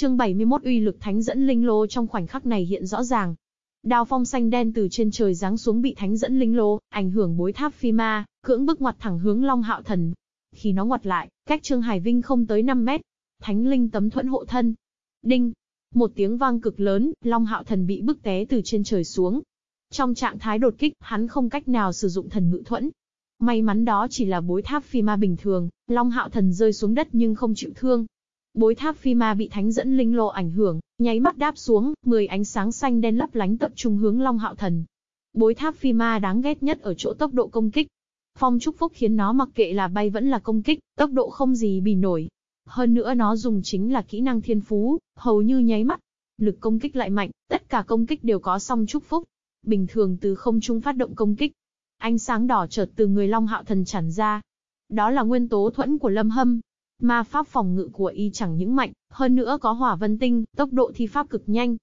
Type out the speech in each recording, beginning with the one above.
Chương 71 uy lực thánh dẫn linh lô trong khoảnh khắc này hiện rõ ràng. Đao phong xanh đen từ trên trời giáng xuống bị thánh dẫn linh lô, ảnh hưởng bối tháp phi ma, cưỡng bức ngoặt thẳng hướng Long Hạo Thần. Khi nó ngoặt lại, cách Trương Hải Vinh không tới 5 mét. Thánh linh tấm thuẫn hộ thân. Đinh! Một tiếng vang cực lớn, Long Hạo Thần bị bức té từ trên trời xuống. Trong trạng thái đột kích, hắn không cách nào sử dụng thần ngự thuẫn. May mắn đó chỉ là bối tháp phi ma bình thường, Long Hạo Thần rơi xuống đất nhưng không chịu thương, Bối tháp phi ma bị thánh dẫn linh lô ảnh hưởng, nháy mắt đáp xuống, 10 ánh sáng xanh đen lấp lánh tập trung hướng Long Hạo Thần. Bối tháp phi ma đáng ghét nhất ở chỗ tốc độ công kích. Phong chúc phúc khiến nó mặc kệ là bay vẫn là công kích, tốc độ không gì bì nổi. Hơn nữa nó dùng chính là kỹ năng thiên phú, hầu như nháy mắt. Lực công kích lại mạnh, tất cả công kích đều có song chúc phúc. Bình thường từ không trung phát động công kích. Ánh sáng đỏ chợt từ người Long Hạo Thần tràn ra. Đó là nguyên tố thuẫn của Lâm Hâm, Ma pháp phòng ngự của y chẳng những mạnh, hơn nữa có hỏa vân tinh, tốc độ thi pháp cực nhanh.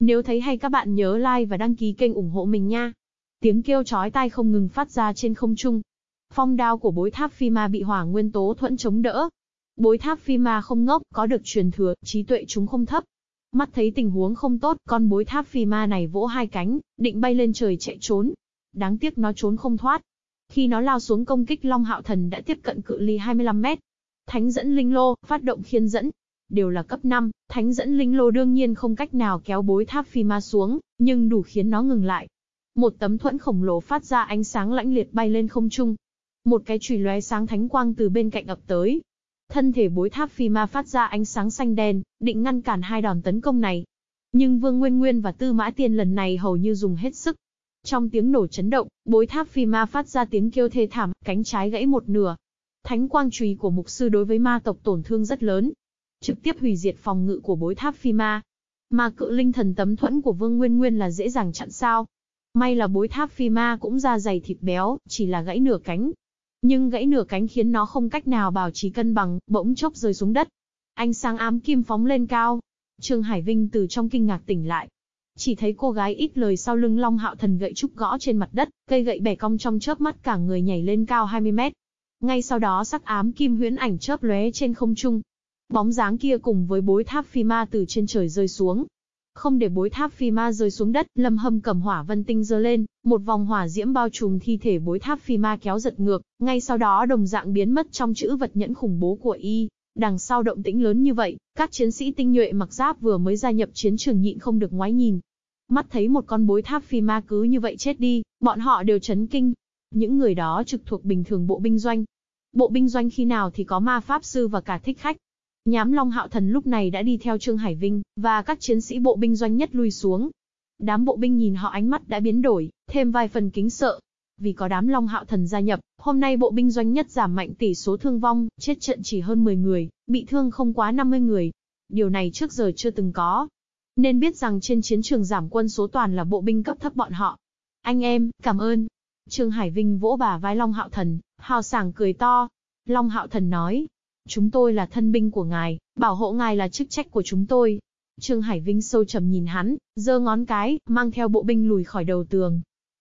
Nếu thấy hay các bạn nhớ like và đăng ký kênh ủng hộ mình nha. Tiếng kêu chói tai không ngừng phát ra trên không trung. Phong đao của bối tháp phi ma bị hỏa nguyên tố thuẫn chống đỡ. Bối tháp phi ma không ngốc, có được truyền thừa, trí tuệ chúng không thấp. Mắt thấy tình huống không tốt, con bối tháp phi ma này vỗ hai cánh, định bay lên trời chạy trốn. Đáng tiếc nó trốn không thoát. Khi nó lao xuống công kích Long Hạo Thần đã tiếp cận cự ly 25 mét, Thánh dẫn linh lô, phát động khiên dẫn. Đều là cấp 5, thánh dẫn linh lô đương nhiên không cách nào kéo bối tháp phi ma xuống, nhưng đủ khiến nó ngừng lại. Một tấm thuẫn khổng lồ phát ra ánh sáng lãnh liệt bay lên không trung. Một cái chùy lóe sáng thánh quang từ bên cạnh ập tới. Thân thể bối tháp phi ma phát ra ánh sáng xanh đen, định ngăn cản hai đòn tấn công này. Nhưng Vương Nguyên Nguyên và Tư Mã Tiên lần này hầu như dùng hết sức. Trong tiếng nổ chấn động, bối tháp phi ma phát ra tiếng kêu thê thảm, cánh trái gãy một nửa, Thánh quang chùy của mục sư đối với ma tộc tổn thương rất lớn, trực tiếp hủy diệt phòng ngự của bối tháp phi ma. Mà cự linh thần tấm thuẫn của Vương Nguyên Nguyên là dễ dàng chặn sao. May là bối tháp phi ma cũng ra dày thịt béo, chỉ là gãy nửa cánh. Nhưng gãy nửa cánh khiến nó không cách nào bảo trì cân bằng, bỗng chốc rơi xuống đất. Ánh sáng ám kim phóng lên cao. Trương Hải Vinh từ trong kinh ngạc tỉnh lại. Chỉ thấy cô gái ít lời sau lưng Long Hạo Thần gậy trúc gõ trên mặt đất, cây gậy bẻ cong trong chớp mắt cả người nhảy lên cao 20 mét. Ngay sau đó sắc ám kim huyễn ảnh chớp lóe trên không trung. Bóng dáng kia cùng với bối tháp phi ma từ trên trời rơi xuống. Không để bối tháp phi ma rơi xuống đất, lâm hâm cầm hỏa vân tinh dơ lên, một vòng hỏa diễm bao trùm thi thể bối tháp phi ma kéo giật ngược, ngay sau đó đồng dạng biến mất trong chữ vật nhẫn khủng bố của y. Đằng sau động tĩnh lớn như vậy, các chiến sĩ tinh nhuệ mặc giáp vừa mới gia nhập chiến trường nhịn không được ngoái nhìn. Mắt thấy một con bối tháp phi ma cứ như vậy chết đi, bọn họ đều chấn kinh. Những người đó trực thuộc bình thường bộ binh doanh, Bộ binh doanh khi nào thì có ma pháp sư và cả thích khách. Nhám Long Hạo Thần lúc này đã đi theo Trương Hải Vinh, và các chiến sĩ bộ binh doanh nhất lui xuống. Đám bộ binh nhìn họ ánh mắt đã biến đổi, thêm vài phần kính sợ. Vì có đám Long Hạo Thần gia nhập, hôm nay bộ binh doanh nhất giảm mạnh tỷ số thương vong, chết trận chỉ hơn 10 người, bị thương không quá 50 người. Điều này trước giờ chưa từng có. Nên biết rằng trên chiến trường giảm quân số toàn là bộ binh cấp thấp bọn họ. Anh em, cảm ơn. Trương Hải Vinh vỗ bà vai Long Hạo Thần, hào sảng cười to. Long Hạo Thần nói, chúng tôi là thân binh của ngài, bảo hộ ngài là chức trách của chúng tôi. Trương Hải Vinh sâu trầm nhìn hắn, giơ ngón cái, mang theo bộ binh lùi khỏi đầu tường.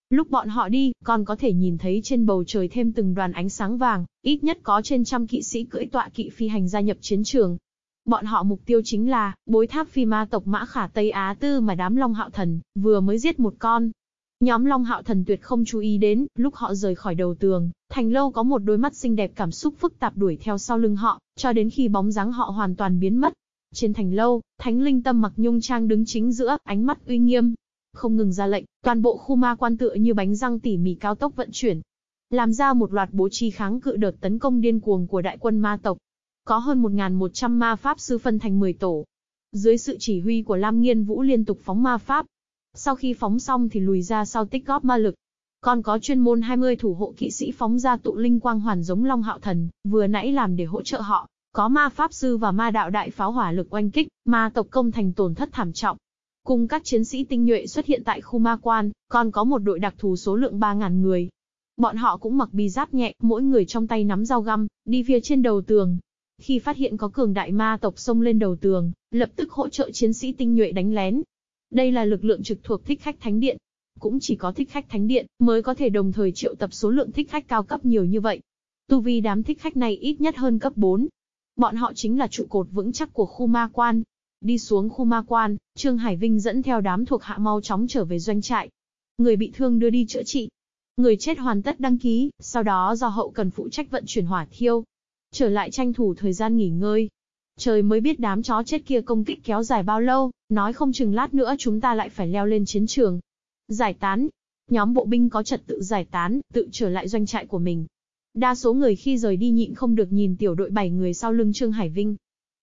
Lúc bọn họ đi, còn có thể nhìn thấy trên bầu trời thêm từng đoàn ánh sáng vàng, ít nhất có trên trăm kỵ sĩ cưỡi tọa kỵ phi hành gia nhập chiến trường. Bọn họ mục tiêu chính là, bối tháp phi ma tộc mã khả Tây Á Tư mà đám Long Hạo Thần, vừa mới giết một con, Nhóm Long Hạo Thần tuyệt không chú ý đến, lúc họ rời khỏi đầu tường, Thành Lâu có một đôi mắt xinh đẹp cảm xúc phức tạp đuổi theo sau lưng họ, cho đến khi bóng dáng họ hoàn toàn biến mất. Trên Thành Lâu, Thánh Linh Tâm mặc nhung trang đứng chính giữa, ánh mắt uy nghiêm. Không ngừng ra lệnh, toàn bộ khu ma quan tựa như bánh răng tỉ mỉ cao tốc vận chuyển. Làm ra một loạt bố trí kháng cự đợt tấn công điên cuồng của đại quân ma tộc. Có hơn 1.100 ma pháp sư phân thành 10 tổ. Dưới sự chỉ huy của Lam Nghiên Vũ liên tục phóng ma pháp, sau khi phóng xong thì lùi ra sau tích góp ma lực. Còn có chuyên môn 20 thủ hộ kỵ sĩ phóng ra tụ linh quang hoàn giống Long Hạo Thần, vừa nãy làm để hỗ trợ họ. Có ma pháp sư và ma đạo đại pháo hỏa lực oanh kích, ma tộc công thành tổn thất thảm trọng. Cùng các chiến sĩ tinh nhuệ xuất hiện tại khu ma quan, còn có một đội đặc thù số lượng 3.000 người. Bọn họ cũng mặc bi giáp nhẹ, mỗi người trong tay nắm dao găm, đi phía trên đầu tường. Khi phát hiện có cường đại ma tộc xông lên đầu tường, lập tức hỗ trợ chiến sĩ tinh nhuệ đánh lén, đây là lực lượng trực thuộc thích khách thánh điện. Cũng chỉ có thích khách thánh điện mới có thể đồng thời triệu tập số lượng thích khách cao cấp nhiều như vậy. Tu vi đám thích khách này ít nhất hơn cấp 4. Bọn họ chính là trụ cột vững chắc của khu ma quan. Đi xuống khu ma quan, Trương Hải Vinh dẫn theo đám thuộc hạ mau chóng trở về doanh trại. Người bị thương đưa đi chữa trị. Người chết hoàn tất đăng ký, sau đó do hậu cần phụ trách vận chuyển hỏa thiêu. Trở lại tranh thủ thời gian nghỉ ngơi. Trời mới biết đám chó chết kia công kích kéo dài bao lâu, nói không chừng lát nữa chúng ta lại phải leo lên chiến trường. Giải tán. Nhóm bộ binh có trật tự giải tán, tự trở lại doanh trại của mình. Đa số người khi rời đi nhịn không được nhìn tiểu đội 7 người sau lưng Trương Hải Vinh.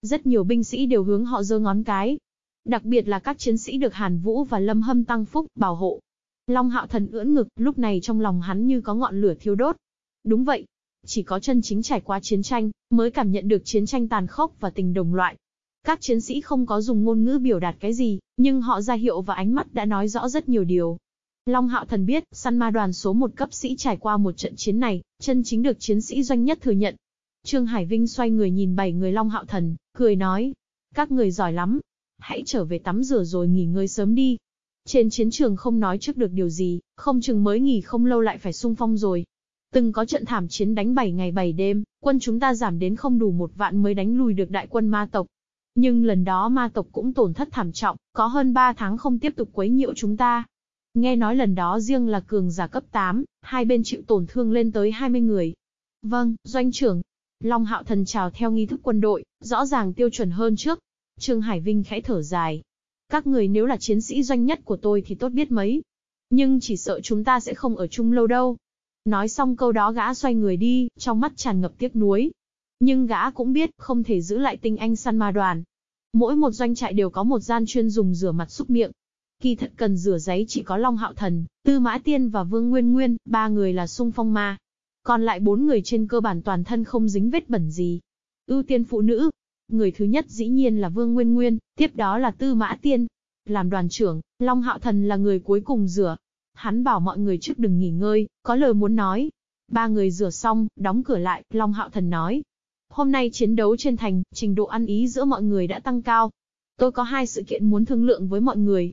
Rất nhiều binh sĩ đều hướng họ giơ ngón cái. Đặc biệt là các chiến sĩ được Hàn Vũ và Lâm Hâm tăng phúc, bảo hộ. Long Hạo Thần ưỡn ngực, lúc này trong lòng hắn như có ngọn lửa thiêu đốt. Đúng vậy. Chỉ có chân chính trải qua chiến tranh, mới cảm nhận được chiến tranh tàn khốc và tình đồng loại. Các chiến sĩ không có dùng ngôn ngữ biểu đạt cái gì, nhưng họ ra hiệu và ánh mắt đã nói rõ rất nhiều điều. Long Hạo Thần biết, săn ma đoàn số một cấp sĩ trải qua một trận chiến này, chân chính được chiến sĩ doanh nhất thừa nhận. Trương Hải Vinh xoay người nhìn bảy người Long Hạo Thần, cười nói. Các người giỏi lắm. Hãy trở về tắm rửa rồi nghỉ ngơi sớm đi. Trên chiến trường không nói trước được điều gì, không chừng mới nghỉ không lâu lại phải sung phong rồi. Từng có trận thảm chiến đánh 7 ngày 7 đêm, quân chúng ta giảm đến không đủ một vạn mới đánh lùi được đại quân ma tộc. Nhưng lần đó ma tộc cũng tổn thất thảm trọng, có hơn 3 tháng không tiếp tục quấy nhiễu chúng ta. Nghe nói lần đó riêng là cường giả cấp 8, hai bên chịu tổn thương lên tới 20 người. Vâng, doanh trưởng. Long hạo thần chào theo nghi thức quân đội, rõ ràng tiêu chuẩn hơn trước. Trương Hải Vinh khẽ thở dài. Các người nếu là chiến sĩ doanh nhất của tôi thì tốt biết mấy. Nhưng chỉ sợ chúng ta sẽ không ở chung lâu đâu. Nói xong câu đó gã xoay người đi, trong mắt tràn ngập tiếc nuối. Nhưng gã cũng biết, không thể giữ lại tinh anh săn ma đoàn. Mỗi một doanh trại đều có một gian chuyên dùng rửa mặt xúc miệng. Kỳ thật cần rửa giấy chỉ có Long Hạo Thần, Tư Mã Tiên và Vương Nguyên Nguyên, ba người là sung phong ma. Còn lại bốn người trên cơ bản toàn thân không dính vết bẩn gì. Ưu tiên phụ nữ. Người thứ nhất dĩ nhiên là Vương Nguyên Nguyên, tiếp đó là Tư Mã Tiên. Làm đoàn trưởng, Long Hạo Thần là người cuối cùng rửa. Hắn bảo mọi người trước đừng nghỉ ngơi, có lời muốn nói. Ba người rửa xong, đóng cửa lại, Long Hạo Thần nói. Hôm nay chiến đấu trên thành, trình độ ăn ý giữa mọi người đã tăng cao. Tôi có hai sự kiện muốn thương lượng với mọi người.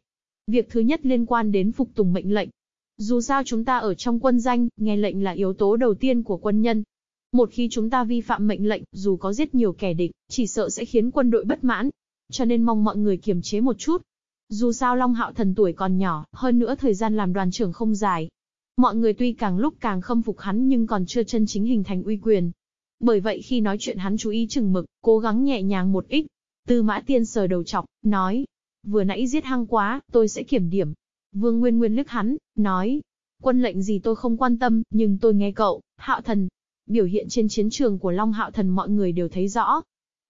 Việc thứ nhất liên quan đến phục tùng mệnh lệnh. Dù sao chúng ta ở trong quân danh, nghe lệnh là yếu tố đầu tiên của quân nhân. Một khi chúng ta vi phạm mệnh lệnh, dù có giết nhiều kẻ địch, chỉ sợ sẽ khiến quân đội bất mãn. Cho nên mong mọi người kiềm chế một chút. Dù sao Long Hạo Thần tuổi còn nhỏ, hơn nữa thời gian làm đoàn trưởng không dài. Mọi người tuy càng lúc càng khâm phục hắn nhưng còn chưa chân chính hình thành uy quyền. Bởi vậy khi nói chuyện hắn chú ý chừng mực, cố gắng nhẹ nhàng một ít. Tư mã tiên sờ đầu chọc, nói, vừa nãy giết hăng quá, tôi sẽ kiểm điểm. Vương Nguyên Nguyên lức hắn, nói, quân lệnh gì tôi không quan tâm, nhưng tôi nghe cậu, hạo thần. Biểu hiện trên chiến trường của Long Hạo Thần mọi người đều thấy rõ.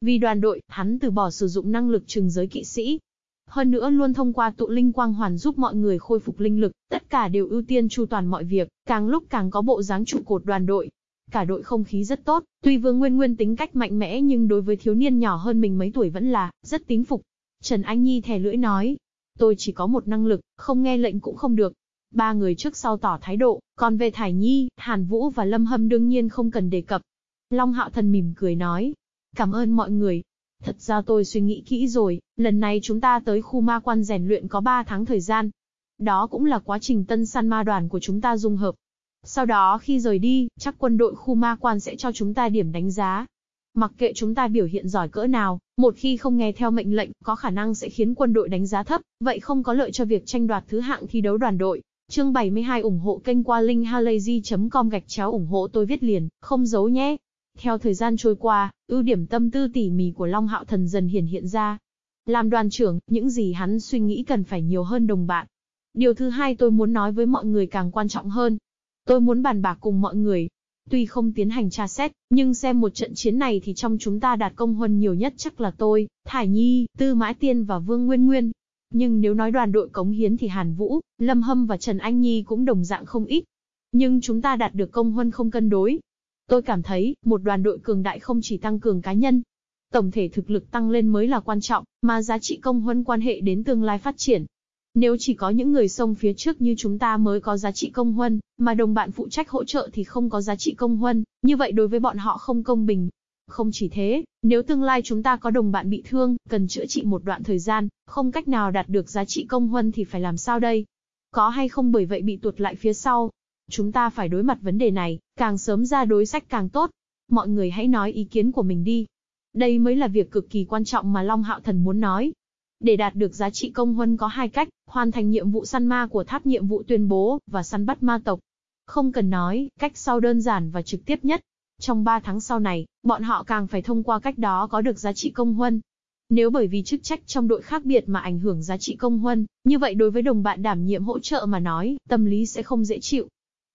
Vì đoàn đội, hắn từ bỏ sử dụng năng lực trừng giới kỵ sĩ. Hơn nữa luôn thông qua tụ linh quang hoàn giúp mọi người khôi phục linh lực, tất cả đều ưu tiên chu toàn mọi việc, càng lúc càng có bộ dáng trụ cột đoàn đội. Cả đội không khí rất tốt, tuy Vương Nguyên Nguyên tính cách mạnh mẽ nhưng đối với thiếu niên nhỏ hơn mình mấy tuổi vẫn là, rất tín phục. Trần Anh Nhi thè lưỡi nói, tôi chỉ có một năng lực, không nghe lệnh cũng không được. Ba người trước sau tỏ thái độ, còn về Thải Nhi, Hàn Vũ và Lâm Hâm đương nhiên không cần đề cập. Long Hạo Thần mỉm cười nói, cảm ơn mọi người. Thật ra tôi suy nghĩ kỹ rồi, lần này chúng ta tới khu ma quan rèn luyện có 3 tháng thời gian. Đó cũng là quá trình tân săn ma đoàn của chúng ta dung hợp. Sau đó khi rời đi, chắc quân đội khu ma quan sẽ cho chúng ta điểm đánh giá. Mặc kệ chúng ta biểu hiện giỏi cỡ nào, một khi không nghe theo mệnh lệnh, có khả năng sẽ khiến quân đội đánh giá thấp, vậy không có lợi cho việc tranh đoạt thứ hạng thi đấu đoàn đội. Chương 72 ủng hộ kênh qua linkhalazy.com gạch chéo ủng hộ tôi viết liền, không giấu nhé. Theo thời gian trôi qua, ưu điểm tâm tư tỉ mỉ của Long Hạo Thần dần hiển hiện ra. Làm đoàn trưởng, những gì hắn suy nghĩ cần phải nhiều hơn đồng bạn. Điều thứ hai tôi muốn nói với mọi người càng quan trọng hơn. Tôi muốn bàn bạc cùng mọi người, Tuy không tiến hành tra xét, nhưng xem một trận chiến này thì trong chúng ta đạt công huân nhiều nhất chắc là tôi, Thải Nhi, Tư Mã Tiên và Vương Nguyên Nguyên. Nhưng nếu nói đoàn đội cống hiến thì Hàn Vũ, Lâm Hâm và Trần Anh Nhi cũng đồng dạng không ít. Nhưng chúng ta đạt được công huân không cân đối. Tôi cảm thấy, một đoàn đội cường đại không chỉ tăng cường cá nhân, tổng thể thực lực tăng lên mới là quan trọng, mà giá trị công huân quan hệ đến tương lai phát triển. Nếu chỉ có những người sông phía trước như chúng ta mới có giá trị công huân, mà đồng bạn phụ trách hỗ trợ thì không có giá trị công huân, như vậy đối với bọn họ không công bình. Không chỉ thế, nếu tương lai chúng ta có đồng bạn bị thương, cần chữa trị một đoạn thời gian, không cách nào đạt được giá trị công huân thì phải làm sao đây? Có hay không bởi vậy bị tuột lại phía sau? Chúng ta phải đối mặt vấn đề này, càng sớm ra đối sách càng tốt. Mọi người hãy nói ý kiến của mình đi. Đây mới là việc cực kỳ quan trọng mà Long Hạo Thần muốn nói. Để đạt được giá trị công huân có hai cách, hoàn thành nhiệm vụ săn ma của tháp nhiệm vụ tuyên bố, và săn bắt ma tộc. Không cần nói, cách sau đơn giản và trực tiếp nhất. Trong 3 tháng sau này, bọn họ càng phải thông qua cách đó có được giá trị công huân. Nếu bởi vì chức trách trong đội khác biệt mà ảnh hưởng giá trị công huân, như vậy đối với đồng bạn đảm nhiệm hỗ trợ mà nói, tâm lý sẽ không dễ chịu.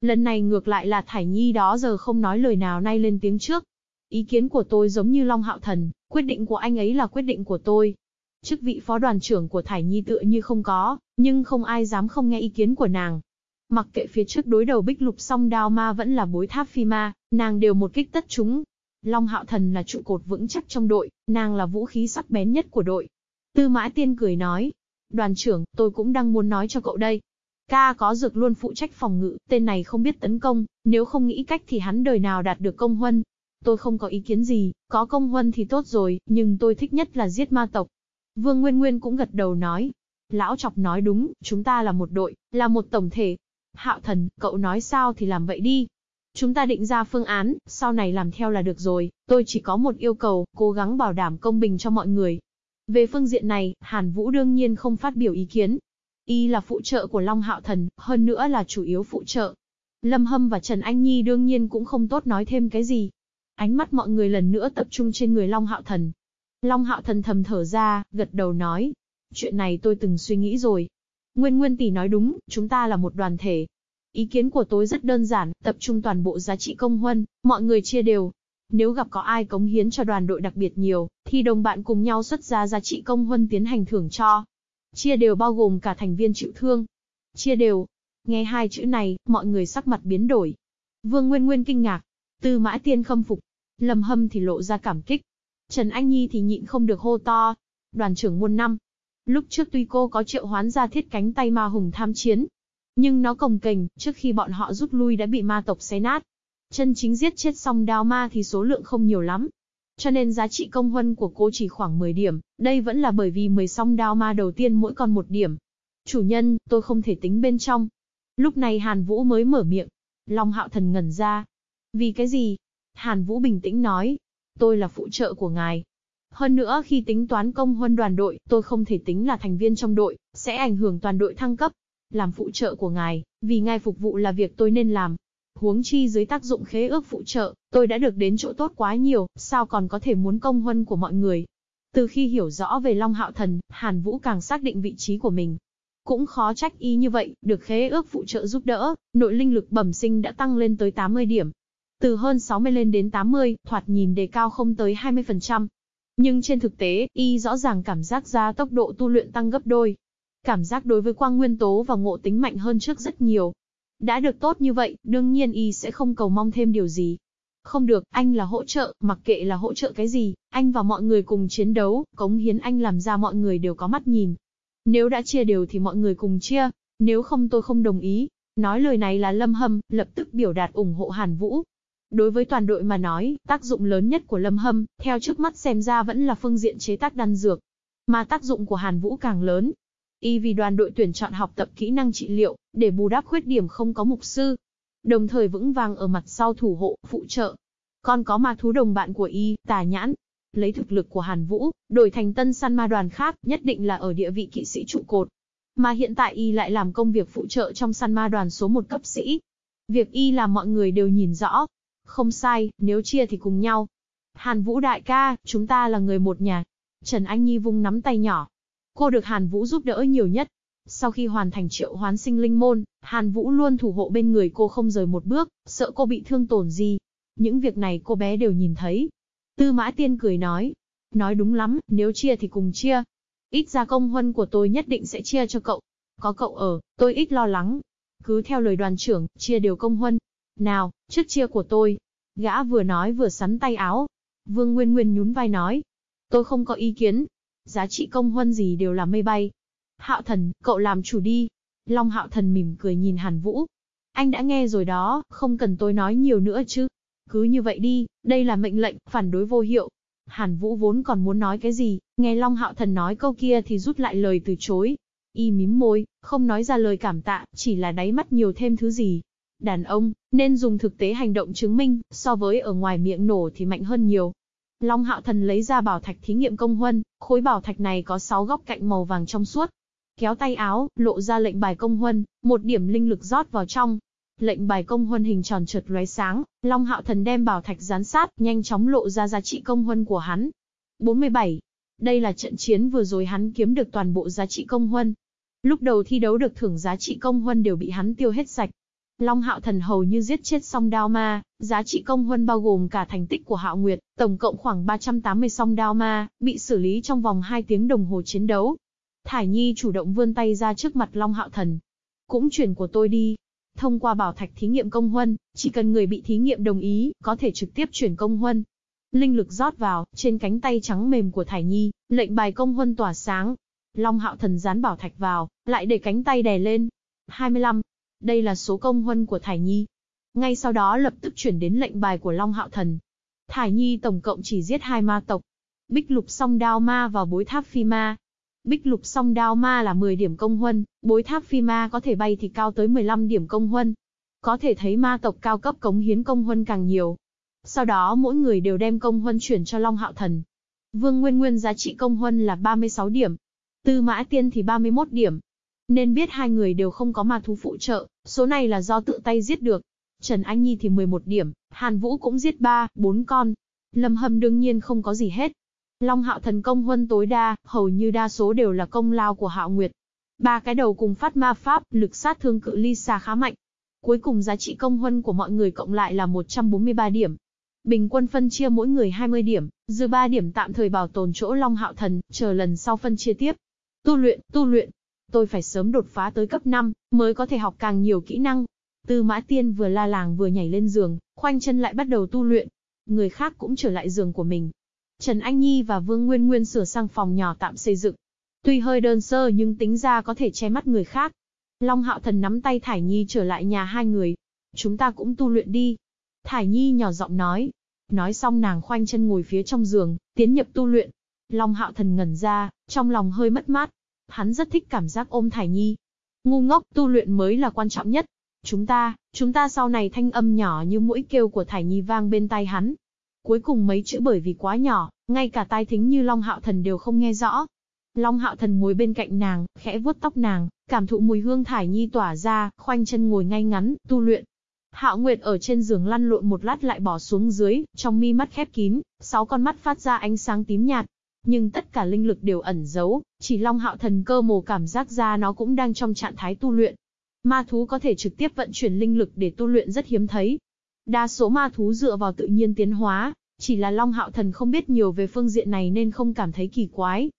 Lần này ngược lại là Thải Nhi đó giờ không nói lời nào nay lên tiếng trước. Ý kiến của tôi giống như Long Hạo Thần, quyết định của anh ấy là quyết định của tôi. Chức vị phó đoàn trưởng của Thải Nhi tựa như không có, nhưng không ai dám không nghe ý kiến của nàng. Mặc kệ phía trước đối đầu bích lục song đao ma vẫn là bối tháp phi ma, nàng đều một kích tất chúng. Long Hạo Thần là trụ cột vững chắc trong đội, nàng là vũ khí sắc bén nhất của đội. Tư Mã Tiên cười nói, đoàn trưởng, tôi cũng đang muốn nói cho cậu đây. Ca có dược luôn phụ trách phòng ngự, tên này không biết tấn công, nếu không nghĩ cách thì hắn đời nào đạt được công huân. Tôi không có ý kiến gì, có công huân thì tốt rồi, nhưng tôi thích nhất là giết ma tộc. Vương Nguyên Nguyên cũng gật đầu nói. Lão chọc nói đúng, chúng ta là một đội, là một tổng thể. Hạo thần, cậu nói sao thì làm vậy đi. Chúng ta định ra phương án, sau này làm theo là được rồi, tôi chỉ có một yêu cầu, cố gắng bảo đảm công bình cho mọi người. Về phương diện này, Hàn Vũ đương nhiên không phát biểu ý kiến. Y là phụ trợ của Long Hạo Thần, hơn nữa là chủ yếu phụ trợ. Lâm Hâm và Trần Anh Nhi đương nhiên cũng không tốt nói thêm cái gì. Ánh mắt mọi người lần nữa tập trung trên người Long Hạo Thần. Long Hạo Thần thầm thở ra, gật đầu nói. Chuyện này tôi từng suy nghĩ rồi. Nguyên Nguyên Tỷ nói đúng, chúng ta là một đoàn thể, Ý kiến của tôi rất đơn giản, tập trung toàn bộ giá trị công huân, mọi người chia đều. Nếu gặp có ai cống hiến cho đoàn đội đặc biệt nhiều, thì đồng bạn cùng nhau xuất ra giá trị công huân tiến hành thưởng cho. Chia đều bao gồm cả thành viên chịu thương. Chia đều. Nghe hai chữ này, mọi người sắc mặt biến đổi. Vương Nguyên Nguyên kinh ngạc. Tư Mã Tiên khâm phục. Lâm Hâm thì lộ ra cảm kích. Trần Anh Nhi thì nhịn không được hô to. Đoàn trưởng muôn năm. Lúc trước tuy cô có triệu hoán ra thiết cánh tay ma hùng tham chiến, nhưng nó cồng kềnh, trước khi bọn họ rút lui đã bị ma tộc xé nát. Chân chính giết chết xong đao ma thì số lượng không nhiều lắm. Cho nên giá trị công huân của cô chỉ khoảng 10 điểm, đây vẫn là bởi vì 10 song đao ma đầu tiên mỗi con một điểm. Chủ nhân, tôi không thể tính bên trong. Lúc này Hàn Vũ mới mở miệng. Long hạo thần ngẩn ra. Vì cái gì? Hàn Vũ bình tĩnh nói. Tôi là phụ trợ của ngài. Hơn nữa khi tính toán công huân đoàn đội, tôi không thể tính là thành viên trong đội, sẽ ảnh hưởng toàn đội thăng cấp làm phụ trợ của ngài, vì ngài phục vụ là việc tôi nên làm. Huống chi dưới tác dụng khế ước phụ trợ, tôi đã được đến chỗ tốt quá nhiều, sao còn có thể muốn công huân của mọi người. Từ khi hiểu rõ về Long Hạo Thần, Hàn Vũ càng xác định vị trí của mình. Cũng khó trách y như vậy, được khế ước phụ trợ giúp đỡ, nội linh lực bẩm sinh đã tăng lên tới 80 điểm. Từ hơn 60 lên đến 80, thoạt nhìn đề cao không tới 20%. Nhưng trên thực tế, y rõ ràng cảm giác ra tốc độ tu luyện tăng gấp đôi. Cảm giác đối với quang nguyên tố và ngộ tính mạnh hơn trước rất nhiều. Đã được tốt như vậy, đương nhiên y sẽ không cầu mong thêm điều gì. Không được, anh là hỗ trợ, mặc kệ là hỗ trợ cái gì, anh và mọi người cùng chiến đấu, cống hiến anh làm ra mọi người đều có mắt nhìn. Nếu đã chia đều thì mọi người cùng chia, nếu không tôi không đồng ý. Nói lời này là Lâm Hâm, lập tức biểu đạt ủng hộ Hàn Vũ. Đối với toàn đội mà nói, tác dụng lớn nhất của Lâm Hâm, theo trước mắt xem ra vẫn là phương diện chế tác đan dược. Mà tác dụng của Hàn Vũ càng lớn, Y vì đoàn đội tuyển chọn học tập kỹ năng trị liệu, để bù đắp khuyết điểm không có mục sư. Đồng thời vững vàng ở mặt sau thủ hộ, phụ trợ. Còn có ma thú đồng bạn của Y, tà nhãn. Lấy thực lực của Hàn Vũ, đổi thành tân săn ma đoàn khác, nhất định là ở địa vị kỵ sĩ trụ cột. Mà hiện tại Y lại làm công việc phụ trợ trong săn ma đoàn số một cấp sĩ. Việc Y làm mọi người đều nhìn rõ. Không sai, nếu chia thì cùng nhau. Hàn Vũ đại ca, chúng ta là người một nhà. Trần Anh Nhi vung nắm tay nhỏ, Cô được Hàn Vũ giúp đỡ nhiều nhất. Sau khi hoàn thành triệu hoán sinh linh môn, Hàn Vũ luôn thủ hộ bên người cô không rời một bước, sợ cô bị thương tổn gì. Những việc này cô bé đều nhìn thấy. Tư Mã Tiên cười nói. Nói đúng lắm, nếu chia thì cùng chia. Ít ra công huân của tôi nhất định sẽ chia cho cậu. Có cậu ở, tôi ít lo lắng. Cứ theo lời đoàn trưởng, chia đều công huân. Nào, trước chia của tôi. Gã vừa nói vừa sắn tay áo. Vương Nguyên Nguyên nhún vai nói. Tôi không có ý kiến, Giá trị công huân gì đều là mây bay. Hạo thần, cậu làm chủ đi. Long hạo thần mỉm cười nhìn Hàn Vũ. Anh đã nghe rồi đó, không cần tôi nói nhiều nữa chứ. Cứ như vậy đi, đây là mệnh lệnh, phản đối vô hiệu. Hàn Vũ vốn còn muốn nói cái gì, nghe Long Hạo Thần nói câu kia thì rút lại lời từ chối. Y mím môi, không nói ra lời cảm tạ, chỉ là đáy mắt nhiều thêm thứ gì. Đàn ông, nên dùng thực tế hành động chứng minh, so với ở ngoài miệng nổ thì mạnh hơn nhiều. Long Hạo Thần lấy ra bảo thạch thí nghiệm công huân, khối bảo thạch này có 6 góc cạnh màu vàng trong suốt. Kéo tay áo, lộ ra lệnh bài công huân, một điểm linh lực rót vào trong. Lệnh bài công huân hình tròn trượt lóe sáng, Long Hạo Thần đem bảo thạch dán sát, nhanh chóng lộ ra giá trị công huân của hắn. 47. Đây là trận chiến vừa rồi hắn kiếm được toàn bộ giá trị công huân. Lúc đầu thi đấu được thưởng giá trị công huân đều bị hắn tiêu hết sạch. Long Hạo Thần hầu như giết chết song đao ma, giá trị công huân bao gồm cả thành tích của Hạo Nguyệt, tổng cộng khoảng 380 song đao ma, bị xử lý trong vòng 2 tiếng đồng hồ chiến đấu. Thải Nhi chủ động vươn tay ra trước mặt Long Hạo Thần. Cũng chuyển của tôi đi. Thông qua bảo thạch thí nghiệm công huân, chỉ cần người bị thí nghiệm đồng ý, có thể trực tiếp chuyển công huân. Linh lực rót vào, trên cánh tay trắng mềm của Thải Nhi, lệnh bài công huân tỏa sáng. Long Hạo Thần dán bảo thạch vào, lại để cánh tay đè lên. 25. Đây là số công huân của Thải Nhi. Ngay sau đó lập tức chuyển đến lệnh bài của Long Hạo Thần. Thải Nhi tổng cộng chỉ giết hai ma tộc. Bích lục song đao ma và bối tháp phi ma. Bích lục song đao ma là 10 điểm công huân, bối tháp phi ma có thể bay thì cao tới 15 điểm công huân. Có thể thấy ma tộc cao cấp cống hiến công huân càng nhiều. Sau đó mỗi người đều đem công huân chuyển cho Long Hạo Thần. Vương Nguyên Nguyên giá trị công huân là 36 điểm. Tư Mã Tiên thì 31 điểm. Nên biết hai người đều không có ma thú phụ trợ, số này là do tự tay giết được. Trần Anh Nhi thì 11 điểm, Hàn Vũ cũng giết 3, 4 con. Lâm Hâm đương nhiên không có gì hết. Long Hạo thần công huân tối đa, hầu như đa số đều là công lao của Hạo Nguyệt. Ba cái đầu cùng phát ma pháp, lực sát thương cự ly xa khá mạnh. Cuối cùng giá trị công huân của mọi người cộng lại là 143 điểm. Bình quân phân chia mỗi người 20 điểm, dư 3 điểm tạm thời bảo tồn chỗ Long Hạo Thần, chờ lần sau phân chia tiếp. Tu luyện, tu luyện. Tôi phải sớm đột phá tới cấp 5, mới có thể học càng nhiều kỹ năng. Tư Mã Tiên vừa la làng vừa nhảy lên giường, khoanh chân lại bắt đầu tu luyện. Người khác cũng trở lại giường của mình. Trần Anh Nhi và Vương Nguyên Nguyên sửa sang phòng nhỏ tạm xây dựng. Tuy hơi đơn sơ nhưng tính ra có thể che mắt người khác. Long Hạo Thần nắm tay Thải Nhi trở lại nhà hai người. Chúng ta cũng tu luyện đi. Thải Nhi nhỏ giọng nói. Nói xong nàng khoanh chân ngồi phía trong giường, tiến nhập tu luyện. Long Hạo Thần ngẩn ra, trong lòng hơi mất mát. Hắn rất thích cảm giác ôm Thải Nhi. Ngu ngốc, tu luyện mới là quan trọng nhất. Chúng ta, chúng ta sau này thanh âm nhỏ như mũi kêu của Thải Nhi vang bên tai hắn. Cuối cùng mấy chữ bởi vì quá nhỏ, ngay cả tai thính như Long Hạo Thần đều không nghe rõ. Long Hạo Thần ngồi bên cạnh nàng, khẽ vuốt tóc nàng, cảm thụ mùi hương Thải Nhi tỏa ra, khoanh chân ngồi ngay ngắn, tu luyện. Hạo Nguyệt ở trên giường lăn lộn một lát lại bỏ xuống dưới, trong mi mắt khép kín, sáu con mắt phát ra ánh sáng tím nhạt. Nhưng tất cả linh lực đều ẩn giấu, chỉ Long Hạo Thần cơ mồ cảm giác ra nó cũng đang trong trạng thái tu luyện. Ma thú có thể trực tiếp vận chuyển linh lực để tu luyện rất hiếm thấy. Đa số ma thú dựa vào tự nhiên tiến hóa, chỉ là Long Hạo Thần không biết nhiều về phương diện này nên không cảm thấy kỳ quái.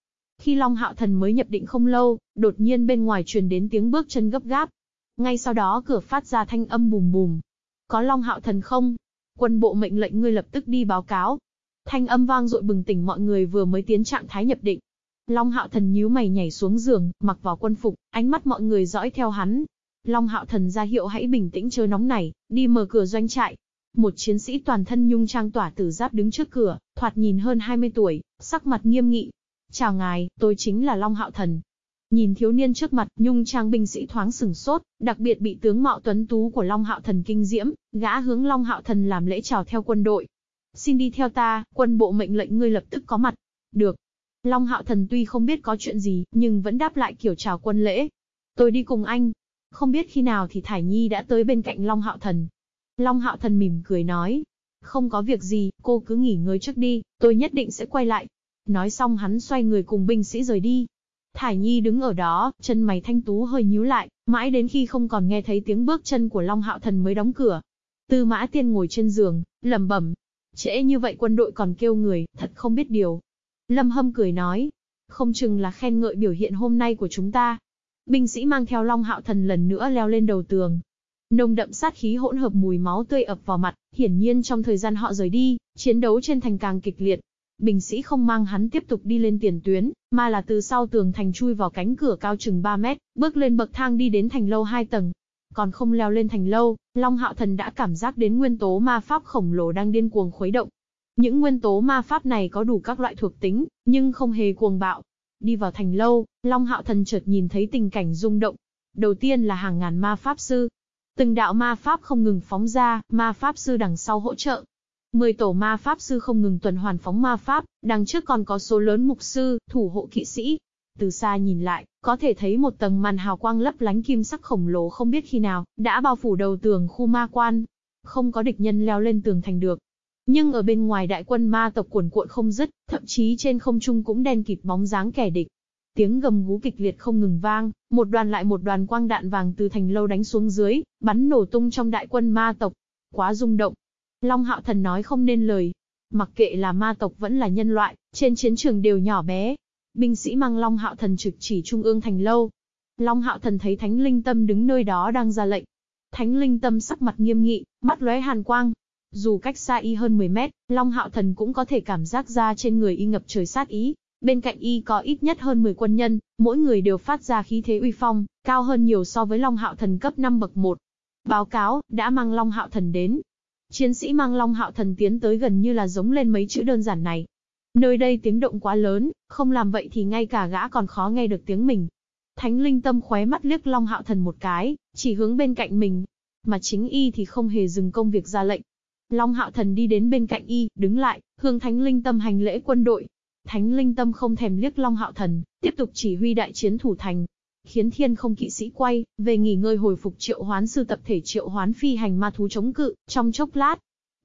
Khi Long Hạo Thần mới nhập định không lâu, đột nhiên bên ngoài truyền đến tiếng bước chân gấp gáp, ngay sau đó cửa phát ra thanh âm bùm bùm. Có Long Hạo Thần không? Quân bộ mệnh lệnh ngươi lập tức đi báo cáo. Thanh âm vang dội bừng tỉnh mọi người vừa mới tiến trạng thái nhập định. Long Hạo Thần nhíu mày nhảy xuống giường, mặc vào quân phục, ánh mắt mọi người dõi theo hắn. Long Hạo Thần ra hiệu hãy bình tĩnh chớ nóng này, đi mở cửa doanh trại. Một chiến sĩ toàn thân nhung trang tỏa tử giáp đứng trước cửa, thoạt nhìn hơn 20 tuổi, sắc mặt nghiêm nghị. Chào ngài, tôi chính là Long Hạo Thần, Nhìn thiếu niên trước mặt, nhung trang binh sĩ thoáng sừng sốt, đặc biệt bị tướng mạo tuấn tú của Long Hạo Thần kinh diễm, gã hướng Long Hạo Thần làm lễ chào theo quân đội. Xin đi theo ta, quân bộ mệnh lệnh ngươi lập tức có mặt. Được. Long Hạo Thần tuy không biết có chuyện gì, nhưng vẫn đáp lại kiểu chào quân lễ. Tôi đi cùng anh. Không biết khi nào thì Thải Nhi đã tới bên cạnh Long Hạo Thần. Long Hạo Thần mỉm cười nói. Không có việc gì, cô cứ nghỉ ngơi trước đi, tôi nhất định sẽ quay lại. Nói xong hắn xoay người cùng binh sĩ rời đi. Thải Nhi đứng ở đó, chân mày thanh tú hơi nhíu lại, mãi đến khi không còn nghe thấy tiếng bước chân của Long Hạo Thần mới đóng cửa. Tư Mã Tiên ngồi trên giường, lẩm bẩm, trễ như vậy quân đội còn kêu người, thật không biết điều. Lâm Hâm cười nói, không chừng là khen ngợi biểu hiện hôm nay của chúng ta. Binh sĩ mang theo Long Hạo Thần lần nữa leo lên đầu tường. Nồng đậm sát khí hỗn hợp mùi máu tươi ập vào mặt, hiển nhiên trong thời gian họ rời đi, chiến đấu trên thành càng kịch liệt, Bình sĩ không mang hắn tiếp tục đi lên tiền tuyến, mà là từ sau tường thành chui vào cánh cửa cao chừng 3 mét, bước lên bậc thang đi đến thành lâu 2 tầng. Còn không leo lên thành lâu, Long Hạo Thần đã cảm giác đến nguyên tố ma pháp khổng lồ đang điên cuồng khuấy động. Những nguyên tố ma pháp này có đủ các loại thuộc tính, nhưng không hề cuồng bạo. Đi vào thành lâu, Long Hạo Thần chợt nhìn thấy tình cảnh rung động. Đầu tiên là hàng ngàn ma pháp sư. Từng đạo ma pháp không ngừng phóng ra, ma pháp sư đằng sau hỗ trợ. Mười tổ ma pháp sư không ngừng tuần hoàn phóng ma pháp, đằng trước còn có số lớn mục sư, thủ hộ kỵ sĩ. Từ xa nhìn lại, có thể thấy một tầng màn hào quang lấp lánh kim sắc khổng lồ không biết khi nào, đã bao phủ đầu tường khu ma quan. Không có địch nhân leo lên tường thành được. Nhưng ở bên ngoài đại quân ma tộc cuồn cuộn không dứt, thậm chí trên không trung cũng đen kịt bóng dáng kẻ địch. Tiếng gầm gú kịch liệt không ngừng vang, một đoàn lại một đoàn quang đạn vàng từ thành lâu đánh xuống dưới, bắn nổ tung trong đại quân ma tộc. Quá rung động. Long Hạo Thần nói không nên lời. Mặc kệ là ma tộc vẫn là nhân loại, trên chiến trường đều nhỏ bé. Binh sĩ mang Long Hạo Thần trực chỉ trung ương thành lâu. Long Hạo Thần thấy Thánh Linh Tâm đứng nơi đó đang ra lệnh. Thánh Linh Tâm sắc mặt nghiêm nghị, mắt lóe hàn quang. Dù cách xa y hơn 10 mét, Long Hạo Thần cũng có thể cảm giác ra trên người y ngập trời sát ý. Bên cạnh y có ít nhất hơn 10 quân nhân, mỗi người đều phát ra khí thế uy phong, cao hơn nhiều so với Long Hạo Thần cấp 5 bậc 1. Báo cáo, đã mang Long Hạo Thần đến. Chiến sĩ mang Long Hạo Thần tiến tới gần như là giống lên mấy chữ đơn giản này. Nơi đây tiếng động quá lớn, không làm vậy thì ngay cả gã còn khó nghe được tiếng mình. Thánh linh tâm khóe mắt liếc Long Hạo Thần một cái, chỉ hướng bên cạnh mình. Mà chính y thì không hề dừng công việc ra lệnh. Long Hạo Thần đi đến bên cạnh y, đứng lại, hướng Thánh linh tâm hành lễ quân đội. Thánh linh tâm không thèm liếc Long Hạo Thần, tiếp tục chỉ huy đại chiến thủ thành. Khiến thiên không kỵ sĩ quay, về nghỉ ngơi hồi phục triệu hoán sư tập thể triệu hoán phi hành ma thú chống cự, trong chốc lát.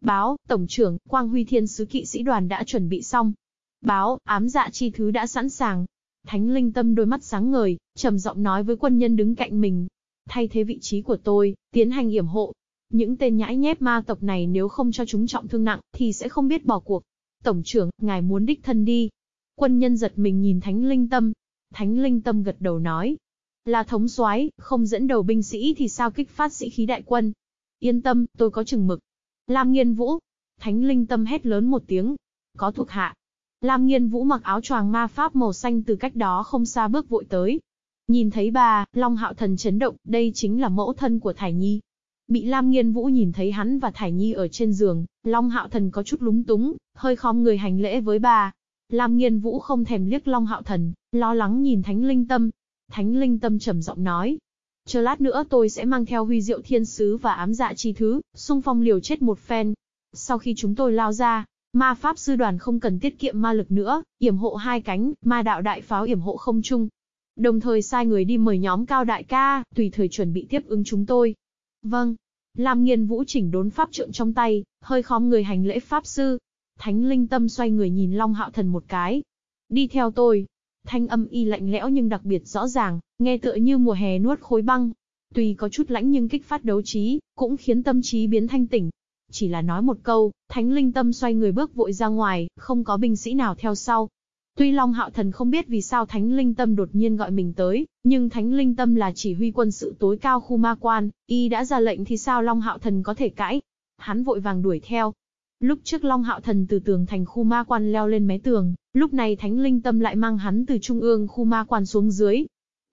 Báo, Tổng trưởng, Quang Huy Thiên Sứ kỵ sĩ đoàn đã chuẩn bị xong. Báo, ám dạ chi thứ đã sẵn sàng. Thánh linh tâm đôi mắt sáng ngời, trầm giọng nói với quân nhân đứng cạnh mình. Thay thế vị trí của tôi, tiến hành yểm hộ. Những tên nhãi nhép ma tộc này nếu không cho chúng trọng thương nặng, thì sẽ không biết bỏ cuộc. Tổng trưởng, ngài muốn đích thân đi. Quân nhân giật mình nhìn Thánh Linh Tâm. Thánh Linh Tâm gật đầu nói. Là thống soái, không dẫn đầu binh sĩ thì sao kích phát sĩ khí đại quân. Yên tâm, tôi có chừng mực. Lam Nghiên Vũ. Thánh Linh Tâm hét lớn một tiếng. Có thuộc hạ. Lam Nghiên Vũ mặc áo choàng ma pháp màu xanh từ cách đó không xa bước vội tới. Nhìn thấy bà, Long Hạo Thần chấn động, đây chính là mẫu thân của Thải Nhi. Bị Lam Nghiên Vũ nhìn thấy hắn và Thải Nhi ở trên giường, Long Hạo Thần có chút lúng túng, hơi khom người hành lễ với bà. Lam Nghiên Vũ không thèm liếc Long Hạo Thần, lo lắng nhìn Thánh Linh Tâm. Thánh Linh Tâm trầm giọng nói. Chờ lát nữa tôi sẽ mang theo huy diệu thiên sứ và ám dạ chi thứ, xung phong liều chết một phen. Sau khi chúng tôi lao ra, ma pháp sư đoàn không cần tiết kiệm ma lực nữa, yểm hộ hai cánh, ma đạo đại pháo yểm hộ không chung. Đồng thời sai người đi mời nhóm cao đại ca, tùy thời chuẩn bị tiếp ứng chúng tôi. Vâng. Lam nghiên vũ chỉnh đốn pháp trượng trong tay, hơi khom người hành lễ pháp sư. Thánh linh tâm xoay người nhìn Long Hạo Thần một cái. Đi theo tôi. Thanh âm y lạnh lẽo nhưng đặc biệt rõ ràng, nghe tựa như mùa hè nuốt khối băng. Tuy có chút lãnh nhưng kích phát đấu trí, cũng khiến tâm trí biến thanh tỉnh. Chỉ là nói một câu, thánh linh tâm xoay người bước vội ra ngoài, không có binh sĩ nào theo sau. Tuy Long Hạo Thần không biết vì sao Thánh Linh Tâm đột nhiên gọi mình tới, nhưng Thánh Linh Tâm là chỉ huy quân sự tối cao khu ma quan, y đã ra lệnh thì sao Long Hạo Thần có thể cãi. Hắn vội vàng đuổi theo. Lúc trước Long Hạo Thần từ tường thành khu ma quan leo lên mé tường, lúc này Thánh Linh Tâm lại mang hắn từ trung ương khu ma quan xuống dưới.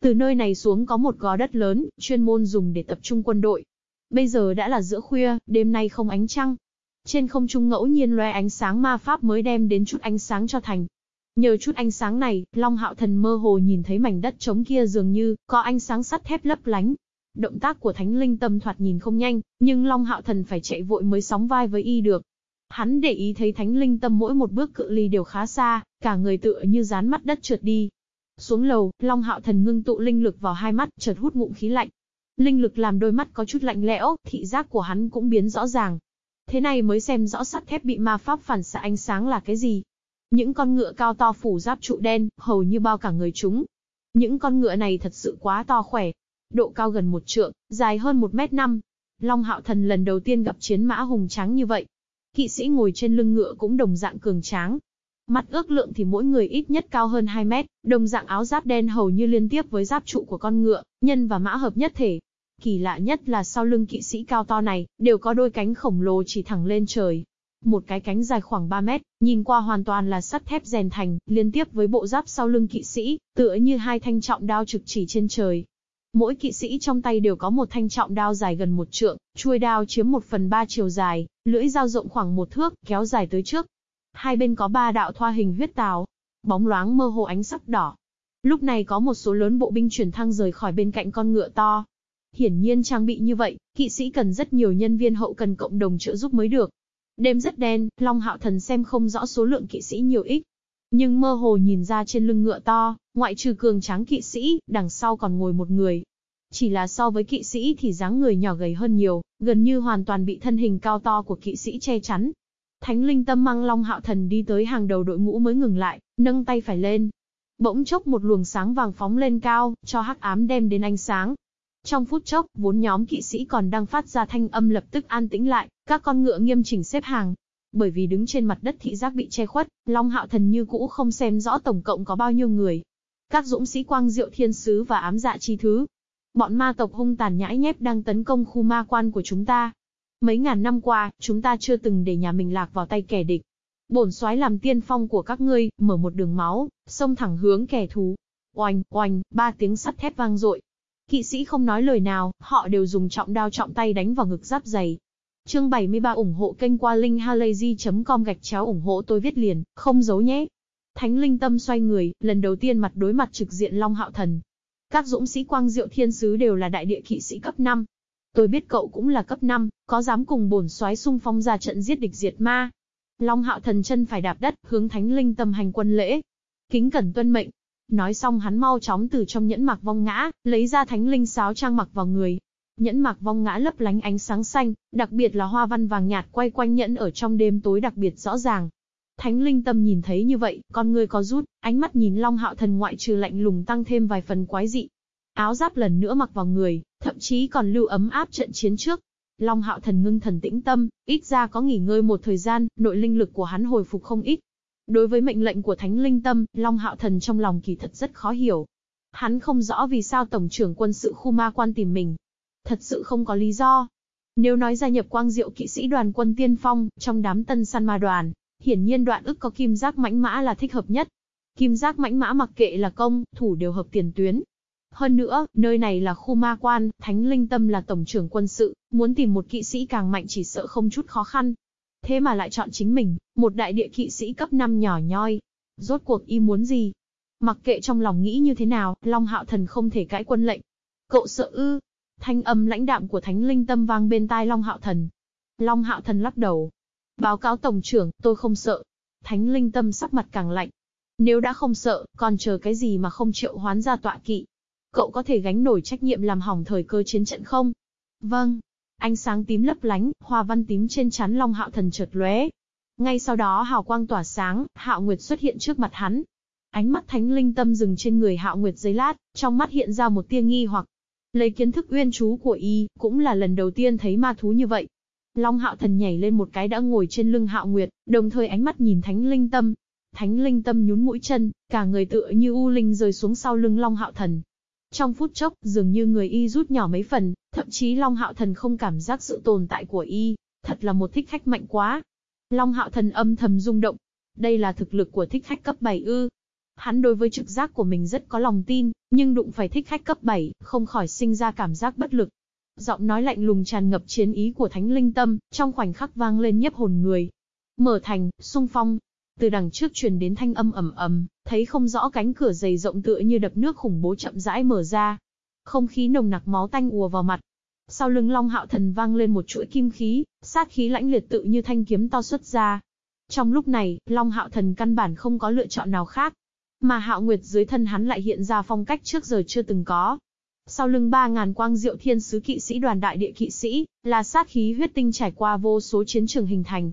Từ nơi này xuống có một gò đất lớn, chuyên môn dùng để tập trung quân đội. Bây giờ đã là giữa khuya, đêm nay không ánh trăng. Trên không trung ngẫu nhiên loe ánh sáng ma pháp mới đem đến chút ánh sáng cho thành. Nhờ chút ánh sáng này, Long Hạo Thần mơ hồ nhìn thấy mảnh đất trống kia dường như có ánh sáng sắt thép lấp lánh. Động tác của Thánh Linh Tâm thoạt nhìn không nhanh, nhưng Long Hạo Thần phải chạy vội mới sóng vai với y được. Hắn để ý thấy Thánh Linh Tâm mỗi một bước cự ly đều khá xa, cả người tựa như dán mắt đất trượt đi. Xuống lầu, Long Hạo Thần ngưng tụ linh lực vào hai mắt, chợt hút ngụm khí lạnh. Linh lực làm đôi mắt có chút lạnh lẽo, thị giác của hắn cũng biến rõ ràng. Thế này mới xem rõ sắt thép bị ma pháp phản xạ ánh sáng là cái gì. Những con ngựa cao to phủ giáp trụ đen, hầu như bao cả người chúng. Những con ngựa này thật sự quá to khỏe. Độ cao gần một trượng, dài hơn một mét năm. Long hạo thần lần đầu tiên gặp chiến mã hùng tráng như vậy. Kỵ sĩ ngồi trên lưng ngựa cũng đồng dạng cường tráng. Mặt ước lượng thì mỗi người ít nhất cao hơn 2 mét, đồng dạng áo giáp đen hầu như liên tiếp với giáp trụ của con ngựa, nhân và mã hợp nhất thể. Kỳ lạ nhất là sau lưng kỵ sĩ cao to này, đều có đôi cánh khổng lồ chỉ thẳng lên trời, một cái cánh dài khoảng 3 mét, nhìn qua hoàn toàn là sắt thép rèn thành, liên tiếp với bộ giáp sau lưng kỵ sĩ, tựa như hai thanh trọng đao trực chỉ trên trời. Mỗi kỵ sĩ trong tay đều có một thanh trọng đao dài gần một trượng, chuôi đao chiếm một phần ba chiều dài, lưỡi dao rộng khoảng một thước, kéo dài tới trước. Hai bên có ba đạo thoa hình huyết tào, bóng loáng mơ hồ ánh sắc đỏ. Lúc này có một số lớn bộ binh chuyển thăng rời khỏi bên cạnh con ngựa to. Hiển nhiên trang bị như vậy, kỵ sĩ cần rất nhiều nhân viên hậu cần cộng đồng trợ giúp mới được. Đêm rất đen, Long Hạo Thần xem không rõ số lượng kỵ sĩ nhiều ít. Nhưng mơ hồ nhìn ra trên lưng ngựa to, ngoại trừ cường tráng kỵ sĩ, đằng sau còn ngồi một người. Chỉ là so với kỵ sĩ thì dáng người nhỏ gầy hơn nhiều, gần như hoàn toàn bị thân hình cao to của kỵ sĩ che chắn. Thánh linh tâm mang Long Hạo Thần đi tới hàng đầu đội ngũ mới ngừng lại, nâng tay phải lên. Bỗng chốc một luồng sáng vàng phóng lên cao, cho hắc ám đem đến ánh sáng. Trong phút chốc, vốn nhóm kỵ sĩ còn đang phát ra thanh âm lập tức an tĩnh lại, các con ngựa nghiêm chỉnh xếp hàng. Bởi vì đứng trên mặt đất thị giác bị che khuất, Long Hạo Thần như cũ không xem rõ tổng cộng có bao nhiêu người. Các dũng sĩ quang diệu thiên sứ và ám dạ chi thứ. Bọn ma tộc hung tàn nhãi nhép đang tấn công khu ma quan của chúng ta. Mấy ngàn năm qua, chúng ta chưa từng để nhà mình lạc vào tay kẻ địch. Bổn soái làm tiên phong của các ngươi, mở một đường máu, xông thẳng hướng kẻ thù. Oanh, oanh, ba tiếng sắt thép vang dội, Kỵ sĩ không nói lời nào, họ đều dùng trọng đao trọng tay đánh vào ngực giáp dày. Chương 73 ủng hộ kênh qua linkhalazy.com gạch chéo ủng hộ tôi viết liền, không giấu nhé. Thánh linh tâm xoay người, lần đầu tiên mặt đối mặt trực diện Long Hạo Thần. Các dũng sĩ quang diệu thiên sứ đều là đại địa kỵ sĩ cấp 5. Tôi biết cậu cũng là cấp 5, có dám cùng bổn soái xung phong ra trận giết địch diệt ma. Long Hạo Thần chân phải đạp đất, hướng Thánh Linh Tâm hành quân lễ. Kính cẩn tuân mệnh, Nói xong hắn mau chóng từ trong nhẫn mặc vong ngã, lấy ra thánh linh sáo trang mặc vào người. Nhẫn mạc vong ngã lấp lánh ánh sáng xanh, đặc biệt là hoa văn vàng nhạt quay quanh nhẫn ở trong đêm tối đặc biệt rõ ràng. Thánh linh tâm nhìn thấy như vậy, con người có rút, ánh mắt nhìn Long Hạo Thần ngoại trừ lạnh lùng tăng thêm vài phần quái dị. Áo giáp lần nữa mặc vào người, thậm chí còn lưu ấm áp trận chiến trước. Long Hạo Thần ngưng thần tĩnh tâm, ít ra có nghỉ ngơi một thời gian, nội linh lực của hắn hồi phục không ít, Đối với mệnh lệnh của Thánh Linh Tâm, Long Hạo Thần trong lòng kỳ thật rất khó hiểu. Hắn không rõ vì sao Tổng trưởng quân sự khu ma quan tìm mình. Thật sự không có lý do. Nếu nói gia nhập quang diệu kỵ sĩ đoàn quân tiên phong, trong đám tân săn ma đoàn, hiển nhiên đoạn ức có kim giác mãnh mã là thích hợp nhất. Kim giác mãnh mã mặc kệ là công, thủ đều hợp tiền tuyến. Hơn nữa, nơi này là khu ma quan, Thánh Linh Tâm là tổng trưởng quân sự, muốn tìm một kỵ sĩ càng mạnh chỉ sợ không chút khó khăn. Thế mà lại chọn chính mình, một đại địa kỵ sĩ cấp 5 nhỏ nhoi. Rốt cuộc y muốn gì? Mặc kệ trong lòng nghĩ như thế nào, Long Hạo Thần không thể cãi quân lệnh. Cậu sợ ư? Thanh âm lãnh đạm của Thánh Linh Tâm vang bên tai Long Hạo Thần. Long Hạo Thần lắc đầu. Báo cáo Tổng trưởng, tôi không sợ. Thánh Linh Tâm sắc mặt càng lạnh. Nếu đã không sợ, còn chờ cái gì mà không triệu hoán ra tọa kỵ? Cậu có thể gánh nổi trách nhiệm làm hỏng thời cơ chiến trận không? Vâng, Ánh sáng tím lấp lánh, hoa văn tím trên chắn Long Hạo Thần chợt lóe. Ngay sau đó hào quang tỏa sáng, Hạo Nguyệt xuất hiện trước mặt hắn. Ánh mắt thánh linh tâm dừng trên người Hạo Nguyệt giấy lát, trong mắt hiện ra một tia nghi hoặc. Lấy kiến thức uyên chú của y, cũng là lần đầu tiên thấy ma thú như vậy. Long Hạo Thần nhảy lên một cái đã ngồi trên lưng Hạo Nguyệt, đồng thời ánh mắt nhìn Thánh Linh Tâm. Thánh Linh Tâm nhún mũi chân, cả người tựa như u linh rơi xuống sau lưng Long Hạo Thần, trong phút chốc, dường như người y rút nhỏ mấy phần, thậm chí Long Hạo Thần không cảm giác sự tồn tại của y, thật là một thích khách mạnh quá. Long Hạo Thần âm thầm rung động. Đây là thực lực của thích khách cấp 7 ư. Hắn đối với trực giác của mình rất có lòng tin, nhưng đụng phải thích khách cấp 7, không khỏi sinh ra cảm giác bất lực. Giọng nói lạnh lùng tràn ngập chiến ý của Thánh Linh Tâm, trong khoảnh khắc vang lên nhấp hồn người. Mở thành, sung phong, từ đằng trước truyền đến thanh âm ầm ầm, thấy không rõ cánh cửa dày rộng tựa như đập nước khủng bố chậm rãi mở ra. Không khí nồng nặc máu tanh ùa vào mặt. Sau lưng Long Hạo Thần vang lên một chuỗi kim khí, sát khí lãnh liệt tự như thanh kiếm to xuất ra. Trong lúc này, Long Hạo Thần căn bản không có lựa chọn nào khác. Mà Hạo Nguyệt dưới thân hắn lại hiện ra phong cách trước giờ chưa từng có. Sau lưng ba ngàn quang diệu thiên sứ kỵ sĩ đoàn đại địa kỵ sĩ, là sát khí huyết tinh trải qua vô số chiến trường hình thành.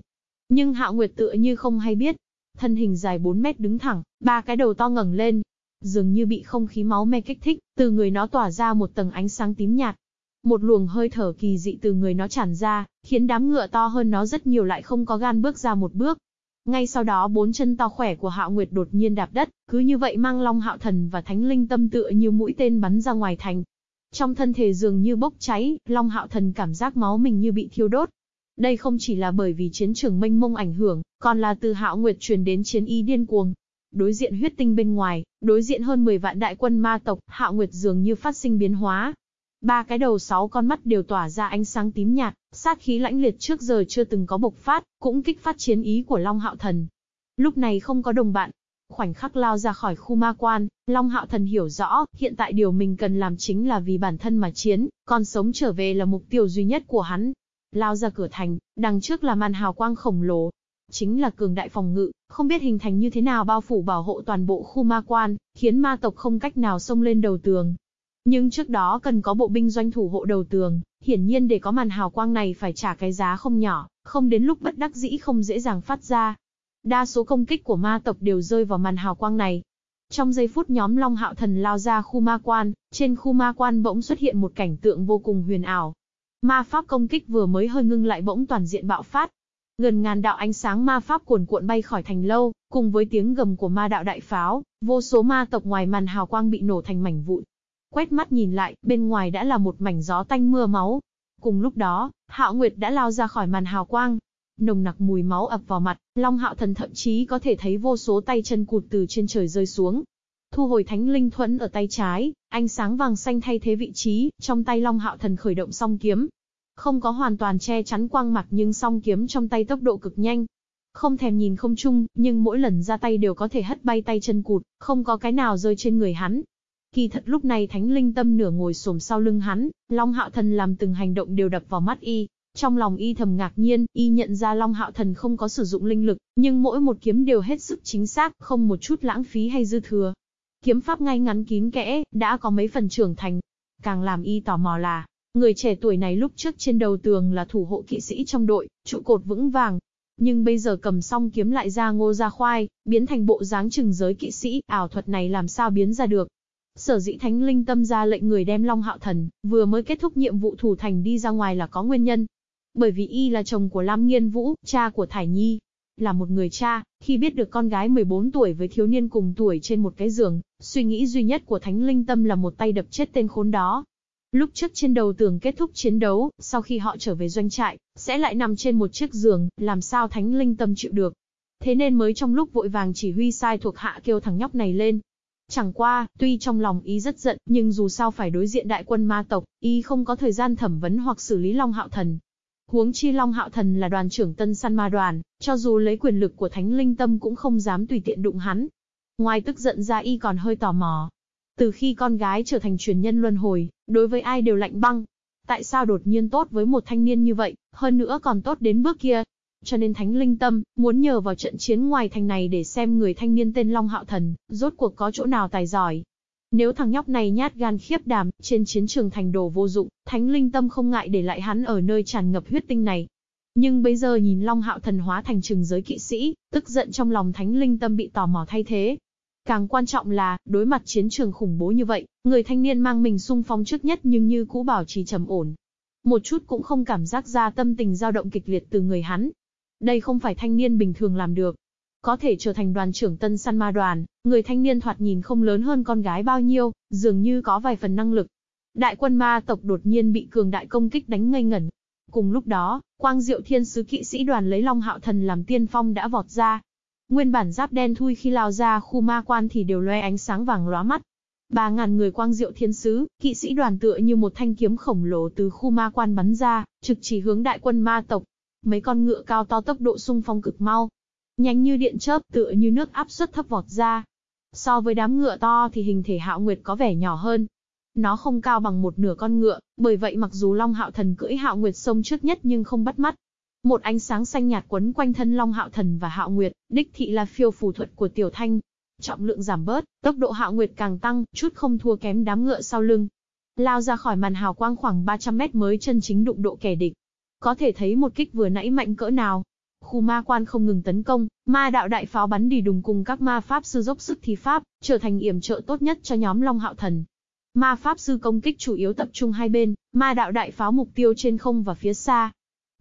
Nhưng Hạo Nguyệt tựa như không hay biết, thân hình dài 4 mét đứng thẳng, ba cái đầu to ngẩng lên, dường như bị không khí máu me kích thích, từ người nó tỏa ra một tầng ánh sáng tím nhạt. Một luồng hơi thở kỳ dị từ người nó tràn ra, khiến đám ngựa to hơn nó rất nhiều lại không có gan bước ra một bước. Ngay sau đó bốn chân to khỏe của Hạo Nguyệt đột nhiên đạp đất, cứ như vậy mang Long Hạo Thần và Thánh Linh Tâm tựa như mũi tên bắn ra ngoài thành. Trong thân thể dường như bốc cháy, Long Hạo Thần cảm giác máu mình như bị thiêu đốt, đây không chỉ là bởi vì chiến trường mênh mông ảnh hưởng, còn là từ Hạo Nguyệt truyền đến chiến Y điên cuồng. Đối diện huyết tinh bên ngoài, đối diện hơn 10 vạn đại quân ma tộc, Hạo Nguyệt dường như phát sinh biến hóa. Ba cái đầu sáu con mắt đều tỏa ra ánh sáng tím nhạt, sát khí lãnh liệt trước giờ chưa từng có bộc phát, cũng kích phát chiến ý của Long Hạo Thần. Lúc này không có đồng bạn, khoảnh khắc lao ra khỏi khu ma quan, Long Hạo Thần hiểu rõ, hiện tại điều mình cần làm chính là vì bản thân mà chiến, còn sống trở về là mục tiêu duy nhất của hắn. lao ra cửa thành, đằng trước là màn hào quang khổng lồ. Chính là cường đại phòng ngự, không biết hình thành như thế nào bao phủ bảo hộ toàn bộ khu ma quan, khiến ma tộc không cách nào xông lên đầu tường. Nhưng trước đó cần có bộ binh doanh thủ hộ đầu tường, hiển nhiên để có màn hào quang này phải trả cái giá không nhỏ, không đến lúc bất đắc dĩ không dễ dàng phát ra. Đa số công kích của ma tộc đều rơi vào màn hào quang này. Trong giây phút nhóm Long Hạo Thần lao ra khu ma quan, trên khu ma quan bỗng xuất hiện một cảnh tượng vô cùng huyền ảo. Ma pháp công kích vừa mới hơi ngưng lại bỗng toàn diện bạo phát. Gần ngàn đạo ánh sáng ma pháp cuồn cuộn bay khỏi thành lâu, cùng với tiếng gầm của ma đạo đại pháo, vô số ma tộc ngoài màn hào quang bị nổ thành mảnh vụn. Quét mắt nhìn lại, bên ngoài đã là một mảnh gió tanh mưa máu. Cùng lúc đó, Hạo Nguyệt đã lao ra khỏi màn hào quang, nồng nặc mùi máu ập vào mặt, Long Hạo Thần thậm chí có thể thấy vô số tay chân cụt từ trên trời rơi xuống. Thu hồi thánh linh thuẫn ở tay trái, ánh sáng vàng xanh thay thế vị trí, trong tay Long Hạo Thần khởi động song kiếm. Không có hoàn toàn che chắn quang mặt nhưng song kiếm trong tay tốc độ cực nhanh. Không thèm nhìn không chung, nhưng mỗi lần ra tay đều có thể hất bay tay chân cụt, không có cái nào rơi trên người hắn. Kỳ thật lúc này Thánh Linh Tâm nửa ngồi xổm sau lưng hắn, Long Hạo Thần làm từng hành động đều đập vào mắt y, trong lòng y thầm ngạc nhiên, y nhận ra Long Hạo Thần không có sử dụng linh lực, nhưng mỗi một kiếm đều hết sức chính xác, không một chút lãng phí hay dư thừa. Kiếm pháp ngay ngắn kín kẽ, đã có mấy phần trưởng thành. Càng làm y tò mò là, người trẻ tuổi này lúc trước trên đầu tường là thủ hộ kỵ sĩ trong đội, trụ cột vững vàng. Nhưng bây giờ cầm song kiếm lại ra ngô ra khoai, biến thành bộ dáng trừng giới kỵ sĩ, ảo thuật này làm sao biến ra được. Sở dĩ Thánh Linh Tâm ra lệnh người đem Long Hạo Thần, vừa mới kết thúc nhiệm vụ thủ thành đi ra ngoài là có nguyên nhân. Bởi vì y là chồng của Lam Nghiên Vũ, cha của Thải Nhi. Là một người cha, khi biết được con gái 14 tuổi với thiếu niên cùng tuổi trên một cái giường, suy nghĩ duy nhất của Thánh Linh Tâm là một tay đập chết tên khốn đó. Lúc trước trên đầu tường kết thúc chiến đấu, sau khi họ trở về doanh trại, sẽ lại nằm trên một chiếc giường, làm sao Thánh Linh Tâm chịu được. Thế nên mới trong lúc vội vàng chỉ huy sai thuộc hạ kêu thằng nhóc này lên, Chẳng qua, tuy trong lòng ý rất giận, nhưng dù sao phải đối diện đại quân ma tộc, y không có thời gian thẩm vấn hoặc xử lý Long Hạo Thần. Huống chi Long Hạo Thần là đoàn trưởng tân săn ma đoàn, cho dù lấy quyền lực của Thánh Linh Tâm cũng không dám tùy tiện đụng hắn. Ngoài tức giận ra y còn hơi tò mò. Từ khi con gái trở thành truyền nhân luân hồi, đối với ai đều lạnh băng. Tại sao đột nhiên tốt với một thanh niên như vậy, hơn nữa còn tốt đến bước kia, cho nên Thánh Linh Tâm, muốn nhờ vào trận chiến ngoài thành này để xem người thanh niên tên Long Hạo Thần, rốt cuộc có chỗ nào tài giỏi. Nếu thằng nhóc này nhát gan khiếp đảm, trên chiến trường thành đồ vô dụng, Thánh Linh Tâm không ngại để lại hắn ở nơi tràn ngập huyết tinh này. Nhưng bây giờ nhìn Long Hạo Thần hóa thành trừng giới kỵ sĩ, tức giận trong lòng Thánh Linh Tâm bị tò mò thay thế. Càng quan trọng là, đối mặt chiến trường khủng bố như vậy, người thanh niên mang mình sung phong trước nhất nhưng như cũ bảo trì trầm ổn. Một chút cũng không cảm giác ra tâm tình dao động kịch liệt từ người hắn, đây không phải thanh niên bình thường làm được. Có thể trở thành đoàn trưởng tân săn ma đoàn, người thanh niên thoạt nhìn không lớn hơn con gái bao nhiêu, dường như có vài phần năng lực. Đại quân ma tộc đột nhiên bị cường đại công kích đánh ngây ngẩn. Cùng lúc đó, quang diệu thiên sứ kỵ sĩ đoàn lấy Long Hạo Thần làm tiên phong đã vọt ra. Nguyên bản giáp đen thui khi lao ra khu ma quan thì đều loe ánh sáng vàng lóa mắt. Ba ngàn người quang diệu thiên sứ, kỵ sĩ đoàn tựa như một thanh kiếm khổng lồ từ khu ma quan bắn ra, trực chỉ hướng đại quân ma tộc. Mấy con ngựa cao to tốc độ xung phong cực mau. Nhanh như điện chớp tựa như nước áp suất thấp vọt ra. So với đám ngựa to thì hình thể hạo nguyệt có vẻ nhỏ hơn. Nó không cao bằng một nửa con ngựa, bởi vậy mặc dù Long Hạo Thần cưỡi Hạo Nguyệt sông trước nhất nhưng không bắt mắt. Một ánh sáng xanh nhạt quấn quanh thân Long Hạo Thần và Hạo Nguyệt, đích thị là phiêu phù thuật của Tiểu Thanh. Trọng lượng giảm bớt, tốc độ Hạo Nguyệt càng tăng, chút không thua kém đám ngựa sau lưng. Lao ra khỏi màn hào quang khoảng 300 mét mới chân chính đụng độ kẻ địch. Có thể thấy một kích vừa nãy mạnh cỡ nào. Khu ma quan không ngừng tấn công, ma đạo đại pháo bắn đi đùng cùng các ma pháp sư dốc sức thi pháp, trở thành yểm trợ tốt nhất cho nhóm Long Hạo Thần. Ma pháp sư công kích chủ yếu tập trung hai bên, ma đạo đại pháo mục tiêu trên không và phía xa.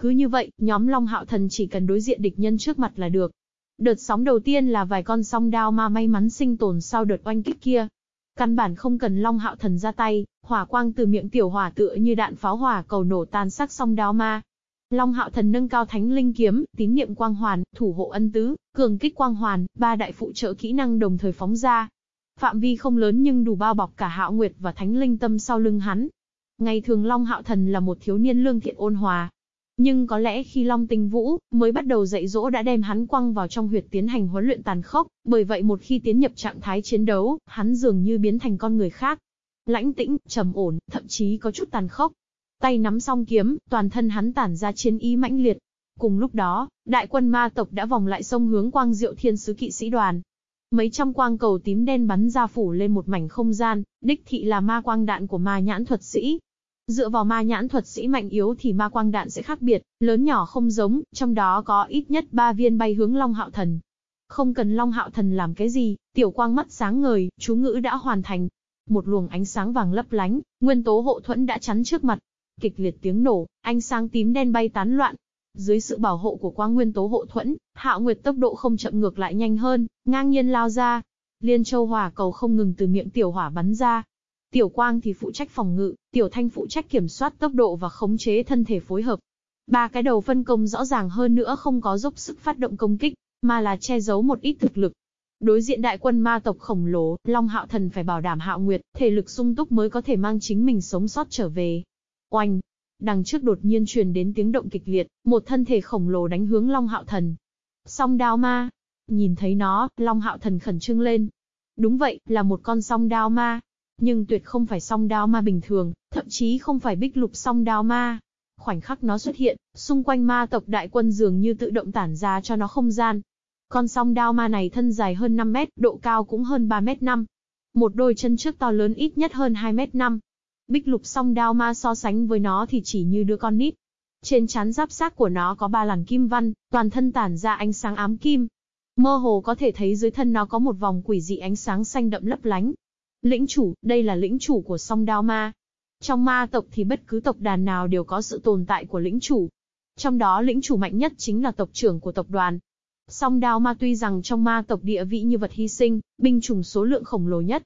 Cứ như vậy, nhóm Long Hạo Thần chỉ cần đối diện địch nhân trước mặt là được. Đợt sóng đầu tiên là vài con song đao ma may mắn sinh tồn sau đợt oanh kích kia, Căn bản không cần Long Hạo Thần ra tay, hỏa quang từ miệng tiểu hỏa tựa như đạn pháo hỏa cầu nổ tan sắc song đao ma. Long Hạo Thần nâng cao Thánh Linh kiếm, tín niệm quang hoàn, thủ hộ ân tứ, cường kích quang hoàn, ba đại phụ trợ kỹ năng đồng thời phóng ra. Phạm vi không lớn nhưng đủ bao bọc cả Hạo Nguyệt và Thánh Linh tâm sau lưng hắn. Ngày thường Long Hạo Thần là một thiếu niên lương thiện ôn hòa, nhưng có lẽ khi Long Tinh Vũ mới bắt đầu dạy dỗ đã đem hắn quăng vào trong huyệt tiến hành huấn luyện tàn khốc, bởi vậy một khi tiến nhập trạng thái chiến đấu, hắn dường như biến thành con người khác. Lãnh tĩnh, trầm ổn, thậm chí có chút tàn khốc. Tay nắm song kiếm, toàn thân hắn tản ra chiến ý mãnh liệt. Cùng lúc đó, đại quân ma tộc đã vòng lại sông hướng quang diệu thiên sứ kỵ sĩ đoàn. Mấy trăm quang cầu tím đen bắn ra phủ lên một mảnh không gian, đích thị là ma quang đạn của ma nhãn thuật sĩ. Dựa vào ma nhãn thuật sĩ mạnh yếu thì ma quang đạn sẽ khác biệt, lớn nhỏ không giống, trong đó có ít nhất 3 viên bay hướng Long Hạo Thần. Không cần Long Hạo Thần làm cái gì, tiểu quang mắt sáng ngời, chú ngữ đã hoàn thành. Một luồng ánh sáng vàng lấp lánh, nguyên tố hộ thuẫn đã chắn trước mặt. Kịch liệt tiếng nổ, ánh sáng tím đen bay tán loạn, dưới sự bảo hộ của quang nguyên tố hộ thuẫn, Hạo Nguyệt tốc độ không chậm ngược lại nhanh hơn, ngang nhiên lao ra. Liên Châu Hỏa cầu không ngừng từ miệng tiểu hỏa bắn ra. Tiểu Quang thì phụ trách phòng ngự, Tiểu Thanh phụ trách kiểm soát tốc độ và khống chế thân thể phối hợp. Ba cái đầu phân công rõ ràng hơn nữa không có dốc sức phát động công kích, mà là che giấu một ít thực lực. Đối diện đại quân ma tộc khổng lồ, Long Hạo Thần phải bảo đảm Hạo Nguyệt, thể lực sung túc mới có thể mang chính mình sống sót trở về. Oanh! Đằng trước đột nhiên truyền đến tiếng động kịch liệt, một thân thể khổng lồ đánh hướng Long Hạo Thần. Song đao ma. Nhìn thấy nó, Long Hạo Thần khẩn trương lên. Đúng vậy, là một con song đao ma. Nhưng tuyệt không phải song đao ma bình thường, thậm chí không phải bích lục song đao ma. Khoảnh khắc nó xuất hiện, xung quanh ma tộc đại quân dường như tự động tản ra cho nó không gian. Con song đao ma này thân dài hơn 5 mét, độ cao cũng hơn 3 mét 5. Một đôi chân trước to lớn ít nhất hơn 2 mét 5, Bích lục song đao ma so sánh với nó thì chỉ như đứa con nít. Trên chán giáp sát của nó có ba làn kim văn, toàn thân tản ra ánh sáng ám kim. Mơ hồ có thể thấy dưới thân nó có một vòng quỷ dị ánh sáng xanh đậm lấp lánh. Lĩnh chủ, đây là lĩnh chủ của song đao ma. Trong ma tộc thì bất cứ tộc đàn nào đều có sự tồn tại của lĩnh chủ. Trong đó lĩnh chủ mạnh nhất chính là tộc trưởng của tộc đoàn. Song đao ma tuy rằng trong ma tộc địa vị như vật hy sinh, binh chủng số lượng khổng lồ nhất,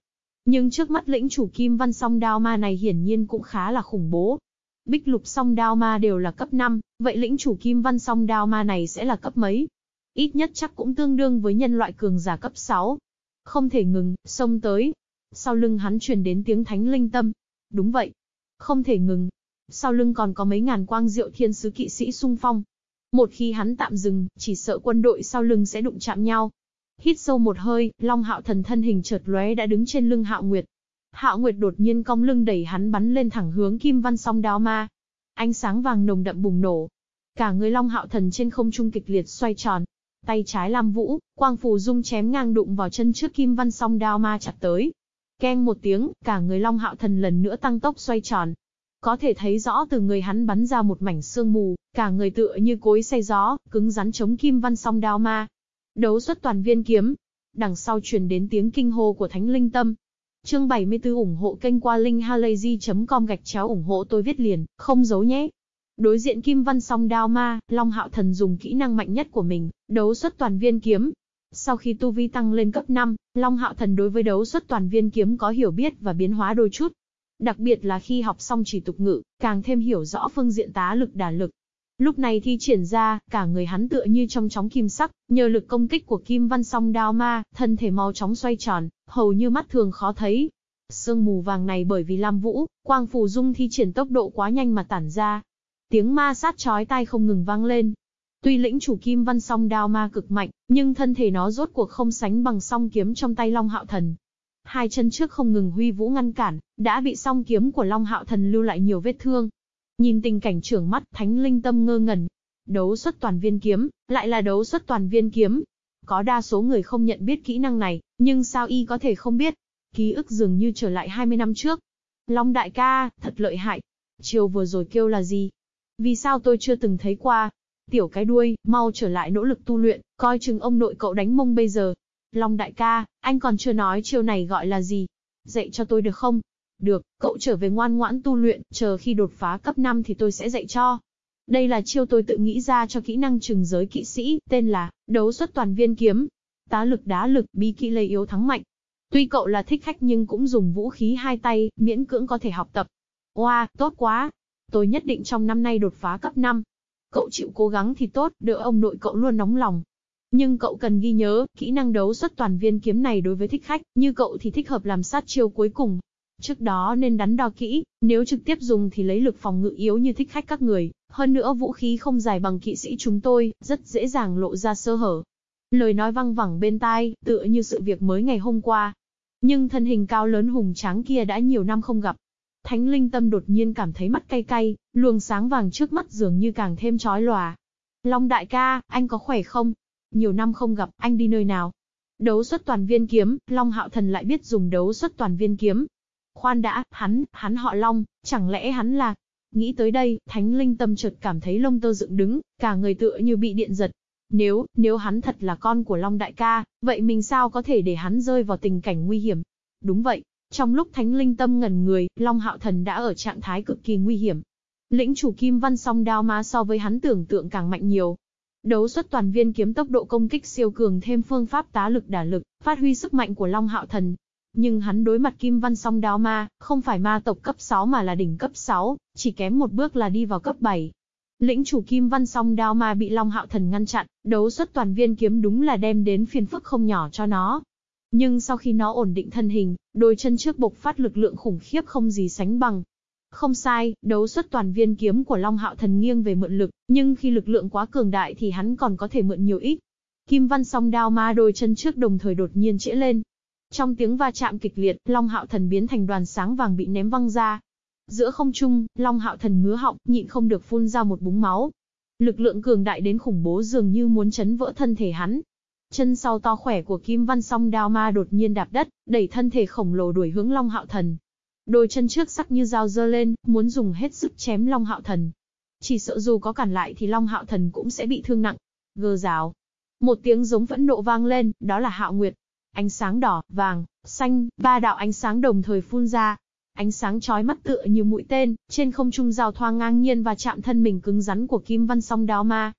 nhưng trước mắt lĩnh chủ kim văn song đao ma này hiển nhiên cũng khá là khủng bố. Bích lục song đao ma đều là cấp 5, vậy lĩnh chủ kim văn song đao ma này sẽ là cấp mấy? Ít nhất chắc cũng tương đương với nhân loại cường giả cấp 6. Không thể ngừng, xông tới. Sau lưng hắn truyền đến tiếng thánh linh tâm. Đúng vậy. Không thể ngừng. Sau lưng còn có mấy ngàn quang diệu thiên sứ kỵ sĩ sung phong. Một khi hắn tạm dừng, chỉ sợ quân đội sau lưng sẽ đụng chạm nhau. Hít sâu một hơi, Long Hạo Thần thân hình chợt lóe đã đứng trên lưng Hạo Nguyệt. Hạo Nguyệt đột nhiên cong lưng đẩy hắn bắn lên thẳng hướng Kim Văn Song Đao Ma. Ánh sáng vàng nồng đậm bùng nổ. Cả người Long Hạo Thần trên không trung kịch liệt xoay tròn. Tay trái Lam Vũ, quang phù dung chém ngang đụng vào chân trước Kim Văn Song Đao Ma chặt tới. Keng một tiếng, cả người Long Hạo Thần lần nữa tăng tốc xoay tròn. Có thể thấy rõ từ người hắn bắn ra một mảnh sương mù, cả người tựa như cối xay gió, cứng rắn chống Kim Văn Song Đao Ma. Đấu xuất toàn viên kiếm. Đằng sau truyền đến tiếng kinh hô của Thánh Linh Tâm. Chương 74 ủng hộ kênh qua linkhalazy.com gạch chéo ủng hộ tôi viết liền, không giấu nhé. Đối diện Kim Văn song đao ma, Long Hạo Thần dùng kỹ năng mạnh nhất của mình, đấu xuất toàn viên kiếm. Sau khi tu vi tăng lên cấp 5, Long Hạo Thần đối với đấu xuất toàn viên kiếm có hiểu biết và biến hóa đôi chút. Đặc biệt là khi học xong chỉ tục ngữ, càng thêm hiểu rõ phương diện tá lực đả lực, Lúc này thi triển ra, cả người hắn tựa như trong chóng kim sắc, nhờ lực công kích của kim văn song đao ma, thân thể mau chóng xoay tròn, hầu như mắt thường khó thấy. Sương mù vàng này bởi vì Lam Vũ, quang phù dung thi triển tốc độ quá nhanh mà tản ra. Tiếng ma sát chói tai không ngừng vang lên. Tuy lĩnh chủ kim văn song đao ma cực mạnh, nhưng thân thể nó rốt cuộc không sánh bằng song kiếm trong tay Long Hạo Thần. Hai chân trước không ngừng huy vũ ngăn cản, đã bị song kiếm của Long Hạo Thần lưu lại nhiều vết thương. Nhìn tình cảnh trưởng mắt, Thánh Linh Tâm ngơ ngẩn. Đấu xuất toàn viên kiếm, lại là đấu xuất toàn viên kiếm. Có đa số người không nhận biết kỹ năng này, nhưng sao y có thể không biết? Ký ức dường như trở lại 20 năm trước. Long đại ca, thật lợi hại. Chiều vừa rồi kêu là gì? Vì sao tôi chưa từng thấy qua? Tiểu cái đuôi, mau trở lại nỗ lực tu luyện, coi chừng ông nội cậu đánh mông bây giờ. Long đại ca, anh còn chưa nói chiều này gọi là gì? Dạy cho tôi được không? Được, cậu trở về ngoan ngoãn tu luyện, chờ khi đột phá cấp 5 thì tôi sẽ dạy cho. Đây là chiêu tôi tự nghĩ ra cho kỹ năng trừng giới kỵ sĩ, tên là đấu xuất toàn viên kiếm. Tá lực đá lực, bí kỹ lây yếu thắng mạnh. Tuy cậu là thích khách nhưng cũng dùng vũ khí hai tay, miễn cưỡng có thể học tập. Wow, tốt quá. Tôi nhất định trong năm nay đột phá cấp 5. Cậu chịu cố gắng thì tốt, đỡ ông nội cậu luôn nóng lòng. Nhưng cậu cần ghi nhớ, kỹ năng đấu xuất toàn viên kiếm này đối với thích khách, như cậu thì thích hợp làm sát chiêu cuối cùng, Trước đó nên đắn đo kỹ, nếu trực tiếp dùng thì lấy lực phòng ngự yếu như thích khách các người, hơn nữa vũ khí không dài bằng kỵ sĩ chúng tôi, rất dễ dàng lộ ra sơ hở. Lời nói văng vẳng bên tai, tựa như sự việc mới ngày hôm qua. Nhưng thân hình cao lớn hùng tráng kia đã nhiều năm không gặp. Thánh linh tâm đột nhiên cảm thấy mắt cay cay, luồng sáng vàng trước mắt dường như càng thêm chói lòa. Long đại ca, anh có khỏe không? Nhiều năm không gặp, anh đi nơi nào? Đấu xuất toàn viên kiếm, Long hạo thần lại biết dùng đấu xuất toàn viên kiếm. Khoan đã, hắn, hắn họ Long, chẳng lẽ hắn là... Nghĩ tới đây, thánh linh tâm chợt cảm thấy lông tơ dựng đứng, cả người tựa như bị điện giật. Nếu, nếu hắn thật là con của Long đại ca, vậy mình sao có thể để hắn rơi vào tình cảnh nguy hiểm? Đúng vậy, trong lúc thánh linh tâm ngẩn người, Long hạo thần đã ở trạng thái cực kỳ nguy hiểm. Lĩnh chủ kim văn song đao ma so với hắn tưởng tượng càng mạnh nhiều. Đấu xuất toàn viên kiếm tốc độ công kích siêu cường thêm phương pháp tá lực đả lực, phát huy sức mạnh của Long hạo thần, nhưng hắn đối mặt Kim Văn Song Đao Ma, không phải ma tộc cấp 6 mà là đỉnh cấp 6, chỉ kém một bước là đi vào cấp 7. Lĩnh chủ Kim Văn Song Đao Ma bị Long Hạo Thần ngăn chặn, đấu xuất toàn viên kiếm đúng là đem đến phiền phức không nhỏ cho nó. Nhưng sau khi nó ổn định thân hình, đôi chân trước bộc phát lực lượng khủng khiếp không gì sánh bằng. Không sai, đấu xuất toàn viên kiếm của Long Hạo Thần nghiêng về mượn lực, nhưng khi lực lượng quá cường đại thì hắn còn có thể mượn nhiều ít. Kim Văn Song Đao Ma đôi chân trước đồng thời đột nhiên trễ lên, trong tiếng va chạm kịch liệt, Long Hạo Thần biến thành đoàn sáng vàng bị ném văng ra. Giữa không trung, Long Hạo Thần ngứa họng, nhịn không được phun ra một búng máu. Lực lượng cường đại đến khủng bố dường như muốn chấn vỡ thân thể hắn. Chân sau to khỏe của Kim Văn Song Đao Ma đột nhiên đạp đất, đẩy thân thể khổng lồ đuổi hướng Long Hạo Thần. Đôi chân trước sắc như dao dơ lên, muốn dùng hết sức chém Long Hạo Thần. Chỉ sợ dù có cản lại thì Long Hạo Thần cũng sẽ bị thương nặng. Gơ rào. Một tiếng giống vẫn nộ vang lên, đó là Hạo Nguyệt, Ánh sáng đỏ, vàng, xanh, ba đạo ánh sáng đồng thời phun ra. Ánh sáng chói mắt tựa như mũi tên, trên không trung giao thoa ngang nhiên và chạm thân mình cứng rắn của Kim Văn Song Đao Ma.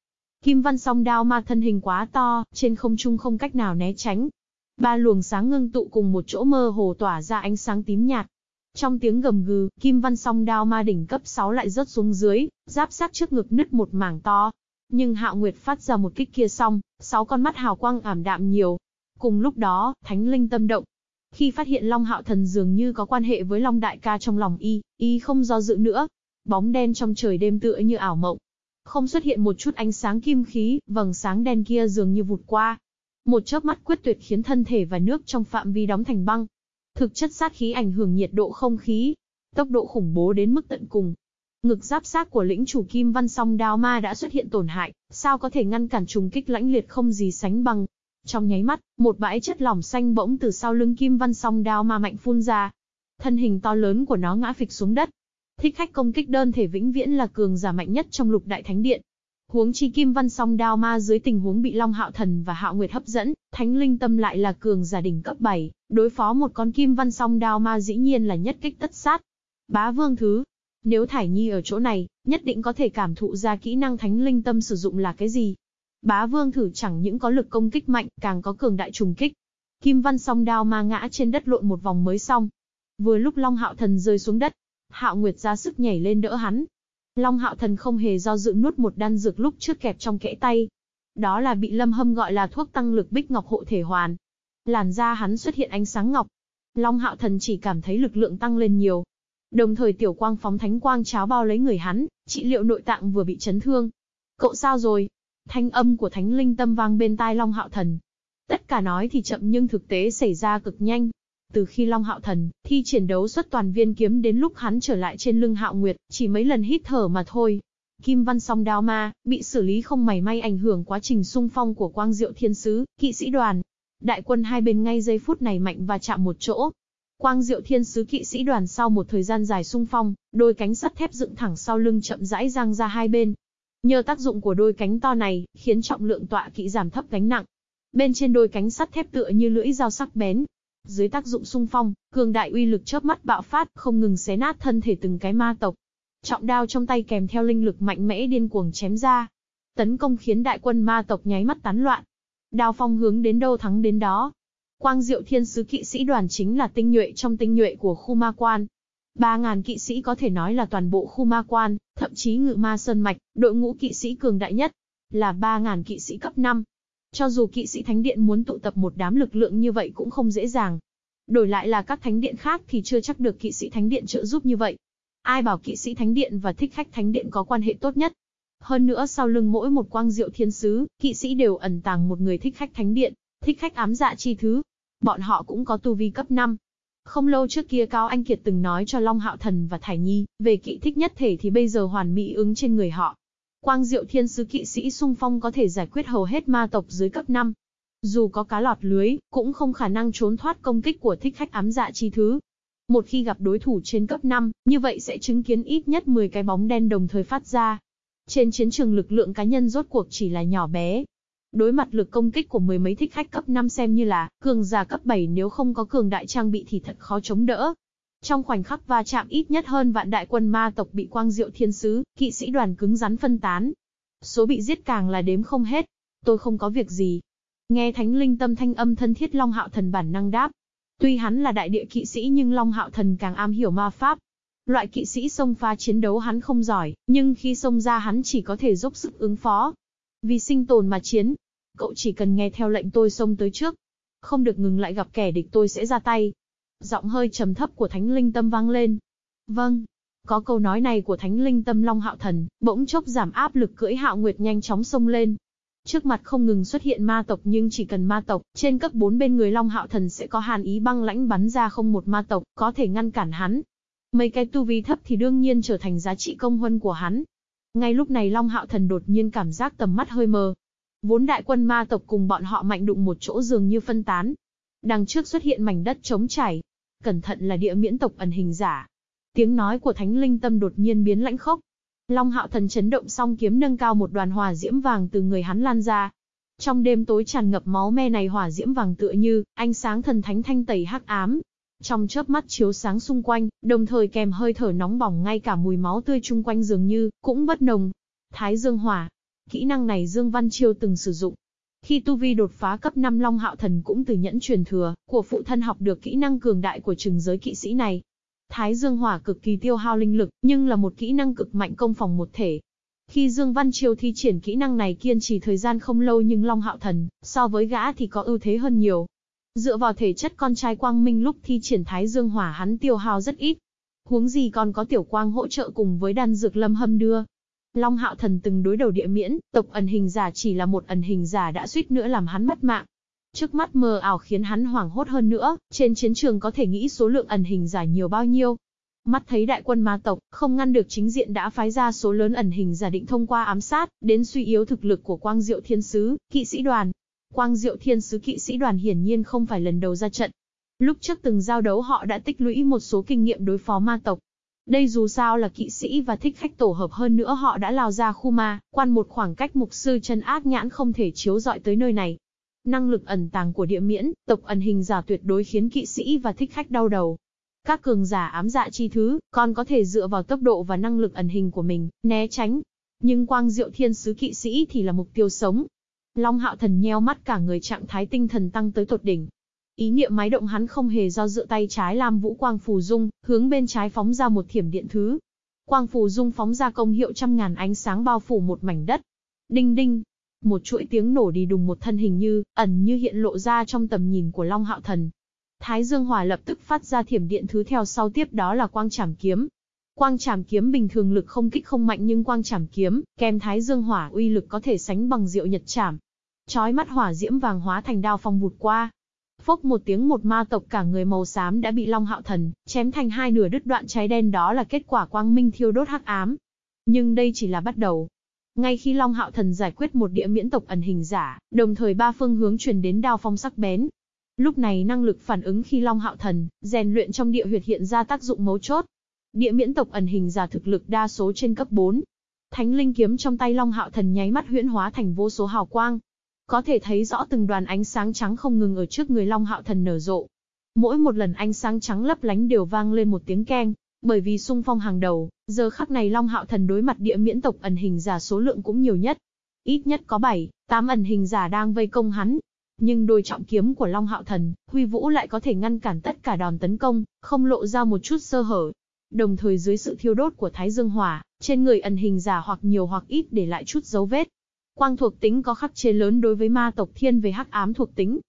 Kim Văn Song Đao Ma thân hình quá to, trên không trung không cách nào né tránh. Ba luồng sáng ngưng tụ cùng một chỗ mơ hồ tỏa ra ánh sáng tím nhạt. Trong tiếng gầm gừ, Kim Văn Song Đao Ma đỉnh cấp 6 lại rớt xuống dưới, giáp sát trước ngực nứt một mảng to. Nhưng Hạo Nguyệt phát ra một kích kia xong, sáu con mắt hào quang ảm đạm nhiều, Cùng lúc đó, Thánh Linh tâm động. Khi phát hiện Long Hạo Thần dường như có quan hệ với Long Đại ca trong lòng y, y không do dự nữa. Bóng đen trong trời đêm tựa như ảo mộng. Không xuất hiện một chút ánh sáng kim khí, vầng sáng đen kia dường như vụt qua. Một chớp mắt quyết tuyệt khiến thân thể và nước trong phạm vi đóng thành băng. Thực chất sát khí ảnh hưởng nhiệt độ không khí. Tốc độ khủng bố đến mức tận cùng, ngực giáp sát của lĩnh chủ Kim Văn Song Đao Ma đã xuất hiện tổn hại, sao có thể ngăn cản trùng kích lãnh liệt không gì sánh bằng. Trong nháy mắt, một bãi chất lỏng xanh bỗng từ sau lưng Kim Văn Song đao ma mạnh phun ra. Thân hình to lớn của nó ngã phịch xuống đất. Thích khách công kích đơn thể vĩnh viễn là cường giả mạnh nhất trong lục đại thánh điện. Huống chi Kim Văn Song đao ma dưới tình huống bị Long Hạo Thần và Hạo Nguyệt hấp dẫn, Thánh Linh Tâm lại là cường giả đỉnh cấp 7, đối phó một con Kim Văn Song đao ma dĩ nhiên là nhất kích tất sát. Bá Vương thứ, nếu Thải Nhi ở chỗ này, nhất định có thể cảm thụ ra kỹ năng Thánh Linh Tâm sử dụng là cái gì. Bá vương thử chẳng những có lực công kích mạnh, càng có cường đại trùng kích. Kim văn song đao ma ngã trên đất lộn một vòng mới xong. Vừa lúc Long Hạo Thần rơi xuống đất, Hạo Nguyệt ra sức nhảy lên đỡ hắn. Long Hạo Thần không hề do dự nuốt một đan dược lúc trước kẹp trong kẽ tay. Đó là bị Lâm Hâm gọi là thuốc tăng lực bích ngọc hộ thể hoàn. Làn da hắn xuất hiện ánh sáng ngọc. Long Hạo Thần chỉ cảm thấy lực lượng tăng lên nhiều. Đồng thời tiểu quang phóng thánh quang cháo bao lấy người hắn, trị liệu nội tạng vừa bị chấn thương. Cậu sao rồi? Thanh âm của thánh linh tâm vang bên tai Long Hạo Thần. Tất cả nói thì chậm nhưng thực tế xảy ra cực nhanh. Từ khi Long Hạo Thần thi triển đấu xuất toàn viên kiếm đến lúc hắn trở lại trên lưng Hạo Nguyệt, chỉ mấy lần hít thở mà thôi. Kim Văn Song Đao Ma bị xử lý không mảy may ảnh hưởng quá trình xung phong của Quang Diệu Thiên Sứ, kỵ sĩ đoàn. Đại quân hai bên ngay giây phút này mạnh và chạm một chỗ. Quang Diệu Thiên Sứ kỵ sĩ đoàn sau một thời gian dài xung phong, đôi cánh sắt thép dựng thẳng sau lưng chậm rãi giang ra hai bên, Nhờ tác dụng của đôi cánh to này, khiến trọng lượng tọa kỵ giảm thấp gánh nặng. Bên trên đôi cánh sắt thép tựa như lưỡi dao sắc bén. Dưới tác dụng xung phong, cường đại uy lực chớp mắt bạo phát, không ngừng xé nát thân thể từng cái ma tộc. Trọng đao trong tay kèm theo linh lực mạnh mẽ điên cuồng chém ra. Tấn công khiến đại quân ma tộc nháy mắt tán loạn. Đao phong hướng đến đâu thắng đến đó. Quang Diệu Thiên Sứ Kỵ Sĩ Đoàn chính là tinh nhuệ trong tinh nhuệ của khu ma quan, 3.000 kỵ sĩ có thể nói là toàn bộ khu ma quan, thậm chí ngự ma sơn mạch, đội ngũ kỵ sĩ cường đại nhất, là 3.000 kỵ sĩ cấp 5. Cho dù kỵ sĩ thánh điện muốn tụ tập một đám lực lượng như vậy cũng không dễ dàng. Đổi lại là các thánh điện khác thì chưa chắc được kỵ sĩ thánh điện trợ giúp như vậy. Ai bảo kỵ sĩ thánh điện và thích khách thánh điện có quan hệ tốt nhất. Hơn nữa sau lưng mỗi một quang diệu thiên sứ, kỵ sĩ đều ẩn tàng một người thích khách thánh điện, thích khách ám dạ chi thứ. Bọn họ cũng có tu vi cấp 5. Không lâu trước kia Cao Anh Kiệt từng nói cho Long Hạo Thần và Thải Nhi, về kỵ thích nhất thể thì bây giờ hoàn mỹ ứng trên người họ. Quang Diệu Thiên Sứ kỵ sĩ sung phong có thể giải quyết hầu hết ma tộc dưới cấp 5. Dù có cá lọt lưới, cũng không khả năng trốn thoát công kích của thích khách ám dạ chi thứ. Một khi gặp đối thủ trên cấp 5, như vậy sẽ chứng kiến ít nhất 10 cái bóng đen đồng thời phát ra. Trên chiến trường lực lượng cá nhân rốt cuộc chỉ là nhỏ bé. Đối mặt lực công kích của mười mấy thích khách cấp 5 xem như là cường giả cấp 7 nếu không có cường đại trang bị thì thật khó chống đỡ. Trong khoảnh khắc va chạm ít nhất hơn vạn đại quân ma tộc bị quang diệu thiên sứ, kỵ sĩ đoàn cứng rắn phân tán. Số bị giết càng là đếm không hết. Tôi không có việc gì. Nghe thánh linh tâm thanh âm thân thiết Long Hạo Thần bản năng đáp. Tuy hắn là đại địa kỵ sĩ nhưng Long Hạo Thần càng am hiểu ma pháp. Loại kỵ sĩ xông pha chiến đấu hắn không giỏi, nhưng khi xông ra hắn chỉ có thể dốc sức ứng phó. Vì sinh tồn mà chiến. Cậu chỉ cần nghe theo lệnh tôi xông tới trước. Không được ngừng lại gặp kẻ địch tôi sẽ ra tay. Giọng hơi trầm thấp của Thánh Linh Tâm vang lên. Vâng. Có câu nói này của Thánh Linh Tâm Long Hạo Thần, bỗng chốc giảm áp lực cưỡi Hạo Nguyệt nhanh chóng xông lên. Trước mặt không ngừng xuất hiện ma tộc nhưng chỉ cần ma tộc, trên cấp 4 bên người Long Hạo Thần sẽ có hàn ý băng lãnh bắn ra không một ma tộc, có thể ngăn cản hắn. Mấy cái tu vi thấp thì đương nhiên trở thành giá trị công huân của hắn. Ngay lúc này Long Hạo Thần đột nhiên cảm giác tầm mắt hơi mờ. Vốn đại quân ma tộc cùng bọn họ mạnh đụng một chỗ dường như phân tán. Đằng trước xuất hiện mảnh đất trống trải, cẩn thận là địa miễn tộc ẩn hình giả. Tiếng nói của Thánh Linh Tâm đột nhiên biến lãnh khốc. Long Hạo Thần chấn động song kiếm nâng cao một đoàn hỏa diễm vàng từ người hắn lan ra. Trong đêm tối tràn ngập máu me này hỏa diễm vàng tựa như ánh sáng thần thánh thanh tẩy hắc ám. Trong chớp mắt chiếu sáng xung quanh, đồng thời kèm hơi thở nóng bỏng ngay cả mùi máu tươi chung quanh dường như cũng bất nồng. Thái Dương Hỏa. Kỹ năng này Dương Văn Chiêu từng sử dụng, khi Tu Vi đột phá cấp 5 Long Hạo Thần cũng từ nhẫn truyền thừa, của phụ thân học được kỹ năng cường đại của trừng giới kỵ sĩ này. Thái Dương Hỏa cực kỳ tiêu hao linh lực, nhưng là một kỹ năng cực mạnh công phòng một thể. Khi Dương Văn Chiêu thi triển kỹ năng này kiên trì thời gian không lâu nhưng Long Hạo Thần, so với gã thì có ưu thế hơn nhiều. Dựa vào thể chất con trai Quang Minh lúc thi triển Thái Dương Hỏa hắn tiêu hao rất ít. Huống gì còn có Tiểu Quang hỗ trợ cùng với đan dược lâm hâm đưa, Long Hạo Thần từng đối đầu địa miễn, tộc ẩn hình giả chỉ là một ẩn hình giả đã suýt nữa làm hắn mất mạng. Trước mắt mờ ảo khiến hắn hoảng hốt hơn nữa, trên chiến trường có thể nghĩ số lượng ẩn hình giả nhiều bao nhiêu. Mắt thấy đại quân ma tộc, không ngăn được chính diện đã phái ra số lớn ẩn hình giả định thông qua ám sát, đến suy yếu thực lực của Quang Diệu Thiên Sứ, kỵ sĩ đoàn. Quang Diệu Thiên Sứ kỵ sĩ đoàn hiển nhiên không phải lần đầu ra trận. Lúc trước từng giao đấu họ đã tích lũy một số kinh nghiệm đối phó ma tộc, đây dù sao là kỵ sĩ và thích khách tổ hợp hơn nữa họ đã lao ra khu ma, quan một khoảng cách mục sư chân ác nhãn không thể chiếu dọi tới nơi này. Năng lực ẩn tàng của địa miễn, tộc ẩn hình giả tuyệt đối khiến kỵ sĩ và thích khách đau đầu. Các cường giả ám dạ chi thứ, còn có thể dựa vào tốc độ và năng lực ẩn hình của mình, né tránh. Nhưng quang diệu thiên sứ kỵ sĩ thì là mục tiêu sống. Long hạo thần nheo mắt cả người trạng thái tinh thần tăng tới tột đỉnh, Ý niệm máy động hắn không hề do dự tay trái làm vũ quang phù dung, hướng bên trái phóng ra một thiểm điện thứ. Quang phù dung phóng ra công hiệu trăm ngàn ánh sáng bao phủ một mảnh đất. Đinh đinh, một chuỗi tiếng nổ đi đùng một thân hình như, ẩn như hiện lộ ra trong tầm nhìn của Long Hạo Thần. Thái Dương Hỏa lập tức phát ra thiểm điện thứ theo sau tiếp đó là quang trảm kiếm. Quang trảm kiếm bình thường lực không kích không mạnh nhưng quang trảm kiếm, kèm Thái Dương Hỏa uy lực có thể sánh bằng diệu nhật trảm. Chói mắt hỏa diễm vàng hóa thành đao phong vụt qua, Phốc một tiếng một ma tộc cả người màu xám đã bị Long Hạo Thần chém thành hai nửa đứt đoạn cháy đen đó là kết quả quang minh thiêu đốt hắc ám. Nhưng đây chỉ là bắt đầu. Ngay khi Long Hạo Thần giải quyết một địa miễn tộc ẩn hình giả, đồng thời ba phương hướng truyền đến đao phong sắc bén. Lúc này năng lực phản ứng khi Long Hạo Thần rèn luyện trong địa huyệt hiện ra tác dụng mấu chốt. Địa miễn tộc ẩn hình giả thực lực đa số trên cấp 4. Thánh linh kiếm trong tay Long Hạo Thần nháy mắt huyễn hóa thành vô số hào quang, có thể thấy rõ từng đoàn ánh sáng trắng không ngừng ở trước người Long Hạo Thần nở rộ. Mỗi một lần ánh sáng trắng lấp lánh đều vang lên một tiếng keng, bởi vì sung phong hàng đầu, giờ khắc này Long Hạo Thần đối mặt địa miễn tộc ẩn hình giả số lượng cũng nhiều nhất. Ít nhất có 7, 8 ẩn hình giả đang vây công hắn. Nhưng đôi trọng kiếm của Long Hạo Thần, Huy Vũ lại có thể ngăn cản tất cả đòn tấn công, không lộ ra một chút sơ hở. Đồng thời dưới sự thiêu đốt của Thái Dương Hỏa, trên người ẩn hình giả hoặc nhiều hoặc ít để lại chút dấu vết. Quang thuộc tính có khắc chế lớn đối với ma tộc thiên về hắc ám thuộc tính.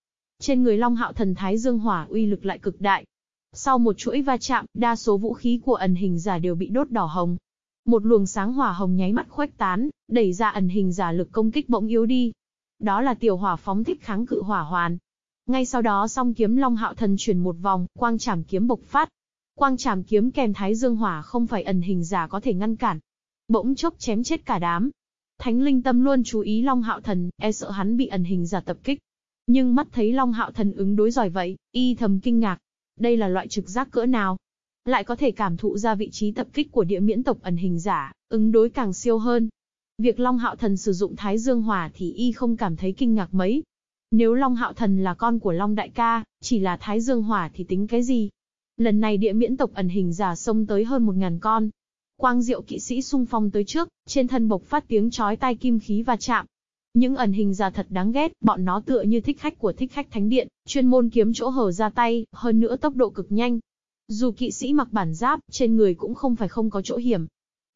Trên người Long Hạo Thần Thái Dương Hỏa uy lực lại cực đại. Sau một chuỗi va chạm, đa số vũ khí của ẩn hình giả đều bị đốt đỏ hồng. Một luồng sáng hỏa hồng nháy mắt khuếch tán, đẩy ra ẩn hình giả lực công kích bỗng yếu đi. Đó là tiểu hỏa phóng thích kháng cự hỏa hoàn. Ngay sau đó song kiếm Long Hạo Thần chuyển một vòng, quang trảm kiếm bộc phát. Quang trảm kiếm kèm Thái Dương Hỏa không phải ẩn hình giả có thể ngăn cản. Bỗng chốc chém chết cả đám. Thánh Linh Tâm luôn chú ý Long Hạo Thần, e sợ hắn bị ẩn hình giả tập kích. Nhưng mắt thấy Long Hạo Thần ứng đối giỏi vậy, y thầm kinh ngạc. Đây là loại trực giác cỡ nào? Lại có thể cảm thụ ra vị trí tập kích của địa miễn tộc ẩn hình giả, ứng đối càng siêu hơn. Việc Long Hạo Thần sử dụng Thái Dương Hỏa thì y không cảm thấy kinh ngạc mấy. Nếu Long Hạo Thần là con của Long Đại Ca, chỉ là Thái Dương Hỏa thì tính cái gì? Lần này địa miễn tộc ẩn hình giả xông tới hơn một ngàn con. Quang diệu kỵ sĩ sung phong tới trước, trên thân bộc phát tiếng chói tai kim khí và chạm. Những ẩn hình giả thật đáng ghét, bọn nó tựa như thích khách của thích khách thánh điện, chuyên môn kiếm chỗ hở ra tay, hơn nữa tốc độ cực nhanh. Dù kỵ sĩ mặc bản giáp, trên người cũng không phải không có chỗ hiểm,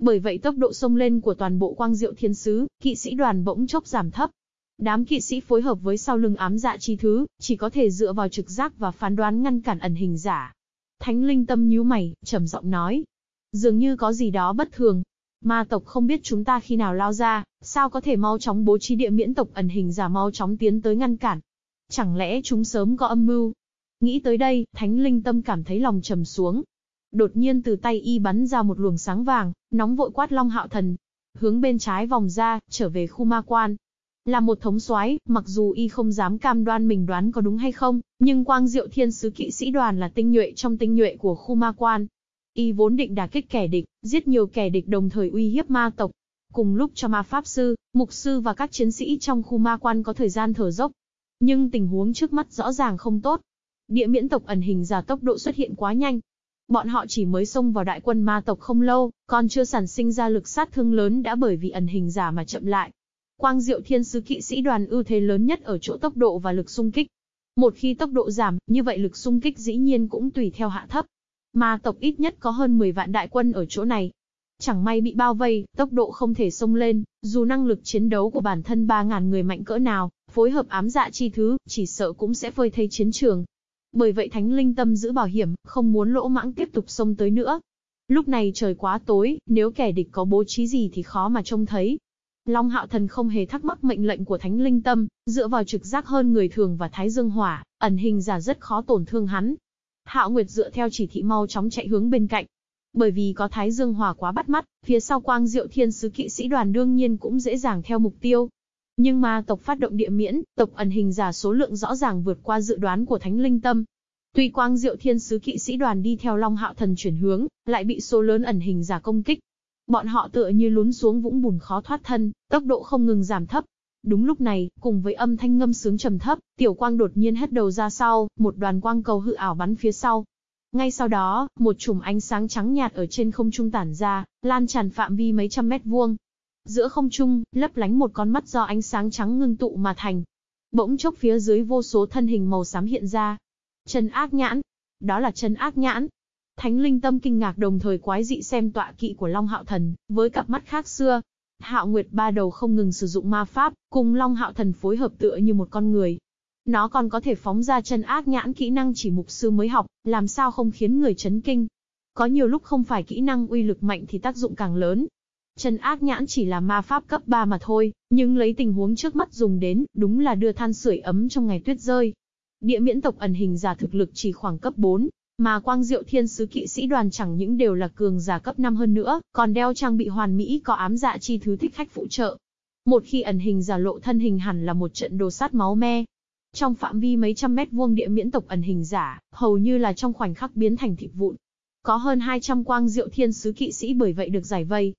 bởi vậy tốc độ sông lên của toàn bộ quang diệu thiên sứ, kỵ sĩ đoàn bỗng chốc giảm thấp. Đám kỵ sĩ phối hợp với sau lưng ám dạ chi thứ, chỉ có thể dựa vào trực giác và phán đoán ngăn cản ẩn hình giả. Thánh linh tâm nhíu mày, trầm giọng nói. Dường như có gì đó bất thường. Ma tộc không biết chúng ta khi nào lao ra, sao có thể mau chóng bố trí địa miễn tộc ẩn hình giả mau chóng tiến tới ngăn cản. Chẳng lẽ chúng sớm có âm mưu? Nghĩ tới đây, thánh linh tâm cảm thấy lòng trầm xuống, Đột nhiên từ tay y bắn ra một luồng sáng vàng, nóng vội quát Long Hạo Thần. Hướng bên trái vòng ra, trở về khu ma quan. Là một thống soái, mặc dù y không dám cam đoan mình đoán có đúng hay không, nhưng quang diệu thiên sứ kỵ sĩ đoàn là tinh nhuệ trong tinh nhuệ của khu ma quan. Y vốn định đả kích kẻ địch, giết nhiều kẻ địch đồng thời uy hiếp ma tộc. Cùng lúc cho ma pháp sư, mục sư và các chiến sĩ trong khu ma quan có thời gian thở dốc. Nhưng tình huống trước mắt rõ ràng không tốt. Địa miễn tộc ẩn hình giả tốc độ xuất hiện quá nhanh, Bọn họ chỉ mới xông vào đại quân ma tộc không lâu, còn chưa sản sinh ra lực sát thương lớn đã bởi vì ẩn hình giả mà chậm lại. Quang Diệu Thiên Sứ kỵ sĩ đoàn ưu thế lớn nhất ở chỗ tốc độ và lực xung kích. Một khi tốc độ giảm, như vậy lực xung kích dĩ nhiên cũng tùy theo hạ thấp. Ma tộc ít nhất có hơn 10 vạn đại quân ở chỗ này. Chẳng may bị bao vây, tốc độ không thể xông lên, dù năng lực chiến đấu của bản thân 3.000 người mạnh cỡ nào, phối hợp ám dạ chi thứ, chỉ sợ cũng sẽ phơi thấy chiến trường. Bởi vậy Thánh Linh Tâm giữ bảo hiểm, không muốn lỗ mãng tiếp tục xông tới nữa. Lúc này trời quá tối, nếu kẻ địch có bố trí gì thì khó mà trông thấy. Long Hạo Thần không hề thắc mắc mệnh lệnh của Thánh Linh Tâm, dựa vào trực giác hơn người thường và Thái Dương Hỏa, ẩn hình giả rất khó tổn thương hắn. Hạo Nguyệt dựa theo chỉ thị mau chóng chạy hướng bên cạnh. Bởi vì có Thái Dương Hỏa quá bắt mắt, phía sau quang diệu thiên sứ kỵ sĩ đoàn đương nhiên cũng dễ dàng theo mục tiêu. Nhưng ma tộc phát động địa miễn, tộc ẩn hình giả số lượng rõ ràng vượt qua dự đoán của Thánh Linh Tâm. Tuy quang diệu thiên sứ kỵ sĩ đoàn đi theo Long Hạo Thần chuyển hướng, lại bị số lớn ẩn hình giả công kích. Bọn họ tựa như lún xuống vũng bùn khó thoát thân, tốc độ không ngừng giảm thấp. Đúng lúc này, cùng với âm thanh ngâm sướng trầm thấp, tiểu quang đột nhiên hất đầu ra sau, một đoàn quang cầu hự ảo bắn phía sau. Ngay sau đó, một chùm ánh sáng trắng nhạt ở trên không trung tản ra, lan tràn phạm vi mấy trăm mét vuông, Giữa không trung, lấp lánh một con mắt do ánh sáng trắng ngưng tụ mà thành. Bỗng chốc phía dưới vô số thân hình màu xám hiện ra. Chân ác nhãn. Đó là chân ác nhãn. Thánh linh tâm kinh ngạc đồng thời quái dị xem tọa kỵ của Long Hạo Thần, với cặp mắt khác xưa. Hạo Nguyệt ba đầu không ngừng sử dụng ma pháp, cùng Long Hạo Thần phối hợp tựa như một con người. Nó còn có thể phóng ra chân ác nhãn kỹ năng chỉ mục sư mới học, làm sao không khiến người chấn kinh. Có nhiều lúc không phải kỹ năng uy lực mạnh thì tác dụng càng lớn, Chân ác nhãn chỉ là ma pháp cấp 3 mà thôi, nhưng lấy tình huống trước mắt dùng đến, đúng là đưa than sưởi ấm trong ngày tuyết rơi. Địa miễn tộc ẩn hình giả thực lực chỉ khoảng cấp 4, mà quang diệu thiên sứ kỵ sĩ đoàn chẳng những đều là cường giả cấp 5 hơn nữa, còn đeo trang bị hoàn mỹ có ám dạ chi thứ thích khách phụ trợ. Một khi ẩn hình giả lộ thân hình hẳn là một trận đồ sát máu me. Trong phạm vi mấy trăm mét vuông địa miễn tộc ẩn hình giả, hầu như là trong khoảnh khắc biến thành thịt vụn. Có hơn 200 quang diệu thiên sứ kỵ sĩ bởi vậy được giải vây,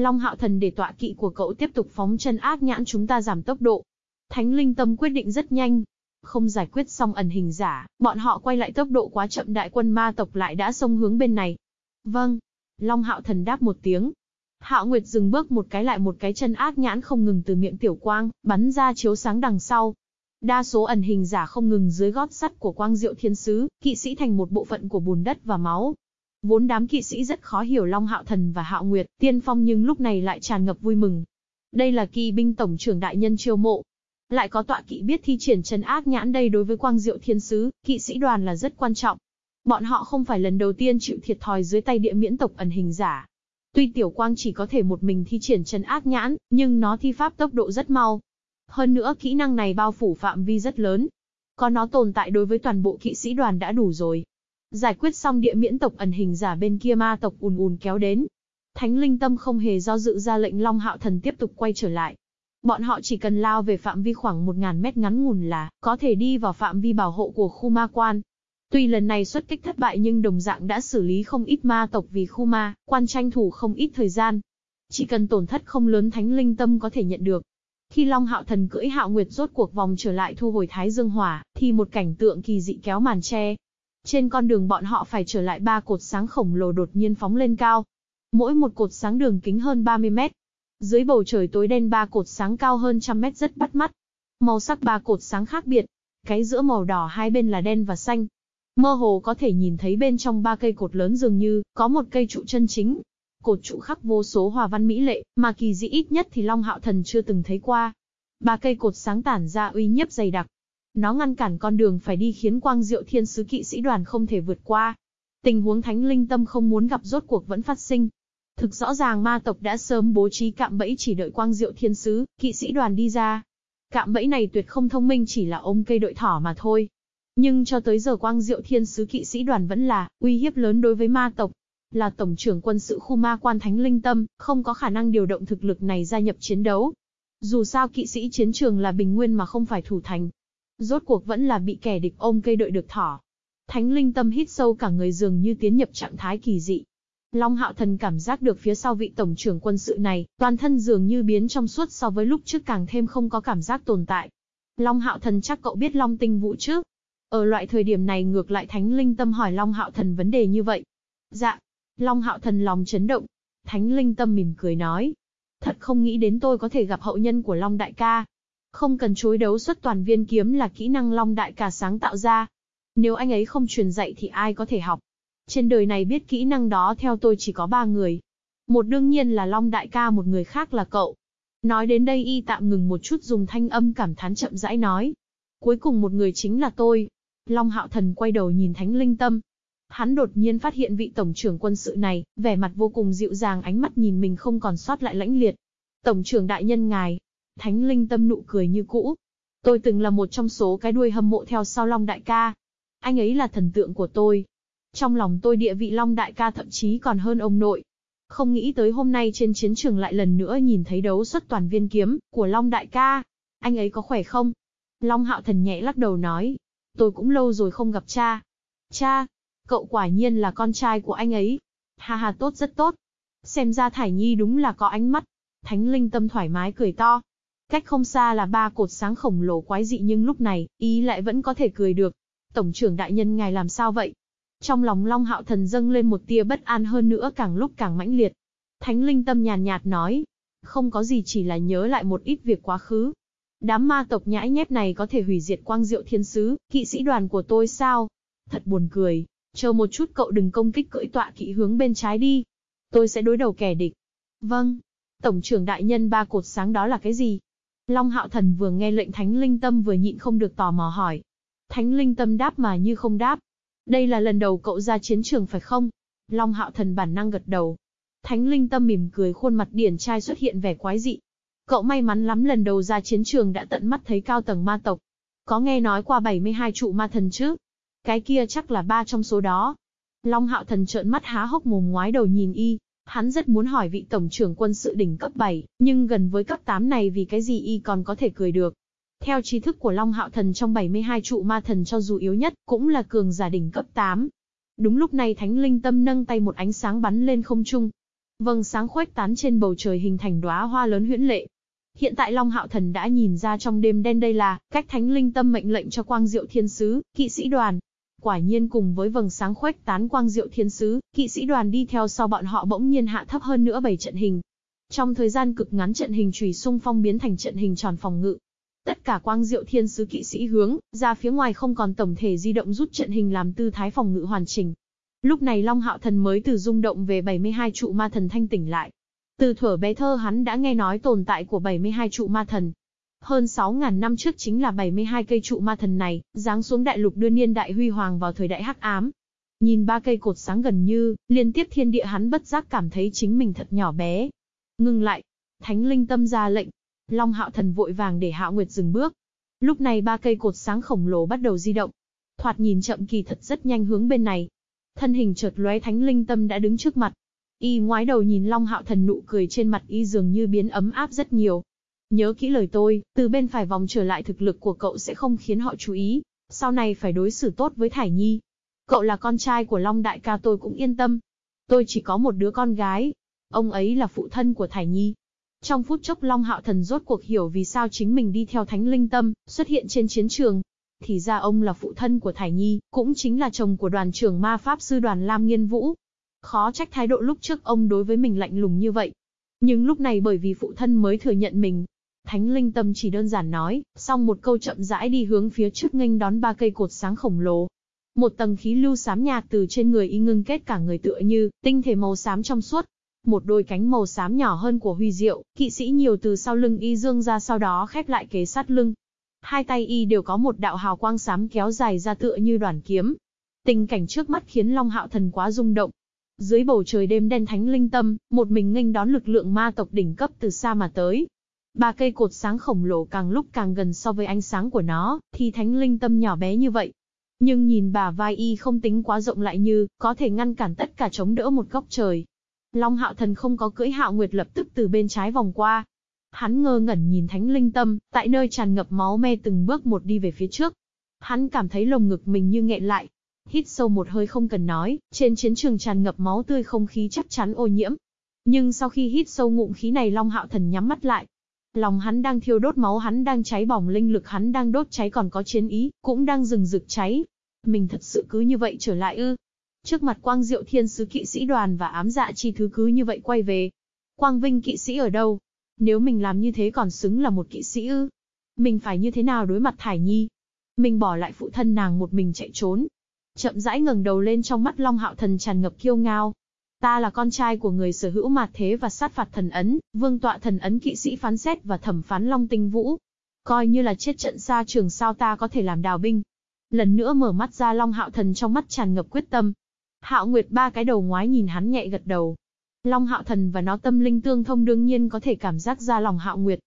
Long hạo thần để tọa kỵ của cậu tiếp tục phóng chân ác nhãn chúng ta giảm tốc độ. Thánh linh tâm quyết định rất nhanh. Không giải quyết xong ẩn hình giả, bọn họ quay lại tốc độ quá chậm đại quân ma tộc lại đã xông hướng bên này. Vâng. Long hạo thần đáp một tiếng. Hạo Nguyệt dừng bước một cái lại một cái chân ác nhãn không ngừng từ miệng tiểu quang, bắn ra chiếu sáng đằng sau. Đa số ẩn hình giả không ngừng dưới gót sắt của quang diệu thiên sứ, kỵ sĩ thành một bộ phận của bùn đất và máu, Vốn đám kỵ sĩ rất khó hiểu Long Hạo Thần và Hạo Nguyệt, tiên phong nhưng lúc này lại tràn ngập vui mừng. Đây là kỳ binh tổng trưởng đại nhân chiêu mộ. Lại có tọa kỵ biết thi triển chân ác nhãn đây đối với quang diệu thiên sứ, kỵ sĩ đoàn là rất quan trọng. Bọn họ không phải lần đầu tiên chịu thiệt thòi dưới tay địa miễn tộc ẩn hình giả. Tuy tiểu quang chỉ có thể một mình thi triển chân ác nhãn, nhưng nó thi pháp tốc độ rất mau. Hơn nữa kỹ năng này bao phủ phạm vi rất lớn. Có nó tồn tại đối với toàn bộ kỵ sĩ đoàn đã đủ rồi. Giải quyết xong địa miễn tộc ẩn hình giả bên kia ma tộc ùn ùn kéo đến. Thánh linh tâm không hề do dự ra lệnh Long Hạo Thần tiếp tục quay trở lại. Bọn họ chỉ cần lao về phạm vi khoảng 1.000 mét ngắn ngủn là có thể đi vào phạm vi bảo hộ của khu ma quan. Tuy lần này xuất kích thất bại nhưng đồng dạng đã xử lý không ít ma tộc vì khu ma, quan tranh thủ không ít thời gian. Chỉ cần tổn thất không lớn thánh linh tâm có thể nhận được. Khi Long Hạo Thần cưỡi Hạo Nguyệt rốt cuộc vòng trở lại thu hồi Thái Dương Hỏa, thì một cảnh tượng kỳ dị kéo màn che. Trên con đường bọn họ phải trở lại ba cột sáng khổng lồ đột nhiên phóng lên cao. Mỗi một cột sáng đường kính hơn 30 mét. Dưới bầu trời tối đen ba cột sáng cao hơn trăm mét rất bắt mắt. Màu sắc ba cột sáng khác biệt. Cái giữa màu đỏ hai bên là đen và xanh, Mơ hồ có thể nhìn thấy bên trong ba cây cột lớn dường như, có một cây trụ chân chính. Cột trụ khắc vô số hòa văn mỹ lệ, mà kỳ dị ít nhất thì Long Hạo Thần chưa từng thấy qua. Ba cây cột sáng tản ra uy nhiếp dày đặc. Nó ngăn cản con đường phải đi khiến quang diệu thiên sứ kỵ sĩ đoàn không thể vượt qua. Tình huống thánh linh tâm không muốn gặp rốt cuộc vẫn phát sinh. Thực rõ ràng ma tộc đã sớm bố trí cạm bẫy chỉ đợi quang diệu thiên sứ, kỵ sĩ đoàn đi ra. Cạm bẫy này tuyệt không thông minh chỉ là ôm cây đội thỏ mà thôi. Nhưng cho tới giờ quang diệu thiên sứ kỵ sĩ đoàn vẫn là uy hiếp lớn đối với ma tộc. Là tổng trưởng quân sự khu ma quan thánh linh tâm, không có khả năng điều động thực lực này gia nhập chiến đấu. Dù sao kỵ sĩ chiến trường là bình nguyên mà không phải thủ thành. Rốt cuộc vẫn là bị kẻ địch ôm cây đợi được thỏ. Thánh linh tâm hít sâu cả người dường như tiến nhập trạng thái kỳ dị. Long hạo thần cảm giác được phía sau vị tổng trưởng quân sự này, toàn thân dường như biến trong suốt so với lúc trước càng thêm không có cảm giác tồn tại. Long hạo thần chắc cậu biết Long tinh vũ chứ? ở loại thời điểm này ngược lại Thánh Linh Tâm hỏi Long Hạo Thần vấn đề như vậy. Dạ. Long Hạo Thần lòng chấn động. Thánh Linh Tâm mỉm cười nói. Thật không nghĩ đến tôi có thể gặp hậu nhân của Long Đại ca. Không cần chối đấu xuất toàn viên kiếm là kỹ năng Long Đại ca sáng tạo ra. Nếu anh ấy không truyền dạy thì ai có thể học. Trên đời này biết kỹ năng đó theo tôi chỉ có ba người. Một đương nhiên là Long Đại ca một người khác là cậu. Nói đến đây y tạm ngừng một chút dùng thanh âm cảm thán chậm rãi nói. Cuối cùng một người chính là tôi. Long Hạo Thần quay đầu nhìn Thánh Linh Tâm. Hắn đột nhiên phát hiện vị tổng trưởng quân sự này, vẻ mặt vô cùng dịu dàng ánh mắt nhìn mình không còn sót lại lãnh liệt. Tổng trưởng đại nhân ngài. Thánh Linh Tâm nụ cười như cũ. Tôi từng là một trong số cái đuôi hâm mộ theo sau Long Đại ca. Anh ấy là thần tượng của tôi. Trong lòng tôi địa vị Long Đại ca thậm chí còn hơn ông nội. Không nghĩ tới hôm nay trên chiến trường lại lần nữa nhìn thấy đấu xuất toàn viên kiếm của Long Đại ca. Anh ấy có khỏe không? Long Hạo Thần nhẹ lắc đầu nói, Tôi cũng lâu rồi không gặp cha. Cha, cậu quả nhiên là con trai của anh ấy. Ha ha tốt rất tốt. Xem ra Thải Nhi đúng là có ánh mắt. Thánh linh tâm thoải mái cười to. Cách không xa là ba cột sáng khổng lồ quái dị nhưng lúc này, ý lại vẫn có thể cười được. Tổng trưởng đại nhân ngài làm sao vậy? Trong lòng Long Hạo Thần dâng lên một tia bất an hơn nữa càng lúc càng mãnh liệt. Thánh linh tâm nhàn nhạt nói. Không có gì chỉ là nhớ lại một ít việc quá khứ. Đám ma tộc nhãi nhép này có thể hủy diệt quang diệu thiên sứ, kỵ sĩ đoàn của tôi sao? Thật buồn cười. Chờ một chút cậu đừng công kích cưỡi tọa kỵ hướng bên trái đi. Tôi sẽ đối đầu kẻ địch. Vâng. Tổng trưởng đại nhân ba cột sáng đó là cái gì? Long hạo thần vừa nghe lệnh thánh linh tâm vừa nhịn không được tò mò hỏi. Thánh linh tâm đáp mà như không đáp. Đây là lần đầu cậu ra chiến trường phải không? Long hạo thần bản năng gật đầu. Thánh linh tâm mỉm cười khuôn mặt điển trai xuất hiện vẻ quái dị. Cậu may mắn lắm lần đầu ra chiến trường đã tận mắt thấy cao tầng ma tộc. Có nghe nói qua 72 trụ ma thần chứ? Cái kia chắc là ba trong số đó. Long hạo thần trợn mắt há hốc mồm ngoái đầu nhìn y. Hắn rất muốn hỏi vị tổng trưởng quân sự đỉnh cấp 7, nhưng gần với cấp 8 này vì cái gì y còn có thể cười được. Theo trí thức của Long Hạo Thần trong 72 trụ ma thần cho dù yếu nhất, cũng là cường giả đỉnh cấp 8. Đúng lúc này Thánh Linh Tâm nâng tay một ánh sáng bắn lên không trung. vầng sáng khuếch tán trên bầu trời hình thành đóa hoa lớn huyễn lệ. Hiện tại Long Hạo Thần đã nhìn ra trong đêm đen đây là cách Thánh Linh Tâm mệnh lệnh cho Quang Diệu Thiên Sứ, kỵ sĩ đoàn. Quả nhiên cùng với vầng sáng khuếch tán Quang Diệu Thiên Sứ, kỵ sĩ đoàn đi theo sau bọn họ bỗng nhiên hạ thấp hơn nữa bảy trận hình. Trong thời gian cực ngắn trận hình chùy xung phong biến thành trận hình tròn phòng ngự. Tất cả Quang Diệu Thiên Sứ kỵ sĩ hướng ra phía ngoài không còn tổng thể di động rút trận hình làm tư thái phòng ngự hoàn chỉnh. Lúc này Long Hạo Thần mới từ rung động về 72 trụ ma thần thanh tỉnh lại, từ thuở bé thơ hắn đã nghe nói tồn tại của 72 trụ ma thần. Hơn 6.000 năm trước chính là 72 cây trụ ma thần này, giáng xuống đại lục đưa niên đại huy hoàng vào thời đại hắc ám. Nhìn ba cây cột sáng gần như, liên tiếp thiên địa hắn bất giác cảm thấy chính mình thật nhỏ bé. Ngừng lại. Thánh linh tâm ra lệnh. Long hạo thần vội vàng để hạo nguyệt dừng bước. Lúc này ba cây cột sáng khổng lồ bắt đầu di động. Thoạt nhìn chậm kỳ thật rất nhanh hướng bên này. Thân hình chợt lóe thánh linh tâm đã đứng trước mặt. Y ngoái đầu nhìn Long Hạo Thần nụ cười trên mặt y dường như biến ấm áp rất nhiều. Nhớ kỹ lời tôi, từ bên phải vòng trở lại thực lực của cậu sẽ không khiến họ chú ý. Sau này phải đối xử tốt với Thải Nhi. Cậu là con trai của Long Đại ca tôi cũng yên tâm. Tôi chỉ có một đứa con gái. Ông ấy là phụ thân của Thải Nhi. Trong phút chốc Long Hạo Thần rốt cuộc hiểu vì sao chính mình đi theo Thánh Linh Tâm, xuất hiện trên chiến trường. Thì ra ông là phụ thân của Thải Nhi, cũng chính là chồng của đoàn trưởng ma pháp sư đoàn Lam Nghiên Vũ. Khó trách thái độ lúc trước ông đối với mình lạnh lùng như vậy. Nhưng lúc này bởi vì phụ thân mới thừa nhận mình. Thánh Linh Tâm chỉ đơn giản nói, xong một câu chậm rãi đi hướng phía trước nghênh đón ba cây cột sáng khổng lồ. Một tầng khí lưu xám nhạt từ trên người y ngưng kết cả người tựa như tinh thể màu xám trong suốt, một đôi cánh màu xám nhỏ hơn của Huy Diệu, kỵ sĩ nhiều từ sau lưng y dương ra sau đó khép lại kế sát lưng. Hai tay y đều có một đạo hào quang xám kéo dài ra tựa như đoàn kiếm. Tình cảnh trước mắt khiến Long Hạo Thần quá rung động. Dưới bầu trời đêm đen thánh linh tâm, một mình nghênh đón lực lượng ma tộc đỉnh cấp từ xa mà tới. Ba cây cột sáng khổng lồ càng lúc càng gần so với ánh sáng của nó, thì thánh linh tâm nhỏ bé như vậy. Nhưng nhìn bà vai y không tính quá rộng lại như, có thể ngăn cản tất cả chống đỡ một góc trời. Long Hạo Thần không có cưỡi Hạo Nguyệt lập tức từ bên trái vòng qua. Hắn ngơ ngẩn nhìn Thánh Linh Tâm, tại nơi tràn ngập máu me từng bước một đi về phía trước. Hắn cảm thấy lồng ngực mình như nghẹn lại. Hít sâu một hơi không cần nói, trên chiến trường tràn ngập máu tươi không khí chắc chắn ô nhiễm. Nhưng sau khi hít sâu ngụm khí này Long Hạo Thần nhắm mắt lại. Lòng hắn đang thiêu đốt máu hắn đang cháy bỏng linh lực hắn đang đốt cháy còn có chiến ý, cũng đang rừng rực cháy. Mình thật sự cứ như vậy trở lại ư. Trước mặt quang diệu thiên sứ kỵ sĩ đoàn và ám dạ chi thứ cứ như vậy quay về. Quang vinh kỵ sĩ ở đâu? Nếu mình làm như thế còn xứng là một kỵ sĩ ư? Mình phải như thế nào đối mặt Thải Nhi? Mình bỏ lại phụ thân nàng một mình chạy trốn. Chậm rãi ngẩng đầu lên trong mắt Long Hạo Thần tràn ngập kiêu ngao. Ta là con trai của người sở hữu mạt thế và sát phạt thần ấn, vương tọa thần ấn kỵ sĩ phán xét và thẩm phán Long Tinh Vũ. Coi như là chết trận xa trường sao ta có thể làm đào binh. Lần nữa mở mắt ra Long Hạo Thần trong mắt tràn ngập quyết tâm, Hạo Nguyệt ba cái đầu ngoái nhìn hắn nhẹ gật đầu. Long Hạo Thần và nó tâm linh tương thông đương nhiên có thể cảm giác ra lòng Hạo Nguyệt.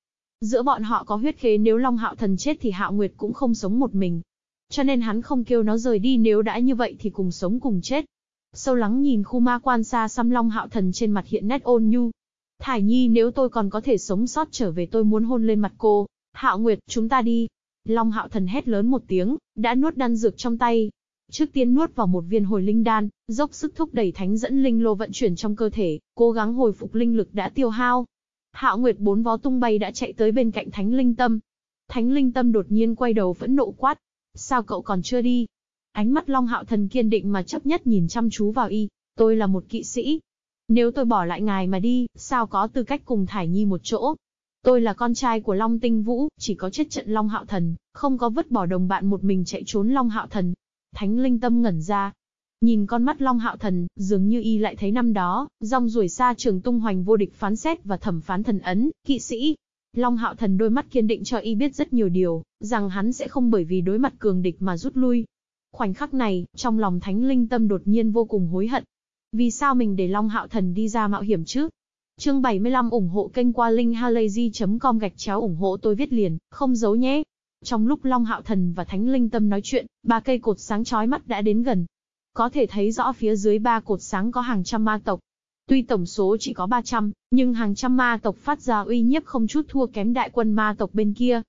Giữa bọn họ có huyết khế nếu Long Hạo Thần chết thì Hạo Nguyệt cũng không sống một mình. Cho nên hắn không kêu nó rời đi nếu đã như vậy thì cùng sống cùng chết. Sâu lắng nhìn khu ma quan xa xăm Long Hạo Thần trên mặt hiện nét ôn nhu. Thải Nhi nếu tôi còn có thể sống sót trở về tôi muốn hôn lên mặt cô. Hạo Nguyệt, chúng ta đi. Long Hạo Thần hét lớn một tiếng, đã nuốt đan dược trong tay, Trước tiên nuốt vào một viên hồi linh đan, dốc sức thúc đẩy thánh dẫn linh lô vận chuyển trong cơ thể, cố gắng hồi phục linh lực đã tiêu hao. Hạo Nguyệt bốn vó tung bay đã chạy tới bên cạnh Thánh Linh Tâm. Thánh Linh Tâm đột nhiên quay đầu phẫn nộ quát. Sao cậu còn chưa đi? Ánh mắt Long Hạo Thần kiên định mà chấp nhất nhìn chăm chú vào y. Tôi là một kỵ sĩ. Nếu tôi bỏ lại ngài mà đi, sao có tư cách cùng Thải Nhi một chỗ? Tôi là con trai của Long Tinh Vũ, chỉ có chết trận Long Hạo Thần, không có vứt bỏ đồng bạn một mình chạy trốn Long Hạo Thần. Thánh linh tâm ngẩn ra. Nhìn con mắt Long Hạo Thần, dường như y lại thấy năm đó, rong ruổi xa trường tung hoành vô địch phán xét và thẩm phán thần ấn, kỵ sĩ. Long Hạo Thần đôi mắt kiên định cho y biết rất nhiều điều, rằng hắn sẽ không bởi vì đối mặt cường địch mà rút lui. Khoảnh khắc này, trong lòng Thánh Linh Tâm đột nhiên vô cùng hối hận. Vì sao mình để Long Hạo Thần đi ra mạo hiểm chứ? Chương 75 ủng hộ kênh qua linkhalazy.com gạch chéo ủng hộ tôi viết liền, không giấu nhé. Trong lúc Long Hạo Thần và Thánh Linh Tâm nói chuyện, ba cây cột sáng chói mắt đã đến gần. Có thể thấy rõ phía dưới ba cột sáng có hàng trăm ma tộc. Tuy tổng số chỉ có 300, nhưng hàng trăm ma tộc phát ra uy nhiếp không chút thua kém đại quân ma tộc bên kia.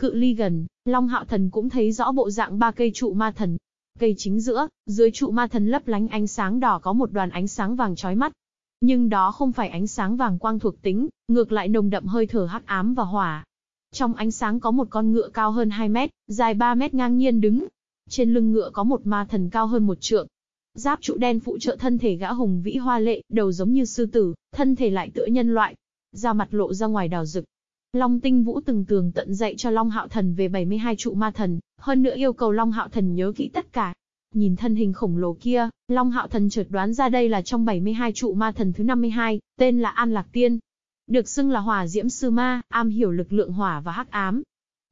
Cự ly gần, Long Hạo Thần cũng thấy rõ bộ dạng ba cây trụ ma thần. Cây chính giữa, dưới trụ ma thần lấp lánh ánh sáng đỏ có một đoàn ánh sáng vàng chói mắt. Nhưng đó không phải ánh sáng vàng quang thuộc tính, ngược lại nồng đậm hơi thở hắc ám và hỏa, trong ánh sáng có một con ngựa cao hơn 2 mét, dài 3 mét ngang nhiên đứng. Trên lưng ngựa có một ma thần cao hơn một trượng. Giáp trụ đen phụ trợ thân thể gã hùng vĩ hoa lệ, đầu giống như sư tử, thân thể lại tựa nhân loại. Da mặt lộ ra ngoài đào rực. Long Tinh Vũ từng tường tận dạy cho Long Hạo Thần về 72 trụ ma thần, hơn nữa yêu cầu Long Hạo Thần nhớ kỹ tất cả. Nhìn thân hình khổng lồ kia, Long Hạo Thần chợt đoán ra đây là trong 72 trụ ma thần thứ 52, tên là An Lạc Tiên. Được xưng là hỏa diễm sư ma, am hiểu lực lượng hỏa và hắc ám.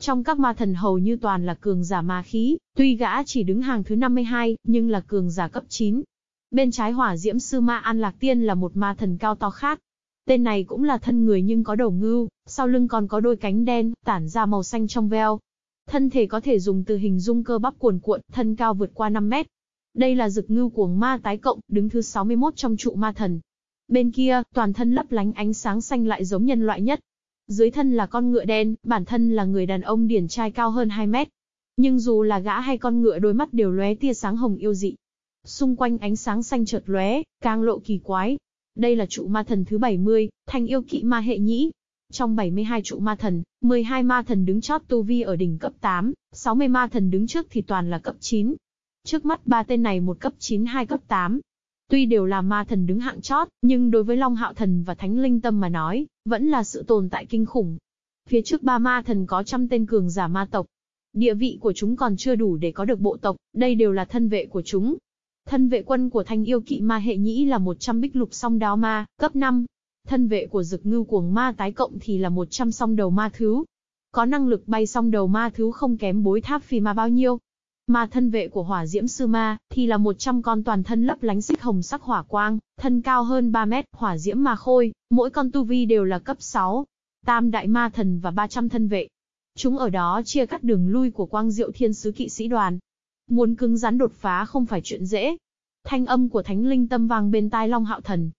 Trong các ma thần hầu như toàn là cường giả ma khí, tuy gã chỉ đứng hàng thứ 52, nhưng là cường giả cấp 9. Bên trái hỏa diễm sư ma An Lạc Tiên là một ma thần cao to khác. Tên này cũng là thân người nhưng có đầu ngưu, sau lưng còn có đôi cánh đen, tản ra màu xanh trong veo. Thân thể có thể dùng từ hình dung cơ bắp cuồn cuộn, thân cao vượt qua 5 mét. Đây là dực ngưu cuồng ma tái cộng, đứng thứ 61 trong trụ ma thần. Bên kia, toàn thân lấp lánh ánh sáng xanh lại giống nhân loại nhất. Dưới thân là con ngựa đen, bản thân là người đàn ông điển trai cao hơn 2 mét. Nhưng dù là gã hay con ngựa đôi mắt đều lóe tia sáng hồng yêu dị. Xung quanh ánh sáng xanh chợt lóe, càng lộ kỳ quái. Đây là trụ ma thần thứ 70, thanh yêu kỵ ma hệ nhĩ. Trong 72 trụ ma thần, 12 ma thần đứng chót tu vi ở đỉnh cấp 8, 60 ma thần đứng trước thì toàn là cấp 9. Trước mắt ba tên này một cấp 9 hai cấp 8. Tuy đều là ma thần đứng hạng chót, nhưng đối với Long Hạo Thần và Thánh Linh Tâm mà nói, vẫn là sự tồn tại kinh khủng. Phía trước ba ma thần có trăm tên cường giả ma tộc. Địa vị của chúng còn chưa đủ để có được bộ tộc, đây đều là thân vệ của chúng. Thân vệ quân của thanh yêu kỵ ma hệ nhĩ là 100 bích lục song đao ma, cấp 5. Thân vệ của dực ngưu cuồng ma tái cộng thì là 100 song đầu ma thứ. Có năng lực bay song đầu ma thứ không kém bối tháp phi ma bao nhiêu. Mà thân vệ của hỏa diễm sư ma, thì là 100 con toàn thân lấp lánh xích hồng sắc hỏa quang, thân cao hơn 3 mét, hỏa diễm ma khôi, mỗi con tu vi đều là cấp 6. Tam đại ma thần và 300 thân vệ. Chúng ở đó chia cắt đường lui của quang diệu thiên sứ kỵ sĩ đoàn. Muốn cứng rắn đột phá không phải chuyện dễ. Thanh âm của thánh linh tâm vang bên tai Long Hạo Thần.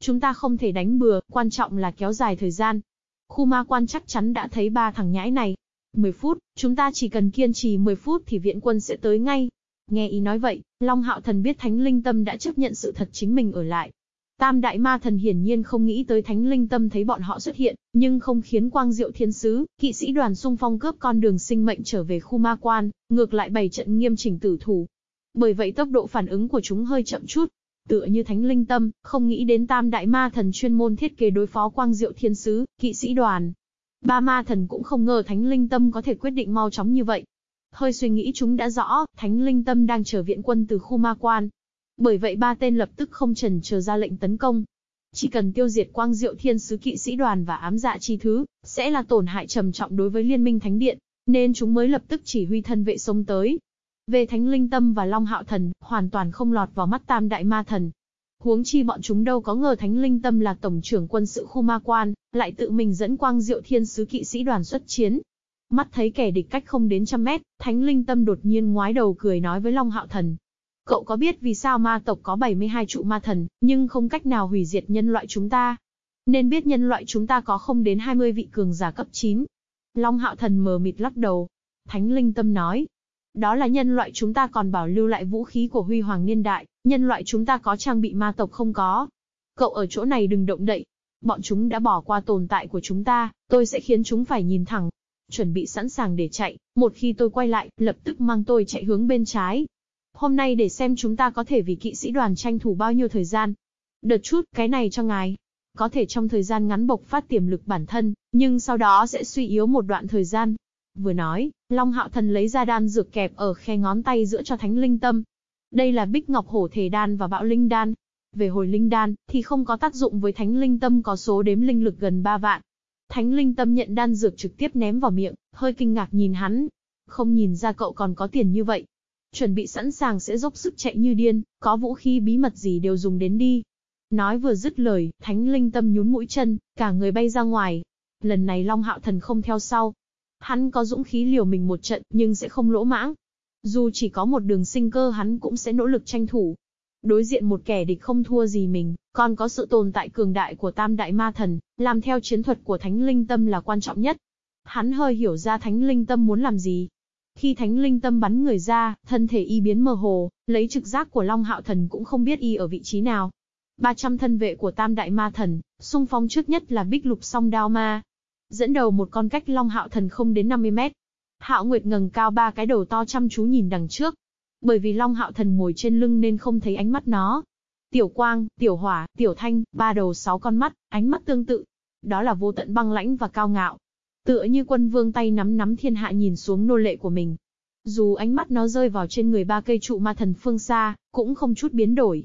Chúng ta không thể đánh bừa, quan trọng là kéo dài thời gian. Khu ma quan chắc chắn đã thấy ba thằng nhãi này, 10 phút, chúng ta chỉ cần kiên trì 10 phút thì viện quân sẽ tới ngay. Nghe ý nói vậy, Long Hạo Thần biết Thánh Linh Tâm đã chấp nhận sự thật chính mình ở lại. Tam Đại Ma Thần hiển nhiên không nghĩ tới Thánh Linh Tâm thấy bọn họ xuất hiện, nhưng không khiến Quang Diệu Thiên Sứ, kỵ sĩ đoàn xung phong cướp con đường sinh mệnh trở về khu ma quan, ngược lại bày trận nghiêm chỉnh tử thủ. Bởi vậy tốc độ phản ứng của chúng hơi chậm chút, tựa như Thánh Linh Tâm, không nghĩ đến Tam Đại Ma Thần chuyên môn thiết kế đối phó Quang Diệu Thiên Sứ, kỵ sĩ đoàn, Ba ma thần cũng không ngờ Thánh Linh Tâm có thể quyết định mau chóng như vậy. Hơi suy nghĩ chúng đã rõ, Thánh Linh Tâm đang chờ viện quân từ khu ma quan. Bởi vậy ba tên lập tức không trần chờ ra lệnh tấn công. Chỉ cần tiêu diệt quang diệu thiên sứ kỵ sĩ đoàn và ám dạ chi thứ, sẽ là tổn hại trầm trọng đối với liên minh thánh điện, nên chúng mới lập tức chỉ huy thân vệ sông tới. Về Thánh Linh Tâm và Long Hạo Thần, hoàn toàn không lọt vào mắt tam đại ma thần, Huống chi bọn chúng đâu có ngờ Thánh Linh Tâm là tổng trưởng quân sự khu ma quan, lại tự mình dẫn quang diệu thiên sứ kỵ sĩ đoàn xuất chiến. Mắt thấy kẻ địch cách không đến trăm mét, Thánh Linh Tâm đột nhiên ngoái đầu cười nói với Long Hạo Thần. Cậu có biết vì sao ma tộc có 72 trụ ma thần, nhưng không cách nào hủy diệt nhân loại chúng ta? Nên biết nhân loại chúng ta có không đến 20 vị cường giả cấp 9. Long Hạo Thần mờ mịt lắc đầu. Thánh Linh Tâm nói, đó là nhân loại chúng ta còn bảo lưu lại vũ khí của huy hoàng niên đại, nhân loại chúng ta có trang bị ma tộc không có. Cậu ở chỗ này đừng động đậy. Bọn chúng đã bỏ qua tồn tại của chúng ta, tôi sẽ khiến chúng phải nhìn thẳng. Chuẩn bị sẵn sàng để chạy, một khi tôi quay lại, lập tức mang tôi chạy hướng bên trái. Hôm nay để xem chúng ta có thể vì kỵ sĩ đoàn tranh thủ bao nhiêu thời gian. Đợt chút, cái này cho ngài. Có thể trong thời gian ngắn bộc phát tiềm lực bản thân, nhưng sau đó sẽ suy yếu một đoạn thời gian. Vừa nói, Long Hạo Thần lấy ra đan dược kẹp ở khe ngón tay giữa cho Thánh Linh Tâm. Đây là Bích Ngọc Hổ Thể Đan và Bạo Linh Đan. Về hồi Linh Đan, thì không có tác dụng với Thánh Linh Tâm có số đếm linh lực gần 3 vạn. Thánh Linh Tâm nhận đan dược trực tiếp ném vào miệng, hơi kinh ngạc nhìn hắn. Không nhìn ra cậu còn có tiền như vậy. Chuẩn bị sẵn sàng sẽ dốc sức chạy như điên, có vũ khí bí mật gì đều dùng đến đi. Nói vừa dứt lời, Thánh Linh Tâm nhún mũi chân, cả người bay ra ngoài. Lần này Long Hạo Thần không theo sau, Hắn có dũng khí liều mình một trận, nhưng sẽ không lỗ mãng. Dù chỉ có một đường sinh cơ hắn cũng sẽ nỗ lực tranh thủ. Đối diện một kẻ địch không thua gì mình, còn có sự tồn tại cường đại của tam đại ma thần, làm theo chiến thuật của thánh linh tâm là quan trọng nhất. Hắn hơi hiểu ra thánh linh tâm muốn làm gì. Khi thánh linh tâm bắn người ra, thân thể y biến mơ hồ, lấy trực giác của Long Hạo Thần cũng không biết y ở vị trí nào. 300 thân vệ của tam đại ma thần, xung phong trước nhất là bích lục song đao ma, dẫn đầu một con cách long hạo thần không đến 50 mét. Hạo Nguyệt ngẩng cao ba cái đầu to chăm chú nhìn đằng trước. Bởi vì long hạo thần ngồi trên lưng nên không thấy ánh mắt nó. Tiểu quang, tiểu hỏa, tiểu thanh, ba đầu sáu con mắt, ánh mắt tương tự. Đó là vô tận băng lãnh và cao ngạo. Tựa như quân vương tay nắm nắm thiên hạ nhìn xuống nô lệ của mình. Dù ánh mắt nó rơi vào trên người ba cây trụ ma thần phương xa, cũng không chút biến đổi.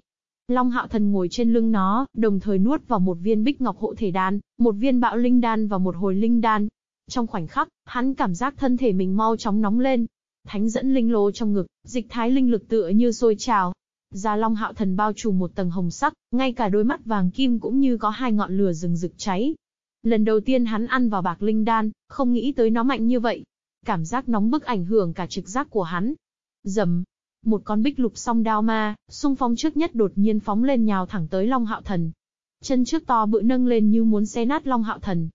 Long hạo thần ngồi trên lưng nó, đồng thời nuốt vào một viên bích ngọc hộ thể đan, một viên bạo linh đan và một hồi linh đan. Trong khoảnh khắc, hắn cảm giác thân thể mình mau chóng nóng lên. Thánh dẫn linh lô trong ngực, dịch thái linh lực tựa như sôi trào. Da Long hạo thần bao trùm một tầng hồng sắc, ngay cả đôi mắt vàng kim cũng như có hai ngọn lửa rừng rực cháy. Lần đầu tiên hắn ăn vào bạc linh đan, không nghĩ tới nó mạnh như vậy. Cảm giác nóng bức ảnh hưởng cả trực giác của hắn. Dầm. Một con bích lục song đao ma, xung phong trước nhất đột nhiên phóng lên nhào thẳng tới Long Hạo Thần. Chân trước to bự nâng lên như muốn xé nát Long Hạo Thần.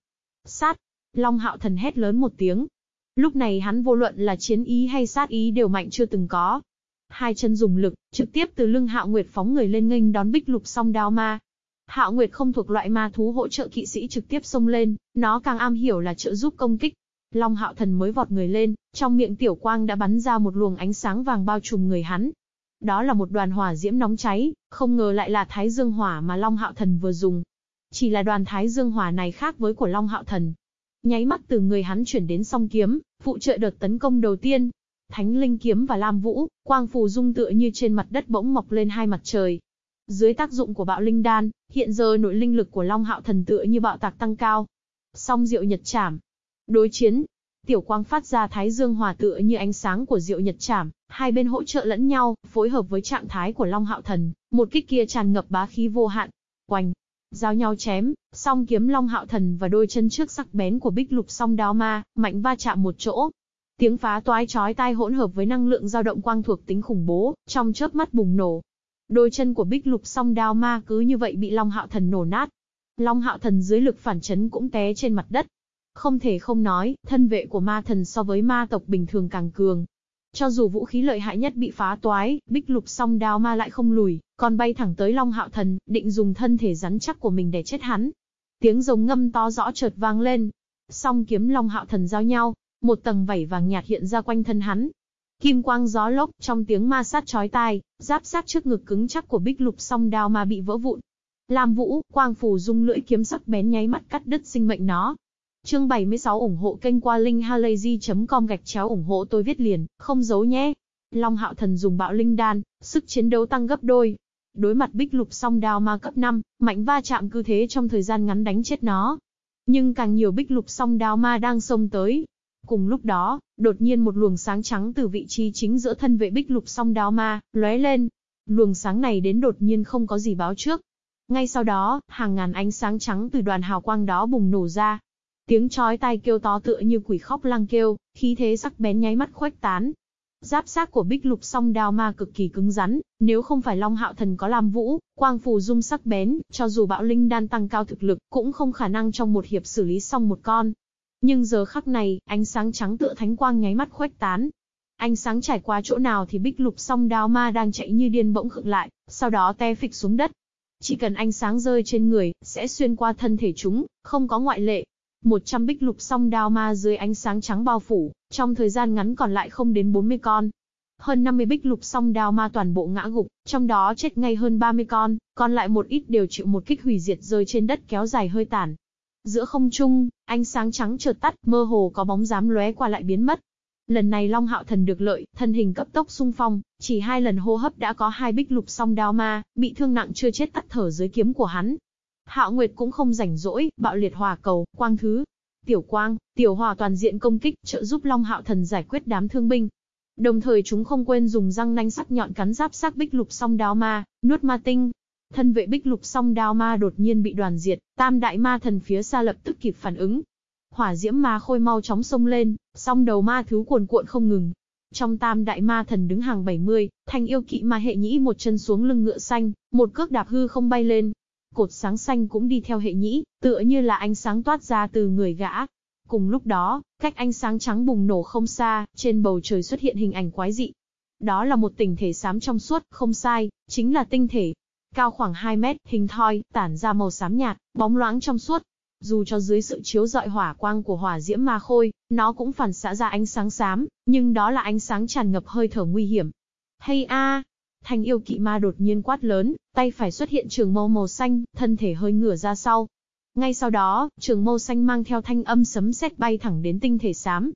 Sát. Long Hạo Thần hét lớn một tiếng. Lúc này hắn vô luận là chiến ý hay sát ý đều mạnh chưa từng có. Hai chân dùng lực, trực tiếp từ lưng Hạo Nguyệt phóng người lên nghênh đón bích lục song đao ma. Hạo Nguyệt không thuộc loại ma thú hỗ trợ kỵ sĩ trực tiếp xông lên, nó càng am hiểu là trợ giúp công kích. Long Hạo Thần mới vọt người lên, trong miệng tiểu quang đã bắn ra một luồng ánh sáng vàng bao trùm người hắn. Đó là một đoàn hỏa diễm nóng cháy, không ngờ lại là Thái Dương Hỏa mà Long Hạo Thần vừa dùng. Chỉ là đoàn Thái Dương Hỏa này khác với của Long Hạo Thần. Nháy mắt từ người hắn chuyển đến song kiếm, phụ trợ đợt tấn công đầu tiên. Thánh Linh Kiếm và Lam Vũ, quang phù dung tựa như trên mặt đất bỗng mọc lên hai mặt trời, dưới tác dụng của bạo linh đan, hiện giờ nội linh lực của Long Hạo Thần tựa như bạo tạc tăng cao. Song Diệu Nhật Trảm. Đối chiến. Tiểu quang phát ra thái dương hòa tựa như ánh sáng của Diệu Nhật Trảm, hai bên hỗ trợ lẫn nhau, phối hợp với trạng thái của Long Hạo Thần, một kích kia tràn ngập bá khí vô hạn. Quanh, giao nhau chém, song kiếm Long Hạo Thần và đôi chân trước sắc bén của Bích Lục song đao ma, mạnh va chạm một chỗ. Tiếng phá toái chói tai hỗn hợp với năng lượng dao động quang thuộc tính khủng bố, trong chớp mắt bùng nổ, Đôi chân của bích lục song đao ma cứ như vậy bị Long Hạo Thần nổ nát. Long Hạo Thần dưới lực phản chấn cũng té trên mặt đất. Không thể không nói, thân vệ của ma thần so với ma tộc bình thường càng cường. Cho dù vũ khí lợi hại nhất bị phá toái, bích lục song đao ma lại không lùi, còn bay thẳng tới Long Hạo Thần, định dùng thân thể rắn chắc của mình để chết hắn. Tiếng rồng ngâm to rõ chợt vang lên. Song kiếm Long Hạo Thần giao nhau, một tầng vảy vàng nhạt hiện ra quanh thân hắn, Kim quang gió lốc, trong tiếng ma sát chói tai, giáp sát trước ngực cứng chắc của bích lục song đao ma bị vỡ vụn. Lam Vũ, quang phủ dung lưỡi kiếm sắc bén nháy mắt cắt đứt sinh mệnh nó. Chương 76 ủng hộ kênh qua linkhalazy.com gạch chéo ủng hộ tôi viết liền, không giấu nhé. Long Hạo Thần dùng bạo linh đan, sức chiến đấu tăng gấp đôi. Đối mặt bích lục song đao ma cấp 5, mạnh va chạm cư thế trong thời gian ngắn đánh chết nó. Nhưng càng nhiều bích lục song đao ma đang xông tới, Cùng lúc đó, đột nhiên một luồng sáng trắng từ vị trí chính giữa thân vệ bích lục song đao ma, lóe lên. Luồng sáng này đến đột nhiên không có gì báo trước. Ngay sau đó, hàng ngàn ánh sáng trắng từ đoàn hào quang đó bùng nổ ra. Tiếng chói tai kêu to tựa như quỷ khóc lăng kêu, khí thế sắc bén nháy mắt khuếch tán. Giáp xác của bích lục song đao ma cực kỳ cứng rắn, nếu không phải Long Hạo Thần có làm vũ, quang phù dung sắc bén, cho dù bạo linh đan tăng cao thực lực, cũng không khả năng trong một hiệp xử lý xong một con. Nhưng giờ khắc này, ánh sáng trắng tựa thánh quang nháy mắt khuếch tán. Ánh sáng trải qua chỗ nào thì bích lục song đao ma đang chạy như điên bỗng khựng lại, sau đó té phịch xuống đất. Chỉ cần ánh sáng rơi trên người, sẽ xuyên qua thân thể chúng, không có ngoại lệ. Một trăm bích lục song đao ma dưới ánh sáng trắng bao phủ, trong thời gian ngắn còn lại không đến 40 con. Hơn 50 bích lục song đao ma toàn bộ ngã gục, trong đó chết ngay hơn 30 con, còn lại một ít đều chịu một kích hủy diệt rơi trên đất kéo dài hơi tàn. Giữa không trung, ánh sáng trắng chợt tắt, mơ hồ có bóng dám lóe qua lại biến mất. Lần này Long Hạo Thần được lợi, thân hình cấp tốc xung phong, chỉ hai lần hô hấp đã có hai bích lục song đao ma, bị thương nặng chưa chết tắt thở dưới kiếm của hắn. Hạo Nguyệt cũng không rảnh rỗi, bạo liệt hỏa cầu, quang thứ. Tiểu quang, tiểu hòa toàn diện công kích, trợ giúp Long Hạo Thần giải quyết đám thương binh. Đồng thời chúng không quên dùng răng nanh sắc nhọn cắn giáp xác bích lục song đao ma, nuốt ma tinh, Thân vệ bích lục song đao ma đột nhiên bị đoàn diệt, tam đại ma thần phía xa lập tức kịp phản ứng. Hỏa diễm ma khôi mau chóng xông lên, song đầu ma thứ cuồn cuộn không ngừng. Trong tam đại ma thần đứng hàng 70, thanh yêu kỵ ma hệ nhĩ một chân xuống lưng ngựa xanh, một cước đạp hư không bay lên. Cột sáng xanh cũng đi theo hệ nhĩ, tựa như là ánh sáng toát ra từ người gã. Cùng lúc đó, cách ánh sáng trắng bùng nổ không xa, trên bầu trời xuất hiện hình ảnh quái dị. Đó là một tinh thể xám trong suốt, không sai, chính là tinh thể, cao khoảng 2 mét, hình thoi, tản ra màu xám nhạt, bóng loáng trong suốt. Dù cho dưới sự chiếu rọi hỏa quang của hỏa diễm ma khôi, nó cũng phản xạ ra ánh sáng xám, nhưng đó là ánh sáng tràn ngập hơi thở nguy hiểm. Hay a, Thanh yêu kỵ ma đột nhiên quát lớn, tay phải xuất hiện trường mâu màu xanh, thân thể hơi ngửa ra sau. Ngay sau đó, trường mâu xanh mang theo thanh âm sấm sét bay thẳng đến tinh thể xám.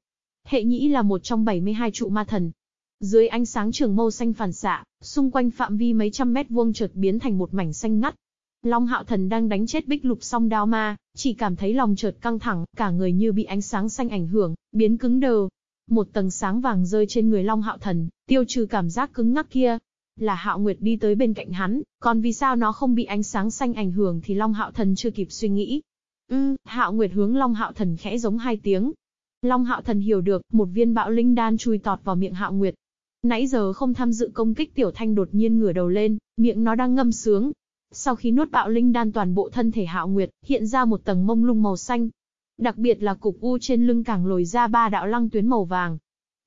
Hệ nhĩ là một trong 72 trụ ma thần, dưới ánh sáng trường mâu xanh phản xạ, xung quanh phạm vi mấy trăm mét vuông chợt biến thành một mảnh xanh ngắt. Long Hạo Thần đang đánh chết Bích Lục song đao ma, chỉ cảm thấy lòng chợt căng thẳng, cả người như bị ánh sáng xanh ảnh hưởng, biến cứng đờ. Một tầng sáng vàng rơi trên người Long Hạo Thần, tiêu trừ cảm giác cứng ngắc kia. Là Hạo Nguyệt đi tới bên cạnh hắn, còn vì sao nó không bị ánh sáng xanh ảnh hưởng thì Long Hạo Thần chưa kịp suy nghĩ. Ừ, Hạo Nguyệt hướng Long Hạo Thần khẽ giống hai tiếng. Long Hạo Thần hiểu được, một viên bạo linh đan chui tọt vào miệng Hạo Nguyệt. Nãy giờ không tham dự công kích Tiểu Thanh đột nhiên ngửa đầu lên, miệng nó đang ngâm sướng. Sau khi nuốt bạo linh đan toàn bộ thân thể Hạo Nguyệt, hiện ra một tầng mông lung màu xanh. Đặc biệt là cục u trên lưng càng lồi ra ba đạo lăng tuyến màu vàng.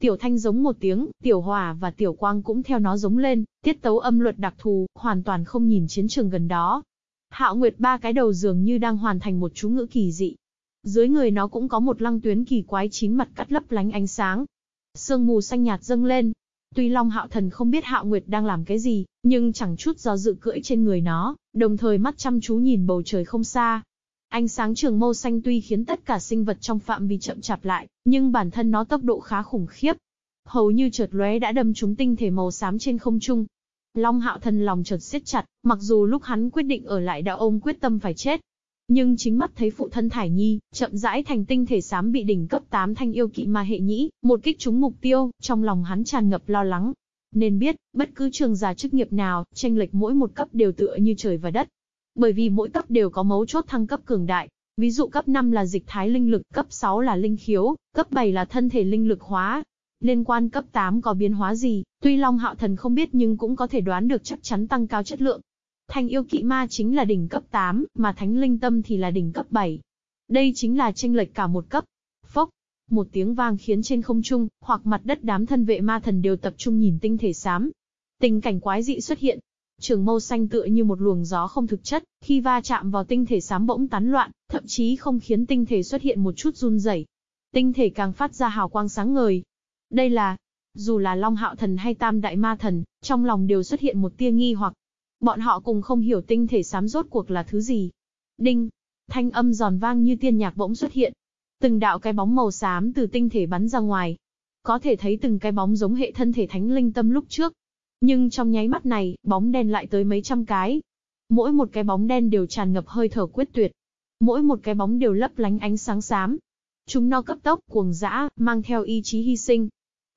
Tiểu Thanh giống một tiếng, Tiểu Hòa và Tiểu Quang cũng theo nó giống lên, tiết tấu âm luật đặc thù, hoàn toàn không nhìn chiến trường gần đó. Hạo Nguyệt ba cái đầu dường như đang hoàn thành một chú ngữ kỳ dị. Dưới người nó cũng có một lăng tuyến kỳ quái chín mặt cắt lấp lánh ánh sáng. Sương mù xanh nhạt dâng lên. Tuy Long Hạo Thần không biết Hạo Nguyệt đang làm cái gì, nhưng chẳng chút do dự cưỡi trên người nó, đồng thời mắt chăm chú nhìn bầu trời không xa. Ánh sáng trường mâu xanh tuy khiến tất cả sinh vật trong phạm vi chậm chạp lại, nhưng bản thân nó tốc độ khá khủng khiếp. Hầu như chợt lóe đã đâm trúng tinh thể màu xám trên không trung, Long hạo thần lòng chợt siết chặt, mặc dù lúc hắn quyết định ở lại đã ôm quyết tâm phải chết. Nhưng chính mắt thấy phụ thân Thải Nhi, chậm rãi thành tinh thể xám bị đỉnh cấp 8 thanh yêu kỵ ma hệ nhĩ, một kích trúng mục tiêu, trong lòng hắn tràn ngập lo lắng. Nên biết, bất cứ trường giả chức nghiệp nào, tranh lệch mỗi một cấp đều tựa như trời và đất. Bởi vì mỗi cấp đều có mấu chốt thăng cấp cường đại. Ví dụ cấp 5 là dịch thái linh lực, cấp 6 là linh khiếu, cấp 7 là thân thể linh lực hóa, Liên quan cấp 8 có biến hóa gì, tuy Long Hạo Thần không biết nhưng cũng có thể đoán được chắc chắn tăng cao chất lượng. Thanh yêu kỵ ma chính là đỉnh cấp 8, mà thánh linh tâm thì là đỉnh cấp 7. Đây chính là tranh lệch cả một cấp. Phốc, một tiếng vang khiến trên không trung, hoặc mặt đất đám thân vệ ma thần đều tập trung nhìn tinh thể xám. Tình cảnh quái dị xuất hiện. Trường mâu xanh tựa như một luồng gió không thực chất, khi va chạm vào tinh thể sám bỗng tán loạn, thậm chí không khiến tinh thể xuất hiện một chút run rẩy. Tinh thể càng phát ra hào quang sáng ngời, đây là, dù là Long Hạo Thần hay Tam Đại Ma Thần, trong lòng đều xuất hiện một tia nghi hoặc. Bọn họ cùng không hiểu tinh thể sám rốt cuộc là thứ gì. Đinh, thanh âm giòn vang như tiên nhạc bỗng xuất hiện. Từng đạo cái bóng màu xám từ tinh thể bắn ra ngoài. Có thể thấy từng cái bóng giống hệ thân thể thánh linh tâm lúc trước. Nhưng trong nháy mắt này, bóng đen lại tới mấy trăm cái. Mỗi một cái bóng đen đều tràn ngập hơi thở quyết tuyệt. Mỗi một cái bóng đều lấp lánh ánh sáng xám. Chúng nó cấp tốc, cuồng dã, mang theo ý chí hy sinh,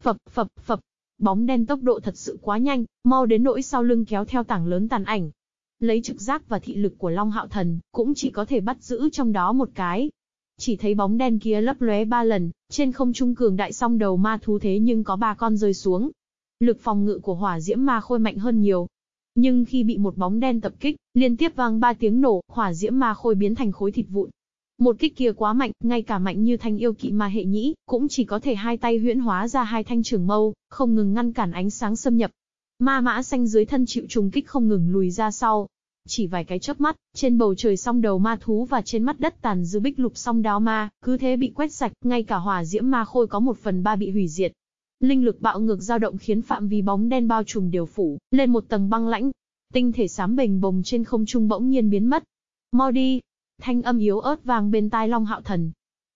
Phập, phập, phập. Bóng đen tốc độ thật sự quá nhanh, mau đến nỗi sau lưng kéo theo tảng lớn tàn ảnh. Lấy trực giác và thị lực của Long Hạo Thần, cũng chỉ có thể bắt giữ trong đó một cái. Chỉ thấy bóng đen kia lấp lóe ba lần, trên không trung cường đại song đầu ma thú thế nhưng có ba con rơi xuống. Lực phòng ngự của hỏa diễm ma khôi mạnh hơn nhiều, nhưng khi bị một bóng đen tập kích, liên tiếp vang ba tiếng nổ, hỏa diễm ma khôi biến thành khối thịt vụn. Một kích kia quá mạnh, ngay cả mạnh như thanh yêu kỵ ma hệ nhĩ, cũng chỉ có thể hai tay huyễn hóa ra hai thanh trường mâu, không ngừng ngăn cản ánh sáng xâm nhập. Ma mã xanh dưới thân chịu trùng kích không ngừng lùi ra sau. Chỉ vài cái chớp mắt, trên bầu trời song đầu ma thú và trên mắt đất tàn dư bích lục song đao ma, cứ thế bị quét sạch, ngay cả hỏa diễm ma khôi có một phần ba bị hủy diệt. Linh lực bạo ngược dao động khiến phạm vi bóng đen bao trùm đều phủ, lên một tầng băng lãnh. Tinh thể xám bềnh bồng trên không trung bỗng nhiên biến mất. Mau đi, Thanh âm yếu ớt vang bên tai Long Hạo Thần.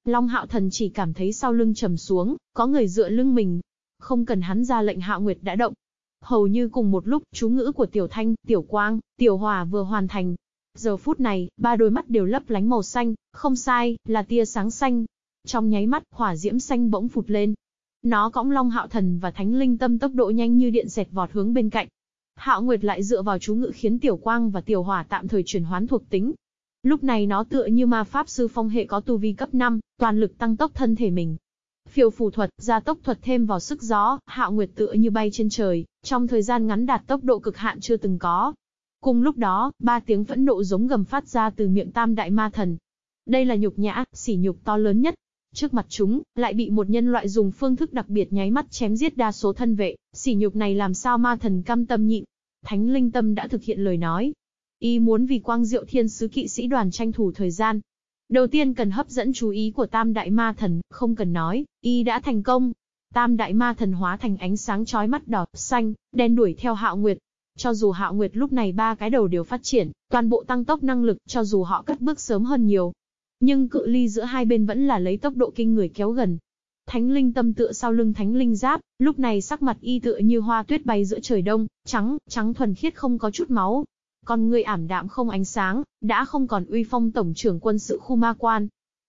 Long Hạo Thần chỉ cảm thấy sau lưng trầm xuống, có người dựa lưng mình. Không cần hắn ra lệnh Hạo Nguyệt đã động. Hầu như cùng một lúc, chú ngữ của Tiểu Thanh, Tiểu Quang, Tiểu Hòa vừa hoàn thành. Giờ phút này, ba đôi mắt đều lấp lánh màu xanh, không sai, là tia sáng xanh. Trong nháy mắt, hỏa diễm xanh bỗng phụt lên. Nó cõng Long Hạo Thần và Thánh Linh Tâm tốc độ nhanh như điện xẹt vọt hướng bên cạnh. Hạo Nguyệt lại dựa vào chú ngự khiến Tiểu Quang và Tiểu Hỏa tạm thời chuyển hoán thuộc tính, Lúc này nó tựa như ma pháp sư phong hệ có tu vi cấp 5, toàn lực tăng tốc thân thể mình. Phiêu phù thuật, gia tốc thuật thêm vào sức gió, hạo nguyệt tựa như bay trên trời, trong thời gian ngắn đạt tốc độ cực hạn chưa từng có. Cùng lúc đó, ba tiếng phẫn nộ giống gầm phát ra từ miệng tam đại ma thần. Đây là nhục nhã, sỉ nhục to lớn nhất. Trước mặt chúng, lại bị một nhân loại dùng phương thức đặc biệt nháy mắt chém giết đa số thân vệ, sỉ nhục này làm sao ma thần cam tâm nhịn. Thánh linh tâm đã thực hiện lời nói, Y muốn vì quang diệu thiên sứ kỵ sĩ đoàn tranh thủ thời gian. Đầu tiên cần hấp dẫn chú ý của tam đại ma thần, không cần nói, Y đã thành công. Tam đại ma thần hóa thành ánh sáng chói mắt đỏ, xanh, đen đuổi theo hạo nguyệt. Cho dù hạo nguyệt lúc này ba cái đầu đều phát triển, toàn bộ tăng tốc năng lực, cho dù họ cất bước sớm hơn nhiều. Nhưng cự ly giữa hai bên vẫn là lấy tốc độ kinh người kéo gần, Thánh linh tâm tựa sau lưng thánh linh giáp, lúc này sắc mặt y tựa như hoa tuyết bay giữa trời đông, trắng, trắng thuần khiết không có chút máu, con người ảm đạm không ánh sáng, đã không còn uy phong tổng trưởng quân sự khu ma quan.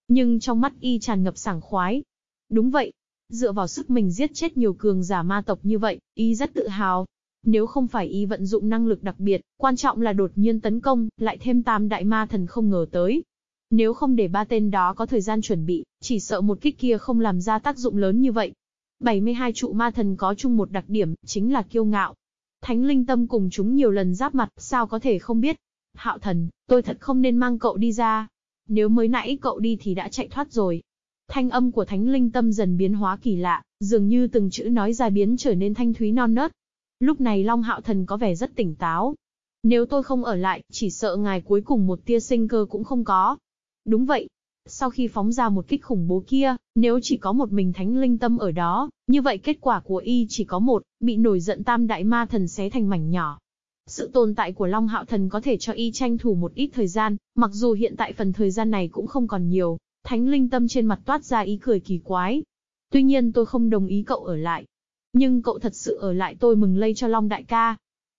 Nhưng trong mắt y tràn ngập sảng khoái. Đúng vậy, dựa vào sức mình giết chết nhiều cường giả ma tộc như vậy, y rất tự hào. Nếu không phải y vận dụng năng lực đặc biệt, quan trọng là đột nhiên tấn công, lại thêm tam đại ma thần không ngờ tới. Nếu không để ba tên đó có thời gian chuẩn bị, chỉ sợ một kích kia không làm ra tác dụng lớn như vậy. 72 trụ ma thần có chung một đặc điểm, chính là kiêu ngạo. Thánh linh tâm cùng chúng nhiều lần giáp mặt, sao có thể không biết. Hạo thần, tôi thật không nên mang cậu đi ra. Nếu mới nãy cậu đi thì đã chạy thoát rồi. Thanh âm của thánh linh tâm dần biến hóa kỳ lạ, dường như từng chữ nói ra biến trở nên thanh thúy non nớt. Lúc này Long Hạo Thần có vẻ rất tỉnh táo. Nếu tôi không ở lại, chỉ sợ ngài cuối cùng một tia sinh cơ cũng không có. Đúng vậy. Sau khi phóng ra một kích khủng bố kia, nếu chỉ có một mình thánh linh tâm ở đó, như vậy kết quả của y chỉ có một, bị nổi giận tam đại ma thần xé thành mảnh nhỏ. Sự tồn tại của Long Hạo Thần có thể cho y tranh thủ một ít thời gian, mặc dù hiện tại phần thời gian này cũng không còn nhiều, thánh linh tâm trên mặt toát ra ý cười kỳ quái. Tuy nhiên tôi không đồng ý cậu ở lại. Nhưng cậu thật sự ở lại tôi mừng lây cho Long đại ca.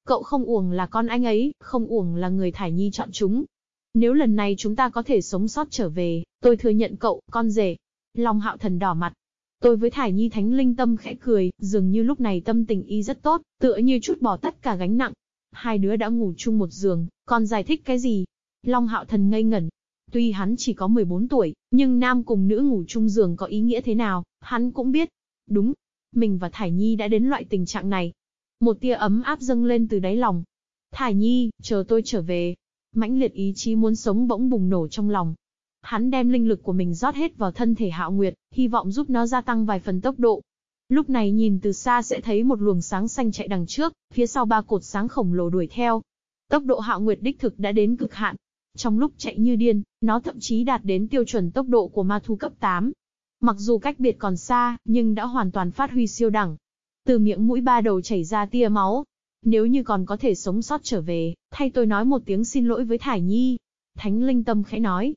Cậu không uổng là con anh ấy, không uổng là người Thải Nhi chọn chúng. Nếu lần này chúng ta có thể sống sót trở về, tôi thừa nhận cậu, con rể. Long hạo thần đỏ mặt. Tôi với Thải Nhi thánh linh tâm khẽ cười, dường như lúc này tâm tình y rất tốt, tựa như chút bỏ tất cả gánh nặng. Hai đứa đã ngủ chung một giường, còn giải thích cái gì? Long hạo thần ngây ngẩn. Tuy hắn chỉ có 14 tuổi, nhưng nam cùng nữ ngủ chung giường có ý nghĩa thế nào, hắn cũng biết. Đúng, mình và Thải Nhi đã đến loại tình trạng này. Một tia ấm áp dâng lên từ đáy lòng. Thải Nhi, chờ tôi trở về. Mãnh liệt ý chí muốn sống bỗng bùng nổ trong lòng. Hắn đem linh lực của mình rót hết vào thân thể Hạo Nguyệt, hy vọng giúp nó gia tăng vài phần tốc độ. Lúc này nhìn từ xa sẽ thấy một luồng sáng xanh chạy đằng trước, phía sau ba cột sáng khổng lồ đuổi theo. Tốc độ Hạo Nguyệt đích thực đã đến cực hạn. Trong lúc chạy như điên, nó thậm chí đạt đến tiêu chuẩn tốc độ của ma thú cấp 8. Mặc dù cách biệt còn xa, nhưng đã hoàn toàn phát huy siêu đẳng. Từ miệng mũi ba đầu chảy ra tia máu. Nếu như còn có thể sống sót trở về, thay tôi nói một tiếng xin lỗi với Thải Nhi. Thánh Linh Tâm khẽ nói.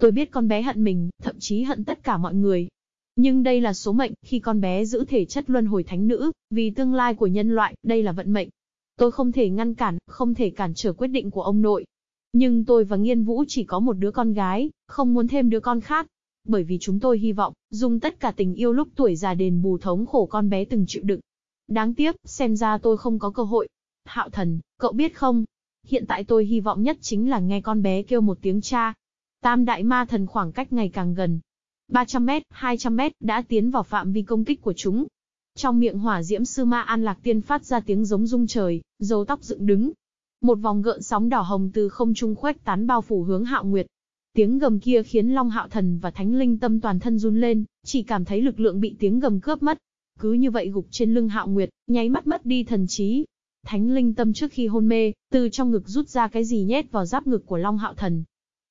Tôi biết con bé hận mình, thậm chí hận tất cả mọi người. Nhưng đây là số mệnh, khi con bé giữ thể chất luân hồi thánh nữ, vì tương lai của nhân loại, đây là vận mệnh. Tôi không thể ngăn cản, không thể cản trở quyết định của ông nội. Nhưng tôi và Nghiên Vũ chỉ có một đứa con gái, không muốn thêm đứa con khác bởi vì chúng tôi hy vọng, dùng tất cả tình yêu lúc tuổi già đền bù thống khổ con bé từng chịu đựng. Đáng tiếc, xem ra tôi không có cơ hội. Hạo thần, cậu biết không? Hiện tại tôi hy vọng nhất chính là nghe con bé kêu một tiếng cha. Tam đại ma thần khoảng cách ngày càng gần. 300 mét, 200 mét đã tiến vào phạm vi công kích của chúng. Trong miệng hỏa diễm sư ma an lạc tiên phát ra tiếng giống rung trời, dấu tóc dựng đứng. Một vòng gợn sóng đỏ hồng từ không trung khuếch tán bao phủ hướng hạo nguyệt. Tiếng gầm kia khiến Long Hạo Thần và Thánh Linh Tâm toàn thân run lên, chỉ cảm thấy lực lượng bị tiếng gầm cướp mất. Cứ như vậy gục trên lưng Hạo Nguyệt, nháy mắt mất đi thần trí. Thánh Linh Tâm trước khi hôn mê, từ trong ngực rút ra cái gì nhét vào giáp ngực của Long Hạo Thần.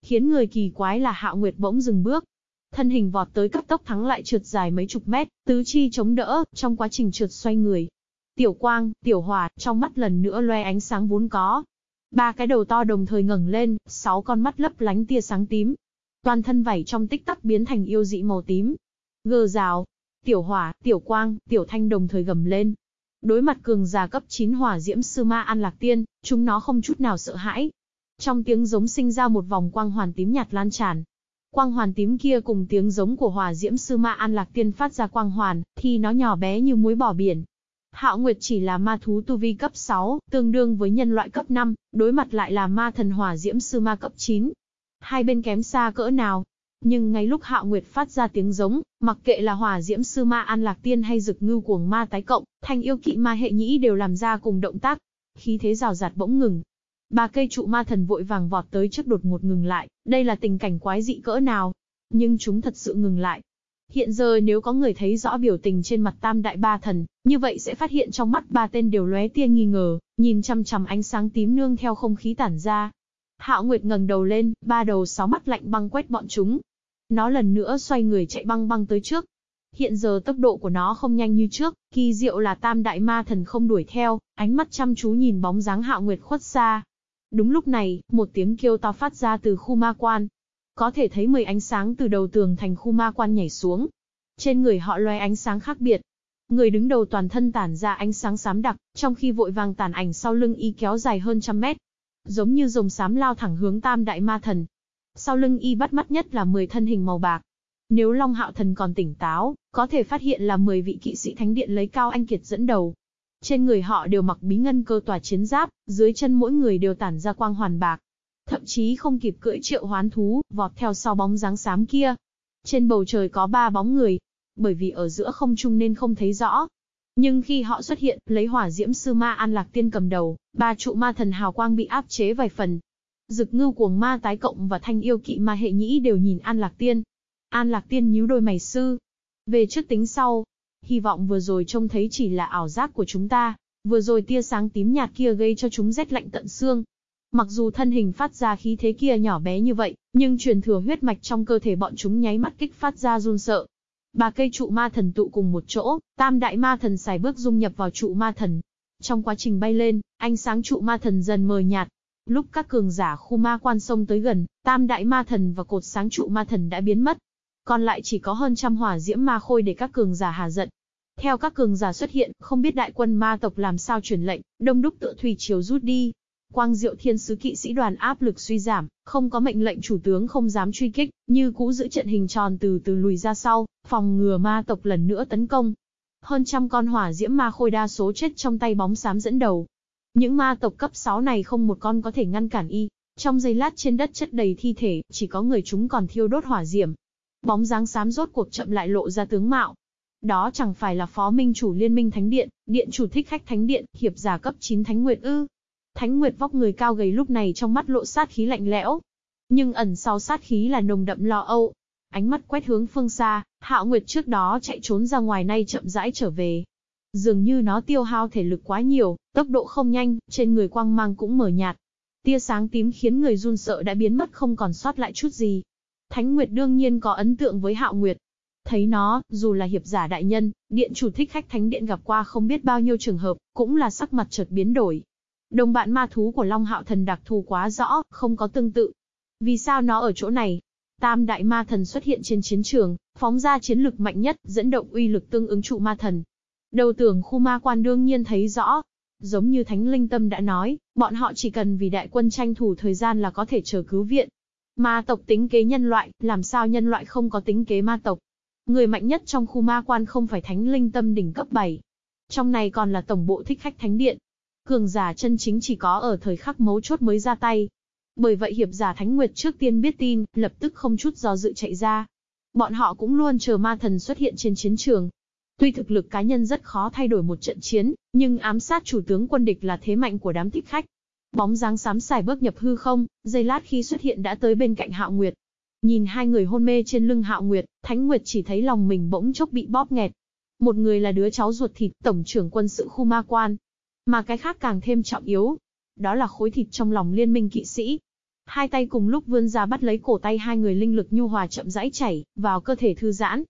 Khiến người kỳ quái là Hạo Nguyệt bỗng dừng bước. Thân hình vọt tới cấp tốc thắng lại trượt dài mấy chục mét, tứ chi chống đỡ, trong quá trình trượt xoay người. Tiểu quang, tiểu hỏa, trong mắt lần nữa loe ánh sáng vốn có, Ba cái đầu to đồng thời ngẩng lên, sáu con mắt lấp lánh tia sáng tím. Toàn thân vảy trong tích tắc biến thành yêu dị màu tím. Gờ rào, tiểu hỏa, tiểu quang, tiểu thanh đồng thời gầm lên. Đối mặt cường giả cấp 9 hỏa diễm sư ma an lạc tiên, chúng nó không chút nào sợ hãi. Trong tiếng giống sinh ra một vòng quang hoàn tím nhạt lan tràn. Quang hoàn tím kia cùng tiếng giống của hỏa diễm sư ma an lạc tiên phát ra quang hoàn, thì nó nhỏ bé như muối bỏ biển, Hạo Nguyệt chỉ là ma thú tu vi cấp 6, tương đương với nhân loại cấp 5, đối mặt lại là ma thần hỏa diễm sư ma cấp 9. Hai bên kém xa cỡ nào? Nhưng ngay lúc Hạo Nguyệt phát ra tiếng giống, mặc kệ là hỏa diễm sư ma An Lạc Tiên hay rực ngưu cuồng ma tái cộng, thanh yêu kỵ ma hệ nhĩ đều làm ra cùng động tác. Khí thế rào rạt bỗng ngừng. Ba cây trụ ma thần vội vàng vọt tới trước đột một ngừng lại, đây là tình cảnh quái dị cỡ nào. Nhưng chúng thật sự ngừng lại, Hiện giờ nếu có người thấy rõ biểu tình trên mặt tam đại ba thần, như vậy sẽ phát hiện trong mắt ba tên đều lóe tia nghi ngờ, nhìn chăm chăm ánh sáng tím nương theo không khí tản ra. Hạo Nguyệt ngẩng đầu lên, ba đầu sáu mắt lạnh băng quét bọn chúng. Nó lần nữa xoay người chạy băng băng tới trước. Hiện giờ tốc độ của nó không nhanh như trước, kỳ diệu là tam đại ma thần không đuổi theo, ánh mắt chăm chú nhìn bóng dáng Hạo Nguyệt khuất xa. Đúng lúc này, một tiếng kêu to phát ra từ khu ma quan, có thể thấy mười ánh sáng từ đầu tường thành khu ma quan nhảy xuống. Trên người họ loe ánh sáng khác biệt. Người đứng đầu toàn thân tản ra ánh sáng xám đặc, trong khi vội vàng tàn ảnh sau lưng y kéo dài hơn trăm mét. Giống như rồng xám lao thẳng hướng tam đại ma thần. Sau lưng y bắt mắt nhất là 10 thân hình màu bạc. Nếu Long Hạo Thần còn tỉnh táo, có thể phát hiện là 10 vị kỵ sĩ thánh điện lấy cao anh kiệt dẫn đầu. Trên người họ đều mặc bí ngân cơ tòa chiến giáp, dưới chân mỗi người đều tản ra quang hoàn bạc. thậm chí không kịp cưỡi triệu hoán thú, vọt theo sau bóng dáng xám kia. Trên bầu trời có ba bóng người, bởi vì ở giữa không trung nên không thấy rõ. Nhưng khi họ xuất hiện, lấy hỏa diễm sư ma an lạc tiên cầm đầu, ba trụ ma thần hào quang bị áp chế vài phần. Dực ngưu cuồng ma tái cộng và thanh yêu kỵ ma hệ nhĩ đều nhìn an lạc tiên. An lạc tiên nhíu đôi mày sư. Về trước tính sau. Hy vọng vừa rồi trông thấy chỉ là ảo giác của chúng ta. Vừa rồi tia sáng tím nhạt kia gây cho chúng rét lạnh tận xương, Mặc dù thân hình phát ra khí thế kia nhỏ bé như vậy, nhưng truyền thừa huyết mạch trong cơ thể bọn chúng nháy mắt kích phát ra run sợ. Ba cây trụ ma thần tụ cùng một chỗ, tam đại ma thần xài bước dung nhập vào trụ ma thần. Trong quá trình bay lên, ánh sáng trụ ma thần dần mờ nhạt. Lúc các cường giả khu ma quan sông tới gần, tam đại ma thần và cột sáng trụ ma thần đã biến mất. Còn lại chỉ có hơn trăm hỏa diễm ma khôi để các cường giả hà giận. Theo các cường giả xuất hiện, không biết đại quân ma tộc làm sao truyền lệnh, đông đúc tựa thủy chiều rút đi, Quang Diệu Thiên sứ kỵ sĩ đoàn áp lực suy giảm, không có mệnh lệnh chủ tướng không dám truy kích, như cũ giữ trận hình tròn từ từ lùi ra sau, phòng ngừa ma tộc lần nữa tấn công. Hơn trăm con hỏa diễm ma khôi đa số chết trong tay bóng xám dẫn đầu. Những ma tộc cấp 6 này không một con có thể ngăn cản y. Trong giây lát trên đất chất đầy thi thể, chỉ có người chúng còn thiêu đốt hỏa diễm. Bóng dáng xám rốt cuộc chậm lại lộ ra tướng mạo, đó chẳng phải là phó minh chủ liên minh thánh điện, điện chủ thích khách thánh điện, hiệp giả cấp 9 thánh nguyệt ư. Thánh Nguyệt vóc người cao gầy lúc này trong mắt lộ sát khí lạnh lẽo. Nhưng ẩn sau sát khí là nồng đậm lo âu. Ánh mắt quét hướng phương xa, Hạo Nguyệt trước đó chạy trốn ra ngoài nay chậm rãi trở về. Dường như nó tiêu hao thể lực quá nhiều, tốc độ không nhanh, trên người quang mang cũng mờ nhạt. Tia sáng tím khiến người run sợ đã biến mất không còn sót lại chút gì. Thánh Nguyệt đương nhiên có ấn tượng với Hạo Nguyệt. Thấy nó, dù là hiệp giả đại nhân, điện chủ thích khách thánh điện gặp qua không biết bao nhiêu trường hợp, cũng là sắc mặt chợt biến đổi, Đồng bạn ma thú của Long Hạo Thần đặc thù quá rõ, không có tương tự. Vì sao nó ở chỗ này? Tam đại ma thần xuất hiện trên chiến trường, phóng ra chiến lực mạnh nhất, dẫn động uy lực tương ứng trụ ma thần. Đầu tưởng khu ma quan đương nhiên thấy rõ. Giống như Thánh Linh Tâm đã nói, bọn họ chỉ cần vì đại quân tranh thủ thời gian là có thể chờ cứu viện. Ma tộc tính kế nhân loại, làm sao nhân loại không có tính kế ma tộc? Người mạnh nhất trong khu ma quan không phải Thánh Linh Tâm đỉnh cấp 7. Trong này còn là tổng bộ thích khách thánh điện, Cường giả chân chính chỉ có ở thời khắc mấu chốt mới ra tay. Bởi vậy hiệp giả Thánh Nguyệt trước tiên biết tin, lập tức không chút do dự chạy ra. Bọn họ cũng luôn chờ ma thần xuất hiện trên chiến trường. Tuy thực lực cá nhân rất khó thay đổi một trận chiến, nhưng ám sát chủ tướng quân địch là thế mạnh của đám thích khách. Bóng dáng xám xài bước nhập hư không, giây lát khi xuất hiện đã tới bên cạnh Hạo Nguyệt. Nhìn hai người hôn mê trên lưng Hạo Nguyệt, Thánh Nguyệt chỉ thấy lòng mình bỗng chốc bị bóp nghẹt. Một người là đứa cháu ruột thịt, tổng trưởng quân sự khu ma quan, mà cái khác càng thêm trọng yếu. Đó là khối thịt trong lòng liên minh kỵ sĩ. Hai tay cùng lúc vươn ra bắt lấy cổ tay hai người linh lực nhu hòa chậm rãi chảy, vào cơ thể thư giãn.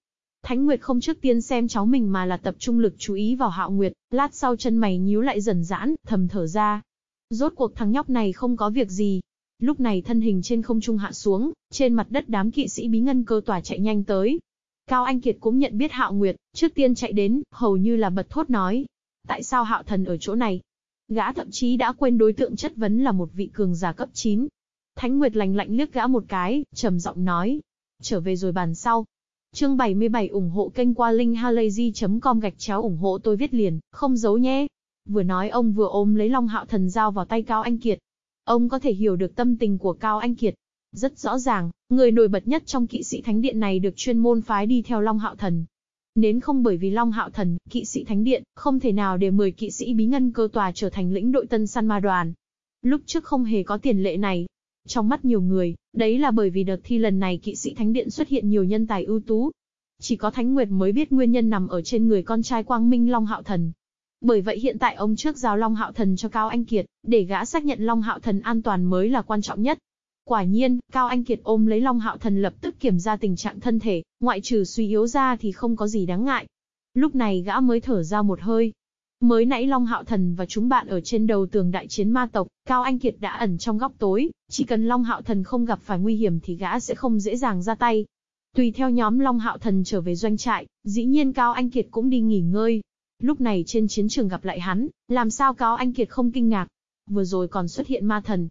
Thánh Nguyệt không trước tiên xem cháu mình mà là tập trung lực chú ý vào Hạo Nguyệt, lát sau chân mày nhíu lại dần giãn, thầm thở ra. Rốt cuộc thằng nhóc này không có việc gì. Lúc này thân hình trên không trung hạ xuống, trên mặt đất đám kỵ sĩ bí ngân cơ tỏa chạy nhanh tới. Cao Anh Kiệt cũng nhận biết Hạo Nguyệt, trước tiên chạy đến, hầu như là bật thốt nói, Tại sao hạo thần ở chỗ này? Gã thậm chí đã quên đối tượng chất vấn là một vị cường giả cấp 9. Thánh Nguyệt lành lạnh liếc gã một cái, trầm giọng nói. Trở về rồi bàn sau. Chương 77 ủng hộ kênh qua linkhalazy.com gạch chéo ủng hộ tôi viết liền, không giấu nhé. Vừa nói ông vừa ôm lấy Long Hạo Thần giao vào tay Cao Anh Kiệt. Ông có thể hiểu được tâm tình của Cao Anh Kiệt. Rất rõ ràng, người nổi bật nhất trong kỵ sĩ thánh điện này được chuyên môn phái đi theo Long Hạo Thần, Nến không bởi vì Long Hạo Thần, kỵ sĩ thánh điện, không thể nào để 10 kỵ sĩ bí ngân cơ tòa trở thành lĩnh đội tân săn ma đoàn. Lúc trước không hề có tiền lệ này. Trong mắt nhiều người, đấy là bởi vì đợt thi lần này kỵ sĩ thánh điện xuất hiện nhiều nhân tài ưu tú. Chỉ có Thánh Nguyệt mới biết nguyên nhân nằm ở trên người con trai Quang Minh Long Hạo Thần. Bởi vậy hiện tại ông trước giao Long Hạo Thần cho Cao Anh Kiệt, để gã xác nhận Long Hạo Thần an toàn mới là quan trọng nhất. Quả nhiên, Cao Anh Kiệt ôm lấy Long Hạo Thần lập tức kiểm tra tình trạng thân thể, ngoại trừ suy yếu ra thì không có gì đáng ngại. Lúc này gã mới thở ra một hơi. Mới nãy Long Hạo Thần và chúng bạn ở trên đầu tường đại chiến ma tộc, Cao Anh Kiệt đã ẩn trong góc tối, chỉ cần Long Hạo Thần không gặp phải nguy hiểm thì gã sẽ không dễ dàng ra tay. Tùy theo nhóm Long Hạo Thần trở về doanh trại, dĩ nhiên Cao Anh Kiệt cũng đi nghỉ ngơi. Lúc này trên chiến trường gặp lại hắn, làm sao Cao Anh Kiệt không kinh ngạc. Vừa rồi còn xuất hiện ma thần,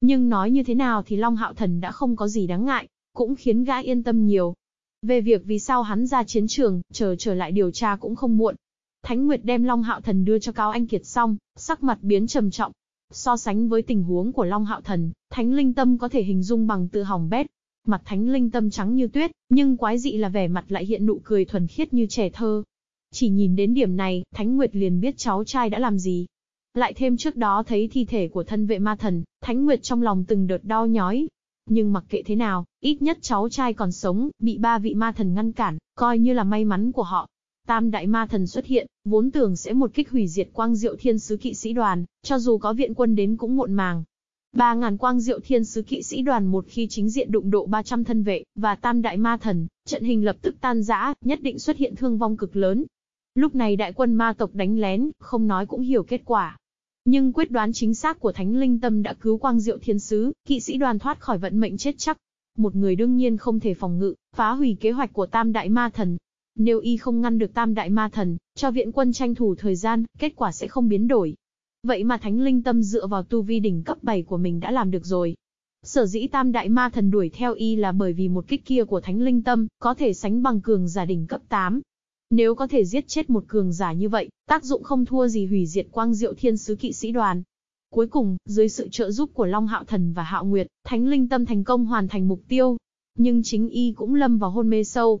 nhưng nói như thế nào thì Long Hạo Thần đã không có gì đáng ngại, cũng khiến gã yên tâm nhiều. Về việc vì sao hắn ra chiến trường, chờ trở lại điều tra cũng không muộn. Thánh Nguyệt đem Long Hạo Thần đưa cho Cao Anh Kiệt xong, sắc mặt biến trầm trọng. So sánh với tình huống của Long Hạo Thần, Thánh Linh Tâm có thể hình dung bằng tự hỏng bét. Mặt Thánh Linh Tâm trắng như tuyết, nhưng quái dị là vẻ mặt lại hiện nụ cười thuần khiết như trẻ thơ. Chỉ nhìn đến điểm này, Thánh Nguyệt liền biết cháu trai đã làm gì. Lại thêm trước đó thấy thi thể của thân vệ ma thần, Thánh Nguyệt trong lòng từng đợt đau nhói. Nhưng mặc kệ thế nào, ít nhất cháu trai còn sống, bị ba vị ma thần ngăn cản, coi như là may mắn của họ. Tam đại ma thần xuất hiện, vốn tưởng sẽ một kích hủy diệt quang diệu thiên sứ kỵ sĩ đoàn, cho dù có viện quân đến cũng muộn màng. Ba ngàn quang diệu thiên sứ kỵ sĩ đoàn một khi chính diện đụng độ 300 thân vệ, và tam đại ma thần, trận hình lập tức tan rã, nhất định xuất hiện thương vong cực lớn. Lúc này đại quân ma tộc đánh lén, không nói cũng hiểu kết quả. Nhưng quyết đoán chính xác của Thánh Linh Tâm đã cứu quang diệu thiên sứ, kỵ sĩ đoàn thoát khỏi vận mệnh chết chắc. Một người đương nhiên không thể phòng ngự, phá hủy kế hoạch của tam đại ma thần, nếu y không ngăn được tam đại ma thần, cho viện quân tranh thủ thời gian, kết quả sẽ không biến đổi. Vậy mà Thánh Linh Tâm dựa vào tu vi đỉnh cấp 7 của mình đã làm được rồi. Sở dĩ tam đại ma thần đuổi theo y là bởi vì một kích kia của Thánh Linh Tâm, có thể sánh bằng cường giả đỉnh cấp 8. Nếu có thể giết chết một cường giả như vậy, tác dụng không thua gì hủy diệt quang diệu thiên sứ kỵ sĩ đoàn. Cuối cùng, dưới sự trợ giúp của Long Hạo Thần và Hạo Nguyệt, Thánh Linh Tâm thành công hoàn thành mục tiêu. Nhưng chính y cũng lâm vào hôn mê sâu,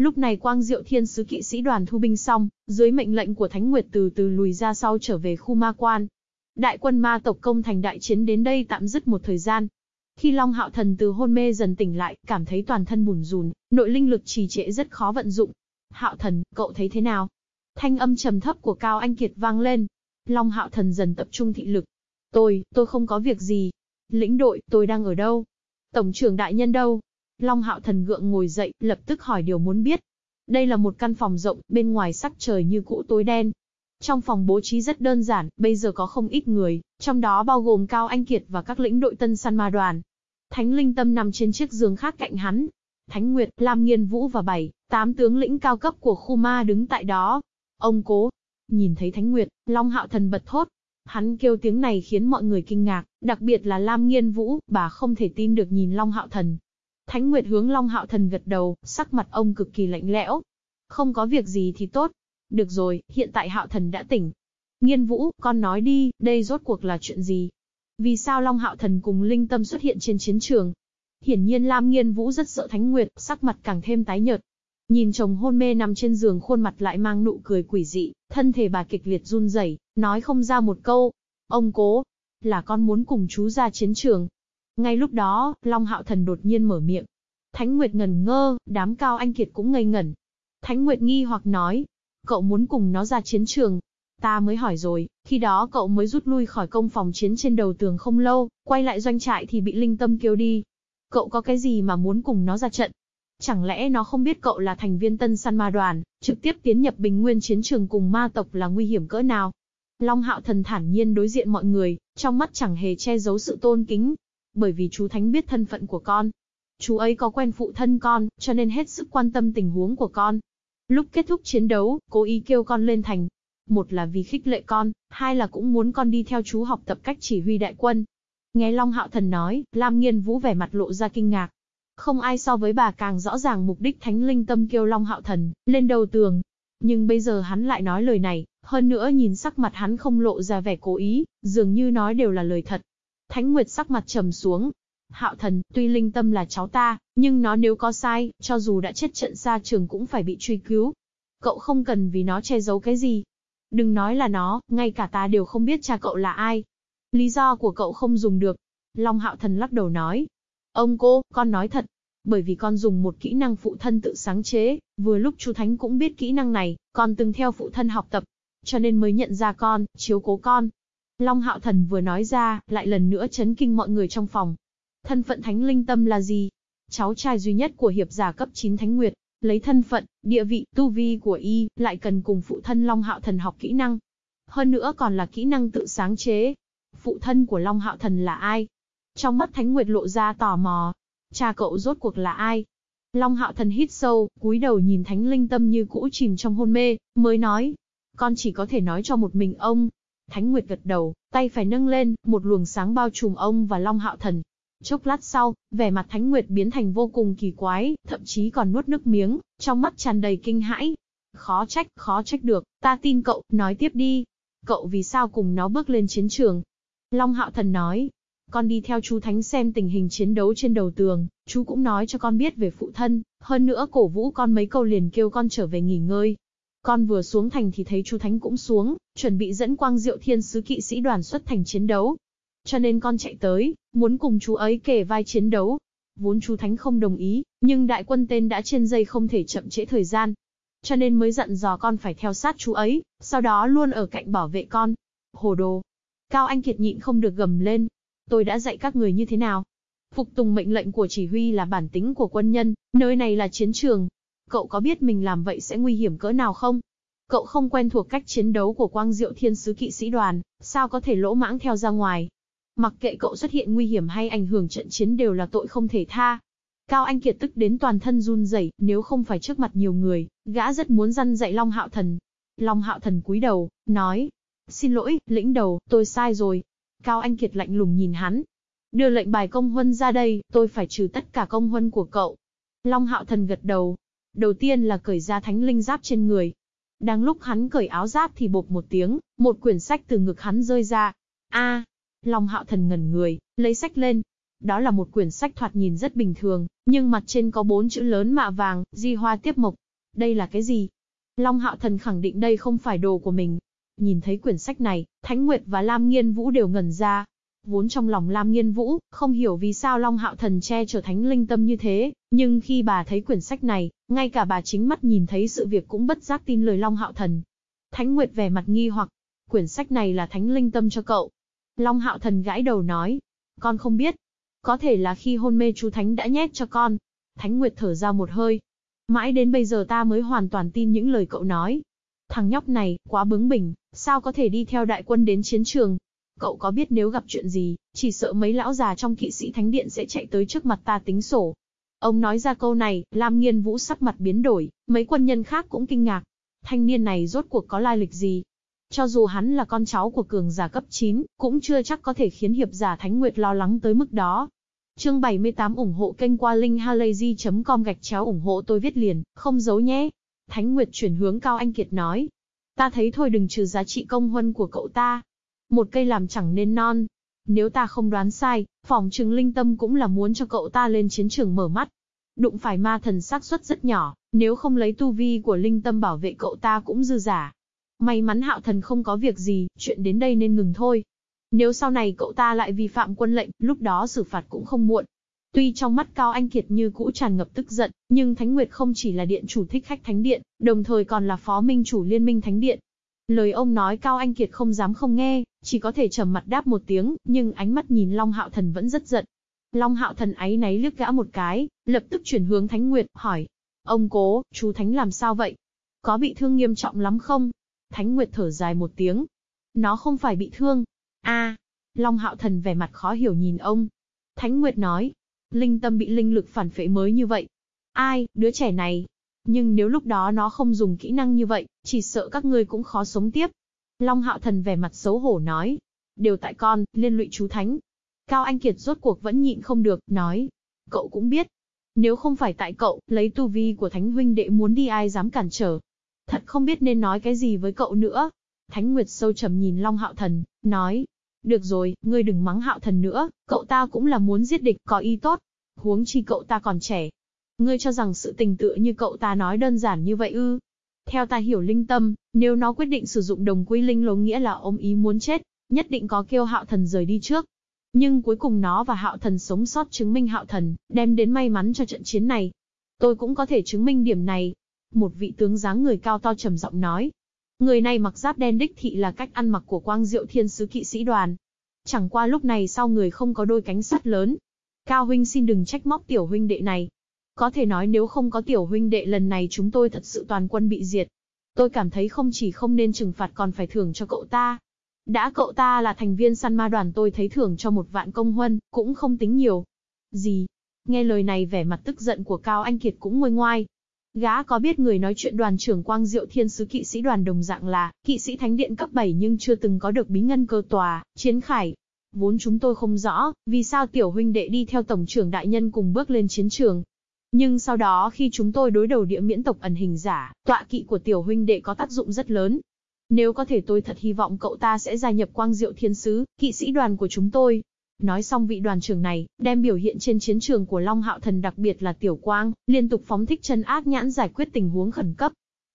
Lúc này Quang Diệu Thiên sứ kỵ sĩ đoàn thu binh xong, dưới mệnh lệnh của Thánh Nguyệt từ từ lùi ra sau trở về khu ma quan. Đại quân ma tộc công thành đại chiến đến đây tạm dứt một thời gian. Khi Long Hạo Thần từ hôn mê dần tỉnh lại, cảm thấy toàn thân bùn rùn, nội linh lực trì trệ rất khó vận dụng. Hạo Thần, cậu thấy thế nào? Thanh âm trầm thấp của Cao Anh Kiệt vang lên. Long Hạo Thần dần tập trung thị lực. Tôi, tôi không có việc gì. Lĩnh đội, tôi đang ở đâu? Tổng trưởng đại nhân đâu? Long hạo thần gượng ngồi dậy, lập tức hỏi điều muốn biết. Đây là một căn phòng rộng, bên ngoài sắc trời như cũ tối đen. Trong phòng bố trí rất đơn giản, bây giờ có không ít người, trong đó bao gồm Cao Anh Kiệt và các lĩnh đội tân săn ma đoàn. Thánh Linh Tâm nằm trên chiếc giường khác cạnh hắn. Thánh Nguyệt, Lam Nghiên Vũ và bảy, tám tướng lĩnh cao cấp của khu ma đứng tại đó. Ông cố. Nhìn thấy Thánh Nguyệt, Long Hạo Thần bật thốt. Hắn kêu tiếng này khiến mọi người kinh ngạc, đặc biệt là Lam Nghiên Vũ, bà không thể tin được nhìn Long Hạo Thần, Thánh Nguyệt hướng Long Hạo Thần gật đầu, sắc mặt ông cực kỳ lạnh lẽo. Không có việc gì thì tốt. Được rồi, hiện tại Hạo Thần đã tỉnh. Nghiên Vũ, con nói đi, đây rốt cuộc là chuyện gì? Vì sao Long Hạo Thần cùng Linh Tâm xuất hiện trên chiến trường? Hiển nhiên Lam Nghiên Vũ rất sợ Thánh Nguyệt, sắc mặt càng thêm tái nhợt. Nhìn chồng hôn mê nằm trên giường khuôn mặt lại mang nụ cười quỷ dị, thân thể bà kịch liệt run rẩy, nói không ra một câu. Ông cố, là con muốn cùng chú ra chiến trường, ngay lúc đó, Long Hạo Thần đột nhiên mở miệng. Thánh Nguyệt ngần ngơ, đám cao anh kiệt cũng ngây ngẩn. Thánh Nguyệt nghi hoặc nói, cậu muốn cùng nó ra chiến trường. Ta mới hỏi rồi, khi đó cậu mới rút lui khỏi công phòng chiến trên đầu tường không lâu, quay lại doanh trại thì bị linh tâm kêu đi. Cậu có cái gì mà muốn cùng nó ra trận? Chẳng lẽ nó không biết cậu là thành viên tân săn ma đoàn, trực tiếp tiến nhập bình nguyên chiến trường cùng ma tộc là nguy hiểm cỡ nào? Long hạo thần thản nhiên đối diện mọi người, trong mắt chẳng hề che giấu sự tôn kính, bởi vì chú Thánh biết thân phận của con. Chú ấy có quen phụ thân con, cho nên hết sức quan tâm tình huống của con. Lúc kết thúc chiến đấu, cố ý kêu con lên thành. Một là vì khích lệ con, hai là cũng muốn con đi theo chú học tập cách chỉ huy đại quân. Nghe Long Hạo Thần nói, Lam Nghiên Vũ vẻ mặt lộ ra kinh ngạc. Không ai so với bà càng rõ ràng mục đích Thánh Linh Tâm kêu Long Hạo Thần, lên đầu tường. Nhưng bây giờ hắn lại nói lời này, hơn nữa nhìn sắc mặt hắn không lộ ra vẻ cố ý, dường như nói đều là lời thật. Thánh Nguyệt sắc mặt trầm xuống. Hạo thần, tuy linh tâm là cháu ta, nhưng nó nếu có sai, cho dù đã chết trận xa trường cũng phải bị truy cứu. Cậu không cần vì nó che giấu cái gì. Đừng nói là nó, ngay cả ta đều không biết cha cậu là ai. Lý do của cậu không dùng được. Long hạo thần lắc đầu nói. Ông cô, con nói thật. Bởi vì con dùng một kỹ năng phụ thân tự sáng chế, vừa lúc chú Thánh cũng biết kỹ năng này, con từng theo phụ thân học tập. Cho nên mới nhận ra con, chiếu cố con. Long Hạo Thần vừa nói ra, lại lần nữa chấn kinh mọi người trong phòng. Thân phận Thánh Linh Tâm là gì? Cháu trai duy nhất của hiệp giả cấp 9 Thánh Nguyệt, lấy thân phận, địa vị, tu vi của y, lại cần cùng phụ thân Long Hạo Thần học kỹ năng. Hơn nữa còn là kỹ năng tự sáng chế. Phụ thân của Long Hạo Thần là ai? Trong mắt Thánh Nguyệt lộ ra tò mò. Cha cậu rốt cuộc là ai? Long Hạo Thần hít sâu, cúi đầu nhìn Thánh Linh Tâm như cũ chìm trong hôn mê, mới nói. Con chỉ có thể nói cho một mình ông, Thánh Nguyệt gật đầu, tay phải nâng lên, một luồng sáng bao trùm ông và Long Hạo Thần. Chốc lát sau, vẻ mặt Thánh Nguyệt biến thành vô cùng kỳ quái, thậm chí còn nuốt nước miếng, trong mắt tràn đầy kinh hãi. Khó trách, khó trách được, ta tin cậu, nói tiếp đi. Cậu vì sao cùng nó bước lên chiến trường? Long Hạo Thần nói, con đi theo chú Thánh xem tình hình chiến đấu trên đầu tường, chú cũng nói cho con biết về phụ thân, hơn nữa cổ vũ con mấy câu liền kêu con trở về nghỉ ngơi. Con vừa xuống thành thì thấy chú Thánh cũng xuống, chuẩn bị dẫn quang diệu thiên sứ kỵ sĩ đoàn xuất thành chiến đấu. Cho nên con chạy tới, muốn cùng chú ấy kề vai chiến đấu. Vốn chú Thánh không đồng ý, nhưng đại quân tên đã trên dây không thể chậm trễ thời gian. Cho nên mới dặn dò con phải theo sát chú ấy, sau đó luôn ở cạnh bảo vệ con. Hồ đồ. Cao Anh Kiệt nhịn không được gầm lên, tôi đã dạy các người như thế nào. Phục tùng mệnh lệnh của chỉ huy là bản tính của quân nhân, nơi này là chiến trường. Cậu có biết mình làm vậy sẽ nguy hiểm cỡ nào không? Cậu không quen thuộc cách chiến đấu của quang diệu thiên sứ kỵ sĩ đoàn, sao có thể lỗ mãng theo ra ngoài? Mặc kệ cậu xuất hiện nguy hiểm hay ảnh hưởng trận chiến đều là tội không thể tha. Cao Anh Kiệt tức đến toàn thân run rẩy, nếu không phải trước mặt nhiều người, gã rất muốn răn dạy Long Hạo Thần. Long Hạo Thần cúi đầu, nói, xin lỗi, lĩnh đầu, tôi sai rồi, Cao Anh Kiệt lạnh lùng nhìn hắn. Đưa lệnh bài công huân ra đây, tôi phải trừ tất cả công huân của cậu. Long Hạo Thần gật đầu. Đầu tiên là cởi ra thánh linh giáp trên người. Đang lúc hắn cởi áo giáp thì bột một tiếng, một quyển sách từ ngực hắn rơi ra. a Long Hạo Thần ngẩn người, lấy sách lên. Đó là một quyển sách thoạt nhìn rất bình thường, nhưng mặt trên có bốn chữ lớn mạ vàng, di hoa tiếp mộc. Đây là cái gì? Long Hạo Thần khẳng định đây không phải đồ của mình, Nhìn thấy quyển sách này, Thánh Nguyệt và Lam Nghiên Vũ đều ngẩn ra. Vốn trong lòng Lam Nghiên Vũ, không hiểu vì sao Long Hạo Thần che trở thánh linh tâm như thế, nhưng khi bà thấy quyển sách này, ngay cả bà chính mắt nhìn thấy sự việc cũng bất giác tin lời Long Hạo Thần. Thánh Nguyệt vẻ mặt nghi hoặc, quyển sách này là thánh linh tâm cho cậu. Long Hạo Thần gãi đầu nói, con không biết. Có thể là khi hôn mê chú Thánh đã nhét cho con. Thánh Nguyệt thở ra một hơi. Mãi đến bây giờ ta mới hoàn toàn tin những lời cậu nói. Thằng nhóc này, quá bướng bỉnh, sao có thể đi theo đại quân đến chiến trường? Cậu có biết nếu gặp chuyện gì, chỉ sợ mấy lão già trong kỵ sĩ thánh điện sẽ chạy tới trước mặt ta tính sổ. Ông nói ra câu này, Lam Nghiên Vũ sắc mặt biến đổi, mấy quân nhân khác cũng kinh ngạc. Thanh niên này rốt cuộc có lai lịch gì? Cho dù hắn là con cháu của cường giả cấp 9, cũng chưa chắc có thể khiến hiệp giả Thánh Nguyệt lo lắng tới mức đó. Chương 78 ủng hộ kênh qua linkhalazy.com gạch chéo ủng hộ tôi viết liền, không giấu nhé. Thánh Nguyệt chuyển hướng Cao Anh Kiệt nói. Ta thấy thôi đừng trừ giá trị công huân của cậu ta. Một cây làm chẳng nên non. Nếu ta không đoán sai, phòng trừng linh tâm cũng là muốn cho cậu ta lên chiến trường mở mắt. Đụng phải ma thần xác suất rất nhỏ, nếu không lấy tu vi của linh tâm bảo vệ cậu ta cũng dư giả. May mắn hạo thần không có việc gì, chuyện đến đây nên ngừng thôi. Nếu sau này cậu ta lại vi phạm quân lệnh, lúc đó xử phạt cũng không muộn. Tuy trong mắt Cao Anh Kiệt như cũ tràn ngập tức giận, nhưng Thánh Nguyệt không chỉ là điện chủ thích khách Thánh Điện, đồng thời còn là phó minh chủ liên minh Thánh Điện. Lời ông nói Cao Anh Kiệt không dám không nghe, chỉ có thể trầm mặt đáp một tiếng, nhưng ánh mắt nhìn Long Hạo Thần vẫn rất giận. Long Hạo Thần ấy náy liếc gã một cái, lập tức chuyển hướng Thánh Nguyệt, hỏi. Ông cố, chú Thánh làm sao vậy? Có bị thương nghiêm trọng lắm không? Thánh Nguyệt thở dài một tiếng. Nó không phải bị thương. a Long Hạo Thần vẻ mặt khó hiểu nhìn ông. Thánh Nguyệt nói, Linh tâm bị linh lực phản phệ mới như vậy. Ai, đứa trẻ này. Nhưng nếu lúc đó nó không dùng kỹ năng như vậy, chỉ sợ các ngươi cũng khó sống tiếp. Long hạo thần vẻ mặt xấu hổ nói. Đều tại con, liên lụy chú thánh. Cao Anh Kiệt rốt cuộc vẫn nhịn không được, nói. Cậu cũng biết. Nếu không phải tại cậu, lấy tu vi của thánh huynh đệ muốn đi ai dám cản trở. Thật không biết nên nói cái gì với cậu nữa. Thánh Nguyệt sâu trầm nhìn Long Hạo Thần, nói, được rồi, ngươi đừng mắng hạo thần nữa, cậu ta cũng là muốn giết địch, có ý tốt. Huống chi cậu ta còn trẻ. Ngươi cho rằng sự tình tựa như cậu ta nói đơn giản như vậy ư. Theo ta hiểu linh tâm, nếu nó quyết định sử dụng đồng quy linh lống nghĩa là ôm ý muốn chết, nhất định có kêu hạo thần rời đi trước. Nhưng cuối cùng nó và hạo thần sống sót chứng minh hạo thần, đem đến may mắn cho trận chiến này. Tôi cũng có thể chứng minh điểm này. Một vị tướng dáng người cao to trầm giọng nói, Người này mặc giáp đen đích thị là cách ăn mặc của quang diệu thiên sứ kỵ sĩ đoàn. Chẳng qua lúc này sau người không có đôi cánh sắt lớn. Cao huynh xin đừng trách móc tiểu huynh đệ này. Có thể nói nếu không có tiểu huynh đệ lần này chúng tôi thật sự toàn quân bị diệt. Tôi cảm thấy không chỉ không nên trừng phạt còn phải thưởng cho cậu ta. Đã cậu ta là thành viên săn ma đoàn tôi thấy thưởng cho một vạn công huân, cũng không tính nhiều. Gì? Nghe lời này vẻ mặt tức giận của Cao Anh Kiệt cũng nguôi ngoai, Gã có biết người nói chuyện đoàn trưởng Quang Diệu Thiên Sứ kỵ sĩ đoàn đồng dạng là, kỵ sĩ thánh điện cấp 7 nhưng chưa từng có được bí ngân cơ tòa, chiến khải. Vốn chúng tôi không rõ, vì sao tiểu huynh đệ đi theo tổng trưởng đại nhân cùng bước lên chiến trường. Nhưng sau đó khi chúng tôi đối đầu địa miễn tộc ẩn hình giả, tọa kỵ của tiểu huynh đệ có tác dụng rất lớn. Nếu có thể tôi thật hy vọng cậu ta sẽ gia nhập quang diệu thiên sứ, kỵ sĩ đoàn của chúng tôi. Nói xong vị đoàn trưởng này, đem biểu hiện trên chiến trường của Long Hạo Thần đặc biệt là Tiểu Quang, liên tục phóng thích chân ác nhãn giải quyết tình huống khẩn cấp.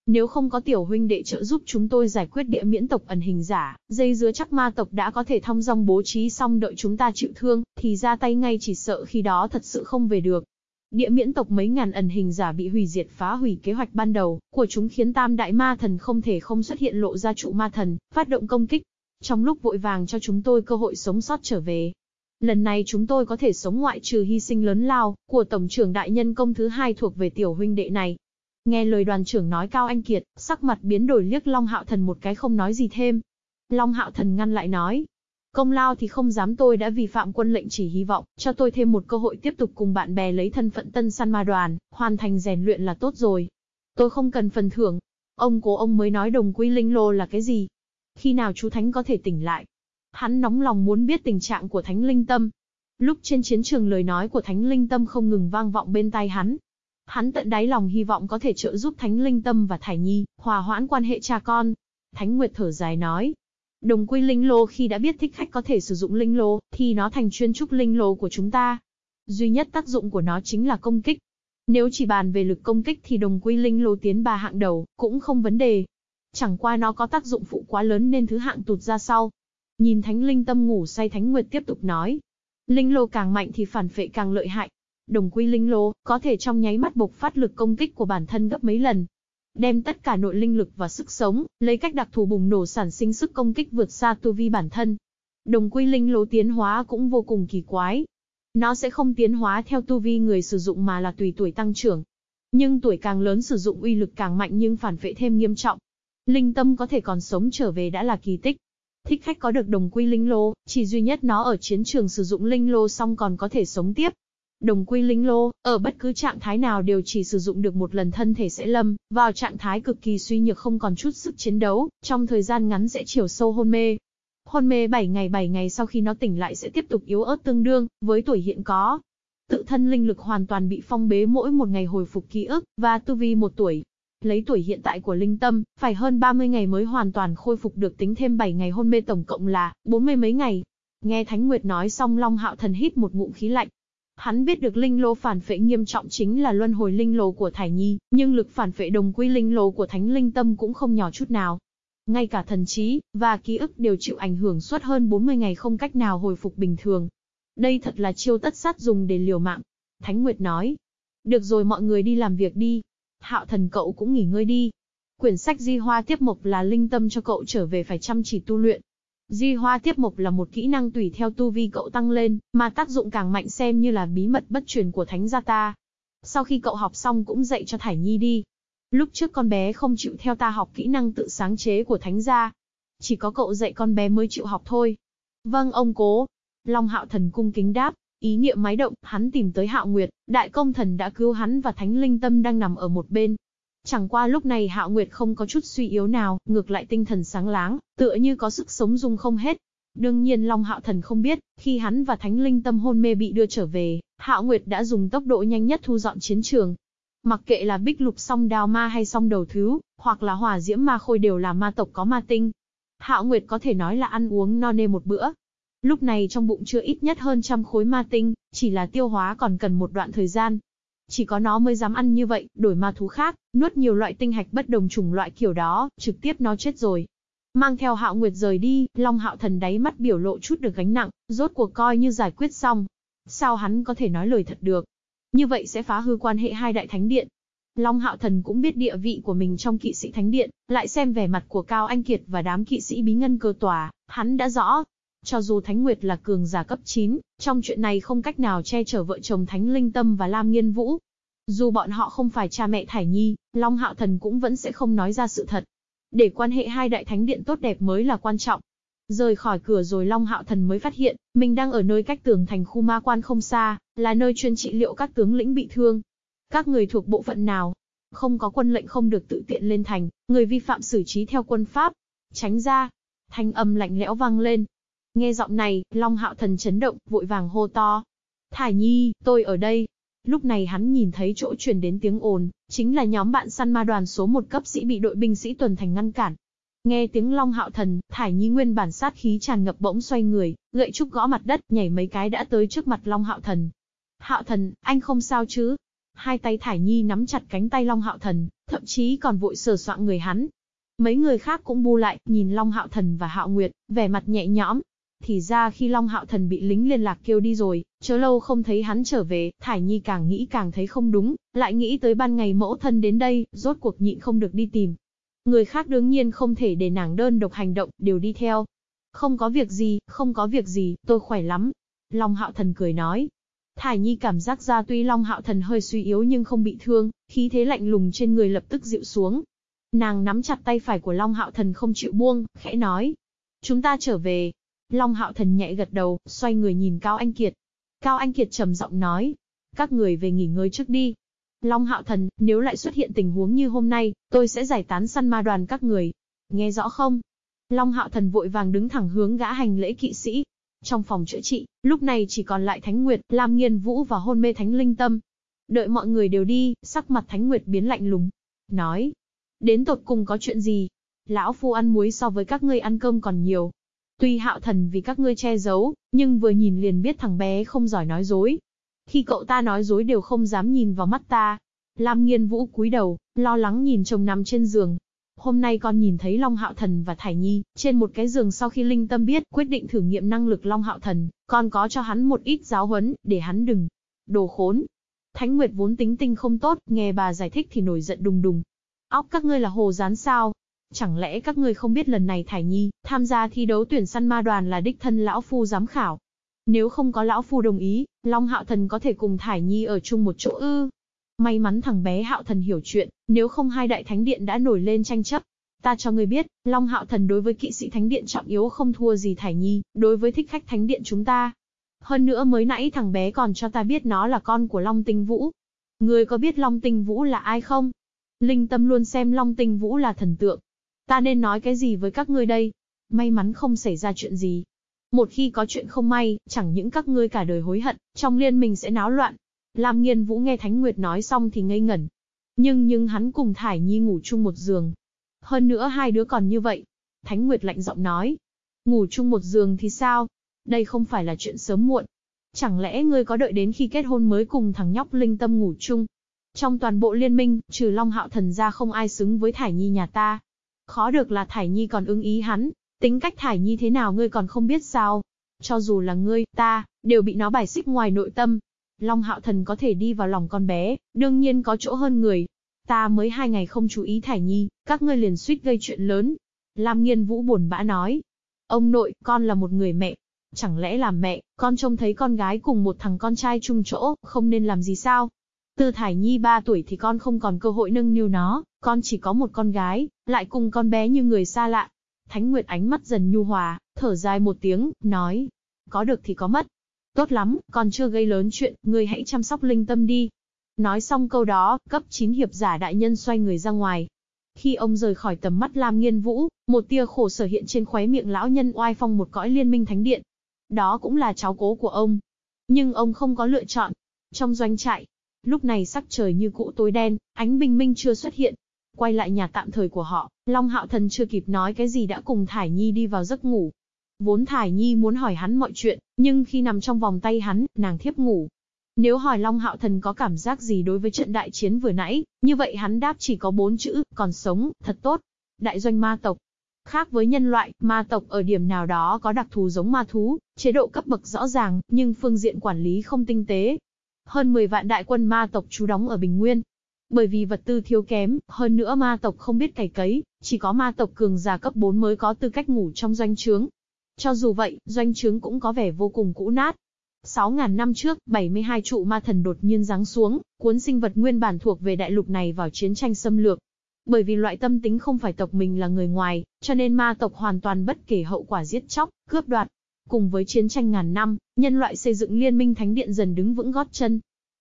Nếu không có tiểu huynh đệ trợ giúp chúng tôi giải quyết địa miễn tộc ẩn hình giả, dây dứa chắc ma tộc đã có thể thông dong bố trí xong đợi chúng ta chịu thương, thì ra tay ngay chỉ sợ khi đó thật sự không về được. Địa miễn tộc mấy ngàn ẩn hình giả bị hủy diệt phá hủy kế hoạch ban đầu của chúng khiến tam đại ma thần không thể không xuất hiện lộ ra trụ ma thần, phát động công kích. Trong lúc vội vàng cho chúng tôi cơ hội sống sót trở về. Lần này chúng tôi có thể sống ngoại trừ hy sinh lớn lao của Tổng trưởng Đại Nhân Công thứ hai thuộc về tiểu huynh đệ này. Nghe lời đoàn trưởng nói Cao Anh Kiệt, sắc mặt biến đổi liếc Long Hạo Thần một cái không nói gì thêm. Long Hạo Thần ngăn lại nói, Công lao thì không dám tôi đã vi phạm quân lệnh chỉ hy vọng, cho tôi thêm một cơ hội tiếp tục cùng bạn bè lấy thân phận tân săn ma đoàn, hoàn thành rèn luyện là tốt rồi. Tôi không cần phần thưởng. Ông cố ông mới nói đồng quy linh lô là cái gì? Khi nào chú Thánh có thể tỉnh lại? Hắn nóng lòng muốn biết tình trạng của Thánh Linh Tâm. Lúc trên chiến trường lời nói của Thánh Linh Tâm không ngừng vang vọng bên tai hắn. Hắn tận đáy lòng hy vọng có thể trợ giúp Thánh Linh Tâm và Thải Nhi, hòa hoãn quan hệ cha con. Thánh Nguyệt thở dài nói, Đồng quy linh lô khi đã biết thích khách có thể sử dụng linh lô, thì nó thành chuyên trúc linh lô của chúng ta. Duy nhất tác dụng của nó chính là công kích. Nếu chỉ bàn về lực công kích thì đồng quy linh lô tiến ba hạng đầu, cũng không vấn đề. Chẳng qua nó có tác dụng phụ quá lớn nên thứ hạng tụt ra sau. Nhìn thánh linh tâm ngủ say thánh nguyệt tiếp tục nói. Linh lô càng mạnh thì phản phệ càng lợi hại. Đồng quy linh lô, có thể trong nháy mắt bộc phát lực công kích của bản thân gấp mấy lần, đem tất cả nội linh lực và sức sống, lấy cách đặc thù bùng nổ sản sinh sức công kích vượt xa tu vi bản thân. Đồng quy linh lố tiến hóa cũng vô cùng kỳ quái. Nó sẽ không tiến hóa theo tu vi người sử dụng mà là tùy tuổi tăng trưởng. Nhưng tuổi càng lớn sử dụng uy lực càng mạnh nhưng phản vệ thêm nghiêm trọng. Linh tâm có thể còn sống trở về đã là kỳ tích. Thích khách có được đồng quy linh lô, chỉ duy nhất nó ở chiến trường sử dụng linh lô xong còn có thể sống tiếp. Đồng quy linh lô, ở bất cứ trạng thái nào đều chỉ sử dụng được một lần thân thể sẽ lâm, vào trạng thái cực kỳ suy nhược không còn chút sức chiến đấu, trong thời gian ngắn sẽ chiều sâu hôn mê. Hôn mê 7 ngày 7 ngày sau khi nó tỉnh lại sẽ tiếp tục yếu ớt tương đương, với tuổi hiện có. Tự thân linh lực hoàn toàn bị phong bế mỗi một ngày hồi phục ký ức, và tu vi một tuổi. Lấy tuổi hiện tại của linh tâm, phải hơn 30 ngày mới hoàn toàn khôi phục được tính thêm 7 ngày hôn mê tổng cộng là 40 mấy ngày. Nghe Thánh Nguyệt nói xong Long Hạo Thần hít một ngụm khí lạnh, Hắn biết được linh lô phản phệ nghiêm trọng chính là luân hồi linh lô của Thải Nhi, nhưng lực phản phệ đồng quy linh lô của Thánh Linh Tâm cũng không nhỏ chút nào. Ngay cả thần trí và ký ức đều chịu ảnh hưởng suốt hơn 40 ngày không cách nào hồi phục bình thường. Đây thật là chiêu tất sát dùng để liều mạng. Thánh Nguyệt nói. Được rồi mọi người đi làm việc đi. Hạo thần cậu cũng nghỉ ngơi đi. Quyển sách di hoa tiếp mục là linh tâm cho cậu trở về phải chăm chỉ tu luyện. Di hoa tiếp mục là một kỹ năng tùy theo tu vi cậu tăng lên, mà tác dụng càng mạnh xem như là bí mật bất truyền của thánh gia ta. Sau khi cậu học xong cũng dạy cho Thải Nhi đi. Lúc trước con bé không chịu theo ta học kỹ năng tự sáng chế của thánh gia. Chỉ có cậu dạy con bé mới chịu học thôi. Vâng ông cố. Long hạo thần cung kính đáp, ý niệm máy động, hắn tìm tới hạo nguyệt, đại công thần đã cứu hắn và thánh linh tâm đang nằm ở một bên, Chẳng qua lúc này Hạo Nguyệt không có chút suy yếu nào, ngược lại tinh thần sáng láng, tựa như có sức sống dung không hết. Đương nhiên Long Hạo Thần không biết, khi hắn và Thánh Linh Tâm hôn mê bị đưa trở về, Hạo Nguyệt đã dùng tốc độ nhanh nhất thu dọn chiến trường. Mặc kệ là bích lục song đao ma hay song đầu thứ, hoặc là hỏa diễm ma khôi đều là ma tộc có ma tinh. Hạo Nguyệt có thể nói là ăn uống no nê một bữa. Lúc này trong bụng chưa ít nhất hơn trăm khối ma tinh, chỉ là tiêu hóa còn cần một đoạn thời gian, chỉ có nó mới dám ăn như vậy, đổi ma thú khác, nuốt nhiều loại tinh hạch bất đồng chủng loại kiểu đó, trực tiếp nó chết rồi. Mang theo hạo nguyệt rời đi, Long hạo thần đáy mắt biểu lộ chút được gánh nặng, rốt cuộc coi như giải quyết xong. Sao hắn có thể nói lời thật được? Như vậy sẽ phá hư quan hệ hai đại thánh điện. Long hạo thần cũng biết địa vị của mình trong kỵ sĩ thánh điện, lại xem vẻ mặt của Cao Anh Kiệt và đám kỵ sĩ bí ngân cơ tòa, hắn đã rõ, cho dù Thánh Nguyệt là cường giả cấp 9, trong chuyện này không cách nào che chở vợ chồng Thánh Linh Tâm và Lam Nghiên Vũ. Dù bọn họ không phải cha mẹ Thải Nhi, Long Hạo Thần cũng vẫn sẽ không nói ra sự thật. Để quan hệ hai đại thánh điện tốt đẹp mới là quan trọng. Rời khỏi cửa rồi Long Hạo Thần mới phát hiện, mình đang ở nơi cách tường thành khu ma quan không xa, là nơi chuyên trị liệu các tướng lĩnh bị thương. Các người thuộc bộ phận nào? Không có quân lệnh không được tự tiện lên thành, người vi phạm xử trí theo quân pháp. Tránh ra. Thanh âm lạnh lẽo vang lên, Nghe giọng này, Long Hạo Thần chấn động, vội vàng hô to. Thải Nhi, tôi ở đây. Lúc này hắn nhìn thấy chỗ truyền đến tiếng ồn, chính là nhóm bạn săn ma đoàn số một cấp sĩ bị đội binh sĩ tuần thành ngăn cản. Nghe tiếng Long Hạo Thần, Thải Nhi nguyên bản sát khí tràn ngập bỗng xoay người, gậy trúc gõ mặt đất, nhảy mấy cái đã tới trước mặt Long Hạo Thần. Hạo Thần, anh không sao chứ? Hai tay Thải Nhi nắm chặt cánh tay Long Hạo Thần, thậm chí còn vội sờ soạn người hắn. Mấy người khác cũng bu lại, nhìn Long Hạo Thần và Hạo Nguyệt, vẻ mặt nhẹ nhõm. Thì ra khi Long Hạo Thần bị lính liên lạc kêu đi rồi, chớ lâu không thấy hắn trở về, Thải Nhi càng nghĩ càng thấy không đúng, lại nghĩ tới ban ngày mẫu thân đến đây, rốt cuộc nhịn không được đi tìm. Người khác đương nhiên không thể để nàng đơn độc hành động, đều đi theo. Không có việc gì, không có việc gì, tôi khỏe lắm. Long Hạo Thần cười nói. Thải Nhi cảm giác ra tuy Long Hạo Thần hơi suy yếu nhưng không bị thương, khí thế lạnh lùng trên người lập tức dịu xuống. Nàng nắm chặt tay phải của Long Hạo Thần không chịu buông, khẽ nói. Chúng ta trở về. Long Hạo Thần nhẹ gật đầu, xoay người nhìn Cao Anh Kiệt. Cao Anh Kiệt trầm giọng nói. Các người về nghỉ ngơi trước đi, Long Hạo Thần, nếu lại xuất hiện tình huống như hôm nay, tôi sẽ giải tán săn ma đoàn các người. Nghe rõ không? Long Hạo Thần vội vàng đứng thẳng hướng gã hành lễ kỵ sĩ. Trong phòng chữa trị, lúc này chỉ còn lại Thánh Nguyệt, Lam Nghiên Vũ và hôn mê Thánh Linh Tâm. Đợi mọi người đều đi, sắc mặt Thánh Nguyệt biến lạnh lùng. Nói, đến tột cùng có chuyện gì? Lão Phu ăn muối so với các ngươi ăn cơm còn nhiều. Tuy Hạo Thần vì các ngươi che giấu, nhưng vừa nhìn liền biết thằng bé không giỏi nói dối, khi cậu ta nói dối đều không dám nhìn vào mắt ta. Lam Nghiên Vũ cúi đầu, lo lắng nhìn chồng nằm trên giường. Hôm nay con nhìn thấy Long Hạo Thần và Thải Nhi, trên một cái giường sau khi Linh Tâm biết quyết định thử nghiệm năng lực Long Hạo Thần, con có cho hắn một ít giáo huấn, để hắn đừng. Đồ khốn. Thánh Nguyệt vốn tính tinh không tốt, nghe bà giải thích thì nổi giận đùng đùng. Óc các ngươi là hồ rán sao? Chẳng lẽ các ngươi không biết lần này Thải Nhi, tham gia thi đấu tuyển săn ma đoàn là đích thân lão phu giám khảo, nếu không có lão phu đồng ý, Long Hạo Thần có thể cùng Thải Nhi ở chung một chỗ ư. May mắn thằng bé Hạo Thần hiểu chuyện, nếu không hai đại thánh điện đã nổi lên tranh chấp. Ta cho ngươi biết, Long Hạo Thần đối với kỵ sĩ thánh điện trọng yếu không thua gì Thải Nhi, đối với thích khách thánh điện chúng ta. Hơn nữa mới nãy thằng bé còn cho ta biết nó là con của Long Tinh Vũ. Ngươi có biết Long Tinh Vũ là ai không? Linh tâm luôn xem Long Tinh Vũ là thần tượng. Ta nên nói cái gì với các ngươi đây? May mắn không xảy ra chuyện gì, một khi có chuyện không may, chẳng những các ngươi cả đời hối hận, trong liên minh sẽ náo loạn. Lam Nghiên Vũ nghe Thánh Nguyệt nói xong thì ngây ngẩn. Nhưng nhưng hắn cùng Thải Nhi ngủ chung một giường. Hơn nữa hai đứa còn như vậy. Thánh Nguyệt lạnh giọng nói. Ngủ chung một giường thì sao? Đây không phải là chuyện sớm muộn. Chẳng lẽ ngươi có đợi đến khi kết hôn mới cùng thằng nhóc linh tâm ngủ chung? Trong toàn bộ liên minh, trừ Long Hạo Thần ra không ai xứng với Thải Nhi nhà ta. Khó được là Thải Nhi còn ưng ý hắn, Tính cách thải nhi thế nào ngươi còn không biết sao? Cho dù là ngươi, ta, đều bị nó bài xích ngoài nội tâm. Long hạo thần có thể đi vào lòng con bé, đương nhiên có chỗ hơn người. Ta mới hai ngày không chú ý thải nhi, các ngươi liền suýt gây chuyện lớn. Lam nghiên vũ buồn bã nói. Ông nội, con là một người mẹ. Chẳng lẽ làm mẹ, con trông thấy con gái cùng một thằng con trai chung chỗ, không nên làm gì sao? Từ Thải Nhi 3 tuổi thì con không còn cơ hội nâng niu nó, con chỉ có một con gái, lại cùng con bé như người xa lạ, Thánh Nguyệt ánh mắt dần nhu hòa, thở dài một tiếng, nói. Có được thì có mất. Tốt lắm, còn chưa gây lớn chuyện, ngươi hãy chăm sóc linh tâm đi. Nói xong câu đó, cấp 9 hiệp giả đại nhân xoay người ra ngoài. Khi ông rời khỏi tầm mắt Lam Nghiên Vũ, một tia khổ sở hiện trên khóe miệng lão nhân oai phong một cõi liên minh thánh điện. Đó cũng là cháu cố của ông. Nhưng ông không có lựa chọn. Trong doanh trại, lúc này sắc trời như cũ tối đen, ánh bình minh chưa xuất hiện, Quay lại nhà tạm thời của họ, Long Hạo Thần chưa kịp nói cái gì đã cùng Thải Nhi đi vào giấc ngủ. Vốn Thải Nhi muốn hỏi hắn mọi chuyện, nhưng khi nằm trong vòng tay hắn, nàng thiếp ngủ. Nếu hỏi Long Hạo Thần có cảm giác gì đối với trận đại chiến vừa nãy, như vậy hắn đáp chỉ có bốn chữ, còn sống, thật tốt. Đại doanh ma tộc. Khác với nhân loại, ma tộc ở điểm nào đó có đặc thù giống ma thú, chế độ cấp bậc rõ ràng, nhưng phương diện quản lý không tinh tế. Hơn 10 vạn đại quân ma tộc trú đóng ở Bình Nguyên, bởi vì vật tư thiếu kém, hơn nữa ma tộc không biết cày cấy, chỉ có ma tộc cường giả cấp 4 mới có tư cách ngủ trong doanh trướng. Cho dù vậy, doanh trướng cũng có vẻ vô cùng cũ nát. 6.000 năm trước, 72 trụ ma thần đột nhiên giáng xuống, cuốn sinh vật nguyên bản thuộc về đại lục này vào chiến tranh xâm lược. Bởi vì loại tâm tính không phải tộc mình là người ngoài, cho nên ma tộc hoàn toàn bất kể hậu quả giết chóc, cướp đoạt. Cùng với chiến tranh ngàn năm, nhân loại xây dựng liên minh thánh điện dần đứng vững gót chân,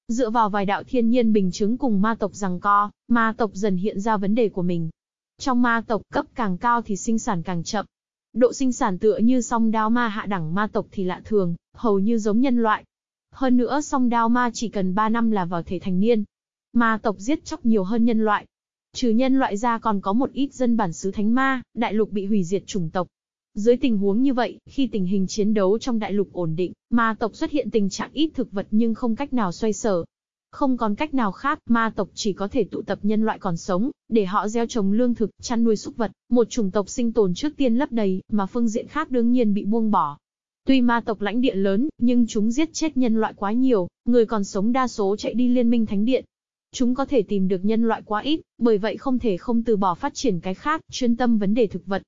Dựa vào vài đạo thiên nhiên bình chứng cùng ma tộc rằng co, ma tộc dần hiện ra vấn đề của mình. Trong ma tộc cấp càng cao thì sinh sản càng chậm. Độ sinh sản tựa như song đao ma hạ đẳng ma tộc thì lạ thường, hầu như giống nhân loại. Hơn nữa song đao ma chỉ cần 3 năm là vào thể thành niên. Ma tộc giết chóc nhiều hơn nhân loại. Trừ nhân loại ra còn có một ít dân bản xứ thánh ma, đại lục bị hủy diệt chủng tộc. Dưới tình huống như vậy, khi tình hình chiến đấu trong đại lục ổn định, ma tộc xuất hiện tình trạng ít thực vật nhưng không cách nào xoay sở. Không còn cách nào khác, ma tộc chỉ có thể tụ tập nhân loại còn sống, để họ gieo trồng lương thực, chăn nuôi súc vật, một chủng tộc sinh tồn trước tiên lấp đầy, mà phương diện khác đương nhiên bị buông bỏ. Tuy ma tộc lãnh địa lớn, nhưng chúng giết chết nhân loại quá nhiều, người còn sống đa số chạy đi liên minh thánh điện. Chúng có thể tìm được nhân loại quá ít, bởi vậy không thể không từ bỏ phát triển cái khác, chuyên tâm vấn đề thực vật.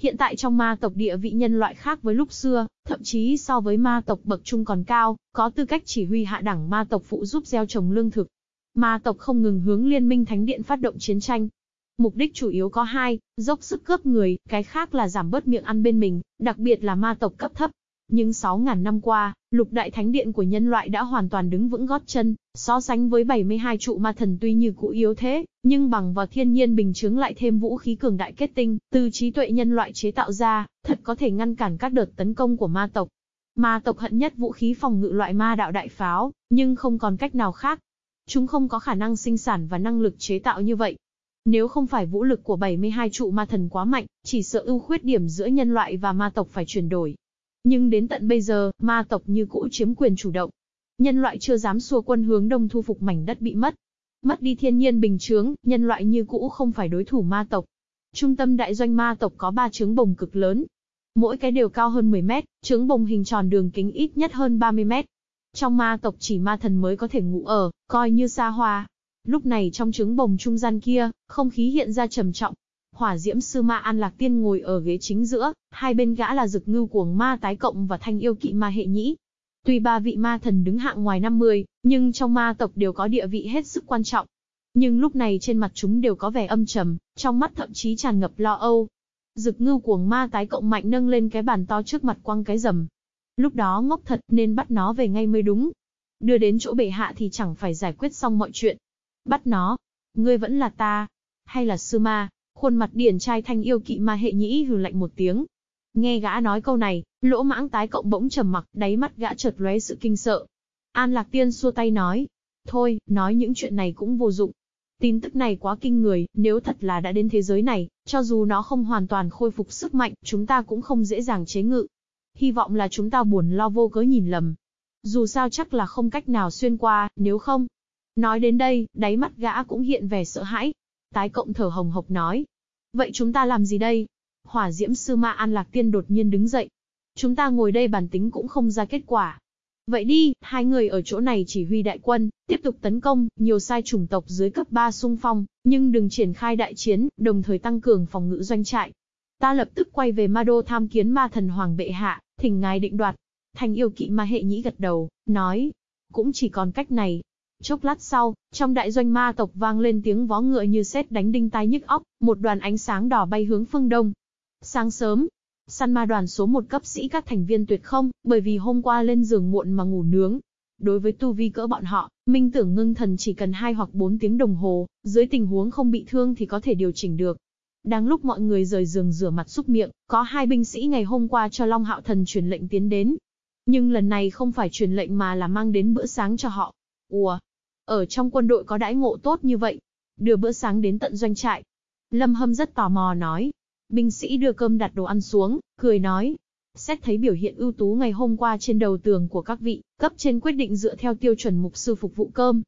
Hiện tại trong ma tộc địa vị nhân loại khác với lúc xưa, thậm chí so với ma tộc bậc trung còn cao, có tư cách chỉ huy hạ đẳng ma tộc phụ giúp gieo trồng lương thực. Ma tộc không ngừng hướng liên minh thánh điện phát động chiến tranh. Mục đích chủ yếu có hai, dốc sức cướp người, cái khác là giảm bớt miệng ăn bên mình, đặc biệt là ma tộc cấp thấp. Nhưng 6.000 năm qua, lục đại thánh điện của nhân loại đã hoàn toàn đứng vững gót chân, so sánh với 72 trụ ma thần tuy như cũ yếu thế, nhưng bằng vào thiên nhiên bình chứng lại thêm vũ khí cường đại kết tinh, từ trí tuệ nhân loại chế tạo ra, thật có thể ngăn cản các đợt tấn công của ma tộc. Ma tộc hận nhất vũ khí phòng ngự loại ma đạo đại pháo, nhưng không còn cách nào khác. Chúng không có khả năng sinh sản và năng lực chế tạo như vậy, nếu không phải vũ lực của 72 trụ ma thần quá mạnh, chỉ sợ ưu khuyết điểm giữa nhân loại và ma tộc phải chuyển đổi. Nhưng đến tận bây giờ, ma tộc như cũ chiếm quyền chủ động. Nhân loại chưa dám xua quân hướng đông thu phục mảnh đất bị mất. Mất đi thiên nhiên bình chướng, nhân loại như cũ không phải đối thủ ma tộc. Trung tâm đại doanh ma tộc có ba trứng bồng cực lớn. Mỗi cái đều cao hơn 10 mét, trứng bồng hình tròn đường kính ít nhất hơn 30 mét. Trong ma tộc chỉ ma thần mới có thể ngủ ở, coi như xa hoa. Lúc này trong trứng bồng trung gian kia, không khí hiện ra trầm trọng, Hỏa diễm sư ma An Lạc Tiên ngồi ở ghế chính giữa, hai bên gã là dực ngưu cuồng ma tái cộng và thanh yêu kỵ ma hệ nhĩ. Tuy ba vị ma thần đứng hạng ngoài 50, nhưng trong ma tộc đều có địa vị hết sức quan trọng. Nhưng lúc này trên mặt chúng đều có vẻ âm trầm, trong mắt thậm chí tràn ngập lo âu. Dực ngưu cuồng ma tái cộng mạnh nâng lên cái bàn to trước mặt quăng cái rầm. Lúc đó ngốc thật nên bắt nó về ngay mới đúng. Đưa đến chỗ bệ hạ thì chẳng phải giải quyết xong mọi chuyện. Bắt nó. Ngươi vẫn là ta. Hay là sư ma. Khuôn mặt điển trai thanh yêu kỵ ma hệ nhĩ hừ lạnh một tiếng. Nghe gã nói câu này, lỗ mãng tái cộng bỗng trầm mặc, đáy mắt gã chợt lóe sự kinh sợ. An Lạc Tiên xua tay nói. Thôi, nói những chuyện này cũng vô dụng. Tin tức này quá kinh người, nếu thật là đã đến thế giới này, cho dù nó không hoàn toàn khôi phục sức mạnh, chúng ta cũng không dễ dàng chế ngự. Hy vọng là chúng ta buồn lo vô cớ nhìn lầm. Dù sao chắc là không cách nào xuyên qua, nếu không. Nói đến đây, đáy mắt gã cũng hiện vẻ sợ hãi, Tái cộng thở hồng hộc nói. Vậy chúng ta làm gì đây? Hỏa diễm sư ma An Lạc Tiên đột nhiên đứng dậy. Chúng ta ngồi đây bản tính cũng không ra kết quả. Vậy đi, hai người ở chỗ này chỉ huy đại quân, tiếp tục tấn công, nhiều sai chủng tộc dưới cấp 3 xung phong, nhưng đừng triển khai đại chiến, đồng thời tăng cường phòng ngự doanh trại. Ta lập tức quay về ma đô tham kiến ma thần hoàng bệ hạ, thỉnh ngài định đoạt. Thành yêu kỵ ma hệ nhĩ gật đầu, nói, cũng chỉ còn cách này, Chốc lát sau, trong đại doanh ma tộc vang lên tiếng vó ngựa như sét đánh đinh tai nhức óc, một đoàn ánh sáng đỏ bay hướng phương đông. Sáng sớm, săn ma đoàn số một cấp sĩ các thành viên tuyệt không, bởi vì hôm qua lên giường muộn mà ngủ nướng. Đối với tu vi cỡ bọn họ, minh tưởng ngưng thần chỉ cần 2 hoặc 4 tiếng đồng hồ, dưới tình huống không bị thương thì có thể điều chỉnh được. Đang lúc mọi người rời giường rửa mặt xúc miệng, có hai binh sĩ ngày hôm qua cho Long Hạo Thần truyền lệnh tiến đến. Nhưng lần này không phải truyền lệnh mà là mang đến bữa sáng cho họ. Ủa, ở trong quân đội có đãi ngộ tốt như vậy. Đưa bữa sáng đến tận doanh trại. Lâm Hâm rất tò mò nói. Binh sĩ đưa cơm đặt đồ ăn xuống, cười nói. Xét thấy biểu hiện ưu tú ngày hôm qua trên đầu tường của các vị, cấp trên quyết định dựa theo tiêu chuẩn mục sư phục vụ cơm.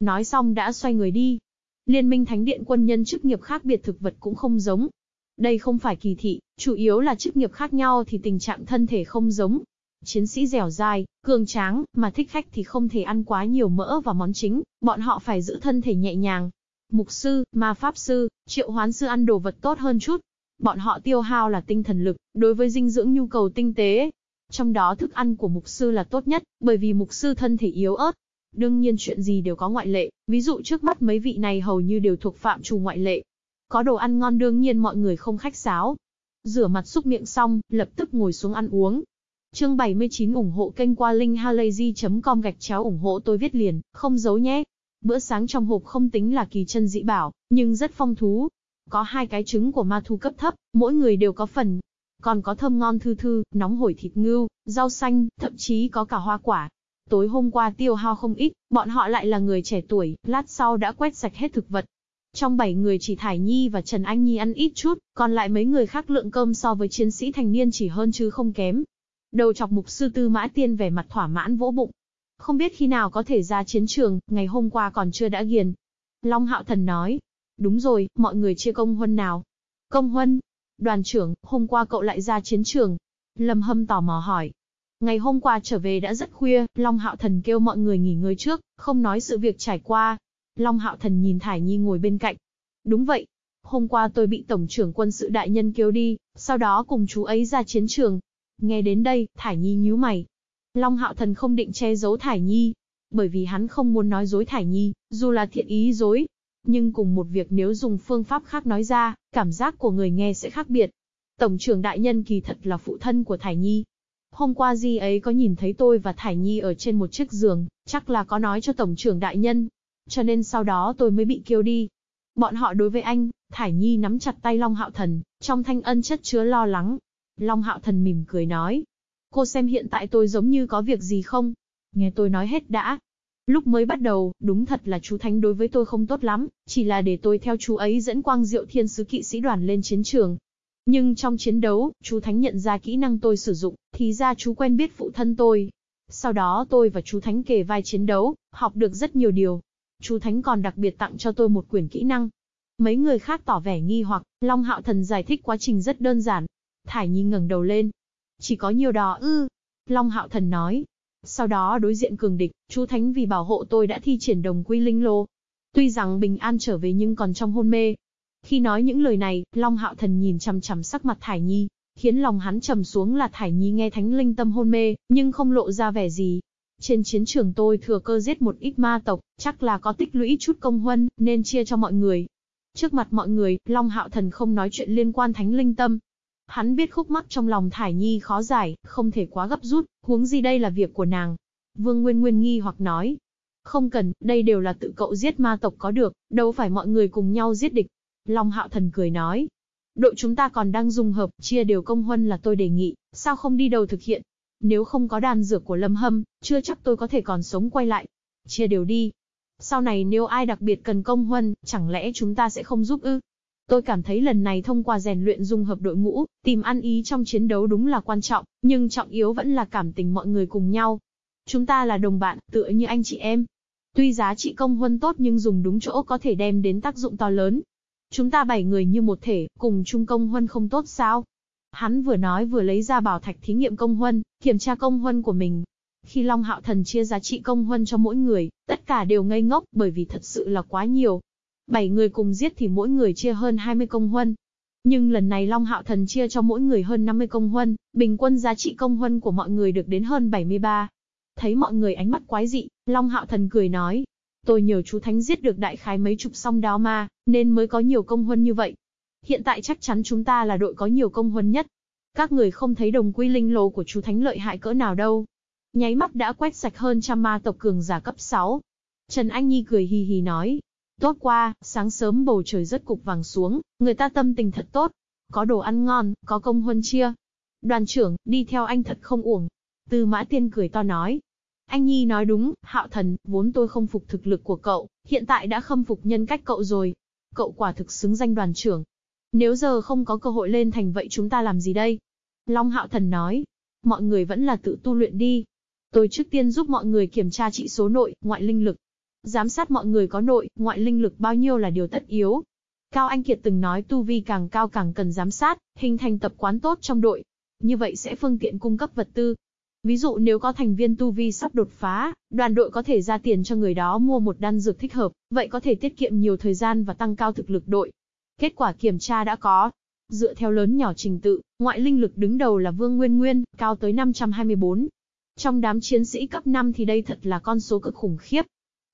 Nói xong đã xoay người đi. Liên minh thánh điện quân nhân chức nghiệp khác biệt thực vật cũng không giống. Đây không phải kỳ thị, chủ yếu là chức nghiệp khác nhau thì tình trạng thân thể không giống, Chiến sĩ dẻo dai, cường tráng, mà thích khách thì không thể ăn quá nhiều mỡ và món chính, bọn họ phải giữ thân thể nhẹ nhàng. Mục sư, ma pháp sư, triệu hoán sư ăn đồ vật tốt hơn chút. Bọn họ tiêu hao là tinh thần lực, đối với dinh dưỡng nhu cầu tinh tế. Trong đó thức ăn của mục sư là tốt nhất, bởi vì mục sư thân thể yếu ớt. Đương nhiên chuyện gì đều có ngoại lệ, ví dụ trước mắt mấy vị này hầu như đều thuộc phạm trù ngoại lệ. Có đồ ăn ngon đương nhiên mọi người không khách sáo, rửa mặt xúc miệng xong, lập tức ngồi xuống ăn uống, Chương 79 ủng hộ kênh qua linkhalazy.com gạch chéo ủng hộ tôi viết liền, không giấu nhé. Bữa sáng trong hộp không tính là kỳ chân dị bảo, nhưng rất phong thú. Có hai cái trứng của ma thu cấp thấp, mỗi người đều có phần. Còn có thơm ngon thư thư, nóng hổi thịt ngưu, rau xanh, thậm chí có cả hoa quả. Tối hôm qua tiêu hao không ít, bọn họ lại là người trẻ tuổi, lát sau đã quét sạch hết thực vật. Trong 7 người chỉ Thải Nhi và Trần Anh Nhi ăn ít chút, còn lại mấy người khác lượng cơm so với chiến sĩ thành niên chỉ hơn chứ không kém. Đầu chọc mục sư tư mã tiên vẻ mặt thỏa mãn vỗ bụng. Không biết khi nào có thể ra chiến trường, ngày hôm qua còn chưa đã ghiền. Long Hạo Thần nói. Đúng rồi, mọi người chia công huân nào. Công huân. Đoàn trưởng, hôm qua cậu lại ra chiến trường. Lâm Hâm tò mò hỏi. Ngày hôm qua trở về đã rất khuya, Long Hạo Thần kêu mọi người nghỉ ngơi trước, không nói sự việc trải qua. Long Hạo Thần nhìn Thải Nhi ngồi bên cạnh. Đúng vậy. Hôm qua tôi bị Tổng trưởng quân sự đại nhân kêu đi, sau đó cùng chú ấy ra chiến trường. Nghe đến đây, Thải Nhi nhíu mày. Long Hạo Thần không định che giấu Thải Nhi, bởi vì hắn không muốn nói dối Thải Nhi, dù là thiện ý dối. Nhưng cùng một việc nếu dùng phương pháp khác nói ra, cảm giác của người nghe sẽ khác biệt. Tổng trưởng đại nhân kỳ thật là phụ thân của Thải Nhi, Hôm qua Di ấy có nhìn thấy tôi và Thải Nhi ở trên một chiếc giường, chắc là có nói cho Tổng trưởng đại nhân. Cho nên sau đó tôi mới bị kêu đi. Bọn họ đối với anh, Thải Nhi nắm chặt tay Long Hạo Thần, trong thanh ân chất chứa lo lắng. Long Hạo Thần mỉm cười nói. Cô xem hiện tại tôi giống như có việc gì không? Nghe tôi nói hết đã. Lúc mới bắt đầu, đúng thật là chú Thánh đối với tôi không tốt lắm, chỉ là để tôi theo chú ấy dẫn quang diệu thiên sứ kỵ sĩ đoàn lên chiến trường, nhưng trong chiến đấu, chú Thánh nhận ra kỹ năng tôi sử dụng, thì ra chú quen biết phụ thân tôi. Sau đó tôi và chú Thánh kề vai chiến đấu, học được rất nhiều điều. Chú Thánh còn đặc biệt tặng cho tôi một quyển kỹ năng. Mấy người khác tỏ vẻ nghi hoặc, Long Hạo Thần giải thích quá trình rất đơn giản. Thải Nhi ngẩng đầu lên. Chỉ có nhiều đó ư. Long Hạo Thần nói. Sau đó đối diện cường địch, chú Thánh vì bảo hộ tôi đã thi triển đồng quy linh lô. Tuy rằng bình an trở về nhưng còn trong hôn mê, khi nói những lời này, Long Hạo Thần nhìn chằm chằm sắc mặt Thải Nhi, khiến lòng hắn trầm xuống là Thải Nhi nghe thánh linh tâm hôn mê, nhưng không lộ ra vẻ gì. Trên chiến trường tôi thừa cơ giết một ít ma tộc, chắc là có tích lũy chút công huân, nên chia cho mọi người. Trước mặt mọi người, Long Hạo Thần không nói chuyện liên quan thánh linh tâm. Hắn biết khúc mắc trong lòng Thải Nhi khó giải, không thể quá gấp rút, huống gì đây là việc của nàng. Vương Nguyên Nguyên nghi hoặc nói. Không cần, đây đều là tự cậu giết ma tộc có được, đâu phải mọi người cùng nhau giết địch. Long Hạo Thần cười nói. Đội chúng ta còn đang dùng hợp, chia đều công huân là tôi đề nghị, sao không đi đầu thực hiện? Nếu không có đàn dược của Lâm Hâm, chưa chắc tôi có thể còn sống quay lại. Chia đều đi. Sau này nếu ai đặc biệt cần công huân, chẳng lẽ chúng ta sẽ không giúp ư? Tôi cảm thấy lần này thông qua rèn luyện dung hợp đội ngũ, tìm ăn ý trong chiến đấu đúng là quan trọng, nhưng trọng yếu vẫn là cảm tình mọi người cùng nhau. Chúng ta là đồng bạn, tựa như anh chị em. Tuy giá trị công huân tốt nhưng dùng đúng chỗ có thể đem đến tác dụng to lớn, Chúng ta bảy người như một thể, cùng chung công huân không tốt sao? Hắn vừa nói vừa lấy ra bảo thạch thí nghiệm công huân, kiểm tra công huân của mình. Khi Long Hạo Thần chia giá trị công huân cho mỗi người, tất cả đều ngây ngốc bởi vì thật sự là quá nhiều. Bảy người cùng giết thì mỗi người chia hơn 20 công huân. Nhưng lần này Long Hạo Thần chia cho mỗi người hơn 50 công huân, bình quân giá trị công huân của mọi người được đến hơn 73. Thấy mọi người ánh mắt quái dị, Long Hạo Thần cười nói, Tôi nhờ chú Thánh giết được đại khái mấy chục song đó mà nên mới có nhiều công huân như vậy. Hiện tại chắc chắn chúng ta là đội có nhiều công huân nhất. Các người không thấy đồng quy linh lồ của chú Thánh lợi hại cỡ nào đâu. Nháy mắt đã quét sạch hơn trăm ma tộc cường giả cấp 6. Trần Anh Nhi cười hì hì nói. Tốt qua, sáng sớm bầu trời rất cục vàng xuống, người ta tâm tình thật tốt. Có đồ ăn ngon, có công huân chia. Đoàn trưởng, đi theo anh thật không uổng. Tư mã tiên cười to nói, anh Nhi nói đúng, Hạo Thần, vốn tôi không phục thực lực của cậu, hiện tại đã khâm phục nhân cách cậu rồi. Cậu quả thực xứng danh đoàn trưởng. Nếu giờ không có cơ hội lên thành vậy chúng ta làm gì đây? Long Hạo Thần nói, mọi người vẫn là tự tu luyện đi. Tôi trước tiên giúp mọi người kiểm tra trị số nội, ngoại linh lực. Giám sát mọi người có nội, ngoại linh lực bao nhiêu là điều tất yếu. Cao Anh Kiệt từng nói tu vi càng cao càng cần giám sát, hình thành tập quán tốt trong đội. Như vậy sẽ phương tiện cung cấp vật tư, Ví dụ nếu có thành viên tu vi sắp đột phá, đoàn đội có thể ra tiền cho người đó mua một đan dược thích hợp, vậy có thể tiết kiệm nhiều thời gian và tăng cao thực lực đội. Kết quả kiểm tra đã có. Dựa theo lớn nhỏ trình tự, ngoại linh lực đứng đầu là Vương Nguyên Nguyên, cao tới 524. Trong đám chiến sĩ cấp 5 thì đây thật là con số cực khủng khiếp.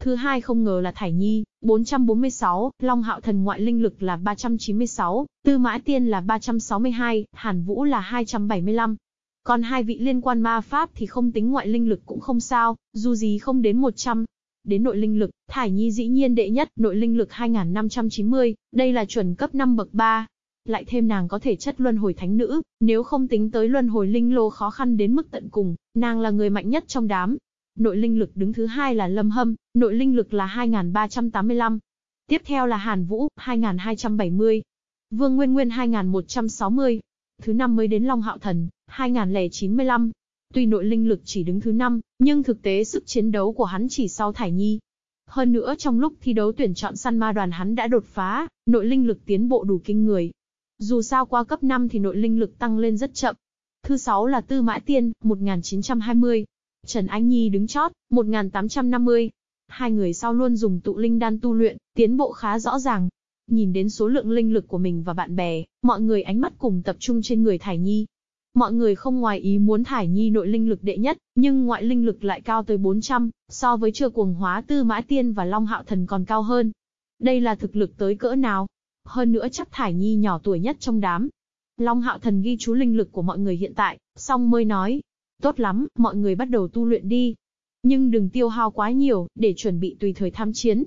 Thứ hai không ngờ là Thải Nhi, 446, Long Hạo Thần ngoại linh lực là 396, Tư Mã Tiên là 362, Hàn Vũ là 275, còn hai vị liên quan ma pháp thì không tính ngoại linh lực cũng không sao, dù gì không đến 100. Đến nội linh lực, Thải Nhi dĩ nhiên đệ nhất, nội linh lực 2590, đây là chuẩn cấp 5 bậc 3. Lại thêm nàng có thể chất luân hồi thánh nữ, nếu không tính tới luân hồi linh lô khó khăn đến mức tận cùng, nàng là người mạnh nhất trong đám. Nội linh lực đứng thứ hai là Lâm Hâm, nội linh lực là 2385. Tiếp theo là Hàn Vũ, 2270. Vương Nguyên Nguyên 2160. Thứ năm mới đến Long Hạo Thần, 2095. Tuy nội linh lực chỉ đứng thứ năm, nhưng thực tế sức chiến đấu của hắn chỉ sau Thải Nhi. Hơn nữa trong lúc thi đấu tuyển chọn săn ma đoàn hắn đã đột phá, nội linh lực tiến bộ đủ kinh người. Dù sao qua cấp 5 thì nội linh lực tăng lên rất chậm. Thứ sáu là Tư Mã Tiên, 1920. Trần Anh Nhi đứng chót, 1850. Hai người sau luôn dùng tụ linh đan tu luyện, tiến bộ khá rõ ràng. Nhìn đến số lượng linh lực của mình và bạn bè, mọi người ánh mắt cùng tập trung trên người Thải Nhi. Mọi người không ngoài ý muốn Thải Nhi nội linh lực đệ nhất, nhưng ngoại linh lực lại cao tới 400, so với chưa cuồng hóa Tư Mã Tiên và Long Hạo Thần còn cao hơn. Đây là thực lực tới cỡ nào? Hơn nữa chắc Thải Nhi nhỏ tuổi nhất trong đám. Long Hạo Thần ghi chú linh lực của mọi người hiện tại, xong mới nói. Tốt lắm, mọi người bắt đầu tu luyện đi. Nhưng đừng tiêu hao quá nhiều, để chuẩn bị tùy thời tham chiến.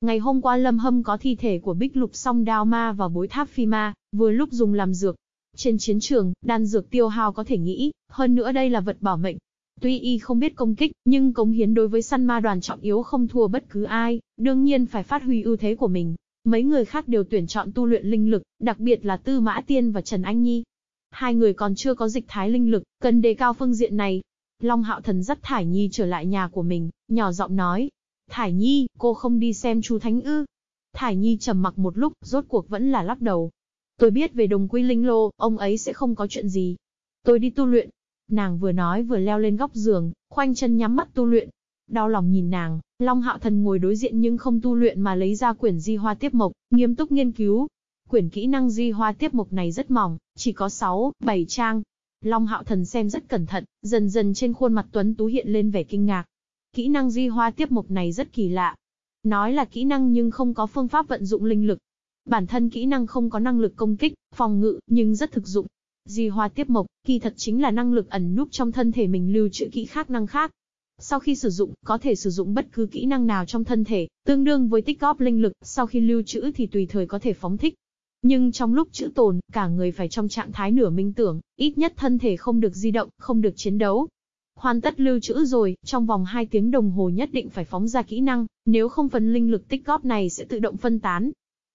Ngày hôm qua Lâm Hâm có thi thể của Bích Lục song đao ma và bối tháp phi ma, vừa lúc dùng làm dược. Trên chiến trường, đan dược tiêu hao có thể nghĩ, hơn nữa đây là vật bảo mệnh. Tuy y không biết công kích, nhưng cống hiến đối với săn ma đoàn trọng yếu không thua bất cứ ai, đương nhiên phải phát huy ưu thế của mình. Mấy người khác đều tuyển chọn tu luyện linh lực, đặc biệt là Tư Mã Tiên và Trần Anh Nhi. Hai người còn chưa có dịch thái linh lực, cần đề cao phương diện này. Long Hạo Thần dắt Thải Nhi trở lại nhà của mình, nhỏ giọng nói. Thải Nhi, cô không đi xem chú Thánh ư. Thải Nhi trầm mặc một lúc, rốt cuộc vẫn là lắc đầu. Tôi biết về đồng quy linh lô, ông ấy sẽ không có chuyện gì. Tôi đi tu luyện. Nàng vừa nói vừa leo lên góc giường, khoanh chân nhắm mắt tu luyện. Đau lòng nhìn nàng, Long Hạo Thần ngồi đối diện nhưng không tu luyện mà lấy ra quyển di hoa tiếp mộc, nghiêm túc nghiên cứu. Quyển kỹ năng di hoa tiếp mục này rất mỏng, chỉ có 6, 7 trang. Long Hạo Thần xem rất cẩn thận, dần dần trên khuôn mặt Tuấn Tú hiện lên vẻ kinh ngạc. Kỹ năng di hoa tiếp mục này rất kỳ lạ. Nói là kỹ năng nhưng không có phương pháp vận dụng linh lực. Bản thân kỹ năng không có năng lực công kích, phòng ngự, nhưng rất thực dụng. Di hoa tiếp mộc, kỳ thật chính là năng lực ẩn núp trong thân thể mình lưu trữ kỹ khác năng khác. Sau khi sử dụng, có thể sử dụng bất cứ kỹ năng nào trong thân thể, tương đương với tích góp linh lực, sau khi lưu trữ thì tùy thời có thể phóng thích. Nhưng trong lúc chữ tồn, cả người phải trong trạng thái nửa minh tưởng, ít nhất thân thể không được di động, không được chiến đấu. Hoàn tất lưu trữ rồi, trong vòng 2 tiếng đồng hồ nhất định phải phóng ra kỹ năng, nếu không phần linh lực tích góp này sẽ tự động phân tán.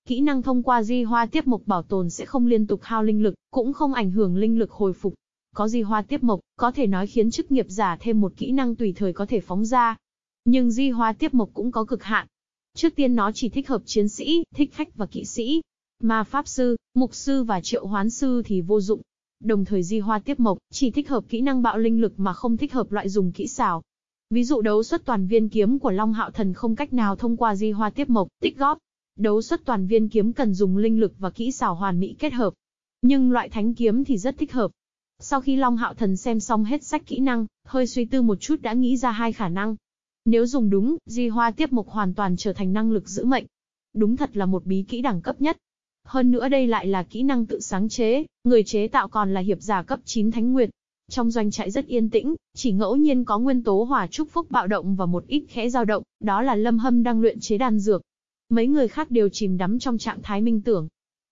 Kỹ năng thông qua di hoa tiếp mộc bảo tồn sẽ không liên tục hao linh lực, cũng không ảnh hưởng linh lực hồi phục. Có di hoa tiếp mộc, có thể nói khiến chức nghiệp giả thêm một kỹ năng tùy thời có thể phóng ra. Nhưng di hoa tiếp mộc cũng có cực hạn. Trước tiên nó chỉ thích hợp chiến sĩ, thích khách và kỵ sĩ. Ma pháp sư, mục sư và triệu hoán sư thì vô dụng. Đồng thời di hoa tiếp mộc, chỉ thích hợp kỹ năng bạo linh lực mà không thích hợp loại dùng kỹ xảo. Ví dụ đấu xuất toàn viên kiếm của Long Hạo Thần không cách nào thông qua di hoa tiếp mộc, tích góp. Đấu xuất toàn viên kiếm cần dùng linh lực và kỹ xảo hoàn mỹ kết hợp. Nhưng loại thánh kiếm thì rất thích hợp, sau khi Long Hạo Thần xem xong hết sách kỹ năng, hơi suy tư một chút đã nghĩ ra hai khả năng. Nếu dùng đúng, di hoa tiếp mục hoàn toàn trở thành năng lực giữ mệnh. Đúng thật là một bí kỹ đẳng cấp nhất. Hơn nữa đây lại là kỹ năng tự sáng chế, người chế tạo còn là hiệp giả cấp 9 Thánh Nguyệt. Trong doanh trại rất yên tĩnh, chỉ ngẫu nhiên có nguyên tố hỏa trúc phúc bạo động và một ít khẽ dao động, đó là Lâm Hâm đang luyện chế đan dược. Mấy người khác đều chìm đắm trong trạng thái minh tưởng,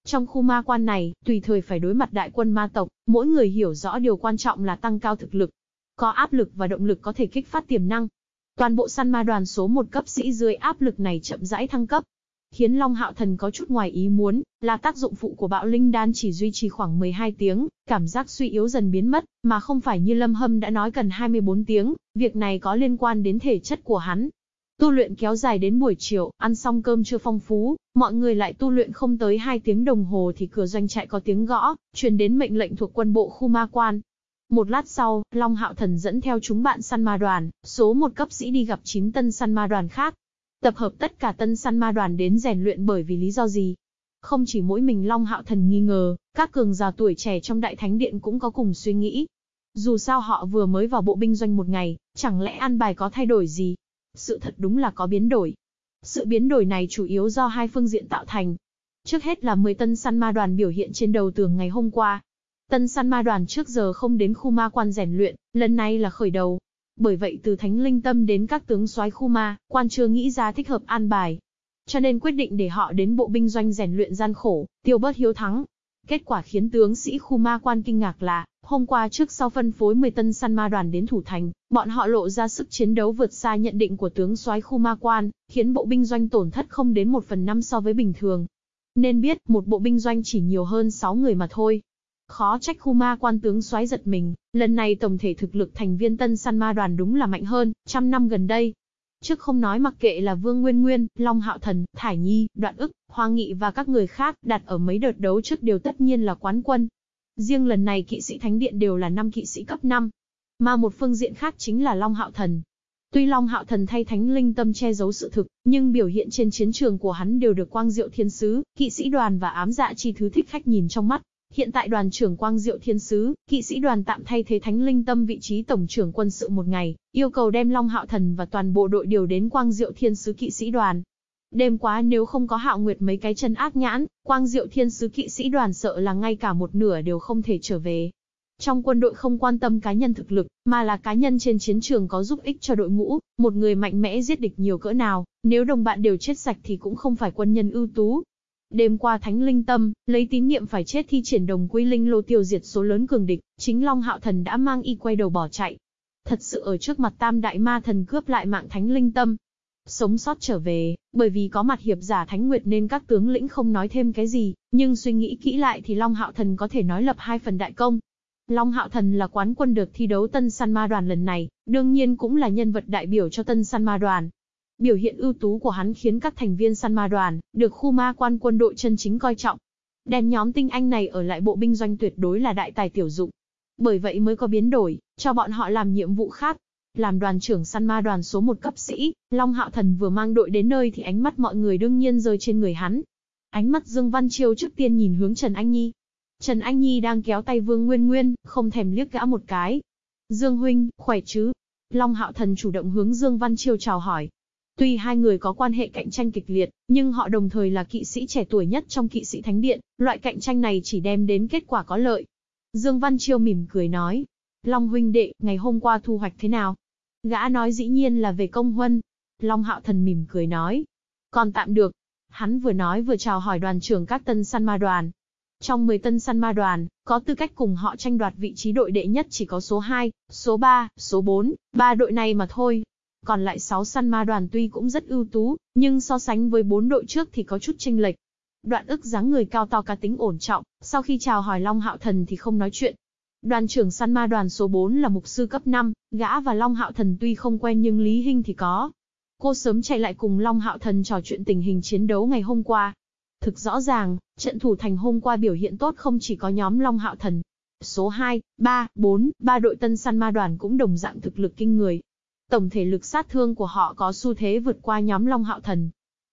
trong khu ma quan này, tùy thời phải đối mặt đại quân ma tộc, mỗi người hiểu rõ điều quan trọng là tăng cao thực lực. Có áp lực và động lực có thể kích phát tiềm năng. Toàn bộ săn ma đoàn số một cấp sĩ dưới áp lực này chậm rãi thăng cấp. Khiến Long Hạo Thần có chút ngoài ý muốn, là tác dụng phụ của bạo linh đan chỉ duy trì khoảng 12 tiếng, cảm giác suy yếu dần biến mất, mà không phải như Lâm Hâm đã nói cần 24 tiếng, việc này có liên quan đến thể chất của hắn, Tu luyện kéo dài đến buổi chiều, ăn xong cơm chưa phong phú, mọi người lại tu luyện không tới 2 tiếng đồng hồ thì cửa doanh trại có tiếng gõ, truyền đến mệnh lệnh thuộc quân bộ khu ma quan. Một lát sau, Long Hạo Thần dẫn theo chúng bạn săn ma đoàn, số một cấp sĩ đi gặp 9 tân săn ma đoàn khác. Tập hợp tất cả tân săn ma đoàn đến rèn luyện bởi vì lý do gì? Không chỉ mỗi mình Long Hạo Thần nghi ngờ, các cường già tuổi trẻ trong đại thánh điện cũng có cùng suy nghĩ. Dù sao họ vừa mới vào bộ binh doanh một ngày, chẳng lẽ an bài có thay đổi gì? Sự thật đúng là có biến đổi. Sự biến đổi này chủ yếu do hai phương diện tạo thành. Trước hết là 10 tân săn ma đoàn biểu hiện trên đầu tường ngày hôm qua. Tân săn ma đoàn trước giờ không đến khu ma quan rèn luyện, lần này là khởi đầu. Bởi vậy từ Thánh Linh Tâm đến các tướng soái khu ma, quan chưa nghĩ ra thích hợp an bài. Cho nên quyết định để họ đến bộ binh doanh rèn luyện gian khổ, tiêu bớt hiếu thắng. Kết quả khiến tướng sĩ khu ma quan kinh ngạc là, Hôm qua trước sau phân phối 10 tân săn ma đoàn đến thủ thành, bọn họ lộ ra sức chiến đấu vượt xa nhận định của tướng soái khu ma quan, khiến bộ binh doanh tổn thất không đến 1 phần 5 so với bình thường. Nên biết, một bộ binh doanh chỉ nhiều hơn 6 người mà thôi. Khó trách khu ma quan tướng soái giật mình, lần này tổng thể thực lực thành viên tân săn ma đoàn đúng là mạnh hơn, trăm năm gần đây, Trước không nói mặc kệ là Vương Nguyên Nguyên, Long Hạo Thần, Thải Nhi, Đoạn ức, Hoa Nghị và các người khác đặt ở mấy đợt đấu trước đều tất nhiên là quán quân. Riêng lần này kỵ sĩ Thánh Điện đều là năm kỵ sĩ cấp 5. Mà một phương diện khác chính là Long Hạo Thần. Tuy Long Hạo Thần thay Thánh Linh Tâm che giấu sự thực, nhưng biểu hiện trên chiến trường của hắn đều được Quang Diệu Thiên Sứ, kỵ sĩ đoàn và ám dạ chi thứ thích khách nhìn trong mắt. Hiện tại đoàn trưởng Quang Diệu Thiên Sứ, kỵ sĩ đoàn tạm thay thế Thánh Linh Tâm vị trí tổng trưởng quân sự một ngày, yêu cầu đem Long Hạo Thần và toàn bộ đội điều đến Quang Diệu Thiên Sứ kỵ sĩ đoàn. Đêm quá nếu không có Hạo Nguyệt mấy cái chân ác nhãn, Quang Diệu Thiên Sứ kỵ sĩ đoàn sợ là ngay cả một nửa đều không thể trở về. Trong quân đội không quan tâm cá nhân thực lực, mà là cá nhân trên chiến trường có giúp ích cho đội ngũ, một người mạnh mẽ giết địch nhiều cỡ nào, nếu đồng bạn đều chết sạch thì cũng không phải quân nhân ưu tú, Đêm qua Thánh Linh Tâm, lấy tín niệm phải chết thi triển đồng quy linh lô tiêu diệt số lớn cường địch, chính Long Hạo Thần đã mang y quay đầu bỏ chạy. Thật sự ở trước mặt Tam Đại Ma Thần cướp lại mạng Thánh Linh Tâm. Sống sót trở về, bởi vì có mặt hiệp giả Thánh Nguyệt nên các tướng lĩnh không nói thêm cái gì, nhưng suy nghĩ kỹ lại thì Long Hạo Thần có thể nói lập hai phần đại công. Long Hạo Thần là quán quân được thi đấu Tân San Ma Đoàn lần này, đương nhiên cũng là nhân vật đại biểu cho Tân San Ma Đoàn, Biểu hiện ưu tú của hắn khiến các thành viên săn ma đoàn, được khu ma quan quân đội chân chính coi trọng. Đem nhóm tinh anh này ở lại bộ binh doanh tuyệt đối là đại tài tiểu dụng. Bởi vậy mới có biến đổi, cho bọn họ làm nhiệm vụ khác. Làm đoàn trưởng săn ma đoàn số một cấp sĩ, Long Hạo Thần vừa mang đội đến nơi thì ánh mắt mọi người đương nhiên rơi trên người hắn. Ánh mắt Dương Văn Chiêu trước tiên nhìn hướng Trần Anh Nhi. Trần Anh Nhi đang kéo tay Vương Nguyên Nguyên, không thèm liếc gã một cái. Dương Huynh, khỏe chứ? Long Hạo Thần chủ động hướng Dương Văn Chiêu chào hỏi, Tuy hai người có quan hệ cạnh tranh kịch liệt, nhưng họ đồng thời là kỵ sĩ trẻ tuổi nhất trong kỵ sĩ thánh điện, loại cạnh tranh này chỉ đem đến kết quả có lợi. Dương Văn Chiêu mỉm cười nói, Long huynh đệ, ngày hôm qua thu hoạch thế nào? Gã nói dĩ nhiên là về công huân. Long Hạo Thần mỉm cười nói, còn tạm được. Hắn vừa nói vừa chào hỏi đoàn trưởng các tân săn ma đoàn. Trong 10 tân săn ma đoàn, có tư cách cùng họ tranh đoạt vị trí đội đệ nhất chỉ có số 2, số 3, số 4, ba đội này mà thôi. Còn lại 6 săn ma đoàn tuy cũng rất ưu tú, nhưng so sánh với 4 đội trước thì có chút chênh lệch. Đoạn ức dáng người cao to cá tính ổn trọng, sau khi chào hỏi Long Hạo Thần thì không nói chuyện. Đoàn trưởng săn ma đoàn số 4 là mục sư cấp 5, gã và Long Hạo Thần tuy không quen nhưng Lý Hinh thì có. Cô sớm chạy lại cùng Long Hạo Thần trò chuyện tình hình chiến đấu ngày hôm qua. Thực rõ ràng, trận thủ thành hôm qua biểu hiện tốt không chỉ có nhóm Long Hạo Thần. Số 2, 3, 4, ba đội tân săn ma đoàn cũng đồng dạng thực lực kinh người, Tổng thể lực sát thương của họ có xu thế vượt qua nhóm Long Hạo Thần.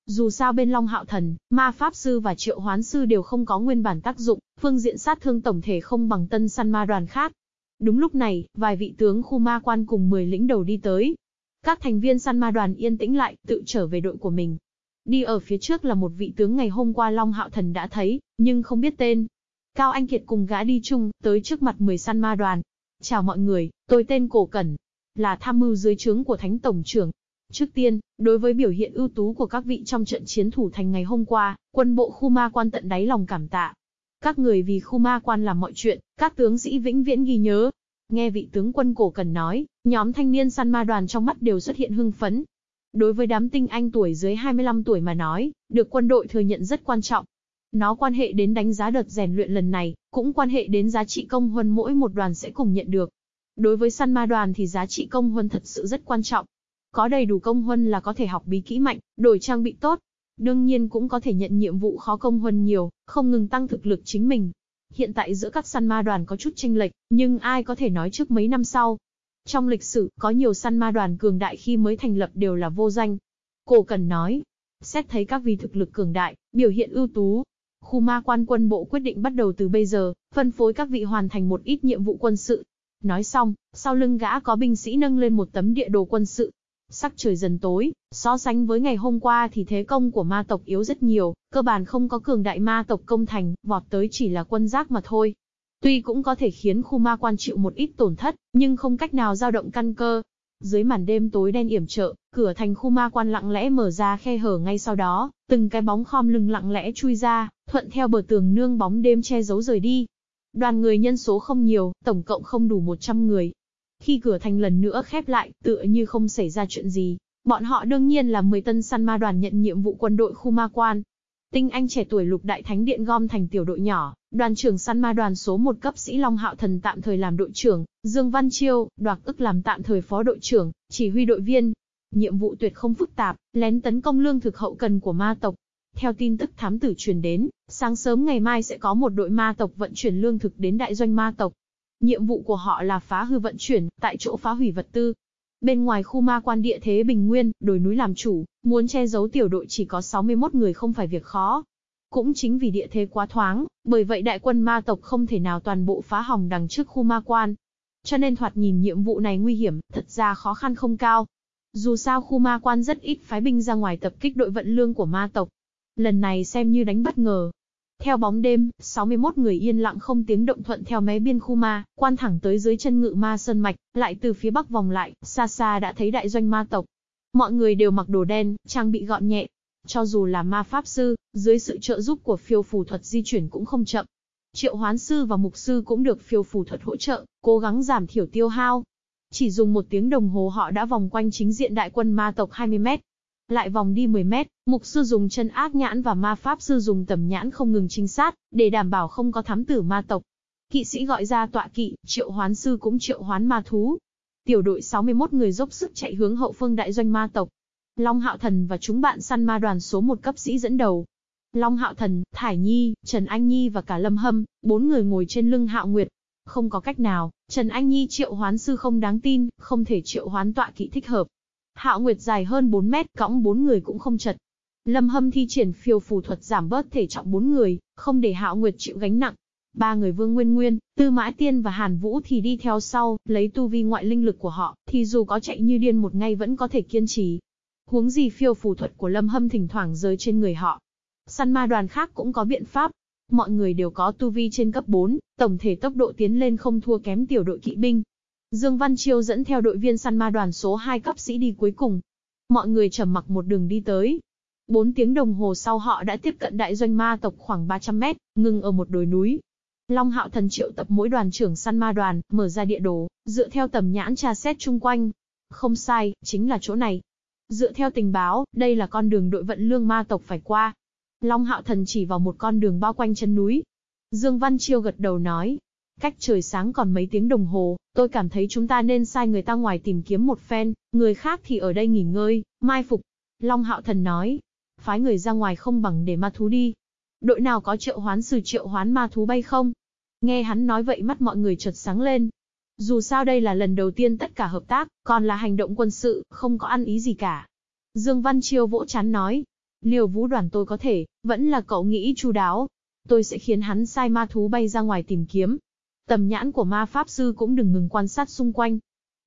Dù sao bên Long Hạo Thần, Ma Pháp Sư và Triệu Hoán Sư đều không có nguyên bản tác dụng, phương diện sát thương tổng thể không bằng tân săn ma đoàn khác. Đúng lúc này, vài vị tướng khu ma quan cùng 10 lĩnh đầu đi tới. Các thành viên săn ma đoàn yên tĩnh lại, tự trở về đội của mình. Đi ở phía trước là một vị tướng ngày hôm qua Long Hạo Thần đã thấy, nhưng không biết tên. Cao Anh Kiệt cùng gã đi chung, tới trước mặt 10 săn ma đoàn. Chào mọi người, tôi tên Cổ Cẩn, là tham mưu dưới trướng của Thánh Tổng trưởng. Trước tiên, đối với biểu hiện ưu tú của các vị trong trận chiến thủ thành ngày hôm qua, quân bộ khu ma quan tận đáy lòng cảm tạ. Các người vì khu ma quan làm mọi chuyện, các tướng sĩ vĩnh viễn ghi nhớ. Nghe vị tướng quân cổ cần nói, nhóm thanh niên săn ma đoàn trong mắt đều xuất hiện hưng phấn. Đối với đám tinh anh tuổi dưới 25 tuổi mà nói, được quân đội thừa nhận rất quan trọng. Nó quan hệ đến đánh giá đợt rèn luyện lần này, cũng quan hệ đến giá trị công huân mỗi một đoàn sẽ cùng nhận được. Đối với săn ma đoàn thì giá trị công huân thật sự rất quan trọng. Có đầy đủ công huân là có thể học bí kỹ mạnh, đổi trang bị tốt. Đương nhiên cũng có thể nhận nhiệm vụ khó công huân nhiều, không ngừng tăng thực lực chính mình. Hiện tại giữa các săn ma đoàn có chút tranh lệch, nhưng ai có thể nói trước mấy năm sau. Trong lịch sử, có nhiều săn ma đoàn cường đại khi mới thành lập đều là vô danh. Cổ cần nói, xét thấy các vị thực lực cường đại, biểu hiện ưu tú, Khu ma quan quân bộ quyết định bắt đầu từ bây giờ, phân phối các vị hoàn thành một ít nhiệm vụ quân sự, Nói xong, sau lưng gã có binh sĩ nâng lên một tấm địa đồ quân sự. Sắc trời dần tối, so sánh với ngày hôm qua thì thế công của ma tộc yếu rất nhiều, cơ bản không có cường đại ma tộc công thành, vọt tới chỉ là quân giác mà thôi. Tuy cũng có thể khiến khu ma quan chịu một ít tổn thất, nhưng không cách nào dao động căn cơ. Dưới màn đêm tối đen yểm trợ, cửa thành khu ma quan lặng lẽ mở ra khe hở ngay sau đó, từng cái bóng khom lưng lặng lẽ chui ra, thuận theo bờ tường nương bóng đêm che giấu rời đi. Đoàn người nhân số không nhiều, tổng cộng không đủ 100 người. Khi cửa thành lần nữa khép lại, tựa như không xảy ra chuyện gì. Bọn họ đương nhiên là 10 tân săn ma đoàn nhận nhiệm vụ quân đội khu ma quan. Tinh anh trẻ tuổi lục đại thánh điện gom thành tiểu đội nhỏ, đoàn trưởng săn ma đoàn số 1 cấp sĩ Long Hạo Thần tạm thời làm đội trưởng, Dương Văn Chiêu, đoạt ức làm tạm thời phó đội trưởng, chỉ huy đội viên. Nhiệm vụ tuyệt không phức tạp, lén tấn công lương thực hậu cần của ma tộc, theo tin tức thám tử truyền đến, sáng sớm ngày mai sẽ có một đội ma tộc vận chuyển lương thực đến đại doanh ma tộc. Nhiệm vụ của họ là phá hư vận chuyển, tại chỗ phá hủy vật tư. Bên ngoài khu ma quan địa thế bình nguyên, đồi núi làm chủ, muốn che giấu tiểu đội chỉ có 61 người không phải việc khó. Cũng chính vì địa thế quá thoáng, bởi vậy đại quân ma tộc không thể nào toàn bộ phá hỏng đằng trước khu ma quan. Cho nên thoạt nhìn nhiệm vụ này nguy hiểm, thật ra khó khăn không cao. Dù sao khu ma quan rất ít phái binh ra ngoài tập kích đội vận lương của ma tộc, Lần này xem như đánh bất ngờ. Theo bóng đêm, 61 người yên lặng không tiếng động thuận theo mé biên khu ma, quan thẳng tới dưới chân ngự ma sơn mạch, lại từ phía bắc vòng lại, xa xa đã thấy đại doanh ma tộc. Mọi người đều mặc đồ đen, trang bị gọn nhẹ. Cho dù là ma pháp sư, dưới sự trợ giúp của phiêu phù thuật di chuyển cũng không chậm. Triệu hoán sư và mục sư cũng được phiêu phù thuật hỗ trợ, cố gắng giảm thiểu tiêu hao. Chỉ dùng một tiếng đồng hồ họ đã vòng quanh chính diện đại quân ma tộc 20 mét, lại vòng đi 10 mét, mục sư dùng chân ác nhãn và ma pháp sư dùng tầm nhãn không ngừng trinh sát, để đảm bảo không có thám tử ma tộc. Kỵ sĩ gọi ra tọa kỵ, triệu hoán sư cũng triệu hoán ma thú. Tiểu đội 61 người dốc sức chạy hướng hậu phương đại doanh ma tộc. Long Hạo Thần và chúng bạn săn ma đoàn số 1 cấp sĩ dẫn đầu. Long Hạo Thần, Thải Nhi, Trần Anh Nhi và cả Lâm Hâm, bốn người ngồi trên lưng Hạo Nguyệt. Không có cách nào, Trần Anh Nhi triệu hoán sư không đáng tin, không thể triệu hoán tọa kỵ thích hợp, Hạo Nguyệt dài hơn 4 mét, cõng bốn người cũng không chật. Lâm Hâm thi triển phiêu phù thuật giảm bớt thể trọng bốn người, không để Hạo Nguyệt chịu gánh nặng. Ba người Vương Nguyên Nguyên, Tư Mã Tiên và Hàn Vũ thì đi theo sau, lấy tu vi ngoại linh lực của họ, thì dù có chạy như điên một ngày vẫn có thể kiên trì. Huống gì phiêu phù thuật của Lâm Hâm thỉnh thoảng rơi trên người họ. Săn ma đoàn khác cũng có biện pháp. Mọi người đều có tu vi trên cấp 4, tổng thể tốc độ tiến lên không thua kém tiểu đội kỵ binh, Dương Văn Chiêu dẫn theo đội viên săn ma đoàn số 2 cấp sĩ đi cuối cùng. Mọi người trầm mặc một đường đi tới. Bốn tiếng đồng hồ sau họ đã tiếp cận đại doanh ma tộc khoảng 300 mét, ngừng ở một đồi núi. Long Hạo Thần triệu tập mỗi đoàn trưởng săn ma đoàn, mở ra địa đồ, dựa theo tầm nhãn tra xét chung quanh. Không sai, chính là chỗ này. Dựa theo tình báo, đây là con đường đội vận lương ma tộc phải qua. Long Hạo Thần chỉ vào một con đường bao quanh chân núi. Dương Văn Chiêu gật đầu nói, Cách trời sáng còn mấy tiếng đồng hồ, tôi cảm thấy chúng ta nên sai người ta ngoài tìm kiếm một phen, người khác thì ở đây nghỉ ngơi, mai phục. Long Hạo Thần nói, phái người ra ngoài không bằng để ma thú đi. Đội nào có triệu hoán sư triệu hoán ma thú bay không? Nghe hắn nói vậy mắt mọi người chợt sáng lên. Dù sao đây là lần đầu tiên tất cả hợp tác, còn là hành động quân sự, không có ăn ý gì cả. Dương Văn Chiêu vỗ chán nói, liều vũ đoàn tôi có thể, vẫn là cậu nghĩ chu đáo. Tôi sẽ khiến hắn sai ma thú bay ra ngoài tìm kiếm, Tầm nhãn của ma pháp sư cũng đừng ngừng quan sát xung quanh.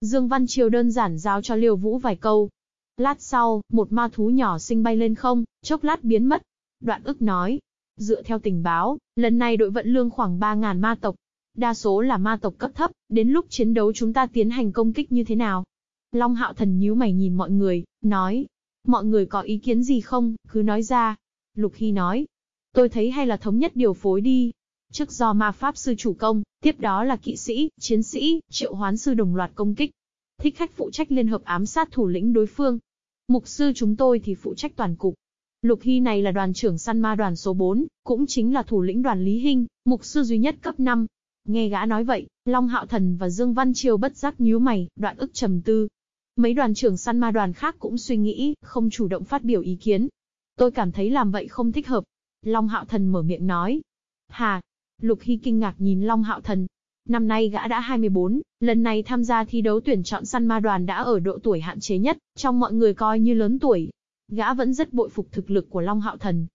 Dương Văn Triều đơn giản giao cho Liêu Vũ vài câu. Lát sau, một ma thú nhỏ sinh bay lên không, chốc lát biến mất. Đoạn ức nói, dựa theo tình báo, lần này đội vận lương khoảng 3.000 ma tộc. Đa số là ma tộc cấp thấp, đến lúc chiến đấu chúng ta tiến hành công kích như thế nào? Long hạo thần nhíu mày nhìn mọi người, nói, mọi người có ý kiến gì không, cứ nói ra. Lục Hy nói, tôi thấy hay là thống nhất điều phối đi, Trước do ma pháp sư chủ công, tiếp đó là kỵ sĩ, chiến sĩ, triệu hoán sư đồng loạt công kích. Thích khách phụ trách liên hợp ám sát thủ lĩnh đối phương. Mục sư chúng tôi thì phụ trách toàn cục. Lục Hy này là đoàn trưởng săn ma đoàn số 4, cũng chính là thủ lĩnh đoàn Lý Hinh, mục sư duy nhất cấp 5. Nghe gã nói vậy, Long Hạo Thần và Dương Văn Triều bất giác nhíu mày, đoạn ức trầm tư. Mấy đoàn trưởng săn ma đoàn khác cũng suy nghĩ, không chủ động phát biểu ý kiến. Tôi cảm thấy làm vậy không thích hợp. Long Hạo Thần mở miệng nói. Hà, Lục Hy kinh ngạc nhìn Long Hạo Thần. Năm nay gã đã 24, lần này tham gia thi đấu tuyển chọn săn ma đoàn đã ở độ tuổi hạn chế nhất, trong mọi người coi như lớn tuổi. Gã vẫn rất bội phục thực lực của Long Hạo Thần.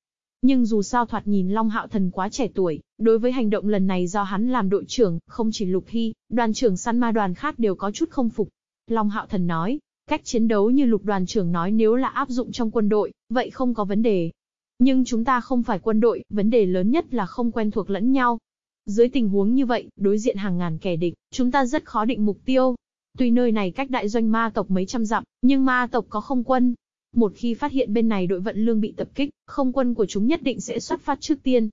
Nhưng dù sao thoạt nhìn Long Hạo Thần quá trẻ tuổi, đối với hành động lần này do hắn làm đội trưởng, không chỉ Lục Hy, đoàn trưởng săn ma đoàn khác đều có chút không phục. Long Hạo Thần nói, cách chiến đấu như lục đoàn trưởng nói nếu là áp dụng trong quân đội, vậy không có vấn đề. Nhưng chúng ta không phải quân đội, vấn đề lớn nhất là không quen thuộc lẫn nhau. Dưới tình huống như vậy, đối diện hàng ngàn kẻ địch, chúng ta rất khó định mục tiêu. Tuy nơi này cách đại doanh ma tộc mấy trăm dặm, nhưng ma tộc có không quân. Một khi phát hiện bên này đội vận lương bị tập kích, không quân của chúng nhất định sẽ xuất phát trước tiên.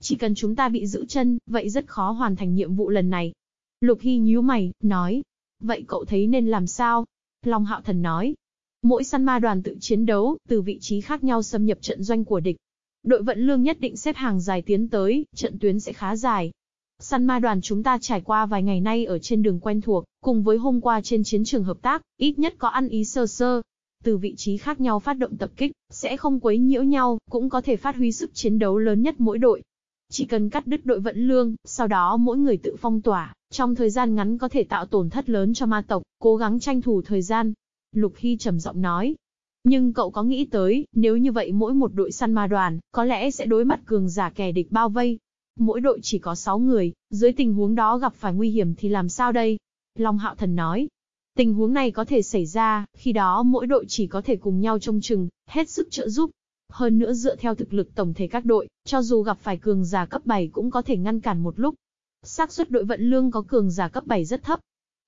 Chỉ cần chúng ta bị giữ chân, vậy rất khó hoàn thành nhiệm vụ lần này. Lục Hy nhíu mày, nói. Vậy cậu thấy nên làm sao? Long Hạo Thần nói. Mỗi săn ma đoàn tự chiến đấu, từ vị trí khác nhau xâm nhập trận doanh của địch. Đội vận lương nhất định xếp hàng dài tiến tới, trận tuyến sẽ khá dài. Săn ma đoàn chúng ta trải qua vài ngày nay ở trên đường quen thuộc, cùng với hôm qua trên chiến trường hợp tác, ít nhất có ăn ý sơ sơ. Từ vị trí khác nhau phát động tập kích, sẽ không quấy nhiễu nhau, cũng có thể phát huy sức chiến đấu lớn nhất mỗi đội. Chỉ cần cắt đứt đội vận lương, sau đó mỗi người tự phong tỏa, trong thời gian ngắn có thể tạo tổn thất lớn cho ma tộc, cố gắng tranh thủ thời gian. Lục Hy trầm giọng nói. Nhưng cậu có nghĩ tới, nếu như vậy mỗi một đội săn ma đoàn, có lẽ sẽ đối mặt cường giả kẻ địch bao vây. Mỗi đội chỉ có 6 người, dưới tình huống đó gặp phải nguy hiểm thì làm sao đây? Long Hạo Thần nói. Tình huống này có thể xảy ra, khi đó mỗi đội chỉ có thể cùng nhau trông chừng, hết sức trợ giúp. Hơn nữa dựa theo thực lực tổng thể các đội, cho dù gặp phải cường giả cấp 7 cũng có thể ngăn cản một lúc. xác suất đội vận lương có cường giả cấp 7 rất thấp.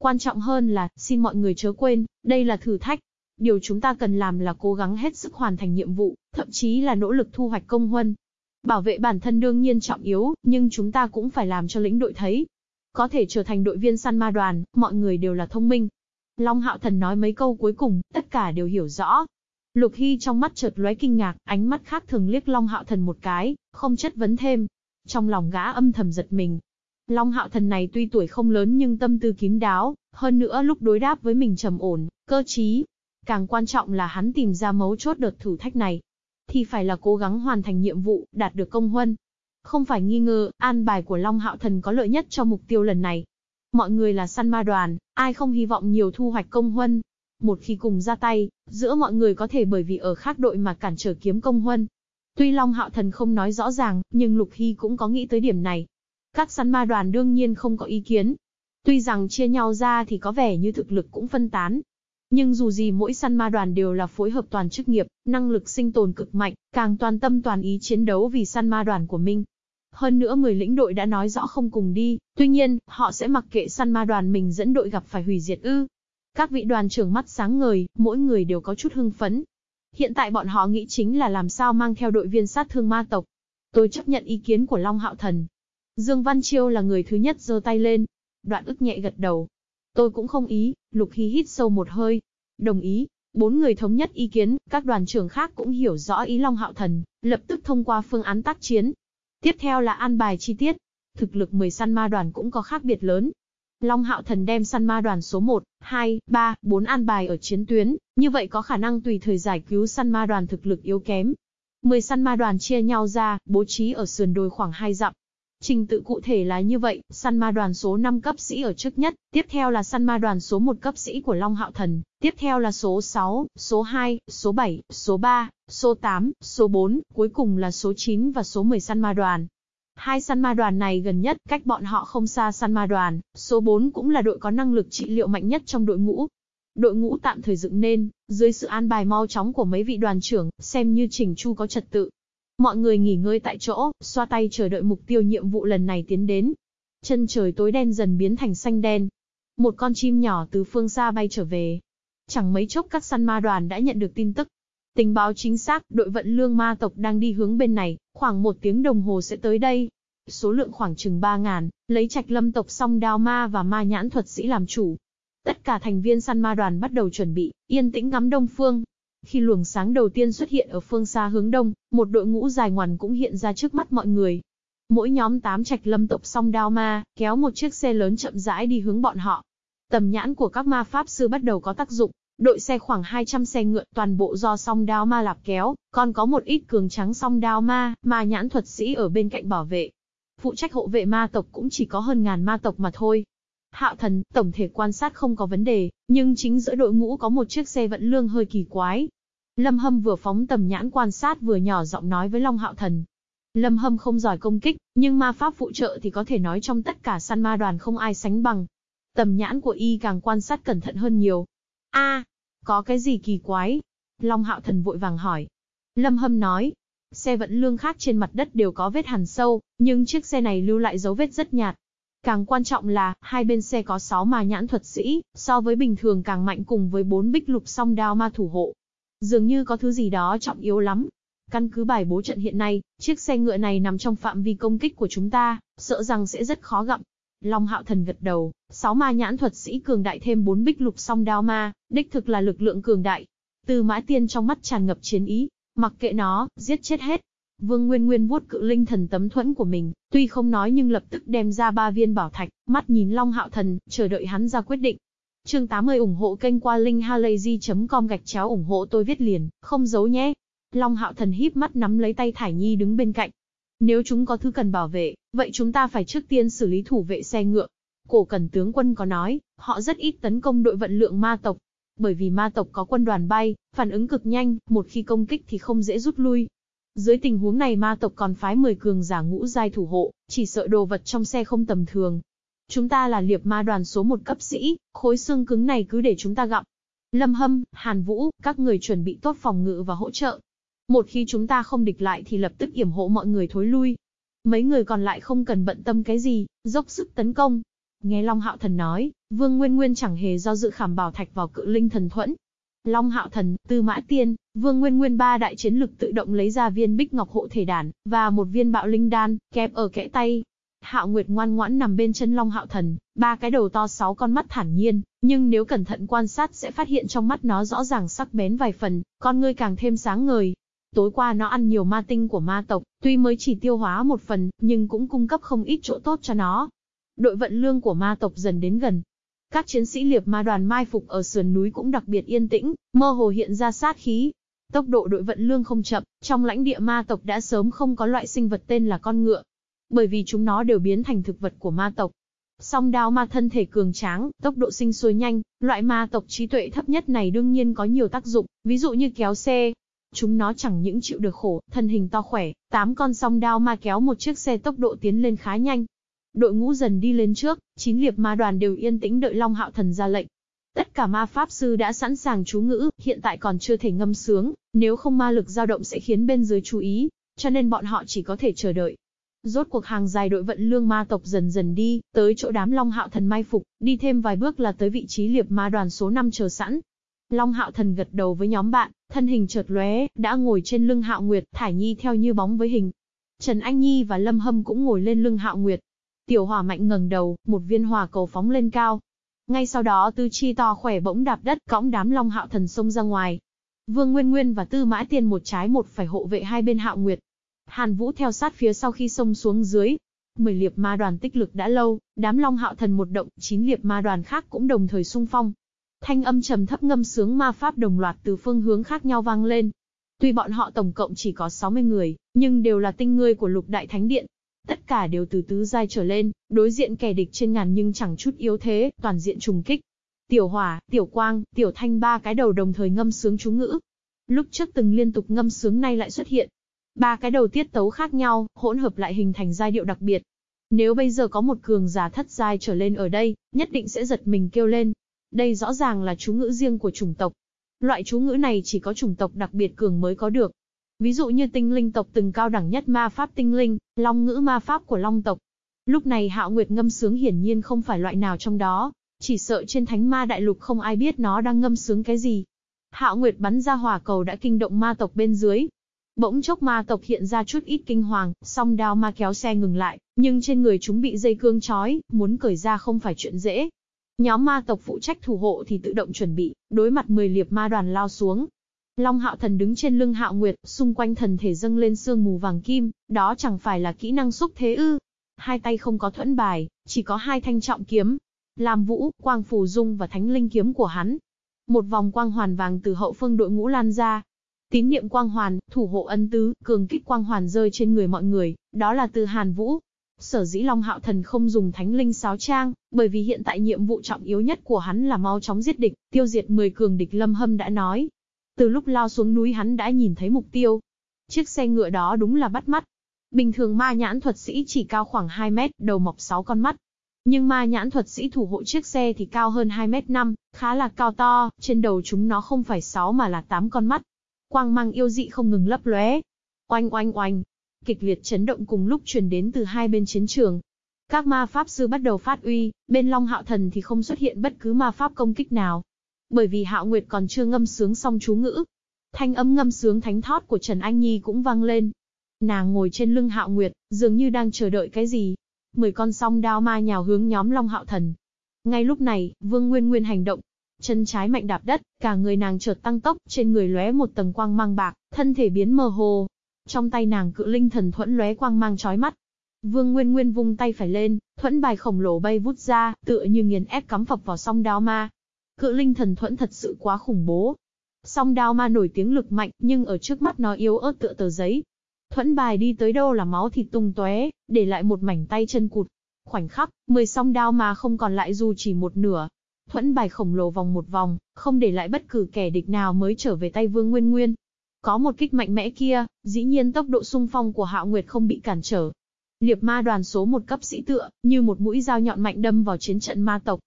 Quan trọng hơn là, xin mọi người chớ quên, đây là thử thách. Điều chúng ta cần làm là cố gắng hết sức hoàn thành nhiệm vụ, thậm chí là nỗ lực thu hoạch công huân. Bảo vệ bản thân đương nhiên trọng yếu, nhưng chúng ta cũng phải làm cho lĩnh đội thấy. Có thể trở thành đội viên săn ma đoàn, mọi người đều là thông minh. Long Hạo Thần nói mấy câu cuối cùng, tất cả đều hiểu rõ. Lục Hy trong mắt chợt lóe kinh ngạc, ánh mắt khác thường liếc Long Hạo Thần một cái, không chất vấn thêm. Trong lòng gã âm thầm giật mình. Long Hạo Thần này tuy tuổi không lớn nhưng tâm tư kín đáo, hơn nữa lúc đối đáp với mình trầm ổn, cơ trí. Càng quan trọng là hắn tìm ra mấu chốt đợt thử thách này. Thì phải là cố gắng hoàn thành nhiệm vụ, đạt được công huân. Không phải nghi ngờ, an bài của Long Hạo Thần có lợi nhất cho mục tiêu lần này. Mọi người là săn ma đoàn, ai không hy vọng nhiều thu hoạch công huân. Một khi cùng ra tay, giữa mọi người có thể bởi vì ở khác đội mà cản trở kiếm công huân. Tuy Long Hạo Thần không nói rõ ràng, nhưng Lục Hy cũng có nghĩ tới điểm này. Các săn ma đoàn đương nhiên không có ý kiến. Tuy rằng chia nhau ra thì có vẻ như thực lực cũng phân tán. Nhưng dù gì mỗi săn ma đoàn đều là phối hợp toàn chức nghiệp, năng lực sinh tồn cực mạnh, càng toàn tâm toàn ý chiến đấu vì săn ma đoàn của mình. Hơn nữa 10 lĩnh đội đã nói rõ không cùng đi, tuy nhiên, họ sẽ mặc kệ săn ma đoàn mình dẫn đội gặp phải hủy diệt ư. Các vị đoàn trưởng mắt sáng ngời, mỗi người đều có chút hưng phấn. Hiện tại bọn họ nghĩ chính là làm sao mang theo đội viên sát thương ma tộc. Tôi chấp nhận ý kiến của Long Hạo Thần. Dương Văn Chiêu là người thứ nhất giơ tay lên. Đoạn ức nhẹ gật đầu. Tôi cũng không ý, Lục Hy hít sâu một hơi. Đồng ý. Bốn người thống nhất ý kiến, các đoàn trưởng khác cũng hiểu rõ ý Long Hạo Thần, lập tức thông qua phương án tác chiến. Tiếp theo là an bài chi tiết. Thực lực 10 săn ma đoàn cũng có khác biệt lớn. Long Hạo Thần đem săn ma đoàn số 1, 2, 3, 4 an bài ở chiến tuyến, như vậy có khả năng tùy thời giải cứu săn ma đoàn thực lực yếu kém. 10 săn ma đoàn chia nhau ra, bố trí ở sườn đồi khoảng 2 dặm. Trình tự cụ thể là như vậy, săn ma đoàn số 5 cấp sĩ ở trước nhất, tiếp theo là săn ma đoàn số 1 cấp sĩ của Long Hạo Thần, tiếp theo là số 6, số 2, số 7, số 3, số 8, số 4, cuối cùng là số 9 và số 10 săn ma đoàn. Hai săn ma đoàn này gần nhất, cách bọn họ không xa săn ma đoàn, số 4 cũng là đội có năng lực trị liệu mạnh nhất trong đội ngũ. Đội ngũ tạm thời dựng nên, dưới sự an bài mau chóng của mấy vị đoàn trưởng, xem như Trình chu có trật tự. Mọi người nghỉ ngơi tại chỗ, xoa tay chờ đợi mục tiêu nhiệm vụ lần này tiến đến. Chân trời tối đen dần biến thành xanh đen. Một con chim nhỏ từ phương xa bay trở về. Chẳng mấy chốc các săn ma đoàn đã nhận được tin tức, Tình báo chính xác, đội vận lương ma tộc đang đi hướng bên này, khoảng một tiếng đồng hồ sẽ tới đây. Số lượng khoảng chừng 3.000, lấy trạch lâm tộc song đao ma và ma nhãn thuật sĩ làm chủ. Tất cả thành viên săn ma đoàn bắt đầu chuẩn bị, yên tĩnh ngắm đông phương. Khi luồng sáng đầu tiên xuất hiện ở phương xa hướng đông, một đội ngũ dài ngoằn cũng hiện ra trước mắt mọi người. Mỗi nhóm tám trạch lâm tộc song đao ma, kéo một chiếc xe lớn chậm rãi đi hướng bọn họ. Tầm nhãn của các ma pháp sư bắt đầu có tác dụng, Đội xe khoảng 200 xe ngựa toàn bộ do song đao ma lạp kéo, còn có một ít cường trắng song đao ma, ma nhãn thuật sĩ ở bên cạnh bảo vệ. Phụ trách hộ vệ ma tộc cũng chỉ có hơn ngàn ma tộc mà thôi. Hạo thần, tổng thể quan sát không có vấn đề, nhưng chính giữa đội ngũ có một chiếc xe vận lương hơi kỳ quái. Lâm Hâm vừa phóng tầm nhãn quan sát vừa nhỏ giọng nói với Long Hạo thần. Lâm Hâm không giỏi công kích, nhưng ma pháp phụ trợ thì có thể nói trong tất cả săn ma đoàn không ai sánh bằng. Tầm nhãn của y càng quan sát cẩn thận hơn nhiều, a có cái gì kỳ quái? Long hạo thần vội vàng hỏi. Lâm hâm nói, xe vận lương khác trên mặt đất đều có vết hằn sâu, nhưng chiếc xe này lưu lại dấu vết rất nhạt. Càng quan trọng là, hai bên xe có 6 ma nhãn thuật sĩ, so với bình thường càng mạnh cùng với bốn bích lục song đao ma thủ hộ. Dường như có thứ gì đó trọng yếu lắm. Căn cứ bài bố trận hiện nay, chiếc xe ngựa này nằm trong phạm vi công kích của chúng ta, sợ rằng sẽ rất khó gặm. Long Hạo Thần gật đầu, sáu ma nhãn thuật sĩ cường đại thêm bốn bích lục song đao ma, đích thực là lực lượng cường đại. Từ Mã Tiên trong mắt tràn ngập chiến ý, mặc kệ nó, giết chết hết. Vương Nguyên Nguyên vuốt cự linh thần tấm thuẫn của mình, tuy không nói nhưng lập tức đem ra ba viên bảo thạch, mắt nhìn Long Hạo Thần, chờ đợi hắn ra quyết định. Chương 80 ủng hộ kênh qua linkhalazy.com gạch chéo ủng hộ tôi viết liền, không giấu nhé. Long Hạo Thần híp mắt nắm lấy tay Thải Nhi đứng bên cạnh. Nếu chúng có thứ cần bảo vệ, vậy chúng ta phải trước tiên xử lý thủ vệ xe ngựa. Cổ Cần tướng quân có nói, họ rất ít tấn công đội vận lượng ma tộc. Bởi vì ma tộc có quân đoàn bay, phản ứng cực nhanh, một khi công kích thì không dễ rút lui. Dưới tình huống này ma tộc còn phái 10 cường giả ngũ giai thủ hộ, chỉ sợ đồ vật trong xe không tầm thường. Chúng ta là liệp ma đoàn số một cấp sĩ, khối xương cứng này cứ để chúng ta gặm. Lâm Hâm, Hàn Vũ, các người chuẩn bị tốt phòng ngự và hỗ trợ, một khi chúng ta không địch lại thì lập tức yểm hộ mọi người thối lui. Mấy người còn lại không cần bận tâm cái gì, dốc sức tấn công. Nghe Long Hạo Thần nói, Vương Nguyên Nguyên chẳng hề do dự khảm bảo thạch vào cự linh thần thuẫn. Long Hạo Thần, Tư Mã Tiên, Vương Nguyên Nguyên ba đại chiến lực tự động lấy ra viên bích ngọc hộ thể đàn, và một viên bạo linh đan, kẹp ở kẽ tay. Hạo Nguyệt ngoan ngoãn nằm bên chân Long Hạo Thần, ba cái đầu to sáu con mắt thản nhiên, nhưng nếu cẩn thận quan sát sẽ phát hiện trong mắt nó rõ ràng sắc bén vài phần, con ngươi càng thêm sáng ngời, Tối qua nó ăn nhiều ma tinh của ma tộc, tuy mới chỉ tiêu hóa một phần, nhưng cũng cung cấp không ít chỗ tốt cho nó. Đội vận lương của ma tộc dần đến gần. Các chiến sĩ liệp ma đoàn mai phục ở sườn núi cũng đặc biệt yên tĩnh, mơ hồ hiện ra sát khí. Tốc độ đội vận lương không chậm, trong lãnh địa ma tộc đã sớm không có loại sinh vật tên là con ngựa. Bởi vì chúng nó đều biến thành thực vật của ma tộc. Song đao ma thân thể cường tráng, tốc độ sinh sôi nhanh, loại ma tộc trí tuệ thấp nhất này đương nhiên có nhiều tác dụng, ví dụ như kéo xe, Chúng nó chẳng những chịu được khổ, thân hình to khỏe, tám con song đao ma kéo một chiếc xe tốc độ tiến lên khá nhanh. Đội ngũ dần đi lên trước, chín liệp ma đoàn đều yên tĩnh đợi Long Hạo Thần ra lệnh. Tất cả ma pháp sư đã sẵn sàng chú ngữ, hiện tại còn chưa thể ngâm sướng, nếu không ma lực dao động sẽ khiến bên dưới chú ý, cho nên bọn họ chỉ có thể chờ đợi. Rốt cuộc hàng dài đội vận lương ma tộc dần dần đi, tới chỗ đám Long Hạo Thần mai phục, đi thêm vài bước là tới vị trí liệp ma đoàn số 5 chờ sẵn. Long Hạo Thần gật đầu với nhóm bạn, thân hình chợt lóe, đã ngồi trên lưng Hạo Nguyệt, Thải Nhi theo như bóng với hình. Trần Anh Nhi và Lâm Hâm cũng ngồi lên lưng Hạo Nguyệt. Tiểu Hỏa Mạnh ngẩng đầu, một viên hỏa cầu phóng lên cao. Ngay sau đó Tư Chi to khỏe bỗng đạp đất, cõng đám Long Hạo Thần xông ra ngoài. Vương Nguyên Nguyên và Tư Mã Tiên một trái một phải hộ vệ hai bên Hạo Nguyệt. Hàn Vũ theo sát phía sau khi xông xuống dưới, Mười liệp ma đoàn tích lực đã lâu, đám Long Hạo Thần một động, chín liệp ma đoàn khác cũng đồng thời xung phong. Thanh âm trầm thấp ngâm sướng ma pháp đồng loạt từ phương hướng khác nhau vang lên. Tuy bọn họ tổng cộng chỉ có 60 người, nhưng đều là tinh ngươi của lục đại thánh điện. Tất cả đều từ tứ giai trở lên, đối diện kẻ địch trên ngàn nhưng chẳng chút yếu thế, toàn diện trùng kích. Tiểu hỏa, tiểu quang, tiểu thanh ba cái đầu đồng thời ngâm sướng chú ngữ. Lúc trước từng liên tục ngâm sướng nay lại xuất hiện. Ba cái đầu tiết tấu khác nhau, hỗn hợp lại hình thành giai điệu đặc biệt. Nếu bây giờ có một cường giả thất giai trở lên ở đây, nhất định sẽ giật mình kêu lên, đây rõ ràng là chú ngữ riêng của chủng tộc. Loại chú ngữ này chỉ có chủng tộc đặc biệt cường mới có được. Ví dụ như tinh linh tộc từng cao đẳng nhất ma pháp tinh linh, long ngữ ma pháp của long tộc. Lúc này Hạo Nguyệt ngâm sướng hiển nhiên không phải loại nào trong đó, chỉ sợ trên thánh ma đại lục không ai biết nó đang ngâm sướng cái gì. Hạo Nguyệt bắn ra hỏa cầu đã kinh động ma tộc bên dưới. Bỗng chốc ma tộc hiện ra chút ít kinh hoàng, song đao ma kéo xe ngừng lại, nhưng trên người chúng bị dây cương trói, muốn cởi ra không phải chuyện dễ. Nhóm ma tộc phụ trách thủ hộ thì tự động chuẩn bị, đối mặt 10 liệp ma đoàn lao xuống. Long Hạo Thần đứng trên lưng Hạo Nguyệt, xung quanh thần thể dâng lên sương mù vàng kim, đó chẳng phải là kỹ năng xúc thế ư. Hai tay không có thuẫn bài, chỉ có hai thanh trọng kiếm. Làm vũ, quang phù dung và thánh linh kiếm của hắn. Một vòng quang hoàn vàng từ hậu phương đội ngũ lan ra, tín niệm quang hoàn, thủ hộ ân tứ, cường kích quang hoàn rơi trên người mọi người, đó là từ Hàn Vũ, Sở dĩ Long Hạo Thần không dùng thánh linh sáo trang, bởi vì hiện tại nhiệm vụ trọng yếu nhất của hắn là mau chóng giết địch, tiêu diệt 10 cường địch Lâm Hâm đã nói. Từ lúc lao xuống núi hắn đã nhìn thấy mục tiêu. Chiếc xe ngựa đó đúng là bắt mắt. Bình thường ma nhãn thuật sĩ chỉ cao khoảng 2 mét, đầu mọc 6 con mắt. Nhưng ma nhãn thuật sĩ thủ hộ chiếc xe thì cao hơn 2 mét 5, khá là cao to, trên đầu chúng nó không phải 6 mà là 8 con mắt. Quang mang yêu dị không ngừng lấp lóe. Oanh oanh oanh, kịch liệt chấn động cùng lúc truyền đến từ hai bên chiến trường. Các ma pháp sư bắt đầu phát uy, bên Long Hạo Thần thì không xuất hiện bất cứ ma pháp công kích nào. Bởi vì Hạo Nguyệt còn chưa ngâm sướng xong chú ngữ. Thanh âm ngâm sướng thánh thót của Trần Anh Nhi cũng vang lên. Nàng ngồi trên lưng Hạo Nguyệt, dường như đang chờ đợi cái gì. Mười con song đao ma nhào hướng nhóm Long Hạo Thần. Ngay lúc này, Vương Nguyên Nguyên hành động. Chân trái mạnh đạp đất, cả người nàng chợt tăng tốc, trên người lóe một tầng quang mang bạc, thân thể biến mơ hồ. Trong tay nàng cự linh thần thuẫn lóe quang mang chói mắt, Vương Nguyên Nguyên vung tay phải lên, thuẫn bài khổng lồ bay vút ra, tựa như nghiền ép cắm phập vào song đao ma. Cự linh thần thuẫn thật sự quá khủng bố. Song đao ma nổi tiếng lực mạnh, nhưng ở trước mắt nó yếu ớt tựa tờ giấy. Thuẫn bài đi tới đâu là máu thịt tung tóe, để lại một mảnh tay chân cụt. Khoảnh khắc, mười song đao ma không còn lại dù chỉ một nửa. Thuẫn bài khổng lồ vòng một vòng, không để lại bất cứ kẻ địch nào mới trở về tay Vương Nguyên Nguyên. Có một kích mạnh mẽ kia, dĩ nhiên tốc độ xung phong của Hạo Nguyệt không bị cản trở, Liệp ma đoàn số một cấp sĩ tựa, như một mũi dao nhọn mạnh đâm vào chiến trận ma tộc.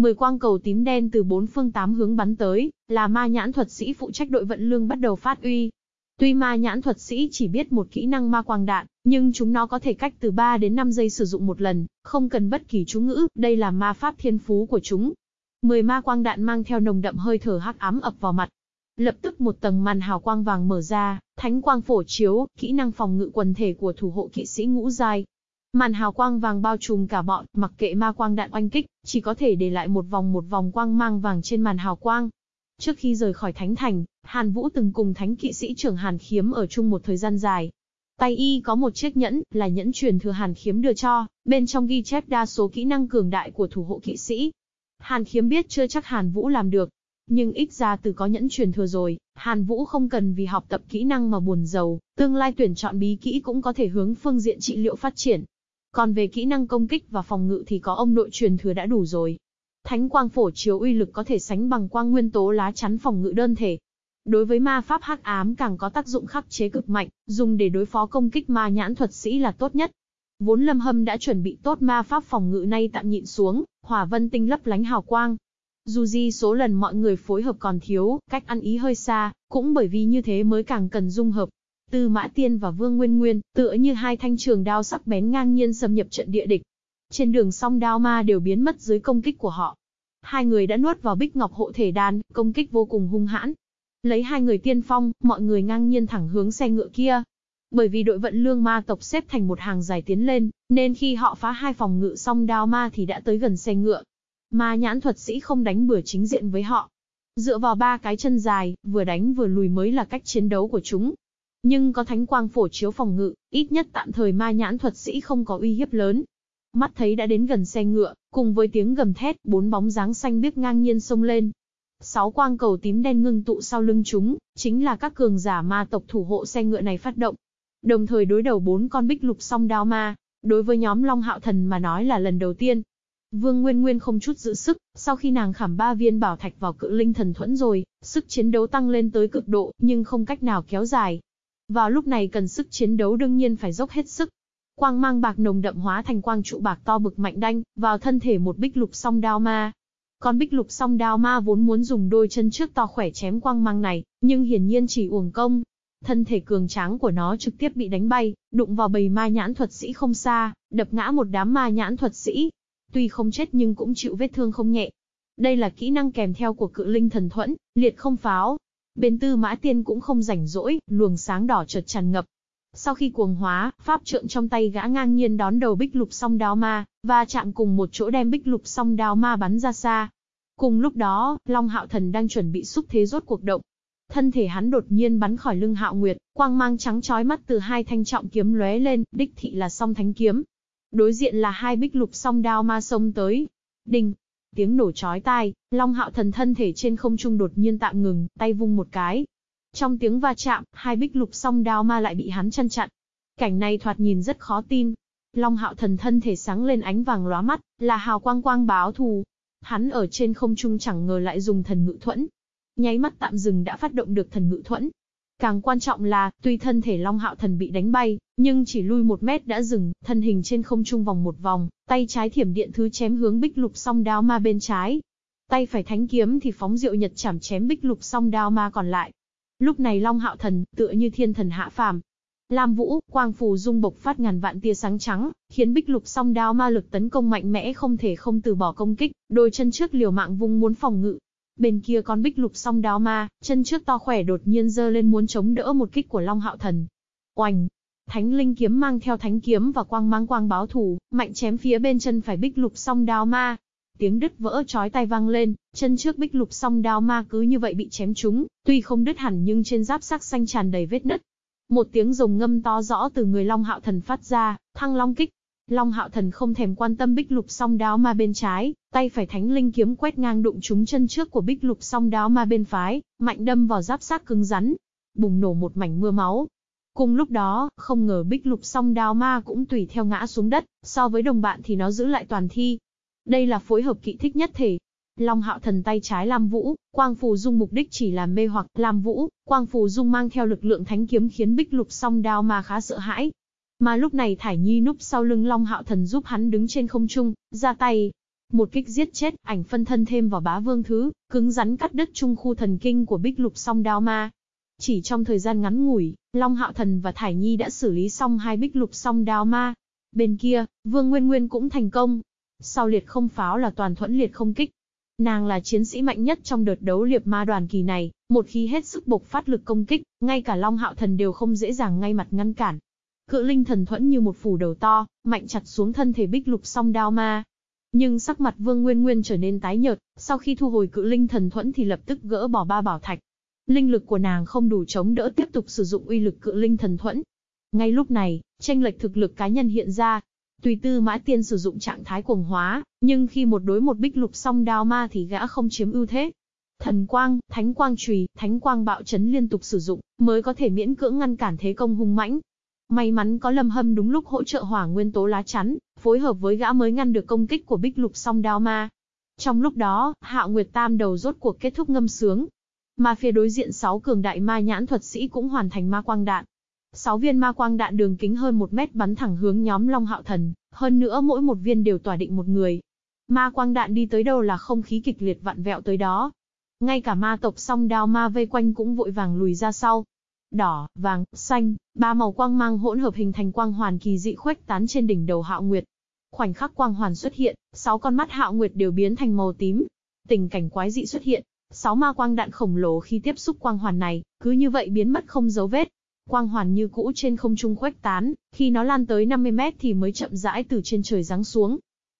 Mười quang cầu tím đen từ bốn phương tám hướng bắn tới, là ma nhãn thuật sĩ phụ trách đội vận lương bắt đầu phát uy. Tuy ma nhãn thuật sĩ chỉ biết một kỹ năng ma quang đạn, nhưng chúng nó có thể cách từ 3 đến 5 giây sử dụng một lần, không cần bất kỳ chú ngữ, đây là ma pháp thiên phú của chúng. Mười ma quang đạn mang theo nồng đậm hơi thở hắc ám ập vào mặt, Lập tức một tầng màn hào quang vàng mở ra, thánh quang phổ chiếu, kỹ năng phòng ngự quần thể của thủ hộ kỵ sĩ ngũ giai. Màn hào quang vàng bao trùm cả bọn, mặc kệ ma quang đạn oanh kích, chỉ có thể để lại một vòng một vòng quang mang vàng trên màn hào quang. Trước khi rời khỏi thánh thành, Hàn Vũ từng cùng thánh kỵ sĩ trưởng Hàn Khiếm ở chung một thời gian dài. Tay y có một chiếc nhẫn, là nhẫn truyền thừa Hàn Khiếm đưa cho, bên trong ghi chép đa số kỹ năng cường đại của thủ hộ kỵ sĩ. Hàn Khiếm biết chưa chắc Hàn Vũ làm được, nhưng ít ra từ có nhẫn truyền thừa rồi, Hàn Vũ không cần vì học tập kỹ năng mà buồn giàu, tương lai tuyển chọn bí kỹ cũng có thể hướng phương diện trị liệu phát triển. Còn về kỹ năng công kích và phòng ngự thì có ông nội truyền thừa đã đủ rồi. Thánh quang phổ chiếu uy lực có thể sánh bằng quang nguyên tố lá chắn phòng ngự đơn thể. Đối với ma pháp hắc ám càng có tác dụng khắc chế cực mạnh, dùng để đối phó công kích ma nhãn thuật sĩ là tốt nhất. Vốn Lâm Hâm đã chuẩn bị tốt ma pháp phòng ngự nay tạm nhịn xuống, hỏa vân tinh lấp lánh hào quang, dù gì số lần mọi người phối hợp còn thiếu, cách ăn ý hơi xa, cũng bởi vì như thế mới càng cần dung hợp. Tư Mã Tiên và Vương Nguyên Nguyên, tựa như hai thanh trường đao sắc bén ngang nhiên xâm nhập trận địa địch. Trên đường song đao ma đều biến mất dưới công kích của họ. Hai người đã nuốt vào bích ngọc hộ thể đan, công kích vô cùng hung hãn. Lấy hai người tiên phong, mọi người ngang nhiên thẳng hướng xe ngựa kia. Bởi vì đội vận lương ma tộc xếp thành một hàng dài tiến lên, nên khi họ phá hai phòng ngự song đao ma thì đã tới gần xe ngựa. Ma nhãn thuật sĩ không đánh bừa chính diện với họ. Dựa vào ba cái chân dài, vừa đánh vừa lùi mới là cách chiến đấu của chúng. Nhưng có thánh quang phổ chiếu phòng ngự, ít nhất tạm thời ma nhãn thuật sĩ không có uy hiếp lớn. Mắt thấy đã đến gần xe ngựa, cùng với tiếng gầm thét, bốn bóng dáng xanh biếc ngang nhiên xông lên. Sáu quang cầu tím đen ngưng tụ sau lưng chúng, chính là các cường giả ma tộc thủ hộ xe ngựa này phát động. Đồng thời đối đầu bốn con bích lục song đao ma, đối với nhóm Long Hạo Thần mà nói là lần đầu tiên, Vương Nguyên Nguyên không chút giữ sức, sau khi nàng khảm ba viên bảo thạch vào cự linh thần thuẫn rồi, sức chiến đấu tăng lên tới cực độ, nhưng không cách nào kéo dài. Vào lúc này cần sức chiến đấu đương nhiên phải dốc hết sức. Quang mang bạc nồng đậm hóa thành quang trụ bạc to bực mạnh đanh, vào thân thể một bích lục song đao ma. Con bích lục song đao ma vốn muốn dùng đôi chân trước to khỏe chém quang mang này, nhưng hiển nhiên chỉ uổng công. Thân thể cường tráng của nó trực tiếp bị đánh bay, đụng vào bầy ma nhãn thuật sĩ không xa, đập ngã một đám ma nhãn thuật sĩ, Tuy không chết nhưng cũng chịu vết thương không nhẹ. Đây là kỹ năng kèm theo của cự linh thần thuẫn, liệt không pháo. Bên tư mã tiên cũng không rảnh rỗi, luồng sáng đỏ chợt tràn ngập. Sau khi cuồng hóa, pháp trượng trong tay gã ngang nhiên đón đầu bích lục song đao ma, và chạm cùng một chỗ đem bích lục song đao ma bắn ra xa. Cùng lúc đó, Long Hạo Thần đang chuẩn bị xúc thế rốt cuộc động. Thân thể hắn đột nhiên bắn khỏi lưng Hạo Nguyệt, quang mang trắng chói mắt từ hai thanh trọng kiếm lóe lên, đích thị là song thánh kiếm, Đối diện là hai bích lục song đao ma sông tới. Đình! Tiếng nổ chói tai, Long Hạo Thần thân thể trên không trung đột nhiên tạm ngừng, tay vung một cái. Trong tiếng va chạm, hai bích lục song đao ma lại bị hắn chăn chặn. Cảnh này thoạt nhìn rất khó tin. Long Hạo Thần thân thể sáng lên ánh vàng lóa mắt, là hào quang quang báo thù. Hắn ở trên không trung chẳng ngờ lại dùng thần ngự thuẫn. Nháy mắt tạm dừng đã phát động được thần ngự thuẫn, Càng quan trọng là, tuy thân thể Long Hạo Thần bị đánh bay, nhưng chỉ lui một mét đã dừng, thân hình trên không trung vòng một vòng, tay trái thiểm điện thứ chém hướng bích lục song đao ma bên trái. Tay phải thánh kiếm thì phóng diệu nhật chảm chém bích lục song đao ma còn lại. Lúc này Long Hạo Thần, tựa như thiên thần hạ phàm. Lam Vũ, quang phù dung bộc phát ngàn vạn tia sáng trắng, khiến bích lục song đao ma lực tấn công mạnh mẽ không thể không từ bỏ công kích, đôi chân trước liều mạng vung muốn phòng ngự. Bên kia con bích lục song đao ma, chân trước to khỏe đột nhiên giơ lên muốn chống đỡ một kích của Long Hạo Thần. Oành! Thánh linh kiếm mang theo thánh kiếm và quang mang quang báo thủ, mạnh chém phía bên chân phải bích lục song đao ma. Tiếng đứt vỡ chói tay vang lên, chân trước bích lục song đao ma cứ như vậy bị chém trúng, tuy không đứt hẳn nhưng trên giáp sắc xanh tràn đầy vết nứt. Một tiếng rồng ngâm to rõ từ người Long Hạo Thần phát ra, thăng long kích. Long Hạo Thần không thèm quan tâm bích lục song đao ma bên trái, tay phải thánh linh kiếm quét ngang đụng trúng chân trước của bích lục song đao ma bên phái, mạnh đâm vào giáp sát cứng rắn. Bùng nổ một mảnh mưa máu, Cùng lúc đó, không ngờ bích lục song đao ma cũng tùy theo ngã xuống đất, so với đồng bạn thì nó giữ lại toàn thi. Đây là phối hợp kỵ thích nhất thể. Long hạo thần tay trái Lam Vũ, Quang Phù Dung mục đích chỉ là mê hoặc Lam Vũ, Quang Phù Dung mang theo lực lượng thánh kiếm khiến bích lục song đao ma khá sợ hãi. Mà lúc này Thải Nhi núp sau lưng Long hạo thần giúp hắn đứng trên không trung, ra tay. Một kích giết chết, ảnh phân thân thêm vào bá vương thứ, cứng rắn cắt đứt trung khu thần kinh của bích lục song đao ma. Chỉ trong thời gian ngắn ngủi, Long Hạo Thần và Thải Nhi đã xử lý xong hai bích lục song đao ma. Bên kia, Vương Nguyên Nguyên cũng thành công. Sau liệt không pháo là toàn thuẫn liệt không kích. Nàng là chiến sĩ mạnh nhất trong đợt đấu liệp ma đoàn kỳ này, một khi hết sức bộc phát lực công kích, ngay cả Long Hạo Thần đều không dễ dàng ngay mặt ngăn cản. Cự linh thần thuẫn như một phủ đầu to, mạnh chặt xuống thân thể bích lục song đao ma. Nhưng sắc mặt Vương Nguyên Nguyên trở nên tái nhợt, sau khi thu hồi cự linh thần thuẫn thì lập tức gỡ bỏ ba bảo thạch, Linh lực của nàng không đủ chống đỡ tiếp tục sử dụng uy lực cự linh thần thuẫn. Ngay lúc này, tranh lệch thực lực cá nhân hiện ra. Tùy tư mã tiên sử dụng trạng thái cuồng hóa, nhưng khi một đối một bích lục song đao ma thì gã không chiếm ưu thế. Thần quang, thánh quang trùy, thánh quang bạo chấn liên tục sử dụng, mới có thể miễn cưỡng ngăn cản thế công hung mãnh. May mắn có lâm hâm đúng lúc hỗ trợ hỏa nguyên tố lá chắn, phối hợp với gã mới ngăn được công kích của bích lục song đao ma. Trong lúc đó, Hạo Nguyệt Tam đầu rốt cuộc kết thúc ngâm sướng, mà phía đối diện 6 cường đại ma nhãn thuật sĩ cũng hoàn thành ma quang đạn. 6 viên ma quang đạn đường kính hơn 1 mét bắn thẳng hướng nhóm Long Hạo Thần, hơn nữa mỗi một viên đều tỏa định một người. Ma quang đạn đi tới đâu là không khí kịch liệt vặn vẹo tới đó. Ngay cả ma tộc song đao ma vây quanh cũng vội vàng lùi ra sau. Đỏ, vàng, xanh, ba màu quang mang hỗn hợp hình thành quang hoàn kỳ dị khuếch tán trên đỉnh đầu Hạo Nguyệt. Khoảnh khắc quang hoàn xuất hiện, sáu con mắt Hạo Nguyệt đều biến thành màu tím. Tình cảnh quái dị xuất hiện, Sáu ma quang đạn khổng lồ khi tiếp xúc quang hoàn này, cứ như vậy biến mất không dấu vết. Quang hoàn như cũ trên không trung khuếch tán, khi nó lan tới 50 mét thì mới chậm rãi từ trên trời giáng xuống.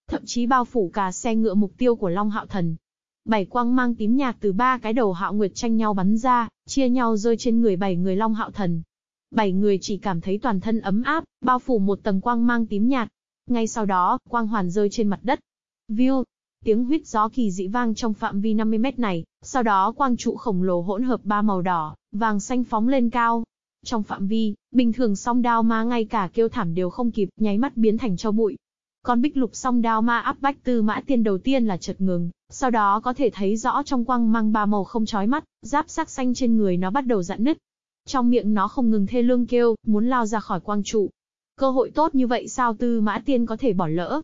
Thậm chí bao phủ cả xe ngựa mục tiêu của Long Hạo Thần. Bảy quang mang tím nhạt từ ba cái đầu Hạo Nguyệt tranh nhau bắn ra, chia nhau rơi trên người bảy người Long Hạo Thần. Bảy người chỉ cảm thấy toàn thân ấm áp, bao phủ một tầng quang mang tím nhạt. Ngay sau đó, quang hoàn rơi trên mặt đất. View, Tiếng huyết gió kỳ dị vang trong phạm vi 50 mét này, sau đó quang trụ khổng lồ hỗn hợp ba màu đỏ, vàng xanh phóng lên cao. Trong phạm vi, bình thường song đao ma ngay cả kêu thảm đều không kịp, nháy mắt biến thành cho bụi. Con bích lục song đao ma áp bách tư mã tiên đầu tiên là chợt ngừng, sau đó có thể thấy rõ trong quang mang ba màu không chói mắt, giáp sắc xanh trên người nó bắt đầu dạn nứt. Trong miệng nó không ngừng thê lương kêu, muốn lao ra khỏi quang trụ. Cơ hội tốt như vậy sao tư mã tiên có thể bỏ lỡ,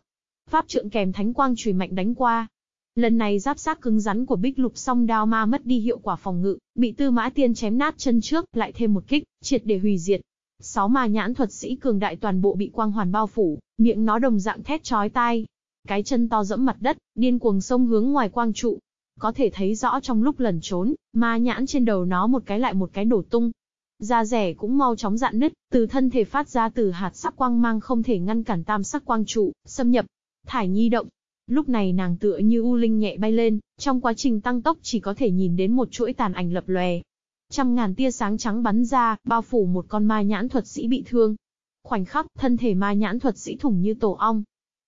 Pháp trượng kèm thánh quang chùy mạnh đánh qua. Lần này giáp sát cứng rắn của bích lục song đao ma mất đi hiệu quả phòng ngự, bị tư mã tiên chém nát chân trước, lại thêm một kích, triệt để hủy diệt. Sáu ma nhãn thuật sĩ cường đại toàn bộ bị quang hoàn bao phủ, miệng nó đồng dạng thét chói tai. Cái chân to dẫm mặt đất, điên cuồng sông hướng ngoài quang trụ. Có thể thấy rõ trong lúc lẩn trốn, ma nhãn trên đầu nó một cái lại một cái đổ tung, Da rẻ cũng mau chóng dạn nứt, từ thân thể phát ra từ hạt sắc quang mang không thể ngăn cản tam sắc quang trụ, xâm nhập, Thải Nhi động. Lúc này nàng tựa như u linh nhẹ bay lên, trong quá trình tăng tốc chỉ có thể nhìn đến một chuỗi tàn ảnh lập lòe. Trăm ngàn tia sáng trắng bắn ra, bao phủ một con ma nhãn thuật sĩ bị thương. Khoảnh khắc, thân thể ma nhãn thuật sĩ thủng như tổ ong.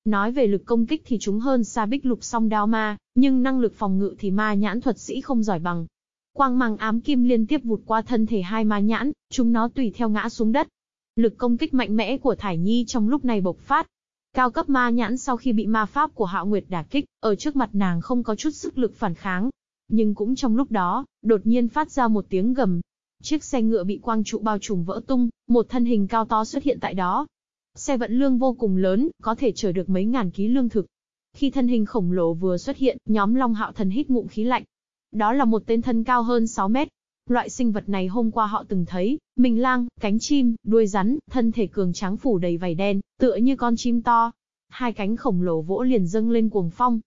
Nói về lực công kích thì chúng hơn xa bích lục song đao ma, nhưng năng lực phòng ngự thì ma nhãn thuật sĩ không giỏi bằng. Quang mang ám kim liên tiếp vụt qua thân thể hai ma nhãn, chúng nó tùy theo ngã xuống đất. Lực công kích mạnh mẽ của Thải Nhi trong lúc này bộc phát, Cao cấp ma nhãn sau khi bị ma pháp của Hạo Nguyệt đả kích, ở trước mặt nàng không có chút sức lực phản kháng. Nhưng cũng trong lúc đó, đột nhiên phát ra một tiếng gầm. Chiếc xe ngựa bị quang trụ bao trùm vỡ tung, một thân hình cao to xuất hiện tại đó. Xe vận lương vô cùng lớn, có thể chở được mấy ngàn ký lương thực. Khi thân hình khổng lồ vừa xuất hiện, nhóm Long Hạo Thần hít ngụm khí lạnh. Đó là một tên thân cao hơn 6 mét, Loại sinh vật này hôm qua họ từng thấy, mình lang, cánh chim, đuôi rắn, thân thể cường tráng phủ đầy vảy đen, tựa như con chim to. Hai cánh khổng lồ vỗ liền dâng lên cuồng phong.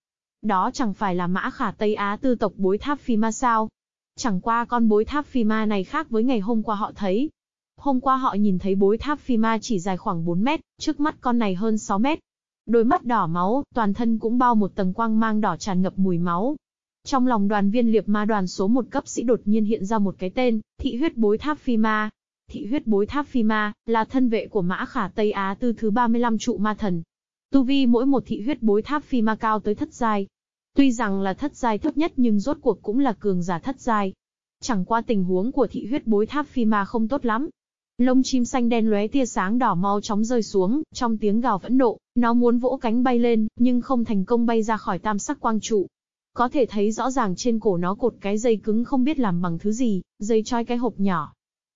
Đó chẳng phải là mã khả Tây Á tư tộc bối tháp phi ma sao? Chẳng qua con bối tháp phi ma này khác với ngày hôm qua họ thấy. Hôm qua họ nhìn thấy bối tháp phi ma chỉ dài khoảng 4 mét, trước mắt con này hơn 6 mét. Đôi mắt đỏ máu, toàn thân cũng bao một tầng quang mang đỏ tràn ngập mùi máu. Trong lòng đoàn viên liệp ma đoàn số một cấp sĩ đột nhiên hiện ra một cái tên, thị huyết bối tháp phi ma. Thị huyết bối tháp phi ma, là thân vệ của mã khả Tây Á tư thứ 35 trụ ma thần. Tu vi mỗi một thị huyết bối tháp phi ma cao tới thất giai. Tuy rằng là thất giai thấp nhất nhưng rốt cuộc cũng là cường giả thất giai. Chẳng qua tình huống của thị huyết bối tháp phi ma không tốt lắm, Lông chim xanh đen lóe tia sáng đỏ mau chóng rơi xuống, trong tiếng gào phẫn nộ, nó muốn vỗ cánh bay lên, nhưng không thành công bay ra khỏi tam sắc quang trụ. Có thể thấy rõ ràng trên cổ nó cột cái dây cứng không biết làm bằng thứ gì, dây trói cái hộp nhỏ.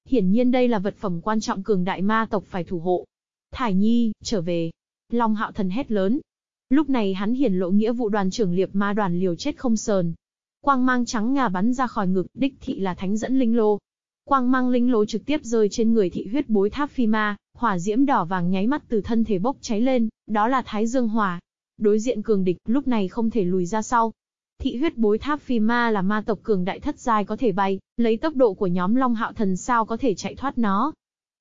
Hiển nhiên đây là vật phẩm quan trọng cường đại ma tộc phải thủ hộ. Thải Nhi, trở về. Long hạo thần hét lớn. Lúc này hắn hiển lộ nghĩa vụ đoàn trưởng liệp ma đoàn liều chết không sờn. Quang mang trắng ngà bắn ra khỏi ngực, đích thị là thánh dẫn linh lô, Quang mang linh lô trực tiếp rơi trên người thị huyết bối tháp phi ma, hỏa diễm đỏ vàng nháy mắt từ thân thể bốc cháy lên, đó là Thái Dương Hỏa. Đối diện cường địch, lúc này không thể lùi ra sau. Thị huyết bối tháp phi ma là ma tộc cường đại thất giai có thể bay, lấy tốc độ của nhóm Long Hạo Thần sao có thể chạy thoát nó.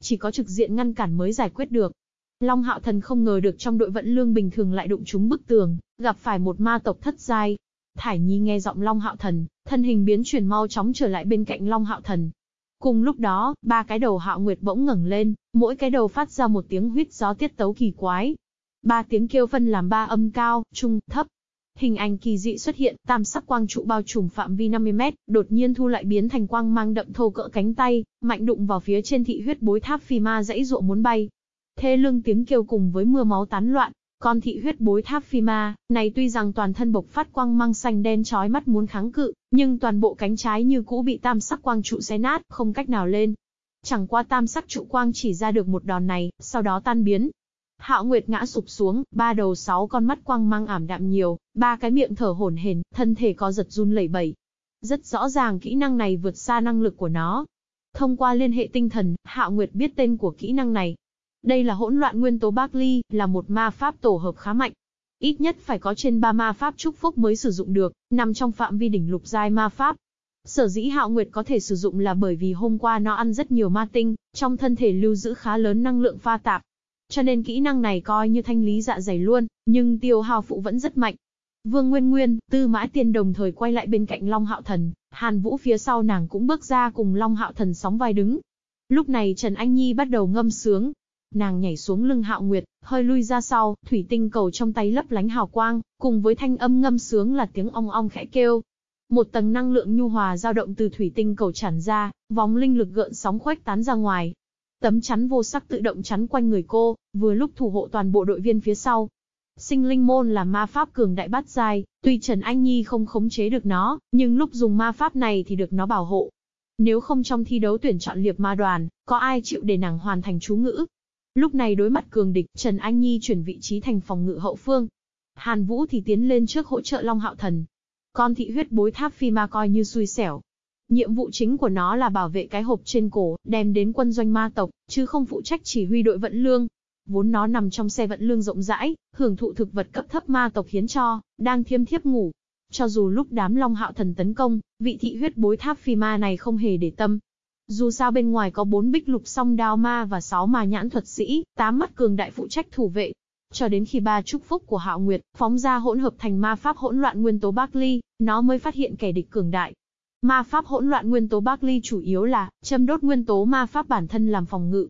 Chỉ có trực diện ngăn cản mới giải quyết được. Long Hạo Thần không ngờ được trong đội vận lương bình thường lại đụng trúng bức tường, gặp phải một ma tộc thất giai. Thải Nhi nghe giọng Long Hạo Thần, thân hình biến chuyển mau chóng trở lại bên cạnh Long Hạo Thần, Cùng lúc đó, ba cái đầu hạo nguyệt bỗng ngẩng lên, mỗi cái đầu phát ra một tiếng huýt gió tiết tấu kỳ quái. Ba tiếng kêu phân làm ba âm cao, trung, thấp. Hình ảnh kỳ dị xuất hiện, tam sắc quang trụ bao trùm phạm vi 50 mét, đột nhiên thu lại biến thành quang mang đậm thô cỡ cánh tay, mạnh đụng vào phía trên thị huyết bối tháp phi ma dãy dụa muốn bay. Thê lương tiếng kêu cùng với mưa máu tán loạn, con thị huyết bối tháp phi ma, này tuy rằng toàn thân bộc phát quang mang xanh đen chói mắt muốn kháng cự, nhưng toàn bộ cánh trái như cũ bị tam sắc quang trụ xé nát, không cách nào lên. Chẳng qua tam sắc trụ quang chỉ ra được một đòn này, sau đó tan biến. Hạo Nguyệt ngã sụp xuống, ba đầu sáu con mắt quang mang ảm đạm nhiều, ba cái miệng thở hổn hển, thân thể có giật run lẩy bẩy. Rất rõ ràng kỹ năng này vượt xa năng lực của nó. Thông qua liên hệ tinh thần, Hạo Nguyệt biết tên của kỹ năng này, đây là hỗn loạn nguyên tố Barkley, là một ma pháp tổ hợp khá mạnh. Ít nhất phải có trên 3 ma pháp chúc phúc mới sử dụng được, nằm trong phạm vi đỉnh lục giai ma pháp. Sở dĩ Hạo Nguyệt có thể sử dụng là bởi vì hôm qua nó ăn rất nhiều ma tinh, trong thân thể lưu giữ khá lớn năng lượng pha tạp. Cho nên kỹ năng này coi như thanh lý dạ dày luôn, nhưng tiêu hao phụ vẫn rất mạnh. Vương Nguyên Nguyên, Tư Mã Tiên đồng thời quay lại bên cạnh Long Hạo Thần, Hàn Vũ phía sau nàng cũng bước ra cùng Long Hạo Thần sóng vai đứng. Lúc này Trần Anh Nhi bắt đầu ngâm sướng, Nàng nhảy xuống lưng Hạo Nguyệt, hơi lui ra sau, thủy tinh cầu trong tay lấp lánh hào quang, cùng với thanh âm ngâm sướng là tiếng ong ong khẽ kêu. Một tầng năng lượng nhu hòa dao động từ thủy tinh cầu tràn ra, vòng linh lực gợn sóng khuếch tán ra ngoài. Tấm chắn vô sắc tự động chắn quanh người cô, vừa lúc thủ hộ toàn bộ đội viên phía sau. Sinh linh môn là ma pháp cường đại bát giai, tuy Trần Anh Nhi không khống chế được nó, nhưng lúc dùng ma pháp này thì được nó bảo hộ. Nếu không trong thi đấu tuyển chọn liệp ma đoàn, có ai chịu để nàng hoàn thành chú ngữ, Lúc này đối mặt cường địch, Trần Anh Nhi chuyển vị trí thành phòng ngự hậu phương. Hàn Vũ thì tiến lên trước hỗ trợ Long Hạo Thần. Con thị huyết bối tháp phi ma coi như xui xẻo. Nhiệm vụ chính của nó là bảo vệ cái hộp trên cổ, đem đến quân doanh ma tộc, chứ không phụ trách chỉ huy đội vận lương. Vốn nó nằm trong xe vận lương rộng rãi, hưởng thụ thực vật cấp thấp ma tộc hiến cho, đang thiêm thiếp ngủ. Cho dù lúc đám Long Hạo Thần tấn công, vị thị huyết bối tháp phi ma này không hề để tâm, dù sao bên ngoài có bốn bích lục song đao ma và sáu ma nhãn thuật sĩ, tám mắt cường đại phụ trách thủ vệ. Cho đến khi ba chúc phúc của Hạo Nguyệt phóng ra hỗn hợp thành ma pháp hỗn loạn nguyên tố Barkley, nó mới phát hiện kẻ địch cường đại. Ma pháp hỗn loạn nguyên tố Barkley chủ yếu là châm đốt nguyên tố ma pháp bản thân làm phòng ngự.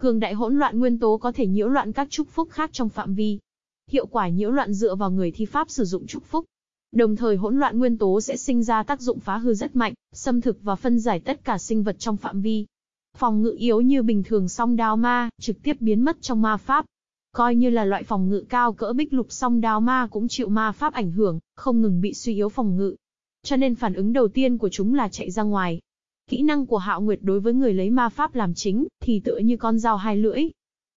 Cường đại hỗn loạn nguyên tố có thể nhiễu loạn các chúc phúc khác trong phạm vi. Hiệu quả nhiễu loạn dựa vào người thi pháp sử dụng chúc phúc, Đồng thời hỗn loạn nguyên tố sẽ sinh ra tác dụng phá hư rất mạnh, xâm thực và phân giải tất cả sinh vật trong phạm vi. Phòng ngự yếu như bình thường song đao ma, trực tiếp biến mất trong ma pháp. Coi như là loại phòng ngự cao cỡ bích lục song đao ma cũng chịu ma pháp ảnh hưởng, không ngừng bị suy yếu phòng ngự. Cho nên phản ứng đầu tiên của chúng là chạy ra ngoài. Kỹ năng của Hạo Nguyệt đối với người lấy ma pháp làm chính, thì tựa như con dao hai lưỡi.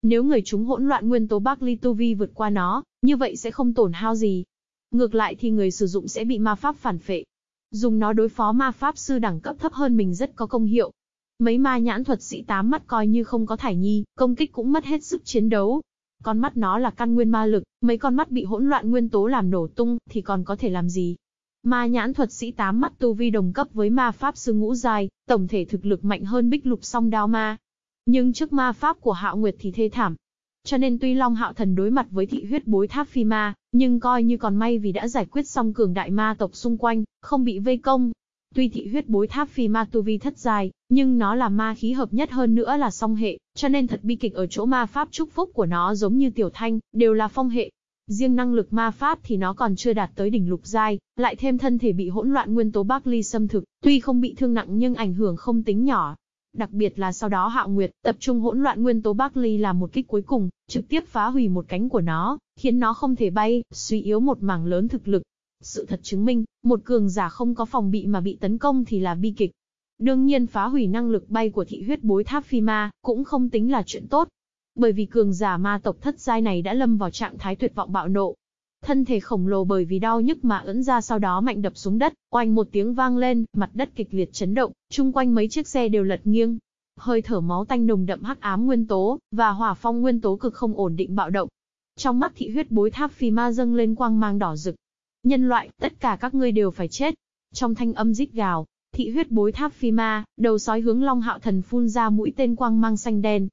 Nếu người chúng hỗn loạn nguyên tố Barkley Tu Vi vượt qua nó, như vậy sẽ không tổn hao gì, Ngược lại thì người sử dụng sẽ bị ma pháp phản phệ. Dùng nó đối phó ma pháp sư đẳng cấp thấp hơn mình rất có công hiệu. Mấy ma nhãn thuật sĩ tám mắt coi như không có thải nhi, công kích cũng mất hết sức chiến đấu. Con mắt nó là căn nguyên ma lực, mấy con mắt bị hỗn loạn nguyên tố làm nổ tung, thì còn có thể làm gì? Ma nhãn thuật sĩ tám mắt tu vi đồng cấp với ma pháp sư ngũ dài, tổng thể thực lực mạnh hơn bích lục song đao ma. Nhưng trước ma pháp của Hạo Nguyệt thì thê thảm. Cho nên tuy Long Hạo Thần đối mặt với thị huyết bối tháp phi ma, nhưng coi như còn may vì đã giải quyết xong cường đại ma tộc xung quanh, không bị vây công. Tuy thị huyết bối tháp phi ma tu vi thất dài, nhưng nó là ma khí hợp nhất hơn nữa là song hệ, cho nên thật bi kịch ở chỗ ma pháp chúc phúc của nó giống như tiểu thanh, đều là phong hệ. Riêng năng lực ma pháp thì nó còn chưa đạt tới đỉnh lục giai, lại thêm thân thể bị hỗn loạn nguyên tố Barkley xâm thực, tuy không bị thương nặng nhưng ảnh hưởng không tính nhỏ. Đặc biệt là sau đó Hạo Nguyệt tập trung hỗn loạn nguyên tố Barkley làm một kích cuối cùng, trực tiếp phá hủy một cánh của nó, khiến nó không thể bay, suy yếu một mảng lớn thực lực. Sự thật chứng minh, một cường giả không có phòng bị mà bị tấn công thì là bi kịch. Đương nhiên phá hủy năng lực bay của thị huyết bối tháp phi ma, cũng không tính là chuyện tốt, bởi vì cường giả ma tộc thất giai này đã lâm vào trạng thái tuyệt vọng bạo nộ. Thân thể khổng lồ bởi vì đau nhức mà ấn ra sau đó mạnh đập xuống đất, oanh một tiếng vang lên, mặt đất kịch liệt chấn động, chung quanh mấy chiếc xe đều lật nghiêng. Hơi thở máu tanh nồng đậm hắc ám nguyên tố và hỏa phong nguyên tố cực không ổn định bạo động. Trong mắt thị huyết bối tháp phi ma dâng lên quang mang đỏ rực. Nhân loại, tất cả các ngươi đều phải chết. Trong thanh âm rít gào, thị huyết bối tháp phi ma, đầu sói hướng Long Hạo Thần phun ra mũi tên quang mang xanh đen,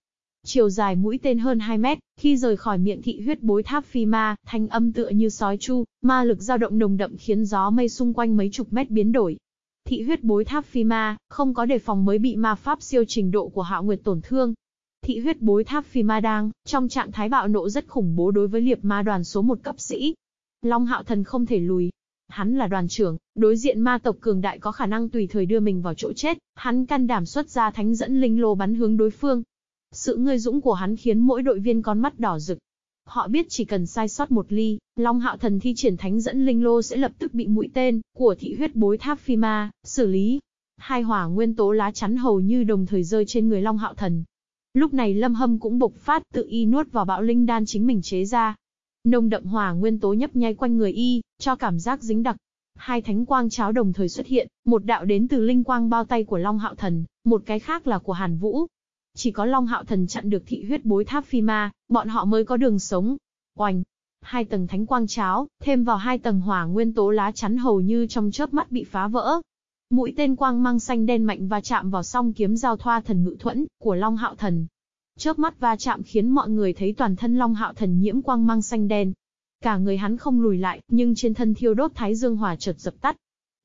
chiều dài mũi tên hơn 2 mét, khi rời khỏi miệng thị huyết bối tháp phi ma, thanh âm tựa như sói chu, ma lực dao động nồng đậm khiến gió mây xung quanh mấy chục mét biến đổi. Thị huyết bối tháp phi ma, không có đề phòng mới bị ma pháp siêu trình độ của Hạo Nguyệt tổn thương. Thị huyết bối tháp phi ma đang trong trạng thái bạo nộ rất khủng bố đối với liệp ma đoàn số một cấp sĩ. Long Hạo Thần không thể lùi, Hắn là đoàn trưởng, đối diện ma tộc cường đại có khả năng tùy thời đưa mình vào chỗ chết, hắn can đảm xuất ra thánh dẫn linh lô bắn hướng đối phương, sự ngươi dũng của hắn khiến mỗi đội viên con mắt đỏ rực. Họ biết chỉ cần sai sót một ly, Long Hạo Thần thi triển thánh dẫn linh lô sẽ lập tức bị mũi tên của thị huyết bối tháp phi ma xử lý. Hai hỏa nguyên tố lá chắn hầu như đồng thời rơi trên người Long Hạo Thần. Lúc này Lâm Hâm cũng bộc phát tự y nuốt vào bạo linh đan chính mình chế ra. Nông đậm hỏa nguyên tố nhấp nháy quanh người y, cho cảm giác dính đặc. Hai thánh quang cháo đồng thời xuất hiện, một đạo đến từ linh quang bao tay của Long Hạo Thần, một cái khác là của Hàn Vũ, chỉ có Long Hạo Thần chặn được thị huyết bối tháp phi ma, bọn họ mới có đường sống. Oanh! Hai tầng thánh quang cháo, thêm vào hai tầng hỏa nguyên tố lá chắn hầu như trong chớp mắt bị phá vỡ. Mũi tên quang mang xanh đen mạnh và chạm vào song kiếm giao thoa thần ngự thuẫn của Long Hạo Thần. Chớp mắt va chạm khiến mọi người thấy toàn thân Long Hạo Thần nhiễm quang mang xanh đen. Cả người hắn không lùi lại, nhưng trên thân thiêu đốt thái dương hỏa chợt dập tắt,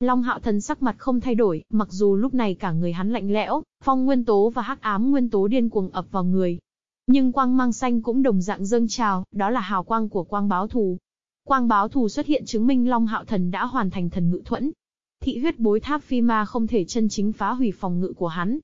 Long Hạo Thần sắc mặt không thay đổi, mặc dù lúc này cả người hắn lạnh lẽo, phong nguyên tố và hắc ám nguyên tố điên cuồng ập vào người. Nhưng quang mang xanh cũng đồng dạng dâng trào, đó là hào quang của quang báo thù. Quang báo thù xuất hiện chứng minh Long Hạo Thần đã hoàn thành thần ngự thuẫn. Thị huyết bối tháp phi ma không thể chân chính phá hủy phòng ngự của hắn.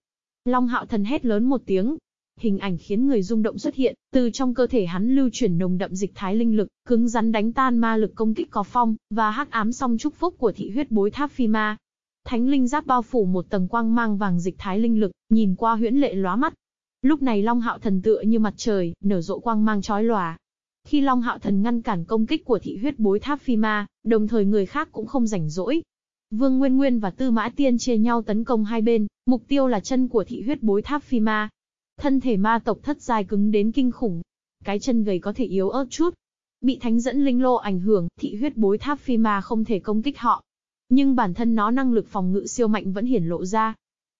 Long Hạo Thần hét lớn một tiếng, hình ảnh khiến người rung động xuất hiện, từ trong cơ thể hắn lưu chuyển nồng đậm dịch thái linh lực, cứng rắn đánh tan ma lực công kích có phong, và hắc ám song chúc phúc của thị huyết bối tháp phi ma. Thánh linh giáp bao phủ một tầng quang mang vàng dịch thái linh lực, nhìn qua huyễn lệ lóa mắt. Lúc này Long Hạo Thần tựa như mặt trời, nở rộ quang mang chói lòa. Khi Long Hạo Thần ngăn cản công kích của thị huyết bối tháp phi ma, đồng thời người khác cũng không rảnh rỗi, Vương Nguyên Nguyên và Tư Mã Tiên chia nhau tấn công hai bên, mục tiêu là chân của thị huyết bối tháp phi ma. Thân thể ma tộc thất giai cứng đến kinh khủng. Cái chân gầy có thể yếu ớt chút. Bị thánh dẫn linh lô ảnh hưởng, thị huyết bối tháp phi ma không thể công kích họ. Nhưng bản thân nó năng lực phòng ngự siêu mạnh vẫn hiển lộ ra.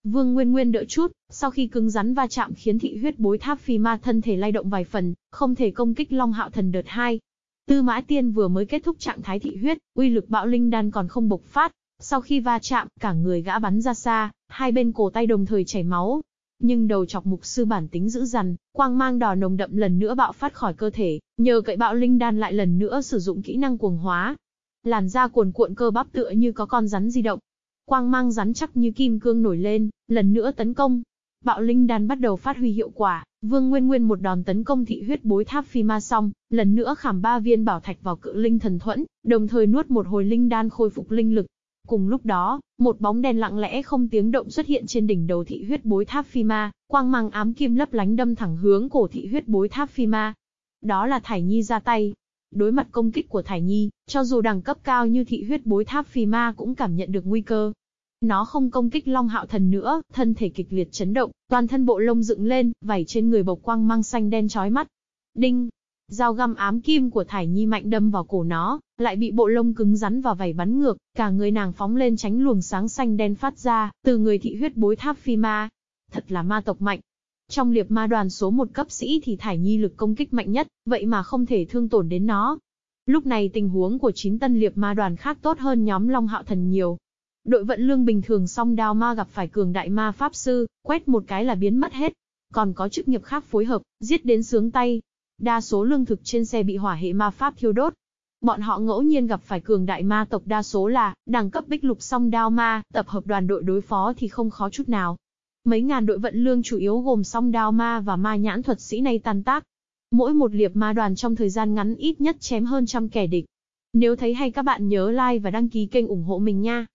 Vương Nguyên Nguyên đỡ chút, sau khi cứng rắn va chạm khiến thị huyết bối tháp phi ma thân thể lay động vài phần, không thể công kích Long Hạo Thần đợt 2. Tư Mã Tiên vừa mới kết thúc trạng thái thị huyết, uy lực bạo linh đan còn không bộc phát, sau khi va chạm, cả người gã bắn ra xa, hai bên cổ tay đồng thời chảy máu, nhưng đầu chọc mục sư bản tính dữ dằn, quang mang đỏ nồng đậm lần nữa bạo phát khỏi cơ thể, nhờ cậy bạo linh đan lại lần nữa sử dụng kỹ năng cuồng hóa. Làn da cuồn cuộn cơ bắp tựa như có con rắn di động. Quang mang rắn chắc như kim cương nổi lên, lần nữa tấn công. Bạo linh đan bắt đầu phát huy hiệu quả, Vương Nguyên Nguyên một đòn tấn công thị huyết bối tháp phi ma xong, lần nữa khảm ba viên bảo thạch vào cự linh thần thuẫn, đồng thời nuốt một hồi linh đan khôi phục linh lực, Cùng lúc đó, một bóng đen lặng lẽ không tiếng động xuất hiện trên đỉnh đầu thị huyết bối tháp phi ma, quang mang ám kim lấp lánh đâm thẳng hướng cổ thị huyết bối tháp phi ma. Đó là Thải Nhi ra tay. Đối mặt công kích của Thải Nhi, cho dù đẳng cấp cao như thị huyết bối tháp phi ma cũng cảm nhận được nguy cơ. Nó không công kích Long Hạo Thần nữa, thân thể kịch liệt chấn động, toàn thân bộ lông dựng lên, vảy trên người bộc quang mang xanh đen chói mắt. Đinh! Dao găm ám kim của Thải Nhi mạnh đâm vào cổ nó, lại bị bộ lông cứng rắn và vảy bắn ngược, cả người nàng phóng lên tránh luồng sáng xanh đen phát ra, từ người thị huyết bối tháp phi ma. Thật là ma tộc mạnh. Trong liệp ma đoàn số một cấp sĩ thì Thải Nhi lực công kích mạnh nhất, vậy mà không thể thương tổn đến nó. Lúc này tình huống của chín tân liệp ma đoàn khác tốt hơn nhóm Long Hạo Thần nhiều. Đội vận lương bình thường song đao ma gặp phải cường đại ma pháp sư, quét một cái là biến mất hết. Còn có chức nghiệp khác phối hợp, giết đến sướng tay. Đa số lương thực trên xe bị hỏa hệ ma pháp thiêu đốt. Bọn họ ngẫu nhiên gặp phải cường đại ma tộc đa số là, đẳng cấp bích lục song đao ma, tập hợp đoàn đội đối phó thì không khó chút nào. Mấy ngàn đội vận lương chủ yếu gồm song đao ma và ma nhãn thuật sĩ này tan tác. Mỗi một liệp ma đoàn trong thời gian ngắn ít nhất chém hơn trăm kẻ địch. Nếu thấy hay các bạn nhớ like và đăng ký kênh ủng hộ mình nha.